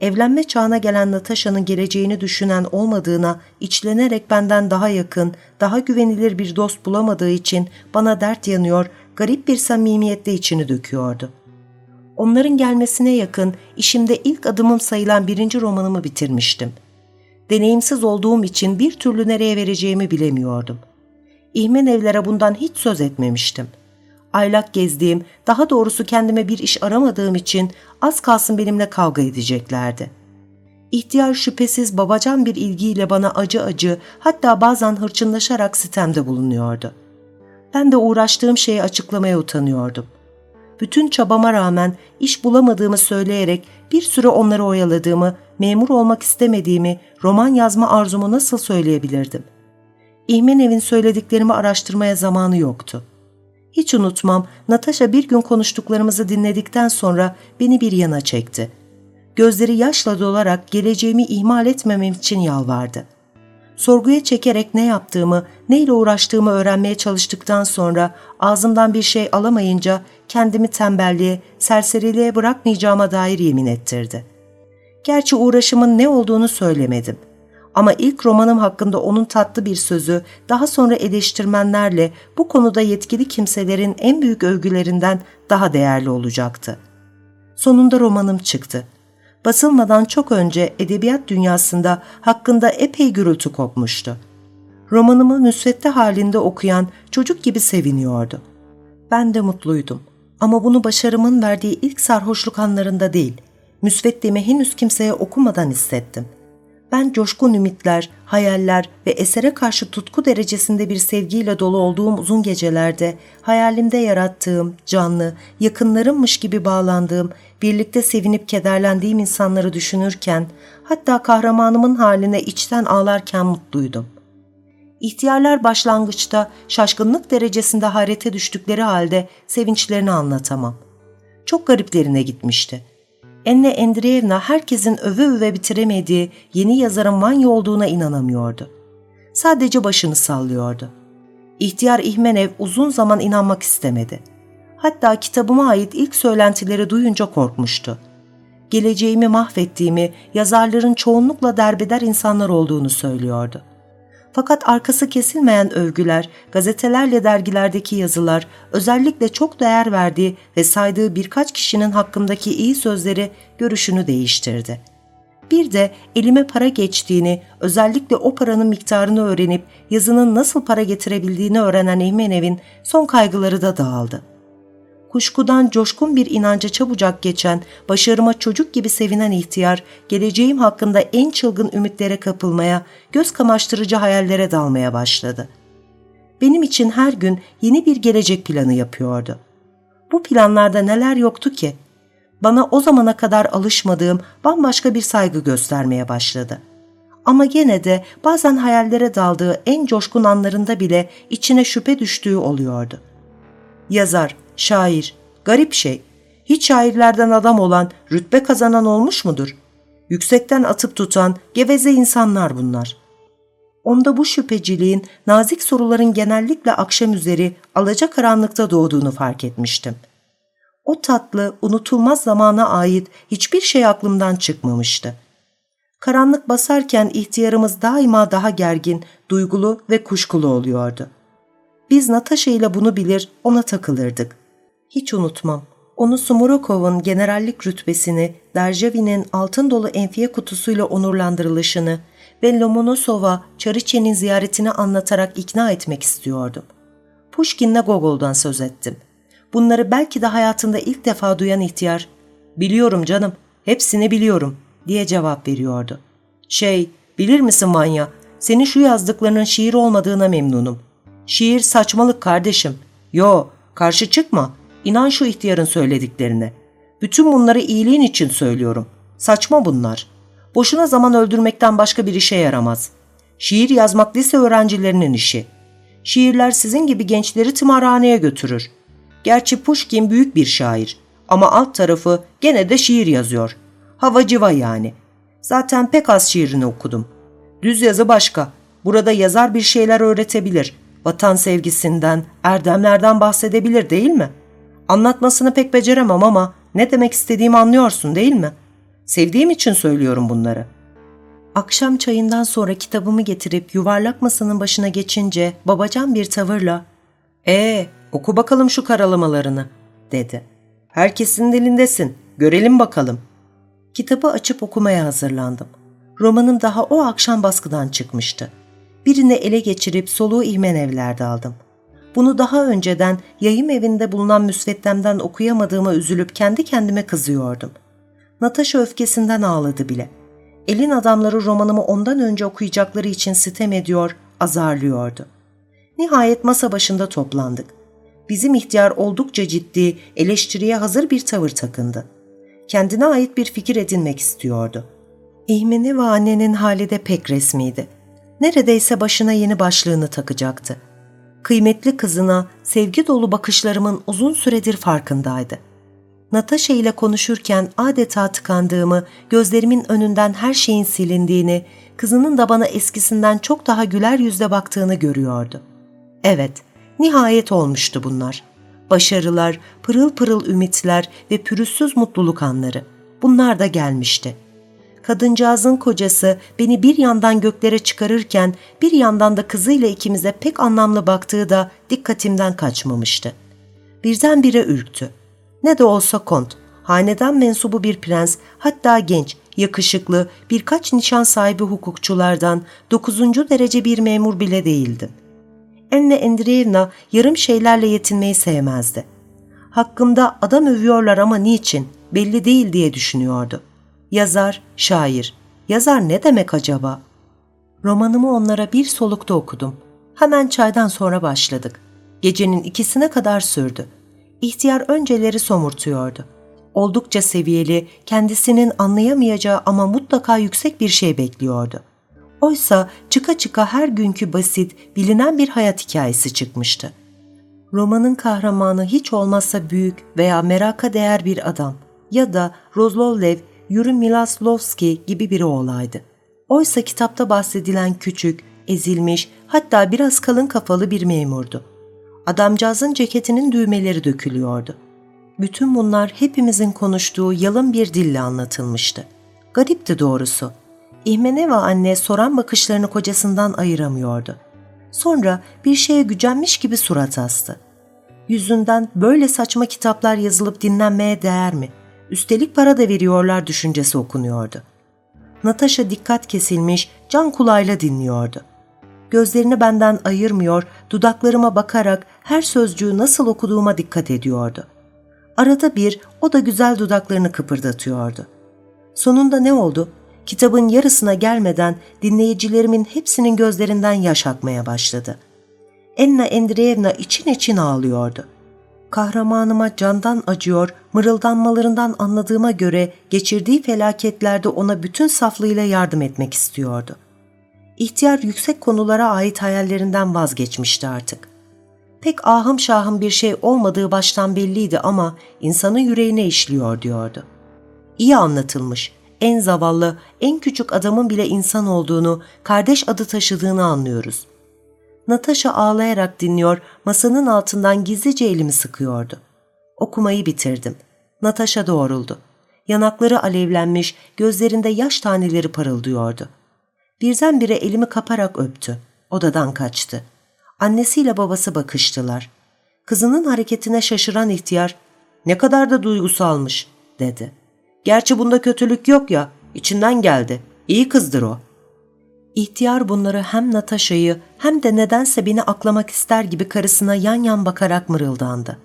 Evlenme çağına gelen Natasha'nın geleceğini düşünen olmadığına içlenerek benden daha yakın, daha güvenilir bir dost bulamadığı için bana dert yanıyor, garip bir samimiyetle içini döküyordu. Onların gelmesine yakın işimde ilk adımım sayılan birinci romanımı bitirmiştim. Deneyimsiz olduğum için bir türlü nereye vereceğimi bilemiyordum. İhmen evlere bundan hiç söz etmemiştim. Aylak gezdiğim, daha doğrusu kendime bir iş aramadığım için az kalsın benimle kavga edeceklerdi. İhtiyar şüphesiz babacan bir ilgiyle bana acı acı, hatta bazen hırçınlaşarak sitemde bulunuyordu. Ben de uğraştığım şeyi açıklamaya utanıyordum. Bütün çabama rağmen iş bulamadığımı söyleyerek bir süre onları oyaladığımı, memur olmak istemediğimi, roman yazma arzumu nasıl söyleyebilirdim? İhmenev'in söylediklerimi araştırmaya zamanı yoktu. Hiç unutmam, Natasha bir gün konuştuklarımızı dinledikten sonra beni bir yana çekti. Gözleri yaşla dolarak geleceğimi ihmal etmemem için yalvardı. Sorguya çekerek ne yaptığımı, neyle uğraştığımı öğrenmeye çalıştıktan sonra ağzımdan bir şey alamayınca kendimi tembelliğe, serseriliğe bırakmayacağıma dair yemin ettirdi. Gerçi uğraşımın ne olduğunu söylemedim. Ama ilk romanım hakkında onun tatlı bir sözü, daha sonra eleştirmenlerle bu konuda yetkili kimselerin en büyük övgülerinden daha değerli olacaktı. Sonunda romanım çıktı basılmadan çok önce edebiyat dünyasında hakkında epey gürültü kopmuştu. Romanımı müsvedde halinde okuyan çocuk gibi seviniyordu. Ben de mutluydum. Ama bunu başarımın verdiği ilk sarhoşluk anlarında değil, müsveddemi henüz kimseye okumadan hissettim. Ben coşkun ümitler, hayaller ve esere karşı tutku derecesinde bir sevgiyle dolu olduğum uzun gecelerde hayalimde yarattığım, canlı, yakınlarımmış gibi bağlandığım birlikte sevinip kederlendiğim insanları düşünürken, hatta kahramanımın haline içten ağlarken mutluydum. İhtiyarlar başlangıçta şaşkınlık derecesinde hayrete düştükleri halde sevinçlerini anlatamam. Çok gariplerine gitmişti. Enne Endreyevna herkesin öve öve bitiremediği yeni yazarın Vanya olduğuna inanamıyordu. Sadece başını sallıyordu. İhtiyar İhmenev uzun zaman inanmak istemedi. Hatta kitabıma ait ilk söylentileri duyunca korkmuştu. Geleceğimi mahvettiğimi, yazarların çoğunlukla derbeder insanlar olduğunu söylüyordu. Fakat arkası kesilmeyen övgüler, gazetelerle dergilerdeki yazılar, özellikle çok değer verdiği ve saydığı birkaç kişinin hakkındaki iyi sözleri görüşünü değiştirdi. Bir de elime para geçtiğini, özellikle o paranın miktarını öğrenip yazının nasıl para getirebildiğini öğrenen İhmenev'in son kaygıları da dağıldı kuşkudan coşkun bir inanca çabucak geçen, başarıma çocuk gibi sevinen ihtiyar, geleceğim hakkında en çılgın ümitlere kapılmaya, göz kamaştırıcı hayallere dalmaya başladı. Benim için her gün yeni bir gelecek planı yapıyordu. Bu planlarda neler yoktu ki? Bana o zamana kadar alışmadığım bambaşka bir saygı göstermeye başladı. Ama gene de bazen hayallere daldığı en coşkun anlarında bile içine şüphe düştüğü oluyordu. Yazar, şair, garip şey. Hiç şairlerden adam olan, rütbe kazanan olmuş mudur? Yüksekten atıp tutan, geveze insanlar bunlar. Onda bu şüpheciliğin, nazik soruların genellikle akşam üzeri alacakaranlıkta doğduğunu fark etmiştim. O tatlı, unutulmaz zamana ait hiçbir şey aklımdan çıkmamıştı. Karanlık basarken ihtiyarımız daima daha gergin, duygulu ve kuşkulu oluyordu. Biz Natasha ile bunu bilir, ona takılırdık. Hiç unutmam. Onu Sumurokov'un generallik rütbesini, Derjavi'nin altın dolu enfiye kutusuyla onurlandırılışını ve Lomonosov'a Çariçe'nin ziyaretini anlatarak ikna etmek istiyordum. Pushkin'le Gogol'dan söz ettim. Bunları belki de hayatında ilk defa duyan ihtiyar, ''Biliyorum canım, hepsini biliyorum.'' diye cevap veriyordu. ''Şey, bilir misin Vanya, senin şu yazdıklarının şiir olmadığına memnunum. Şiir saçmalık kardeşim. Yo, karşı çıkma, İnan şu ihtiyarın söylediklerine. Bütün bunları iyiliğin için söylüyorum. Saçma bunlar. Boşuna zaman öldürmekten başka bir işe yaramaz. Şiir yazmak lise öğrencilerinin işi. Şiirler sizin gibi gençleri tımarhaneye götürür. Gerçi Pushkin büyük bir şair ama alt tarafı gene de şiir yazıyor. Hava civa yani. Zaten pek az şiirini okudum. Düz yazı başka. Burada yazar bir şeyler öğretebilir. Vatan sevgisinden, erdemlerden bahsedebilir değil mi?'' Anlatmasını pek beceremem ama ne demek istediğimi anlıyorsun değil mi? Sevdiğim için söylüyorum bunları. Akşam çayından sonra kitabımı getirip yuvarlak masanın başına geçince babacan bir tavırla ''Ee, oku bakalım şu karalamalarını.'' dedi. ''Herkesin dilindesin, görelim bakalım.'' Kitabı açıp okumaya hazırlandım. Romanım daha o akşam baskıdan çıkmıştı. Birini ele geçirip soluğu evlerde aldım. Bunu daha önceden yayım evinde bulunan müsveddemden okuyamadığıma üzülüp kendi kendime kızıyordum. Natasha öfkesinden ağladı bile. Elin adamları romanımı ondan önce okuyacakları için sitem ediyor, azarlıyordu. Nihayet masa başında toplandık. Bizim ihtiyar oldukça ciddi, eleştiriye hazır bir tavır takındı. Kendine ait bir fikir edinmek istiyordu. İhmini ve annenin hali de pek resmiydi. Neredeyse başına yeni başlığını takacaktı Kıymetli kızına sevgi dolu bakışlarımın uzun süredir farkındaydı. Natasha ile konuşurken adeta tıkandığımı, gözlerimin önünden her şeyin silindiğini, kızının da bana eskisinden çok daha güler yüzle baktığını görüyordu. Evet, nihayet olmuştu bunlar. Başarılar, pırıl pırıl ümitler ve pürüzsüz mutluluk anları. Bunlar da gelmişti. Kadıncağızın kocası beni bir yandan göklere çıkarırken bir yandan da kızıyla ikimize pek anlamlı baktığı da dikkatimden kaçmamıştı. Birdenbire ürktü. Ne de olsa kont, hanedan mensubu bir prens, hatta genç, yakışıklı, birkaç nişan sahibi hukukçulardan dokuzuncu derece bir memur bile değildim. Enne Endreyevna yarım şeylerle yetinmeyi sevmezdi. Hakkımda adam övüyorlar ama niçin, belli değil diye düşünüyordu. Yazar, şair. Yazar ne demek acaba? Romanımı onlara bir solukta okudum. Hemen çaydan sonra başladık. Gecenin ikisine kadar sürdü. İhtiyar önceleri somurtuyordu. Oldukça seviyeli, kendisinin anlayamayacağı ama mutlaka yüksek bir şey bekliyordu. Oysa çıka çıka her günkü basit, bilinen bir hayat hikayesi çıkmıştı. Romanın kahramanı hiç olmazsa büyük veya meraka değer bir adam ya da Rozlovlev, Yuri Milaslovski gibi biri olaydı. Oysa kitapta bahsedilen küçük, ezilmiş, hatta biraz kalın kafalı bir memurdu. Adamcağızın ceketinin düğmeleri dökülüyordu. Bütün bunlar hepimizin konuştuğu yalın bir dille anlatılmıştı. Garipti doğrusu. İhmeneva anne soran bakışlarını kocasından ayıramıyordu. Sonra bir şeye gücenmiş gibi surat astı. Yüzünden böyle saçma kitaplar yazılıp dinlenmeye değer mi? Üstelik para da veriyorlar düşüncesi okunuyordu. Natasha dikkat kesilmiş, can kulağıyla dinliyordu. Gözlerini benden ayırmıyor, dudaklarıma bakarak her sözcüğü nasıl okuduğuma dikkat ediyordu. Arada bir o da güzel dudaklarını kıpırdatıyordu. Sonunda ne oldu? Kitabın yarısına gelmeden dinleyicilerimin hepsinin gözlerinden yaş akmaya başladı. Enna Endreyevna için için ağlıyordu. Kahramanıma candan acıyor, mırıldanmalarından anladığıma göre geçirdiği felaketlerde ona bütün saflığıyla yardım etmek istiyordu. İhtiyar yüksek konulara ait hayallerinden vazgeçmişti artık. Pek ahım şahım bir şey olmadığı baştan belliydi ama insanın yüreğine işliyor diyordu. İyi anlatılmış, en zavallı, en küçük adamın bile insan olduğunu, kardeş adı taşıdığını anlıyoruz. Natasha ağlayarak dinliyor, masanın altından gizlice elimi sıkıyordu. Okumayı bitirdim. Natasha doğruldu. Yanakları alevlenmiş, gözlerinde yaş taneleri parıldıyordu. Birdenbire elimi kaparak öptü. Odadan kaçtı. Annesiyle babası bakıştılar. Kızının hareketine şaşıran ihtiyar, ''Ne kadar da duygusalmış.'' dedi. ''Gerçi bunda kötülük yok ya, içinden geldi. İyi kızdır o.'' İhtiyar bunları hem Natasha'yı hem de nedense beni aklamak ister gibi karısına yan yan bakarak mırıldandı.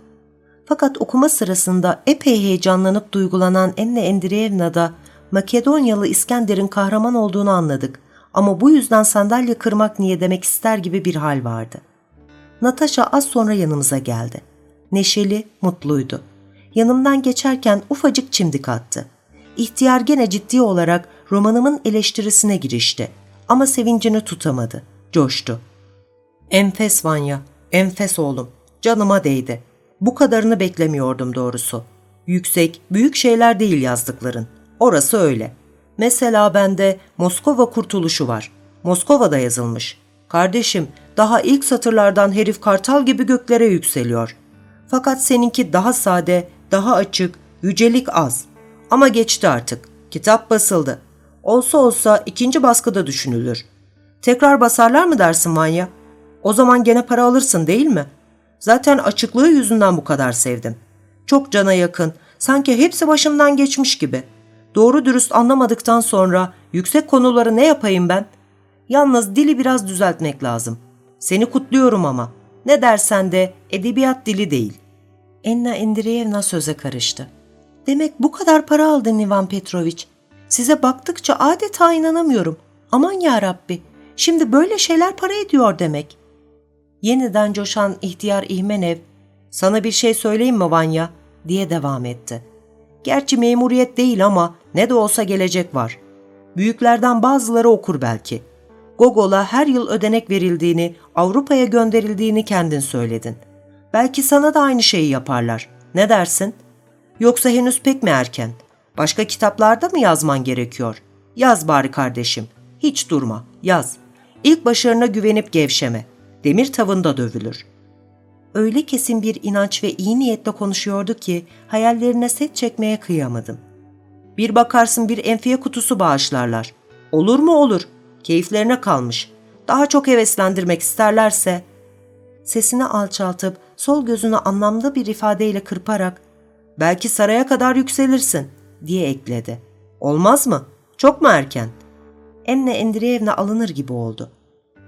Fakat okuma sırasında epey heyecanlanıp duygulanan Enne Endriyevna da Makedonyalı İskender'in kahraman olduğunu anladık ama bu yüzden sandalye kırmak niye demek ister gibi bir hal vardı. Natasha az sonra yanımıza geldi. Neşeli, mutluydu. Yanımdan geçerken ufacık çimdik attı. İhtiyar gene ciddi olarak romanımın eleştirisine girişti ama sevincini tutamadı. Coştu. Enfes Vanya, enfes oğlum. Canıma değdi. Bu kadarını beklemiyordum doğrusu. Yüksek, büyük şeyler değil yazdıkların. Orası öyle. Mesela bende Moskova kurtuluşu var. Moskova'da yazılmış. Kardeşim, daha ilk satırlardan herif kartal gibi göklere yükseliyor. Fakat seninki daha sade, daha açık, yücelik az. Ama geçti artık. Kitap basıldı. Olsa olsa ikinci baskıda düşünülür. Tekrar basarlar mı dersin Vanya? O zaman gene para alırsın değil mi? Zaten açıklığı yüzünden bu kadar sevdim. Çok cana yakın, sanki hepsi başımdan geçmiş gibi. Doğru dürüst anlamadıktan sonra yüksek konuları ne yapayım ben? Yalnız dili biraz düzeltmek lazım. Seni kutluyorum ama. Ne dersen de edebiyat dili değil. Enna Endriyevna söze karıştı. Demek bu kadar para aldın Ivan Petroviç. Size baktıkça adeta inanamıyorum. Aman ya Rabbi, şimdi böyle şeyler para ediyor demek. Yeniden coşan ihtiyar İhmenev, sana bir şey söyleyeyim mi Vanya? diye devam etti. Gerçi memuriyet değil ama ne de olsa gelecek var. Büyüklerden bazıları okur belki. Gogol'a her yıl ödenek verildiğini, Avrupa'ya gönderildiğini kendin söyledin. Belki sana da aynı şeyi yaparlar. Ne dersin? Yoksa henüz pek mi erken? Başka kitaplarda mı yazman gerekiyor? Yaz bari kardeşim. Hiç durma, yaz. İlk başarına güvenip gevşeme. Demir tavında dövülür. Öyle kesin bir inanç ve iyi niyetle konuşuyordu ki hayallerine set çekmeye kıyamadım. Bir bakarsın bir enfiye kutusu bağışlarlar. Olur mu olur. Keyiflerine kalmış. Daha çok heveslendirmek isterlerse. Sesini alçaltıp sol gözünü anlamlı bir ifadeyle kırparak belki saraya kadar yükselirsin diye ekledi. Olmaz mı? Çok mu erken? Enne Endriyevna alınır gibi oldu.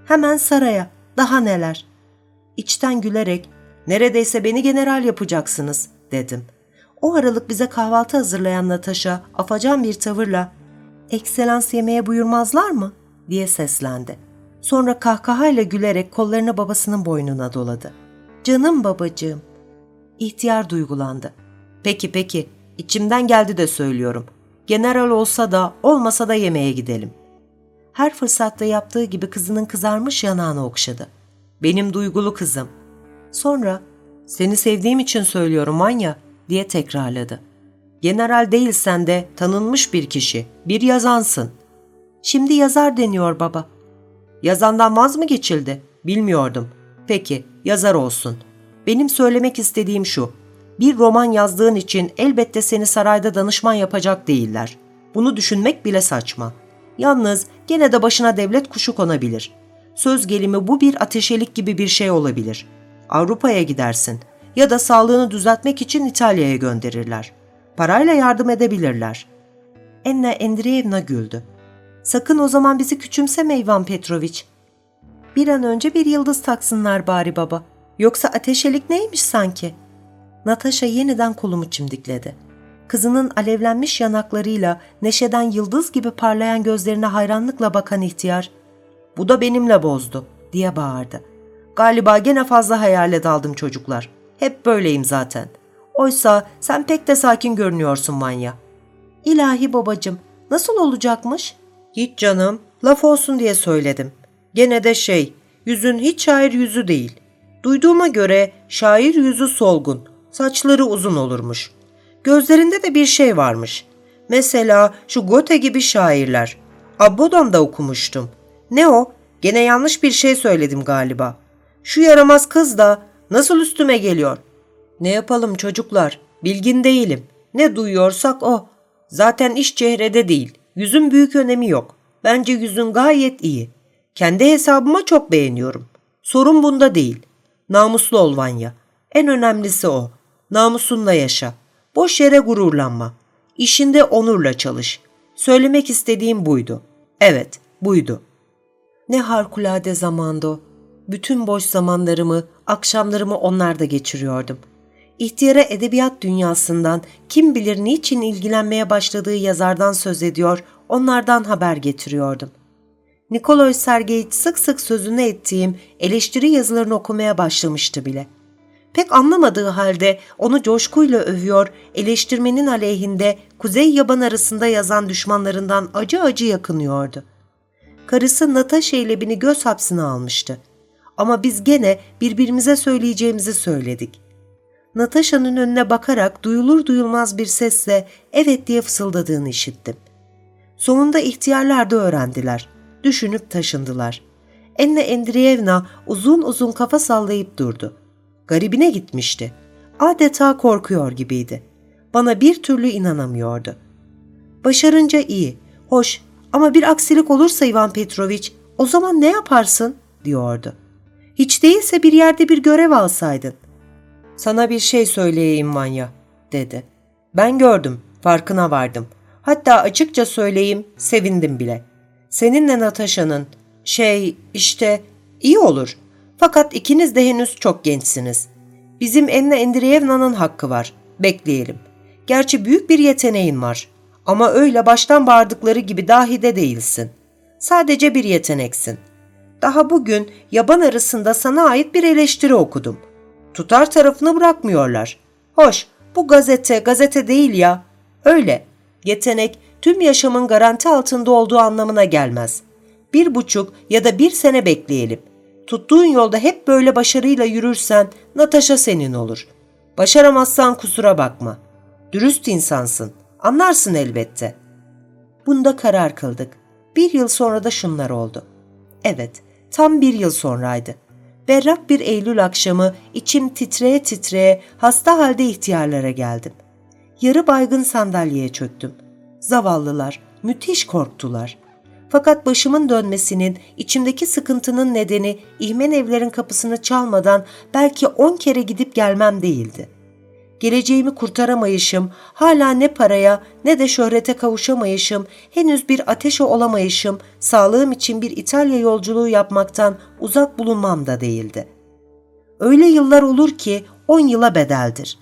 Hemen saraya, daha neler? İçten gülerek, neredeyse beni general yapacaksınız dedim. O aralık bize kahvaltı hazırlayan Natasha afacan bir tavırla, ekselans yemeğe buyurmazlar mı? diye seslendi. Sonra kahkahayla gülerek kollarını babasının boynuna doladı. Canım babacığım. İhtiyar duygulandı. Peki peki, içimden geldi de söylüyorum. General olsa da olmasa da yemeğe gidelim. Her fırsatta yaptığı gibi kızının kızarmış yanağını okşadı. Benim duygulu kızım. Sonra, seni sevdiğim için söylüyorum Manya diye tekrarladı. General değilsen de tanınmış bir kişi, bir yazansın. Şimdi yazar deniyor baba. Yazandan vaz mı geçildi? Bilmiyordum. Peki, yazar olsun. Benim söylemek istediğim şu. Bir roman yazdığın için elbette seni sarayda danışman yapacak değiller. Bunu düşünmek bile saçma. Yalnız gene de başına devlet kuşu konabilir. Söz gelimi bu bir ateşelik gibi bir şey olabilir. Avrupa'ya gidersin ya da sağlığını düzeltmek için İtalya'ya gönderirler. Parayla yardım edebilirler. Enna Endreyevna güldü. Sakın o zaman bizi küçümseme Ivan Petroviç. Bir an önce bir yıldız taksınlar bari baba. Yoksa ateşelik neymiş sanki? Natasha yeniden kolumu çimdikledi. Kızının alevlenmiş yanaklarıyla neşeden yıldız gibi parlayan gözlerine hayranlıkla bakan ihtiyar, ''Bu da benimle bozdu.'' diye bağırdı. ''Galiba gene fazla hayale daldım çocuklar. Hep böyleyim zaten. Oysa sen pek de sakin görünüyorsun Manya.'' ''İlahi babacım, nasıl olacakmış?'' ''Hiç canım, laf olsun diye söyledim. Gene de şey, yüzün hiç şair yüzü değil. Duyduğuma göre şair yüzü solgun, saçları uzun olurmuş. Gözlerinde de bir şey varmış. Mesela şu Goethe gibi şairler. Abbodon da okumuştum. Ne o? Gene yanlış bir şey söyledim galiba. Şu yaramaz kız da nasıl üstüme geliyor? Ne yapalım çocuklar? Bilgin değilim. Ne duyuyorsak o. Zaten iş çehrede değil. Yüzün büyük önemi yok. Bence yüzün gayet iyi. Kendi hesabıma çok beğeniyorum. Sorun bunda değil. Namuslu ol Vanya. En önemlisi o. Namusunla yaşa. Boş yere gururlanma. İşinde onurla çalış. Söylemek istediğim buydu. Evet, buydu. Ne harikulade zamandı. Bütün boş zamanlarımı, akşamlarımı onlarda geçiriyordum. İhtiyara edebiyat dünyasından kim bilir niçin ilgilenmeye başladığı yazardan söz ediyor, onlardan haber getiriyordum. Nikoloy Sergeyiç sık sık sözünü ettiğim eleştiri yazılarını okumaya başlamıştı bile.'' Pek anlamadığı halde onu coşkuyla övüyor, eleştirmenin aleyhinde Kuzey Yaban arasında yazan düşmanlarından acı acı yakınıyordu. Karısı Natasha ile beni göz hapsine almıştı. Ama biz gene birbirimize söyleyeceğimizi söyledik. Natasha'nın önüne bakarak duyulur duyulmaz bir sesle evet diye fısıldadığını işittim. Sonunda ihtiyarlar da öğrendiler. Düşünüp taşındılar. Enne Endriyevna uzun uzun kafa sallayıp durdu garibine gitmişti. Adeta korkuyor gibiydi. Bana bir türlü inanamıyordu. Başarınca iyi, hoş ama bir aksilik olursa Ivan Petroviç o zaman ne yaparsın diyordu. Hiç değilse bir yerde bir görev alsaydın. Sana bir şey söyleyeyim Vanya dedi. Ben gördüm, farkına vardım. Hatta açıkça söyleyeyim, sevindim bile. Seninle Natasha'nın, şey işte iyi olur. Fakat ikiniz de henüz çok gençsiniz. Bizim Enna Endriyevna'nın hakkı var. Bekleyelim. Gerçi büyük bir yeteneğin var. Ama öyle baştan bağırdıkları gibi dahi de değilsin. Sadece bir yeteneksin. Daha bugün yaban arasında sana ait bir eleştiri okudum. Tutar tarafını bırakmıyorlar. Hoş, bu gazete gazete değil ya. Öyle. Yetenek tüm yaşamın garanti altında olduğu anlamına gelmez. Bir buçuk ya da bir sene bekleyelim. Tuttuğun yolda hep böyle başarıyla yürürsen Natasha senin olur. Başaramazsan kusura bakma. Dürüst insansın. Anlarsın elbette. Bunda karar kıldık. Bir yıl sonra da şunlar oldu. Evet, tam bir yıl sonraydı. Berrak bir Eylül akşamı içim titreye titreye hasta halde ihtiyarlara geldim. Yarı baygın sandalyeye çöktüm. Zavallılar, müthiş korktular. Fakat başımın dönmesinin, içimdeki sıkıntının nedeni İhmen evlerin kapısını çalmadan belki on kere gidip gelmem değildi. Geleceğimi kurtaramayışım, hala ne paraya ne de şöhrete kavuşamayışım, henüz bir ateşe olamayışım, sağlığım için bir İtalya yolculuğu yapmaktan uzak bulunmam da değildi. Öyle yıllar olur ki on yıla bedeldir.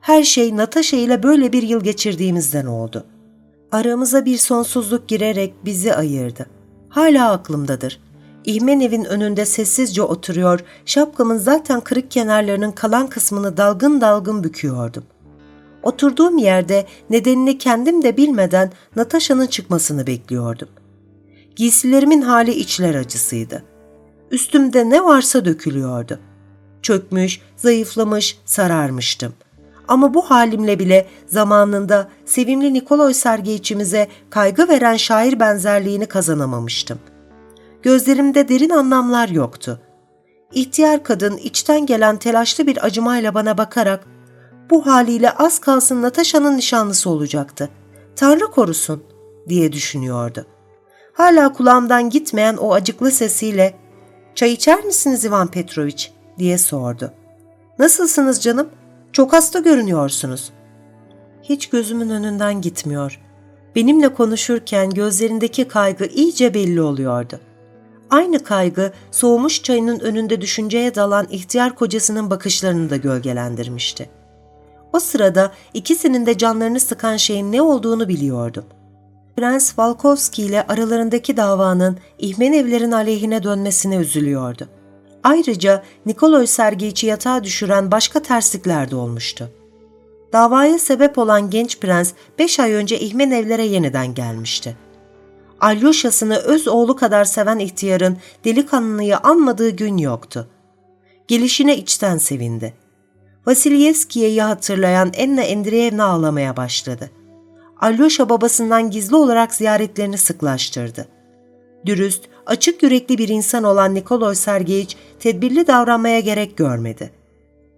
Her şey Natasha ile böyle bir yıl geçirdiğimizden oldu.'' Aramıza bir sonsuzluk girerek bizi ayırdı. Hala aklımdadır. İhmen evin önünde sessizce oturuyor, şapkamın zaten kırık kenarlarının kalan kısmını dalgın dalgın büküyordum. Oturduğum yerde nedenini kendim de bilmeden Natasha'nın çıkmasını bekliyordum. Giysilerimin hali içler acısıydı. Üstümde ne varsa dökülüyordu. Çökmüş, zayıflamış, sararmıştım. Ama bu halimle bile zamanında sevimli Nikoloy Sergeyiç'imize kaygı veren şair benzerliğini kazanamamıştım. Gözlerimde derin anlamlar yoktu. İhtiyar kadın içten gelen telaşlı bir acımayla bana bakarak bu haliyle az kalsın Natasha'nın nişanlısı olacaktı. Tanrı korusun diye düşünüyordu. Hala kulağımdan gitmeyen o acıklı sesiyle ''Çay içer misiniz Ivan Petroviç?'' diye sordu. ''Nasılsınız canım?'' Çok hasta görünüyorsunuz. Hiç gözümün önünden gitmiyor. Benimle konuşurken gözlerindeki kaygı iyice belli oluyordu. Aynı kaygı soğumuş çayının önünde düşünceye dalan ihtiyar kocasının bakışlarını da gölgelendirmişti. O sırada ikisinin de canlarını sıkan şeyin ne olduğunu biliyordum. Prens Valkovski ile aralarındaki davanın İhmen evlerin aleyhine dönmesine üzülüyordu. Ayrıca Nikoloy Sergeyiç'i yatağa düşüren başka terslikler de olmuştu. Davaya sebep olan genç prens beş ay önce İhmen evlere yeniden gelmişti. Alyosha'sını öz oğlu kadar seven ihtiyarın delikanlıyı anmadığı gün yoktu. Gelişine içten sevindi. Vasilyevski'yi hatırlayan Enna Endreyevna ağlamaya başladı. Alyosha babasından gizli olarak ziyaretlerini sıklaştırdı. Dürüst, açık yürekli bir insan olan Nikoloy Sergeyiç tedbirli davranmaya gerek görmedi.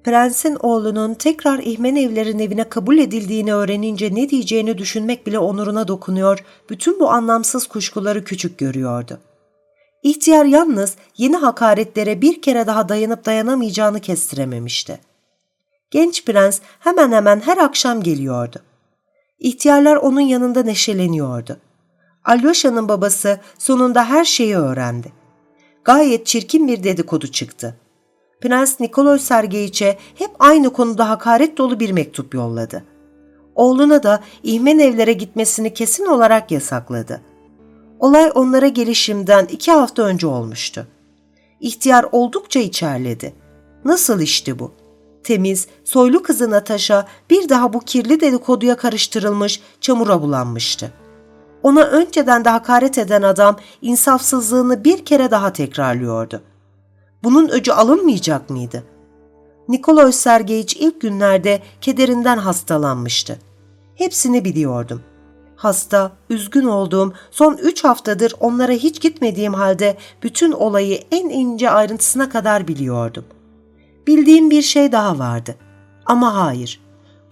Prensin oğlunun tekrar İhmen evlerin evine kabul edildiğini öğrenince ne diyeceğini düşünmek bile onuruna dokunuyor, bütün bu anlamsız kuşkuları küçük görüyordu. İhtiyar yalnız yeni hakaretlere bir kere daha dayanıp dayanamayacağını kestirememişti. Genç prens hemen hemen her akşam geliyordu. İhtiyarlar onun yanında neşeleniyordu. Alyosha'nın babası sonunda her şeyi öğrendi. Gayet çirkin bir dedikodu çıktı. Prens Nikoloy Sergeyiç'e hep aynı konuda hakaret dolu bir mektup yolladı. Oğluna da İhmen evlere gitmesini kesin olarak yasakladı. Olay onlara gelişimden iki hafta önce olmuştu. İhtiyar oldukça içerledi. Nasıl işti bu? Temiz, soylu kızı Natasha bir daha bu kirli dedikoduya karıştırılmış, çamura bulanmıştı. Ona önceden de hakaret eden adam insafsızlığını bir kere daha tekrarlıyordu. Bunun öcü alınmayacak mıydı? Nikoloy Sergeyiç ilk günlerde kederinden hastalanmıştı. Hepsini biliyordum. Hasta, üzgün olduğum, son üç haftadır onlara hiç gitmediğim halde bütün olayı en ince ayrıntısına kadar biliyordum. Bildiğim bir şey daha vardı. Ama hayır,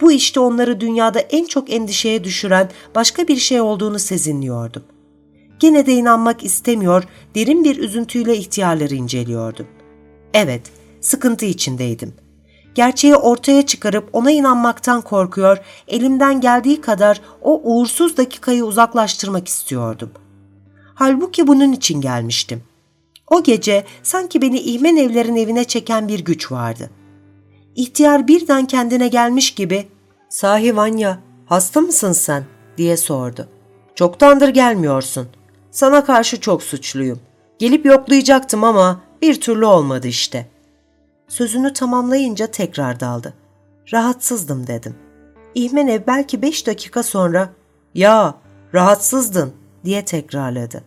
bu işte onları dünyada en çok endişeye düşüren başka bir şey olduğunu sezinliyordum. Gene de inanmak istemiyor, derin bir üzüntüyle ihtiyarları inceliyordum. Evet, sıkıntı içindeydim. Gerçeği ortaya çıkarıp ona inanmaktan korkuyor, elimden geldiği kadar o uğursuz dakikayı uzaklaştırmak istiyordum. Halbuki bunun için gelmiştim. O gece sanki beni İhmen evlerin evine çeken bir güç vardı.'' İhtiyar birden kendine gelmiş gibi ''Sahi Vanya, hasta mısın sen?'' diye sordu. ''Çoktandır gelmiyorsun. Sana karşı çok suçluyum. Gelip yoklayacaktım ama bir türlü olmadı işte.'' Sözünü tamamlayınca tekrar daldı. ''Rahatsızdım.'' dedim. İhmenev belki beş dakika sonra ''Ya, rahatsızdın.'' diye tekrarladı.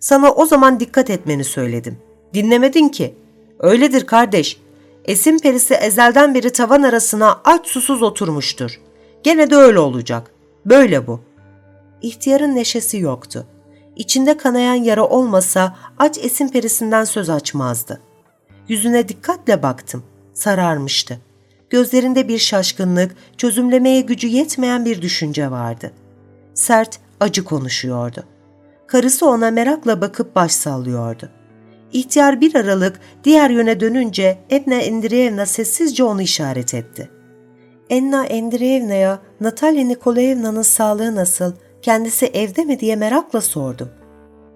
Sana o zaman dikkat etmeni söyledim. Dinlemedin ki. Öyledir kardeş. Esin perisi ezelden beri tavan arasına aç susuz oturmuştur. Gene de öyle olacak. Böyle bu. İhtiyarın neşesi yoktu. İçinde kanayan yara olmasa aç esin perisinden söz açmazdı. Yüzüne dikkatle baktım. Sararmıştı. Gözlerinde bir şaşkınlık, çözümlemeye gücü yetmeyen bir düşünce vardı. Sert, acı konuşuyordu. Karısı ona merakla bakıp baş sallıyordu. İhtiyar bir aralık diğer yöne dönünce Edna Endreyevna sessizce onu işaret etti. Enna Endreyevna'ya Natalya Nikolaevna'nın sağlığı nasıl, kendisi evde mi diye merakla sordum.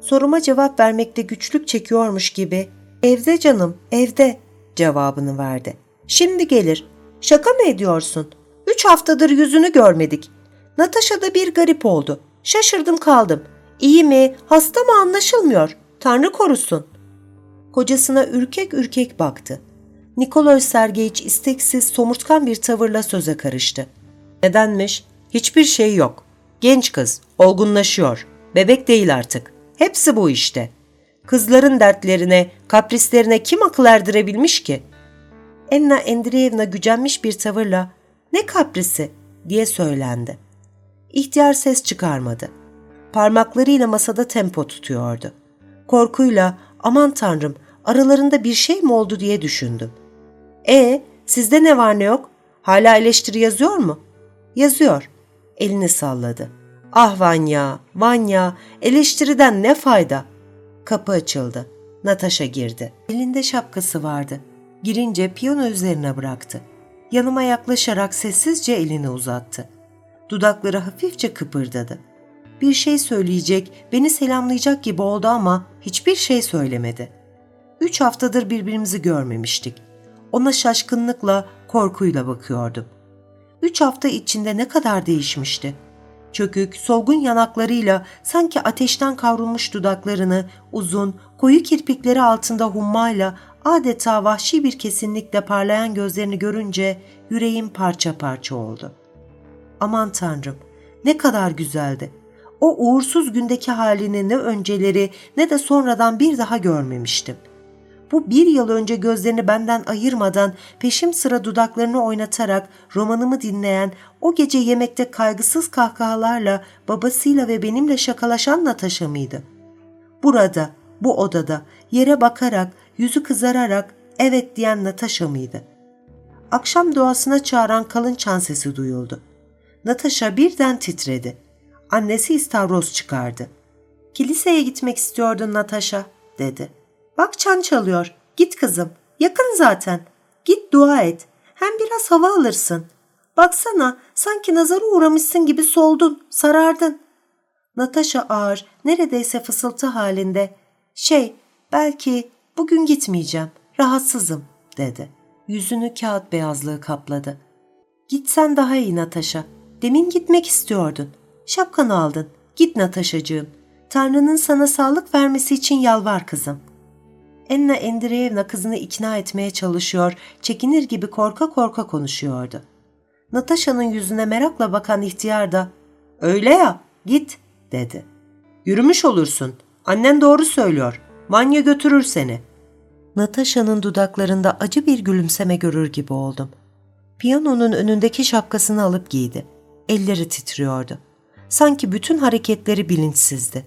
Soruma cevap vermekte güçlük çekiyormuş gibi ''Evde canım, evde'' cevabını verdi. ''Şimdi gelir. Şaka mı ediyorsun? Üç haftadır yüzünü görmedik. Natasha da bir garip oldu. Şaşırdım kaldım. İyi mi, hasta mı anlaşılmıyor. Tanrı korusun.'' Kocasına ürkek ürkek baktı. Nikolay Sergeyiç isteksiz, somurtkan bir tavırla söze karıştı. Nedenmiş? Hiçbir şey yok. Genç kız, olgunlaşıyor. Bebek değil artık. Hepsi bu işte. Kızların dertlerine, kaprislerine kim akıl erdirebilmiş ki? Enna Endreyevna gücenmiş bir tavırla ne kaprisi diye söylendi. İhtiyar ses çıkarmadı. Parmaklarıyla masada tempo tutuyordu. Korkuyla aman tanrım aralarında bir şey mi oldu diye düşündüm. E sizde ne var ne yok? Hala eleştiri yazıyor mu? Yazıyor. Elini salladı. Ah Vanya, Vanya, eleştiriden ne fayda? Kapı açıldı. Natasha girdi. Elinde şapkası vardı. Girince piyano üzerine bıraktı. Yanıma yaklaşarak sessizce elini uzattı. Dudakları hafifçe kıpırdadı. Bir şey söyleyecek, beni selamlayacak gibi oldu ama hiçbir şey söylemedi. Üç haftadır birbirimizi görmemiştik. Ona şaşkınlıkla, korkuyla bakıyordum. Üç hafta içinde ne kadar değişmişti. Çökük, solgun yanaklarıyla sanki ateşten kavrulmuş dudaklarını, uzun, koyu kirpikleri altında hummayla adeta vahşi bir kesinlikle parlayan gözlerini görünce yüreğim parça parça oldu. Aman tanrım, ne kadar güzeldi. O uğursuz gündeki halini ne önceleri ne de sonradan bir daha görmemiştim. Bu bir yıl önce gözlerini benden ayırmadan peşim sıra dudaklarını oynatarak romanımı dinleyen, o gece yemekte kaygısız kahkahalarla babasıyla ve benimle şakalaşan Natasha mıydı? Burada, bu odada, yere bakarak, yüzü kızararak evet diyen Natasha mıydı? Akşam duasına çağıran kalın çan sesi duyuldu. Natasha birden titredi. Annesi istavroz çıkardı. Kiliseye gitmek istiyordun Natasha, dedi. Bak çan çalıyor. Git kızım. Yakın zaten. Git dua et. Hem biraz hava alırsın. Baksana sanki nazara uğramışsın gibi soldun, sarardın. Natasha ağır, neredeyse fısıltı halinde. Şey, belki bugün gitmeyeceğim, rahatsızım, dedi. Yüzünü kağıt beyazlığı kapladı. Gitsen daha iyi Natasha. Demin gitmek istiyordun. Şapkanı aldın. Git Natasha'cığım. Tanrı'nın sana sağlık vermesi için yalvar kızım. Enna Endreyevna kızını ikna etmeye çalışıyor, çekinir gibi korka korka konuşuyordu. Natasha'nın yüzüne merakla bakan ihtiyar da ''Öyle ya, git.'' dedi. ''Yürümüş olursun. Annen doğru söylüyor. Manya götürür seni.'' Natasha'nın dudaklarında acı bir gülümseme görür gibi oldum. Piyanonun önündeki şapkasını alıp giydi. Elleri titriyordu. Sanki bütün hareketleri bilinçsizdi.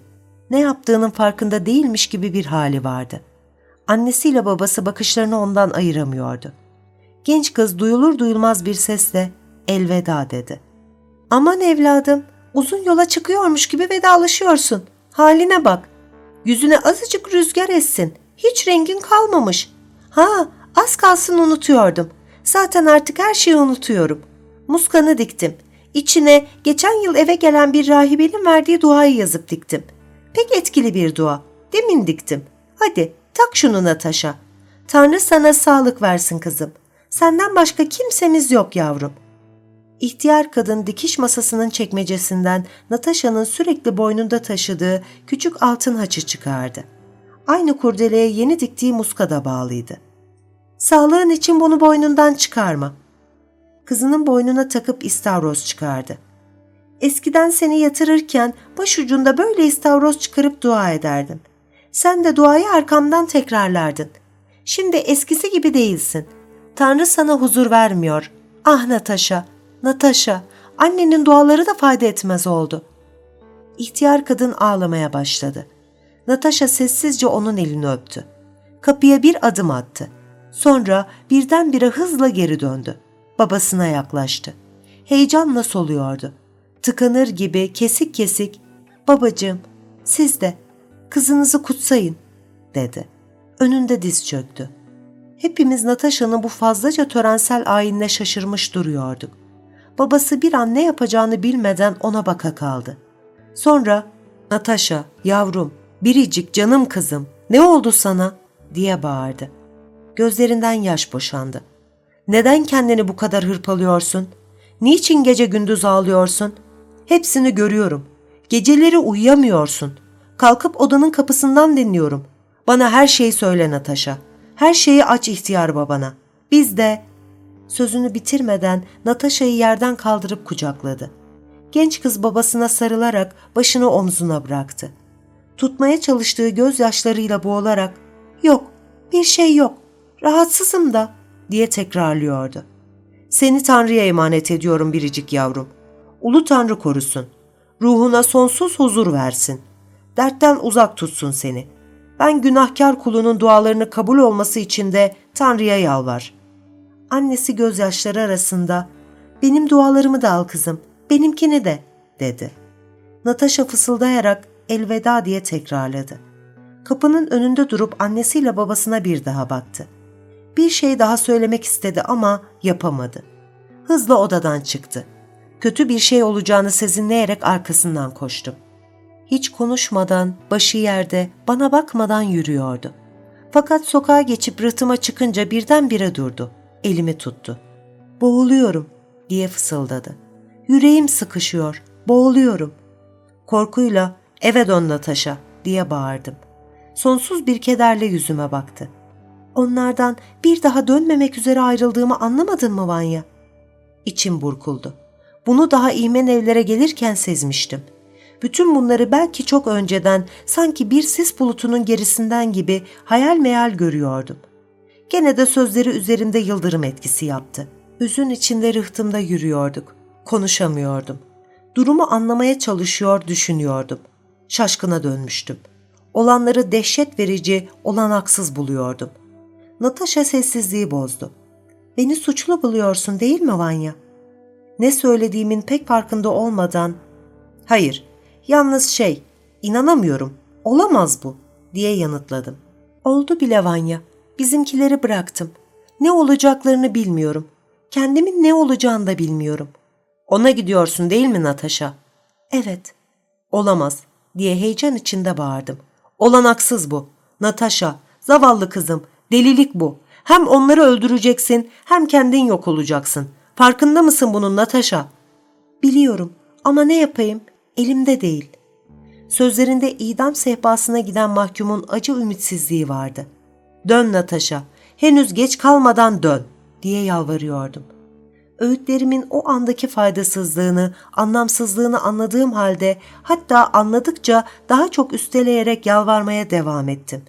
Ne yaptığının farkında değilmiş gibi bir hali vardı. Annesiyle babası bakışlarını ondan ayıramıyordu. Genç kız duyulur duyulmaz bir sesle elveda dedi. Aman evladım, uzun yola çıkıyormuş gibi vedalaşıyorsun. Haline bak. Yüzüne azıcık rüzgar essin. Hiç rengin kalmamış. Ha, az kalsın unutuyordum. Zaten artık her şeyi unutuyorum. Muskanı diktim. İçine geçen yıl eve gelen bir rahibenin verdiği duayı yazıp diktim. Pek etkili bir dua. Demin diktim. Hadi tak şunu Natasha. Tanrı sana sağlık versin kızım. Senden başka kimsemiz yok yavrum. İhtiyar kadın dikiş masasının çekmecesinden Natasha'nın sürekli boynunda taşıdığı küçük altın haçı çıkardı. Aynı kurdeleye yeni diktiği muska da bağlıydı. Sağlığın için bunu boynundan çıkarma. Kızının boynuna takıp istavroz çıkardı. Eskiden seni yatırırken başucunda böyle istavroz çıkarıp dua ederdim. Sen de duayı arkamdan tekrarlardın. Şimdi eskisi gibi değilsin. Tanrı sana huzur vermiyor. Ah Natasha, Natasha, annenin duaları da fayda etmez oldu. İhtiyar kadın ağlamaya başladı. Natasha sessizce onun elini öptü. Kapıya bir adım attı. Sonra birdenbire hızla geri döndü. Babasına yaklaştı. Heyecanla soluyordu. Tıkanır gibi kesik kesik, ''Babacığım, siz de kızınızı kutsayın.'' dedi. Önünde diz çöktü. Hepimiz Natasha'nın bu fazlaca törensel ayinle şaşırmış duruyorduk. Babası bir an ne yapacağını bilmeden ona baka kaldı. Sonra Natasha, yavrum, biricik canım kızım, ne oldu sana? diye bağırdı. Gözlerinden yaş boşandı. Neden kendini bu kadar hırpalıyorsun? Niçin gece gündüz ağlıyorsun? Hepsini görüyorum. Geceleri uyuyamıyorsun. Kalkıp odanın kapısından dinliyorum. Bana her şeyi söyle Natasha. Her şeyi aç ihtiyar babana. Biz de... Sözünü bitirmeden Natasha'yı yerden kaldırıp kucakladı. Genç kız babasına sarılarak başını omzuna bıraktı. Tutmaya çalıştığı gözyaşlarıyla boğularak ''Yok, bir şey yok, rahatsızım da'' diye tekrarlıyordu. ''Seni Tanrı'ya emanet ediyorum biricik yavrum. Ulu Tanrı korusun. Ruhuna sonsuz huzur versin. Dertten uzak tutsun seni. Ben günahkar kulunun dualarını kabul olması için de Tanrı'ya yalvar.'' Annesi gözyaşları arasında ''Benim dualarımı da al kızım, benimkini de'' dedi. Natasha fısıldayarak elveda diye tekrarladı. Kapının önünde durup annesiyle babasına bir daha baktı. Bir şey daha söylemek istedi ama yapamadı. Hızla odadan çıktı. Kötü bir şey olacağını sezinleyerek arkasından koştum. Hiç konuşmadan, başı yerde, bana bakmadan yürüyordu. Fakat sokağa geçip rıhtıma çıkınca birdenbire durdu. Elimi tuttu. Boğuluyorum diye fısıldadı. Yüreğim sıkışıyor, boğuluyorum. Korkuyla eve dön Natasha diye bağırdım. Sonsuz bir kederle yüzüme baktı. Onlardan bir daha dönmemek üzere ayrıldığımı anlamadın mı Vanya? İçim burkuldu. Bunu daha İmen evlere gelirken sezmiştim. Bütün bunları belki çok önceden sanki bir sis bulutunun gerisinden gibi hayal meyal görüyordum. Gene de sözleri üzerimde yıldırım etkisi yaptı. Üzün içinde rıhtımda yürüyorduk. Konuşamıyordum. Durumu anlamaya çalışıyor, düşünüyordum. Şaşkına dönmüştüm. Olanları dehşet verici, olanaksız buluyordum. Natasha sessizliği bozdu. Beni suçlu buluyorsun değil mi Vanya? Ne söylediğimin pek farkında olmadan, hayır, yalnız şey, inanamıyorum, olamaz bu, diye yanıtladım. Oldu bile Vanya, bizimkileri bıraktım. Ne olacaklarını bilmiyorum. Kendimin ne olacağını da bilmiyorum. Ona gidiyorsun değil mi Natasha? Evet. Olamaz diye heyecan içinde bağırdım. Olanaksız bu. Natasha, zavallı kızım, delilik bu. Hem onları öldüreceksin hem kendin yok olacaksın. Farkında mısın bunun Natasha? Biliyorum ama ne yapayım? Elimde değil. Sözlerinde idam sehpasına giden mahkumun acı ümitsizliği vardı. Dön Natasha, henüz geç kalmadan dön diye yalvarıyordum.'' öğütlerimin o andaki faydasızlığını, anlamsızlığını anladığım halde hatta anladıkça daha çok üsteleyerek yalvarmaya devam ettim.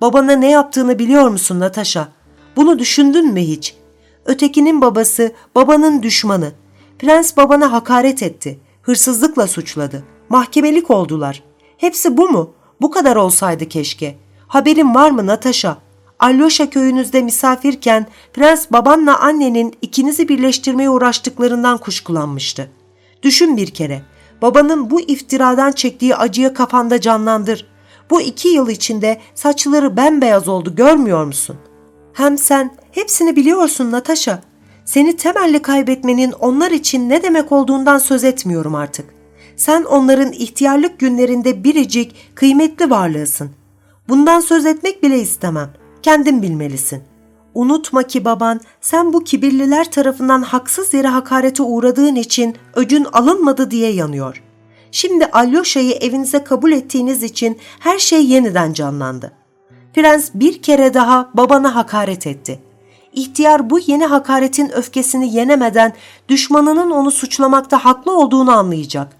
Babana ne yaptığını biliyor musun Natasha? Bunu düşündün mü hiç? Ötekinin babası, babanın düşmanı. Prens babana hakaret etti. Hırsızlıkla suçladı. Mahkemelik oldular. Hepsi bu mu? Bu kadar olsaydı keşke. Haberin var mı Natasha? Alyosha köyünüzde misafirken prens babanla annenin ikinizi birleştirmeye uğraştıklarından kuşkulanmıştı. Düşün bir kere, babanın bu iftiradan çektiği acıya kafanda canlandır. Bu iki yıl içinde saçları bembeyaz oldu görmüyor musun? Hem sen hepsini biliyorsun Natasha. Seni temelli kaybetmenin onlar için ne demek olduğundan söz etmiyorum artık. Sen onların ihtiyarlık günlerinde biricik, kıymetli varlığısın. Bundan söz etmek bile istemem.'' kendin bilmelisin. Unutma ki baban sen bu kibirliler tarafından haksız yere hakarete uğradığın için öcün alınmadı diye yanıyor. Şimdi Alyosha'yı evinize kabul ettiğiniz için her şey yeniden canlandı. Prens bir kere daha babana hakaret etti. İhtiyar bu yeni hakaretin öfkesini yenemeden düşmanının onu suçlamakta haklı olduğunu anlayacak.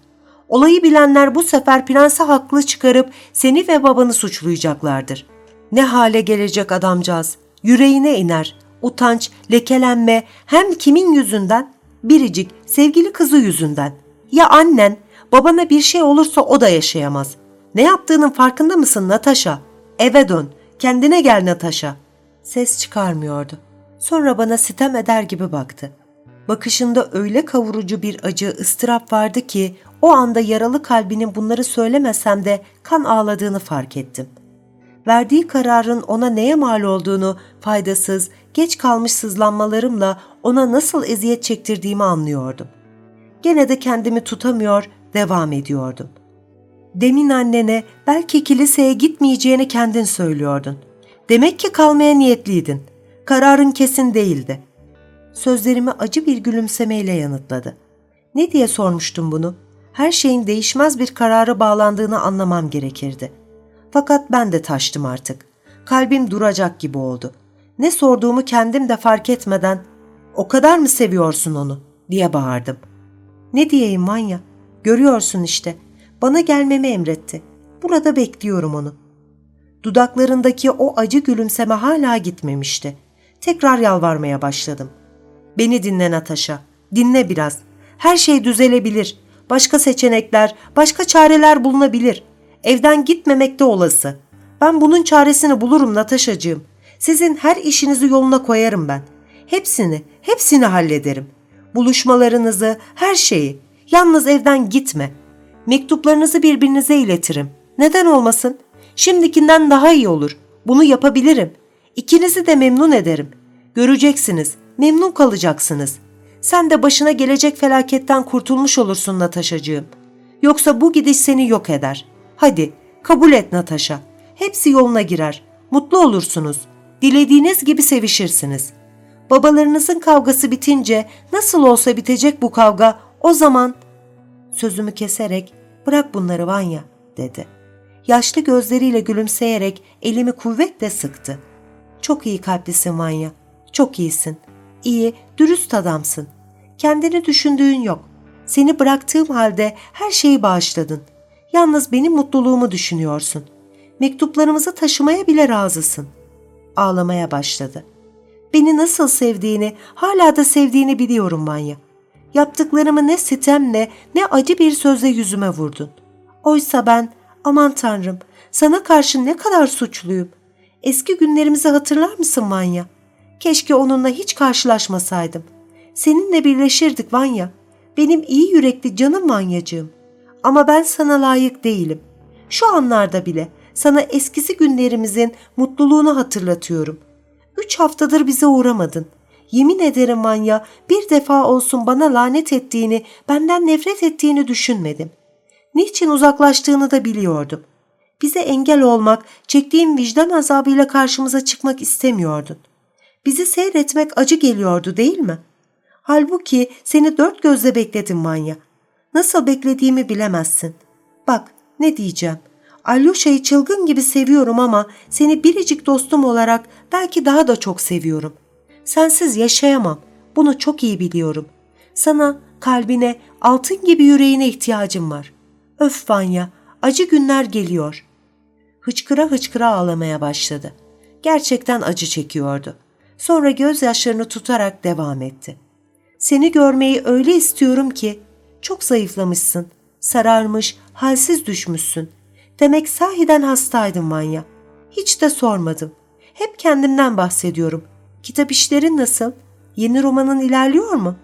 Olayı bilenler bu sefer prensi haklı çıkarıp seni ve babanı suçlayacaklardır. Ne hale gelecek adamcağız? Yüreğine iner. Utanç, lekelenme hem kimin yüzünden? Biricik, sevgili kızı yüzünden. Ya annen, babana bir şey olursa o da yaşayamaz. Ne yaptığının farkında mısın Natasha? Eve dön, kendine gel Natasha. Ses çıkarmıyordu. Sonra bana sitem eder gibi baktı. Bakışında öyle kavurucu bir acı, ıstırap vardı ki o anda yaralı kalbinin bunları söylemesem de kan ağladığını fark ettim. Verdiği kararın ona neye mal olduğunu faydasız, geç kalmış sızlanmalarımla ona nasıl eziyet çektirdiğimi anlıyordum. Gene de kendimi tutamıyor, devam ediyordum. Demin annene belki kiliseye gitmeyeceğini kendin söylüyordun. Demek ki kalmaya niyetliydin. Kararın kesin değildi. Sözlerimi acı bir gülümsemeyle yanıtladı. Ne diye sormuştum bunu? Her şeyin değişmez bir karara bağlandığını anlamam gerekirdi. Fakat ben de taştım artık. Kalbim duracak gibi oldu. Ne sorduğumu kendim de fark etmeden ''O kadar mı seviyorsun onu?'' diye bağırdım. ''Ne diyeyim Manya? Görüyorsun işte. Bana gelmemi emretti. Burada bekliyorum onu.'' Dudaklarındaki o acı gülümseme hala gitmemişti. Tekrar yalvarmaya başladım. Beni dinle Natasha. Dinle biraz. Her şey düzelebilir. Başka seçenekler, başka çareler bulunabilir. Evden gitmemek de olası. Ben bunun çaresini bulurum Natasha'cığım. Sizin her işinizi yoluna koyarım ben. Hepsini, hepsini hallederim. Buluşmalarınızı, her şeyi. Yalnız evden gitme. Mektuplarınızı birbirinize iletirim. Neden olmasın? Şimdikinden daha iyi olur. Bunu yapabilirim. İkinizi de memnun ederim. Göreceksiniz, memnun kalacaksınız. Sen de başına gelecek felaketten kurtulmuş olursun Natasha'cığım. Yoksa bu gidiş seni yok eder. Hadi, kabul et Natasha. Hepsi yoluna girer. Mutlu olursunuz. Dilediğiniz gibi sevişirsiniz. Babalarınızın kavgası bitince nasıl olsa bitecek bu kavga o zaman... Sözümü keserek bırak bunları Vanya dedi. Yaşlı gözleriyle gülümseyerek elimi kuvvetle sıktı. Çok iyi kalplisin Vanya. Çok iyisin. İyi, dürüst adamsın. Kendini düşündüğün yok. Seni bıraktığım halde her şeyi bağışladın. Yalnız benim mutluluğumu düşünüyorsun. Mektuplarımızı taşımaya bile razısın. Ağlamaya başladı. Beni nasıl sevdiğini, hala da sevdiğini biliyorum Manya. Yaptıklarımı ne sitemle ne acı bir sözle yüzüme vurdun. Oysa ben, aman tanrım, sana karşı ne kadar suçluyum. Eski günlerimizi hatırlar mısın Manya? Keşke onunla hiç karşılaşmasaydım. Seninle birleşirdik Vanya. Benim iyi yürekli canım Vanyacığım. Ama ben sana layık değilim. Şu anlarda bile sana eskisi günlerimizin mutluluğunu hatırlatıyorum. Üç haftadır bize uğramadın. Yemin ederim Vanya bir defa olsun bana lanet ettiğini, benden nefret ettiğini düşünmedim. Niçin uzaklaştığını da biliyordum. Bize engel olmak, çektiğim vicdan azabıyla karşımıza çıkmak istemiyordun. Bizi seyretmek acı geliyordu değil mi? Halbuki seni dört gözle bekledim Manya. Nasıl beklediğimi bilemezsin. Bak ne diyeceğim. Alyosha'yı çılgın gibi seviyorum ama seni biricik dostum olarak belki daha da çok seviyorum. Sensiz yaşayamam. Bunu çok iyi biliyorum. Sana, kalbine, altın gibi yüreğine ihtiyacım var. Öf Vanya, acı günler geliyor. Hıçkıra hıçkıra ağlamaya başladı. Gerçekten acı çekiyordu. Sonra gözyaşlarını tutarak devam etti. Seni görmeyi öyle istiyorum ki çok zayıflamışsın, sararmış, halsiz düşmüşsün. Demek sahiden hastaydın Manya. Hiç de sormadım. Hep kendimden bahsediyorum. Kitap işlerin nasıl? Yeni romanın ilerliyor mu?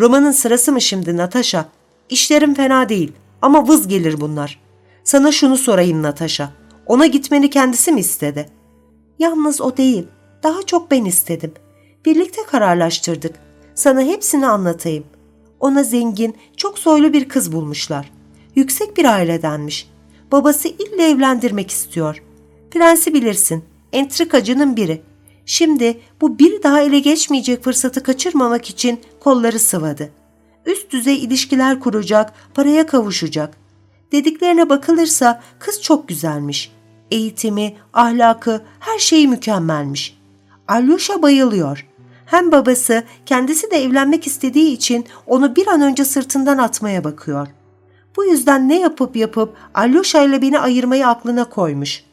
Romanın sırası mı şimdi Natasha? İşlerim fena değil ama vız gelir bunlar. Sana şunu sorayım Natasha. Ona gitmeni kendisi mi istedi? Yalnız o değil. Daha çok ben istedim. Birlikte kararlaştırdık. Sana hepsini anlatayım. Ona zengin, çok soylu bir kız bulmuşlar. Yüksek bir ailedenmiş. Babası ille evlendirmek istiyor. Prensi bilirsin, entrikacının biri. Şimdi bu bir daha ele geçmeyecek fırsatı kaçırmamak için kolları sıvadı. Üst düzey ilişkiler kuracak, paraya kavuşacak. Dediklerine bakılırsa kız çok güzelmiş. Eğitimi, ahlakı, her şeyi mükemmelmiş. Alyosha bayılıyor. Hem babası kendisi de evlenmek istediği için onu bir an önce sırtından atmaya bakıyor. Bu yüzden ne yapıp yapıp Alyosha ile beni ayırmayı aklına koymuş.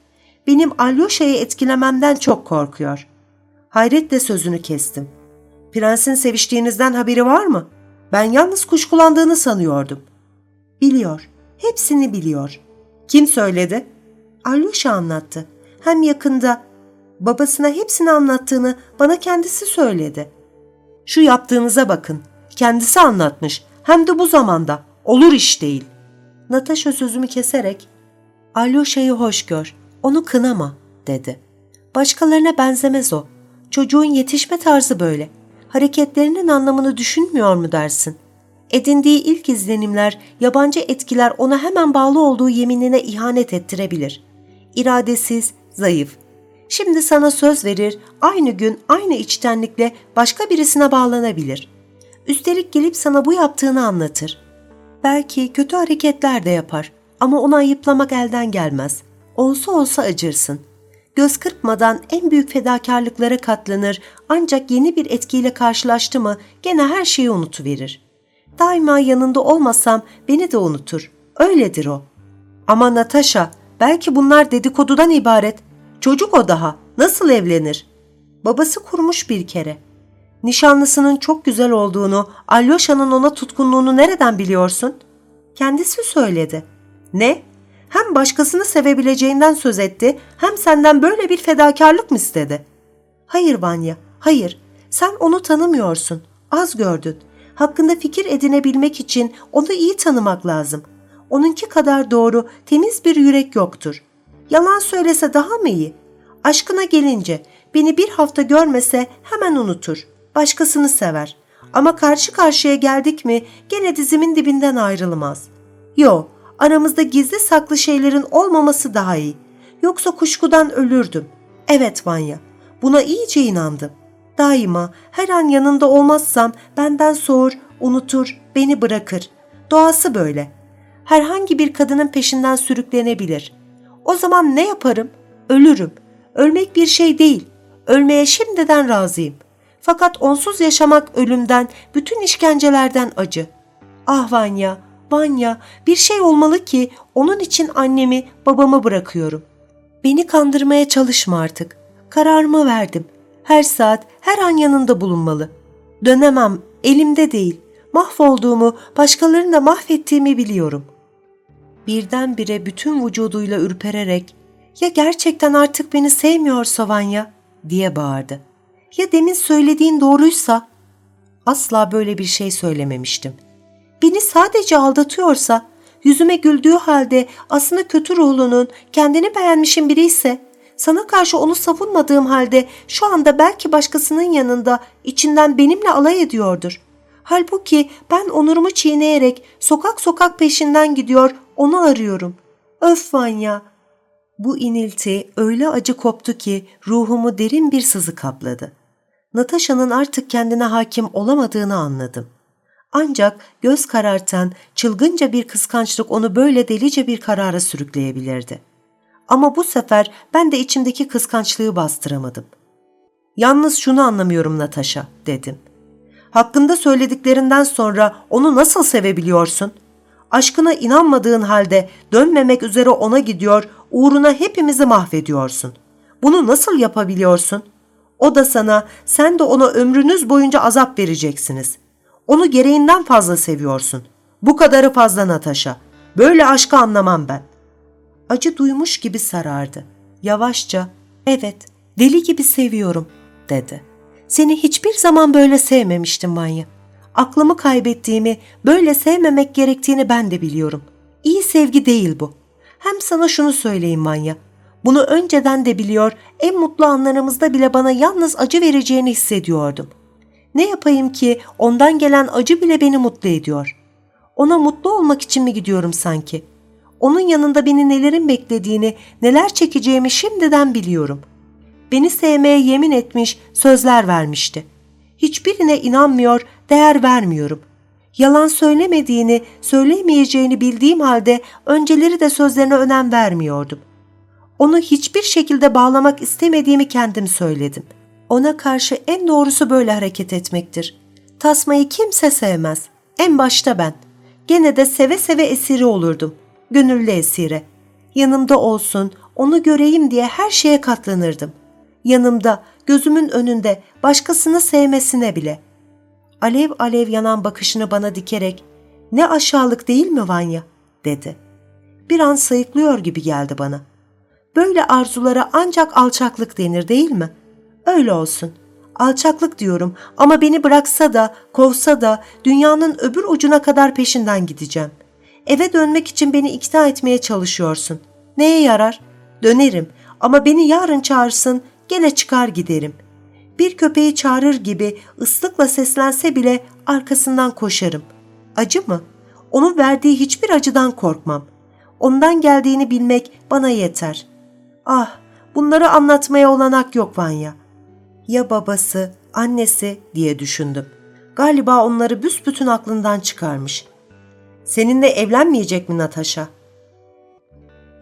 Benim Alyosha'yı etkilememden çok korkuyor. Hayretle sözünü kestim. Prensin seviştiğinizden haberi var mı? Ben yalnız kuşkulandığını sanıyordum. Biliyor. Hepsini biliyor. Kim söyledi? Alyosha anlattı. Hem yakında babasına hepsini anlattığını bana kendisi söyledi. Şu yaptığınıza bakın. Kendisi anlatmış. Hem de bu zamanda. Olur iş değil. Natasha sözümü keserek Alyosha'yı hoş gör. Onu kınama dedi. Başkalarına benzemez o. Çocuğun yetişme tarzı böyle. Hareketlerinin anlamını düşünmüyor mu dersin? Edindiği ilk izlenimler, yabancı etkiler ona hemen bağlı olduğu yeminine ihanet ettirebilir. İradesiz, zayıf. Şimdi sana söz verir, aynı gün aynı içtenlikle başka birisine bağlanabilir. Üstelik gelip sana bu yaptığını anlatır. Belki kötü hareketler de yapar ama onu ayıplamak elden gelmez. Olsa olsa acırsın. Göz kırpmadan en büyük fedakarlıklara katlanır ancak yeni bir etkiyle karşılaştı mı gene her şeyi unutuverir. Daima yanında olmasam beni de unutur. Öyledir o. Ama Natasha, belki bunlar dedikodudan ibaret. Çocuk o daha. Nasıl evlenir? Babası kurmuş bir kere. Nişanlısının çok güzel olduğunu, Alyosha'nın ona tutkunluğunu nereden biliyorsun? Kendisi söyledi. Ne? Hem başkasını sevebileceğinden söz etti, hem senden böyle bir fedakarlık mı istedi? Hayır Vanya, hayır. Sen onu tanımıyorsun. Az gördün. Hakkında fikir edinebilmek için onu iyi tanımak lazım. Onunki kadar doğru, temiz bir yürek yoktur. Yalan söylese daha mı iyi? Aşkına gelince beni bir hafta görmese hemen unutur. Başkasını sever. Ama karşı karşıya geldik mi gene dizimin dibinden ayrılmaz. Yo, aramızda gizli saklı şeylerin olmaması daha iyi. Yoksa kuşkudan ölürdüm. Evet Vanya, buna iyice inandım. Daima her an yanında olmazsam benden soğur, unutur, beni bırakır. Doğası böyle. Herhangi bir kadının peşinden sürüklenebilir. O zaman ne yaparım? Ölürüm. Ölmek bir şey değil. Ölmeye şimdiden razıyım. Fakat onsuz yaşamak ölümden, bütün işkencelerden acı. Ah Vanya, Vanya, bir şey olmalı ki onun için annemi, babamı bırakıyorum. Beni kandırmaya çalışma artık. Kararımı verdim. Her saat, her an yanında bulunmalı. Dönemem, elimde değil. Mahvolduğumu, başkalarını da mahvettiğimi biliyorum. Birdenbire bütün vücuduyla ürpererek ''Ya gerçekten artık beni sevmiyorsa Vanya?'' diye bağırdı. ''Ya demin söylediğin doğruysa?'' Asla böyle bir şey söylememiştim. Beni sadece aldatıyorsa, yüzüme güldüğü halde aslında kötü ruhlunun, kendini beğenmişin biri ise, sana karşı onu savunmadığım halde şu anda belki başkasının yanında içinden benimle alay ediyordur. Halbuki ben onurumu çiğneyerek sokak sokak peşinden gidiyor, onu arıyorum. Öf Vanya! Bu inilti öyle acı koptu ki ruhumu derin bir sızı kapladı. Natasha'nın artık kendine hakim olamadığını anladım. Ancak göz karartan, çılgınca bir kıskançlık onu böyle delice bir karara sürükleyebilirdi. Ama bu sefer ben de içimdeki kıskançlığı bastıramadım. Yalnız şunu anlamıyorum Natasha, dedim. Hakkında söylediklerinden sonra onu nasıl sevebiliyorsun? Aşkına inanmadığın halde dönmemek üzere ona gidiyor, uğruna hepimizi mahvediyorsun. Bunu nasıl yapabiliyorsun? O da sana, sen de ona ömrünüz boyunca azap vereceksiniz. Onu gereğinden fazla seviyorsun. Bu kadarı fazla Natasha. Böyle aşkı anlamam ben. Acı duymuş gibi sarardı. Yavaşça, evet, deli gibi seviyorum, dedi. Seni hiçbir zaman böyle sevmemiştim Manya. Aklımı kaybettiğimi, böyle sevmemek gerektiğini ben de biliyorum. İyi sevgi değil bu. Hem sana şunu söyleyeyim Manya. Bunu önceden de biliyor, en mutlu anlarımızda bile bana yalnız acı vereceğini hissediyordum. Ne yapayım ki ondan gelen acı bile beni mutlu ediyor. Ona mutlu olmak için mi gidiyorum sanki? Onun yanında beni nelerin beklediğini, neler çekeceğimi şimdiden biliyorum. Beni sevmeye yemin etmiş, sözler vermişti. Hiçbirine inanmıyor, değer vermiyorum. Yalan söylemediğini, söylemeyeceğini bildiğim halde önceleri de sözlerine önem vermiyordum. Onu hiçbir şekilde bağlamak istemediğimi kendim söyledim. Ona karşı en doğrusu böyle hareket etmektir. Tasmayı kimse sevmez. En başta ben. gene de seve seve esiri olurdum. Gönüllü esire. Yanımda olsun, onu göreyim diye her şeye katlanırdım. Yanımda, gözümün önünde, başkasını sevmesine bile. Alev alev yanan bakışını bana dikerek, ne aşağılık değil mi Vanya? dedi. Bir an sayıklıyor gibi geldi bana. Böyle arzulara ancak alçaklık denir değil mi? Öyle olsun. Alçaklık diyorum ama beni bıraksa da, kovsa da dünyanın öbür ucuna kadar peşinden gideceğim. Eve dönmek için beni ikna etmeye çalışıyorsun. Neye yarar? Dönerim ama beni yarın çağırsın, gene çıkar giderim. Bir köpeği çağırır gibi ıslıkla seslense bile arkasından koşarım. Acı mı? Onun verdiği hiçbir acıdan korkmam. Ondan geldiğini bilmek bana yeter. Ah, bunları anlatmaya olanak yok Vanya. Ya babası, annesi diye düşündüm. Galiba onları büsbütün aklından çıkarmış. Seninle evlenmeyecek mi Natasha?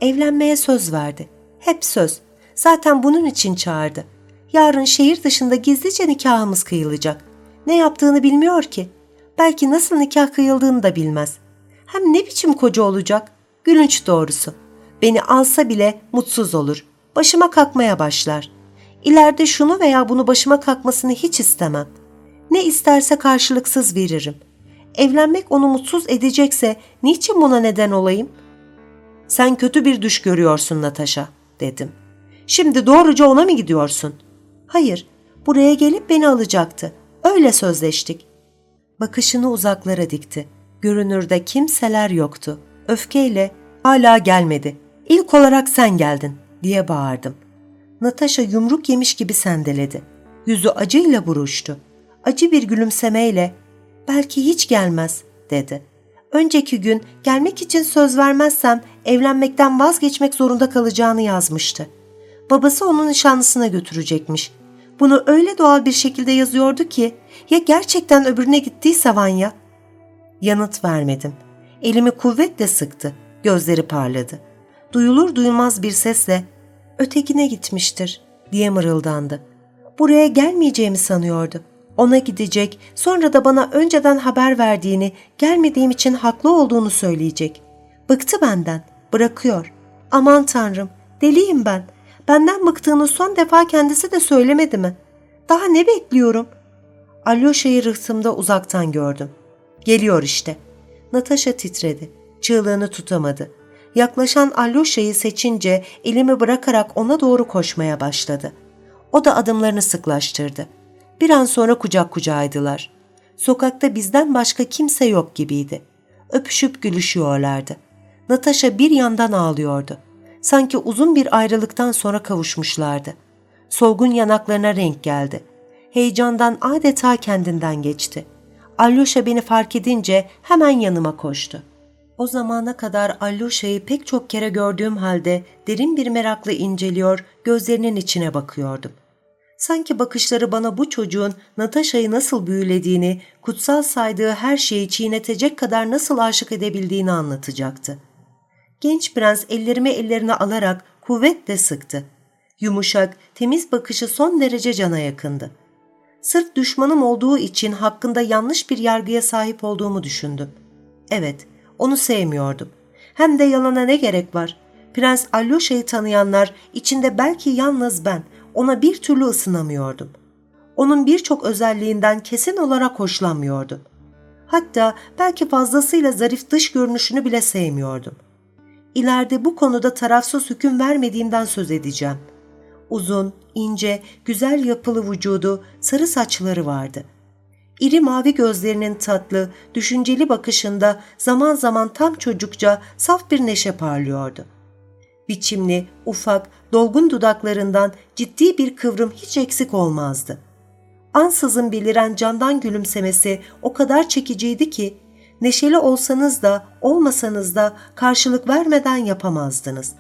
Evlenmeye söz verdi. Hep söz. Zaten bunun için çağırdı. Yarın şehir dışında gizlice nikahımız kıyılacak. Ne yaptığını bilmiyor ki. Belki nasıl nikah kıyıldığını da bilmez. Hem ne biçim koca olacak? Gülünç doğrusu. Beni alsa bile mutsuz olur. Başıma kalkmaya başlar. İleride şunu veya bunu başıma kalkmasını hiç istemem. Ne isterse karşılıksız veririm. Evlenmek onu mutsuz edecekse niçin buna neden olayım? Sen kötü bir düş görüyorsun Natasha, dedim. Şimdi doğruca ona mı gidiyorsun? Hayır, buraya gelip beni alacaktı. Öyle sözleştik. Bakışını uzaklara dikti. Görünürde kimseler yoktu. Öfkeyle, hala gelmedi. İlk olarak sen geldin, diye bağırdım. Natasha yumruk yemiş gibi sendeledi. Yüzü acıyla buruştu. Acı bir gülümsemeyle, belki hiç gelmez, dedi. Önceki gün gelmek için söz vermezsem evlenmekten vazgeçmek zorunda kalacağını yazmıştı. Babası onun nişanlısına götürecekmiş. Bunu öyle doğal bir şekilde yazıyordu ki ya gerçekten öbürüne gittiyse Vanya? Yanıt vermedim. Elimi kuvvetle sıktı. Gözleri parladı. Duyulur duyulmaz bir sesle ötekine gitmiştir diye mırıldandı. Buraya gelmeyeceğimi sanıyordu. Ona gidecek, sonra da bana önceden haber verdiğini, gelmediğim için haklı olduğunu söyleyecek. Bıktı benden, bırakıyor. Aman tanrım, deliyim ben. Benden bıktığını son defa kendisi de söylemedi mi? Daha ne bekliyorum? Alyosha'yı rıhtımda uzaktan gördüm. Geliyor işte. Natasha titredi. Çığlığını tutamadı. Yaklaşan Alyosha'yı seçince elimi bırakarak ona doğru koşmaya başladı. O da adımlarını sıklaştırdı. Bir an sonra kucak kucağıydılar. Sokakta bizden başka kimse yok gibiydi. Öpüşüp gülüşüyorlardı. Natasha bir yandan ağlıyordu. Sanki uzun bir ayrılıktan sonra kavuşmuşlardı. Solgun yanaklarına renk geldi. Heyecandan adeta kendinden geçti. Alyosha beni fark edince hemen yanıma koştu. O zamana kadar Alyosha'yı pek çok kere gördüğüm halde derin bir merakla inceliyor, gözlerinin içine bakıyordum. Sanki bakışları bana bu çocuğun Natasha'yı nasıl büyülediğini, kutsal saydığı her şeyi çiğnetecek kadar nasıl aşık edebildiğini anlatacaktı. Genç prens ellerimi ellerine alarak kuvvetle sıktı. Yumuşak, temiz bakışı son derece cana yakındı. Sırf düşmanım olduğu için hakkında yanlış bir yargıya sahip olduğumu düşündüm. Evet, onu sevmiyordum. Hem de yalana ne gerek var? Prens Alyosha'yı tanıyanlar içinde belki yalnız ben ona bir türlü ısınamıyordum. Onun birçok özelliğinden kesin olarak hoşlanmıyordum. Hatta belki fazlasıyla zarif dış görünüşünü bile sevmiyordum. İleride bu konuda tarafsız hüküm vermediğimden söz edeceğim. Uzun, ince, güzel yapılı vücudu, sarı saçları vardı. İri mavi gözlerinin tatlı, düşünceli bakışında zaman zaman tam çocukça saf bir neşe parlıyordu. Biçimli, ufak, dolgun dudaklarından ciddi bir kıvrım hiç eksik olmazdı. Ansızın beliren candan gülümsemesi o kadar çekiciydi ki, neşeli olsanız da olmasanız da karşılık vermeden yapamazdınız.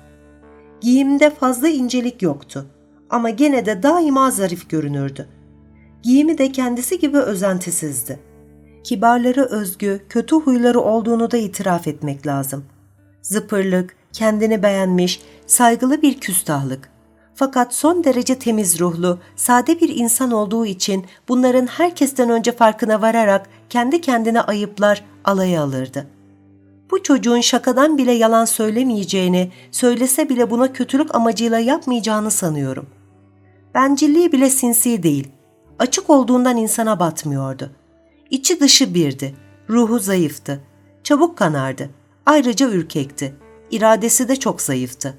Giyimde fazla incelik yoktu ama gene de daima zarif görünürdü. Giyimi de kendisi gibi özentisizdi. Kibarları özgü, kötü huyları olduğunu da itiraf etmek lazım. Zıpırlık, kendini beğenmiş, saygılı bir küstahlık. Fakat son derece temiz ruhlu, sade bir insan olduğu için bunların herkesten önce farkına vararak kendi kendine ayıplar, alaya alırdı. Bu çocuğun şakadan bile yalan söylemeyeceğini, söylese bile buna kötülük amacıyla yapmayacağını sanıyorum. Bencilliği bile sinsi değil. Açık olduğundan insana batmıyordu. İçi dışı birdi. Ruhu zayıftı. Çabuk kanardı. Ayrıca ürkekti. İradesi de çok zayıftı.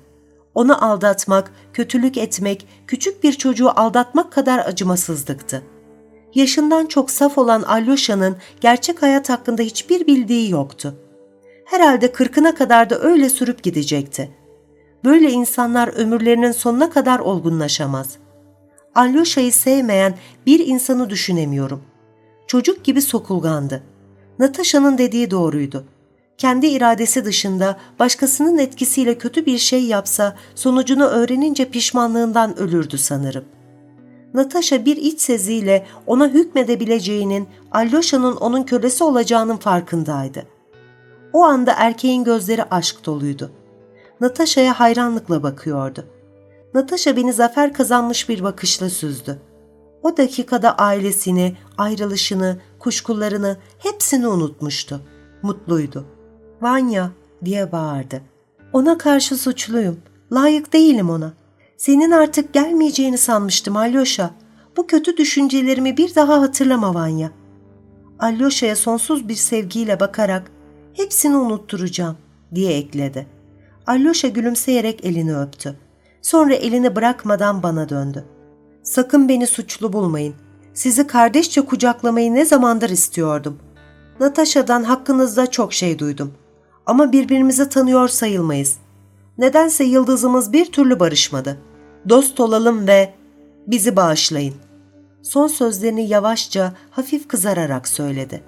Onu aldatmak, kötülük etmek, küçük bir çocuğu aldatmak kadar acımasızlıktı. Yaşından çok saf olan Alyosha'nın gerçek hayat hakkında hiçbir bildiği yoktu. Herhalde kırkına kadar da öyle sürüp gidecekti. Böyle insanlar ömürlerinin sonuna kadar olgunlaşamaz. Alyosha'yı sevmeyen bir insanı düşünemiyorum. Çocuk gibi sokulgandı. Natasha'nın dediği doğruydu kendi iradesi dışında başkasının etkisiyle kötü bir şey yapsa sonucunu öğrenince pişmanlığından ölürdü sanırım. Natasha bir iç seziyle ona hükmedebileceğinin, Alyosha'nın onun kölesi olacağının farkındaydı. O anda erkeğin gözleri aşk doluydu. Natasha'ya hayranlıkla bakıyordu. Natasha beni zafer kazanmış bir bakışla süzdü. O dakikada ailesini, ayrılışını, kuşkularını hepsini unutmuştu. Mutluydu. Vanya diye bağırdı. Ona karşı suçluyum. Layık değilim ona. Senin artık gelmeyeceğini sanmıştım Alyosha. Bu kötü düşüncelerimi bir daha hatırlama Vanya. Alyosha'ya sonsuz bir sevgiyle bakarak hepsini unutturacağım diye ekledi. Alyosha gülümseyerek elini öptü. Sonra elini bırakmadan bana döndü. Sakın beni suçlu bulmayın. Sizi kardeşçe kucaklamayı ne zamandır istiyordum. Natasha'dan hakkınızda çok şey duydum ama birbirimizi tanıyor sayılmayız. Nedense yıldızımız bir türlü barışmadı. Dost olalım ve bizi bağışlayın. Son sözlerini yavaşça, hafif kızararak söyledi.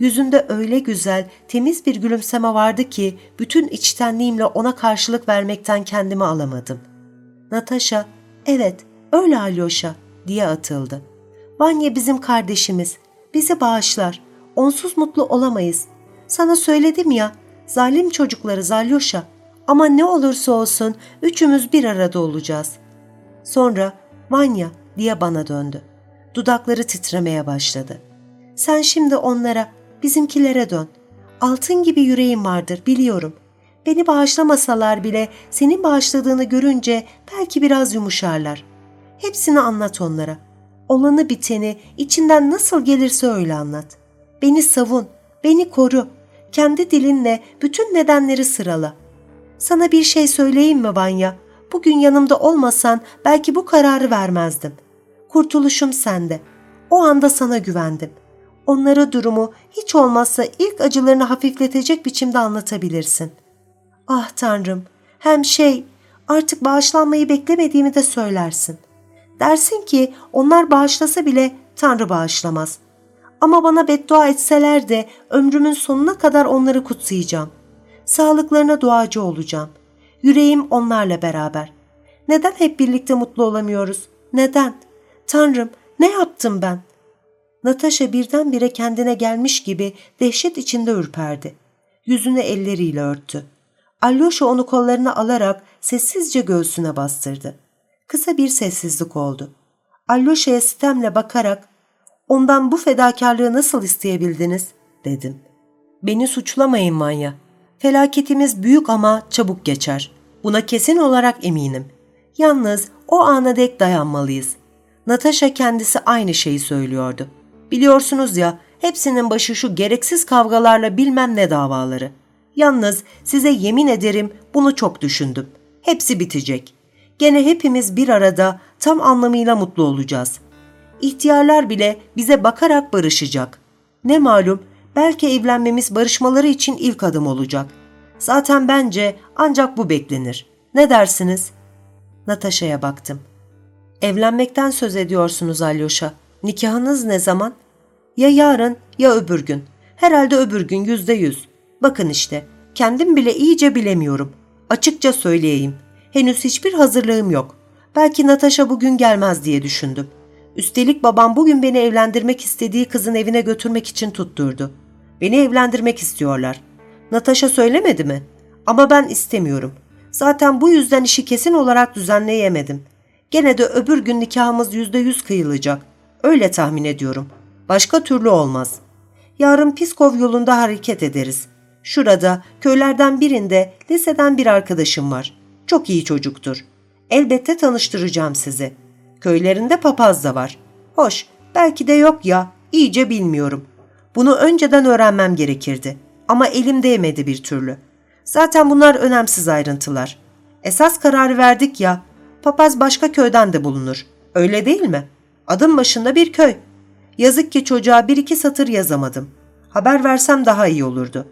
Yüzünde öyle güzel, temiz bir gülümseme vardı ki bütün içtenliğimle ona karşılık vermekten kendimi alamadım. Natasha, evet öyle Alyosha diye atıldı. Vanya bizim kardeşimiz, bizi bağışlar, onsuz mutlu olamayız. Sana söyledim ya, Zalim çocukları Zalyosha. Ama ne olursa olsun üçümüz bir arada olacağız. Sonra Vanya diye bana döndü. Dudakları titremeye başladı. Sen şimdi onlara, bizimkilere dön. Altın gibi yüreğim vardır biliyorum. Beni bağışlamasalar bile senin bağışladığını görünce belki biraz yumuşarlar. Hepsini anlat onlara. Olanı biteni içinden nasıl gelirse öyle anlat. Beni savun, beni koru.'' Kendi dilinle bütün nedenleri sırala. Sana bir şey söyleyeyim mi Vanya? Bugün yanımda olmasan belki bu kararı vermezdim. Kurtuluşum sende. O anda sana güvendim. Onlara durumu hiç olmazsa ilk acılarını hafifletecek biçimde anlatabilirsin. Ah Tanrım, hem şey, artık bağışlanmayı beklemediğimi de söylersin. Dersin ki onlar bağışlasa bile Tanrı bağışlamaz.'' Ama bana beddua etseler de ömrümün sonuna kadar onları kutsayacağım. Sağlıklarına duacı olacağım. Yüreğim onlarla beraber. Neden hep birlikte mutlu olamıyoruz? Neden? Tanrım ne yaptım ben? Natasha birdenbire kendine gelmiş gibi dehşet içinde ürperdi. Yüzünü elleriyle örttü. Alyosha onu kollarına alarak sessizce göğsüne bastırdı. Kısa bir sessizlik oldu. Alyosha'ya sitemle bakarak Ondan bu fedakarlığı nasıl isteyebildiniz? dedim. Beni suçlamayın Manya. Felaketimiz büyük ama çabuk geçer. Buna kesin olarak eminim. Yalnız o ana dek dayanmalıyız. Natasha kendisi aynı şeyi söylüyordu. Biliyorsunuz ya, hepsinin başı şu gereksiz kavgalarla bilmem ne davaları. Yalnız size yemin ederim bunu çok düşündüm. Hepsi bitecek. Gene hepimiz bir arada tam anlamıyla mutlu olacağız. İhtiyarlar bile bize bakarak barışacak. Ne malum belki evlenmemiz barışmaları için ilk adım olacak. Zaten bence ancak bu beklenir. Ne dersiniz? Natasha'ya baktım. Evlenmekten söz ediyorsunuz Alyosha. Nikahınız ne zaman? Ya yarın ya öbür gün. Herhalde öbür gün yüzde yüz. Bakın işte kendim bile iyice bilemiyorum. Açıkça söyleyeyim. Henüz hiçbir hazırlığım yok. Belki Natasha bugün gelmez diye düşündüm. Üstelik babam bugün beni evlendirmek istediği kızın evine götürmek için tutturdu. Beni evlendirmek istiyorlar. Natasha söylemedi mi? Ama ben istemiyorum. Zaten bu yüzden işi kesin olarak düzenleyemedim. Gene de öbür gün nikahımız yüzde yüz kıyılacak. Öyle tahmin ediyorum. Başka türlü olmaz. Yarın Piskov yolunda hareket ederiz. Şurada, köylerden birinde liseden bir arkadaşım var. Çok iyi çocuktur. Elbette tanıştıracağım sizi. Köylerinde papaz da var. Hoş, belki de yok ya, iyice bilmiyorum. Bunu önceden öğrenmem gerekirdi. Ama elim değmedi bir türlü. Zaten bunlar önemsiz ayrıntılar. Esas kararı verdik ya, papaz başka köyden de bulunur. Öyle değil mi? Adım başında bir köy. Yazık ki çocuğa bir iki satır yazamadım. Haber versem daha iyi olurdu.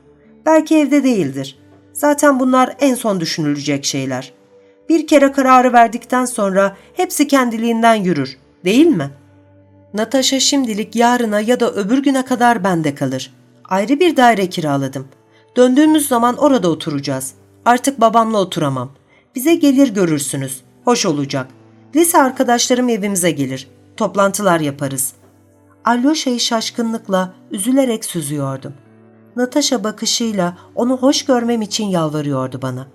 Belki evde değildir. Zaten bunlar en son düşünülecek şeyler. Bir kere kararı verdikten sonra hepsi kendiliğinden yürür. Değil mi? Natasha şimdilik yarına ya da öbür güne kadar bende kalır. Ayrı bir daire kiraladım. Döndüğümüz zaman orada oturacağız. Artık babamla oturamam. Bize gelir görürsünüz. Hoş olacak. Lise arkadaşlarım evimize gelir. Toplantılar yaparız. Alyosha'yı şaşkınlıkla, üzülerek süzüyordum. Natasha bakışıyla onu hoş görmem için yalvarıyordu bana.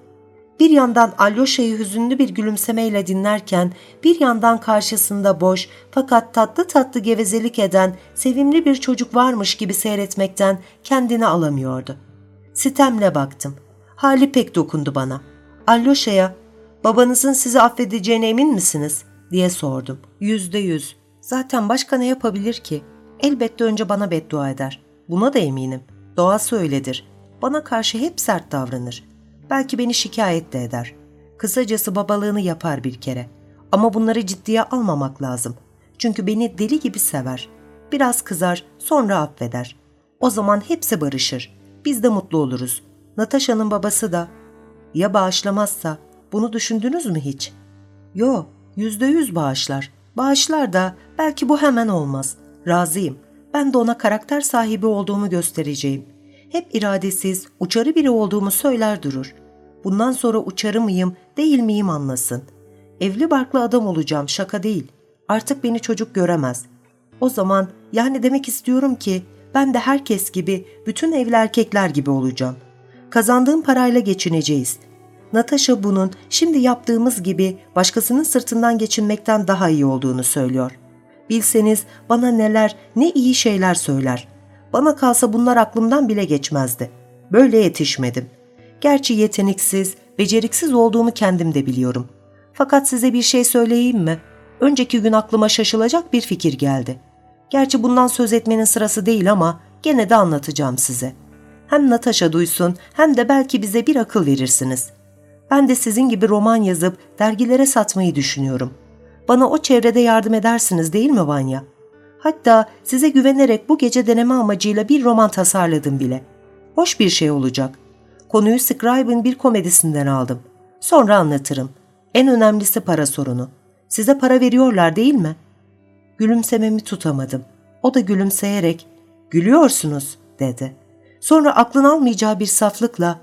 Bir yandan Alyosha'yı hüzünlü bir gülümsemeyle dinlerken bir yandan karşısında boş fakat tatlı tatlı gevezelik eden sevimli bir çocuk varmış gibi seyretmekten kendini alamıyordu. Sitemle baktım. Hali pek dokundu bana. Alyosha'ya babanızın sizi affedeceğine emin misiniz? diye sordum. Yüzde yüz. Zaten başka ne yapabilir ki? Elbette önce bana beddua eder. Buna da eminim. Doğası öyledir. Bana karşı hep sert davranır. Belki beni şikayet de eder. Kısacası babalığını yapar bir kere. Ama bunları ciddiye almamak lazım. Çünkü beni deli gibi sever. Biraz kızar, sonra affeder. O zaman hepsi barışır. Biz de mutlu oluruz. Natasha'nın babası da. Ya bağışlamazsa? Bunu düşündünüz mü hiç? Yo, yüzde yüz bağışlar. Bağışlar da belki bu hemen olmaz. Razıyım. Ben de ona karakter sahibi olduğumu göstereceğim. Hep iradesiz, uçarı biri olduğumu söyler durur. Bundan sonra uçarı mıyım, değil miyim anlasın. Evli barklı adam olacağım, şaka değil. Artık beni çocuk göremez. O zaman yani demek istiyorum ki ben de herkes gibi, bütün evli erkekler gibi olacağım. Kazandığım parayla geçineceğiz. Natasha bunun şimdi yaptığımız gibi başkasının sırtından geçinmekten daha iyi olduğunu söylüyor. Bilseniz bana neler, ne iyi şeyler söyler. Bana kalsa bunlar aklımdan bile geçmezdi. Böyle yetişmedim. Gerçi yeteneksiz, beceriksiz olduğumu kendim de biliyorum. Fakat size bir şey söyleyeyim mi? Önceki gün aklıma şaşılacak bir fikir geldi. Gerçi bundan söz etmenin sırası değil ama gene de anlatacağım size. Hem Natasha duysun hem de belki bize bir akıl verirsiniz. Ben de sizin gibi roman yazıp dergilere satmayı düşünüyorum. Bana o çevrede yardım edersiniz değil mi Vanya? Hatta size güvenerek bu gece deneme amacıyla bir roman tasarladım bile. Hoş bir şey olacak. Konuyu Scribe'ın bir komedisinden aldım. Sonra anlatırım. En önemlisi para sorunu. Size para veriyorlar değil mi? Gülümsememi tutamadım. O da gülümseyerek, gülüyorsunuz dedi. Sonra aklın almayacağı bir saflıkla,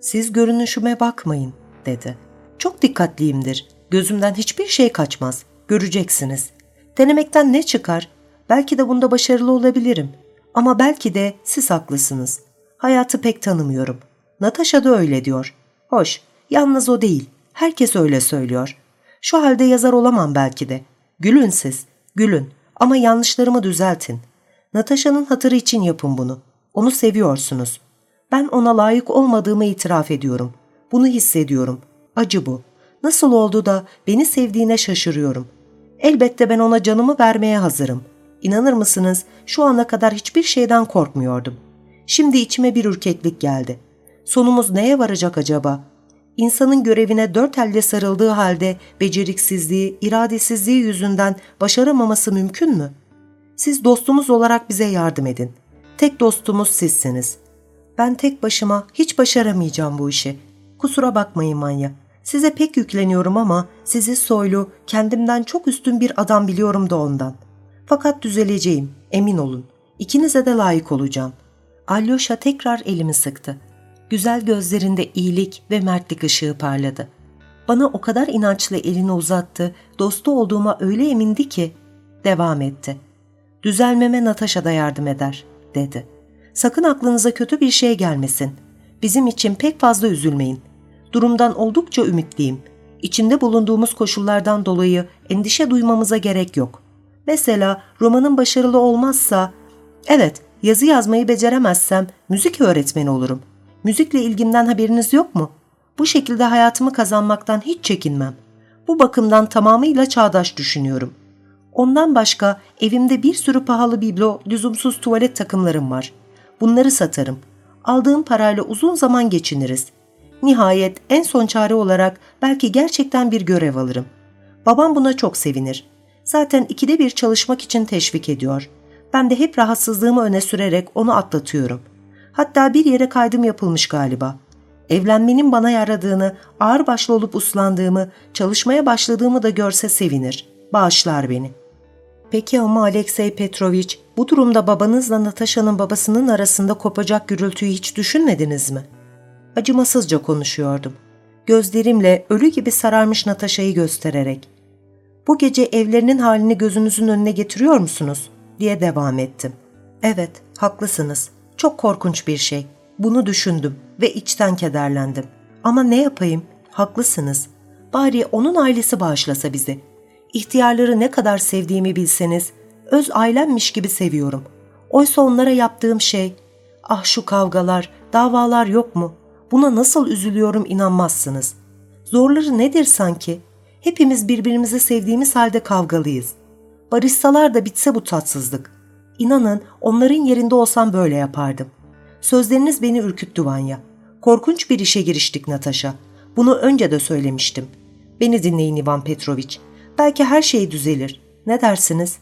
siz görünüşüme bakmayın dedi. Çok dikkatliyimdir. Gözümden hiçbir şey kaçmaz. Göreceksiniz. Denemekten ne çıkar? Belki de bunda başarılı olabilirim. Ama belki de siz haklısınız. Hayatı pek tanımıyorum. Natasha da öyle diyor. Hoş, yalnız o değil. Herkes öyle söylüyor. Şu halde yazar olamam belki de. Gülün siz, gülün ama yanlışlarımı düzeltin. Natasha'nın hatırı için yapın bunu. Onu seviyorsunuz. Ben ona layık olmadığımı itiraf ediyorum. Bunu hissediyorum. Acı bu. Nasıl oldu da beni sevdiğine şaşırıyorum. Elbette ben ona canımı vermeye hazırım. İnanır mısınız şu ana kadar hiçbir şeyden korkmuyordum. Şimdi içime bir ürkeklik geldi. Sonumuz neye varacak acaba? İnsanın görevine dört elde sarıldığı halde beceriksizliği, iradesizliği yüzünden başaramaması mümkün mü? Siz dostumuz olarak bize yardım edin. Tek dostumuz sizsiniz. Ben tek başıma hiç başaramayacağım bu işi. Kusura bakmayın Manya. Size pek yükleniyorum ama sizi soylu, kendimden çok üstün bir adam biliyorum da ondan. Fakat düzeleceğim, emin olun. İkinize de layık olacağım. Alyosha tekrar elimi sıktı. Güzel gözlerinde iyilik ve mertlik ışığı parladı. Bana o kadar inançlı elini uzattı, dostu olduğuma öyle emindi ki, devam etti. Düzelmeme Natasha da yardım eder, dedi. Sakın aklınıza kötü bir şey gelmesin. Bizim için pek fazla üzülmeyin. Durumdan oldukça ümitliyim. İçinde bulunduğumuz koşullardan dolayı endişe duymamıza gerek yok. Mesela romanın başarılı olmazsa, evet yazı yazmayı beceremezsem müzik öğretmeni olurum. Müzikle ilgimden haberiniz yok mu? Bu şekilde hayatımı kazanmaktan hiç çekinmem. Bu bakımdan tamamıyla çağdaş düşünüyorum. Ondan başka evimde bir sürü pahalı biblo, lüzumsuz tuvalet takımlarım var. Bunları satarım. Aldığım parayla uzun zaman geçiniriz. Nihayet en son çare olarak belki gerçekten bir görev alırım. Babam buna çok sevinir. Zaten ikide bir çalışmak için teşvik ediyor. Ben de hep rahatsızlığımı öne sürerek onu atlatıyorum. Hatta bir yere kaydım yapılmış galiba. Evlenmenin bana yaradığını, ağırbaşlı olup uslandığımı, çalışmaya başladığımı da görse sevinir. Bağışlar beni. Peki ama Alexey Petrovich, bu durumda babanızla Natasha'nın babasının arasında kopacak gürültüyü hiç düşünmediniz mi? Acımasızca konuşuyordum. Gözlerimle ölü gibi sararmış Natasha'yı göstererek. Bu gece evlerinin halini gözünüzün önüne getiriyor musunuz? diye devam ettim. Evet, haklısınız. Çok korkunç bir şey. Bunu düşündüm ve içten kederlendim. Ama ne yapayım? Haklısınız. Bari onun ailesi bağışlasa bizi. İhtiyarları ne kadar sevdiğimi bilseniz, öz ailemmiş gibi seviyorum. Oysa onlara yaptığım şey, ah şu kavgalar, davalar yok mu? Buna nasıl üzülüyorum inanmazsınız. Zorları nedir sanki? Hepimiz birbirimizi sevdiğimiz halde kavgalıyız. Barışsalar da bitse bu tatsızlık. İnanın onların yerinde olsam böyle yapardım. Sözleriniz beni ürküttü Vanya. Korkunç bir işe giriştik Natasha. Bunu önce de söylemiştim. Beni dinleyin Ivan Petrovic. Belki her şey düzelir. Ne dersiniz?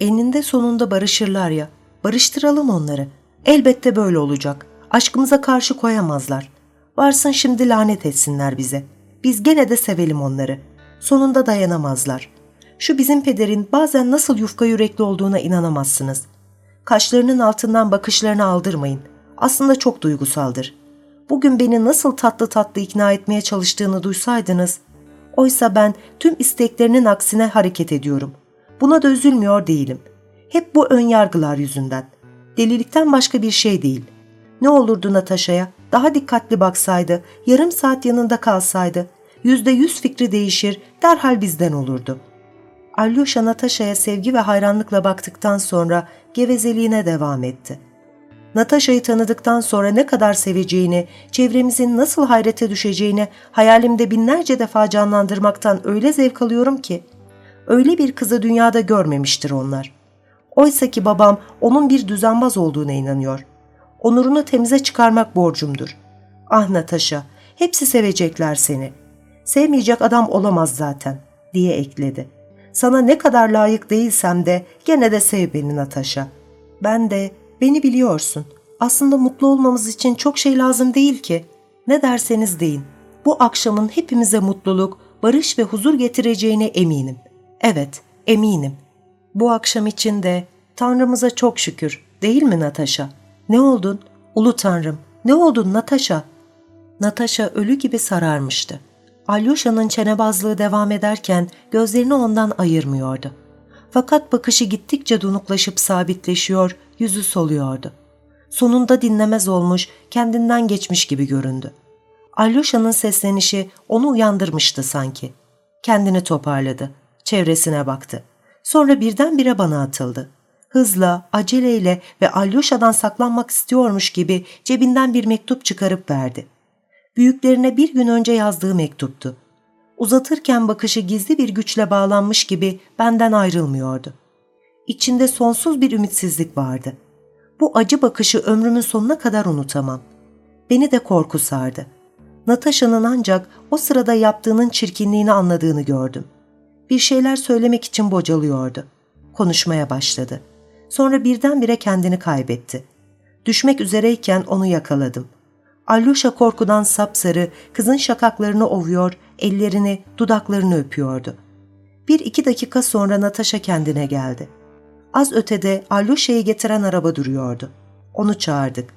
Eninde sonunda barışırlar ya. Barıştıralım onları. Elbette böyle olacak. Aşkımıza karşı koyamazlar. Varsın şimdi lanet etsinler bize. Biz gene de sevelim onları. Sonunda dayanamazlar. Şu bizim pederin bazen nasıl yufka yürekli olduğuna inanamazsınız. Kaşlarının altından bakışlarını aldırmayın. Aslında çok duygusaldır. Bugün beni nasıl tatlı tatlı ikna etmeye çalıştığını duysaydınız. Oysa ben tüm isteklerinin aksine hareket ediyorum. Buna da üzülmüyor değilim. Hep bu ön yargılar yüzünden. Delilikten başka bir şey değil. Ne olurdu Natasha'ya? Daha dikkatli baksaydı, yarım saat yanında kalsaydı, yüzde yüz fikri değişir, derhal bizden olurdu. Alyosha Natasha'ya sevgi ve hayranlıkla baktıktan sonra gevezeliğine devam etti. Natasha'yı tanıdıktan sonra ne kadar seveceğini, çevremizin nasıl hayrete düşeceğini hayalimde binlerce defa canlandırmaktan öyle zevk alıyorum ki. Öyle bir kızı dünyada görmemiştir onlar. Oysa ki babam onun bir düzenbaz olduğuna inanıyor. Onurunu temize çıkarmak borcumdur. Ah Natasha, hepsi sevecekler seni. Sevmeyecek adam olamaz zaten, diye ekledi. Sana ne kadar layık değilsem de gene de sev beni Natasha. Ben de, beni biliyorsun. Aslında mutlu olmamız için çok şey lazım değil ki. Ne derseniz deyin. Bu akşamın hepimize mutluluk, barış ve huzur getireceğine eminim. Evet, eminim. Bu akşam için de Tanrımıza çok şükür, değil mi Natasha? Ne oldun? Ulu Tanrım, ne oldun Natasha? Natasha ölü gibi sararmıştı. Alyosha'nın çenebazlığı devam ederken gözlerini ondan ayırmıyordu. Fakat bakışı gittikçe donuklaşıp sabitleşiyor, yüzü soluyordu. Sonunda dinlemez olmuş, kendinden geçmiş gibi göründü. Alyosha'nın seslenişi onu uyandırmıştı sanki. Kendini toparladı, çevresine baktı. Sonra birdenbire bana atıldı. Hızla, aceleyle ve Alyosha'dan saklanmak istiyormuş gibi cebinden bir mektup çıkarıp verdi büyüklerine bir gün önce yazdığı mektuptu. Uzatırken bakışı gizli bir güçle bağlanmış gibi benden ayrılmıyordu. İçinde sonsuz bir ümitsizlik vardı. Bu acı bakışı ömrümün sonuna kadar unutamam. Beni de korku sardı. Natasha'nın ancak o sırada yaptığının çirkinliğini anladığını gördüm. Bir şeyler söylemek için bocalıyordu. Konuşmaya başladı. Sonra birdenbire kendini kaybetti. Düşmek üzereyken onu yakaladım.'' Alyosha korkudan sapsarı, kızın şakaklarını ovuyor, ellerini, dudaklarını öpüyordu. Bir iki dakika sonra Natasha kendine geldi. Az ötede Alyosha'yı getiren araba duruyordu. Onu çağırdık.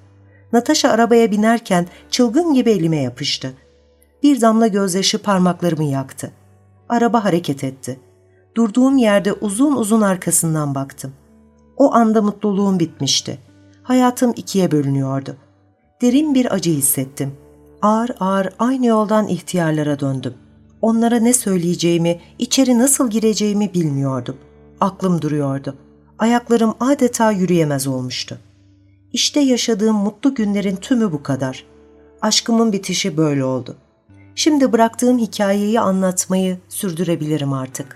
Natasha arabaya binerken çılgın gibi elime yapıştı. Bir damla gözyaşı parmaklarımı yaktı. Araba hareket etti. Durduğum yerde uzun uzun arkasından baktım. O anda mutluluğum bitmişti. Hayatım ikiye bölünüyordu derin bir acı hissettim. Ağır ağır aynı yoldan ihtiyarlara döndüm. Onlara ne söyleyeceğimi, içeri nasıl gireceğimi bilmiyordum. Aklım duruyordu. Ayaklarım adeta yürüyemez olmuştu. İşte yaşadığım mutlu günlerin tümü bu kadar. Aşkımın bitişi böyle oldu. Şimdi bıraktığım hikayeyi anlatmayı sürdürebilirim artık.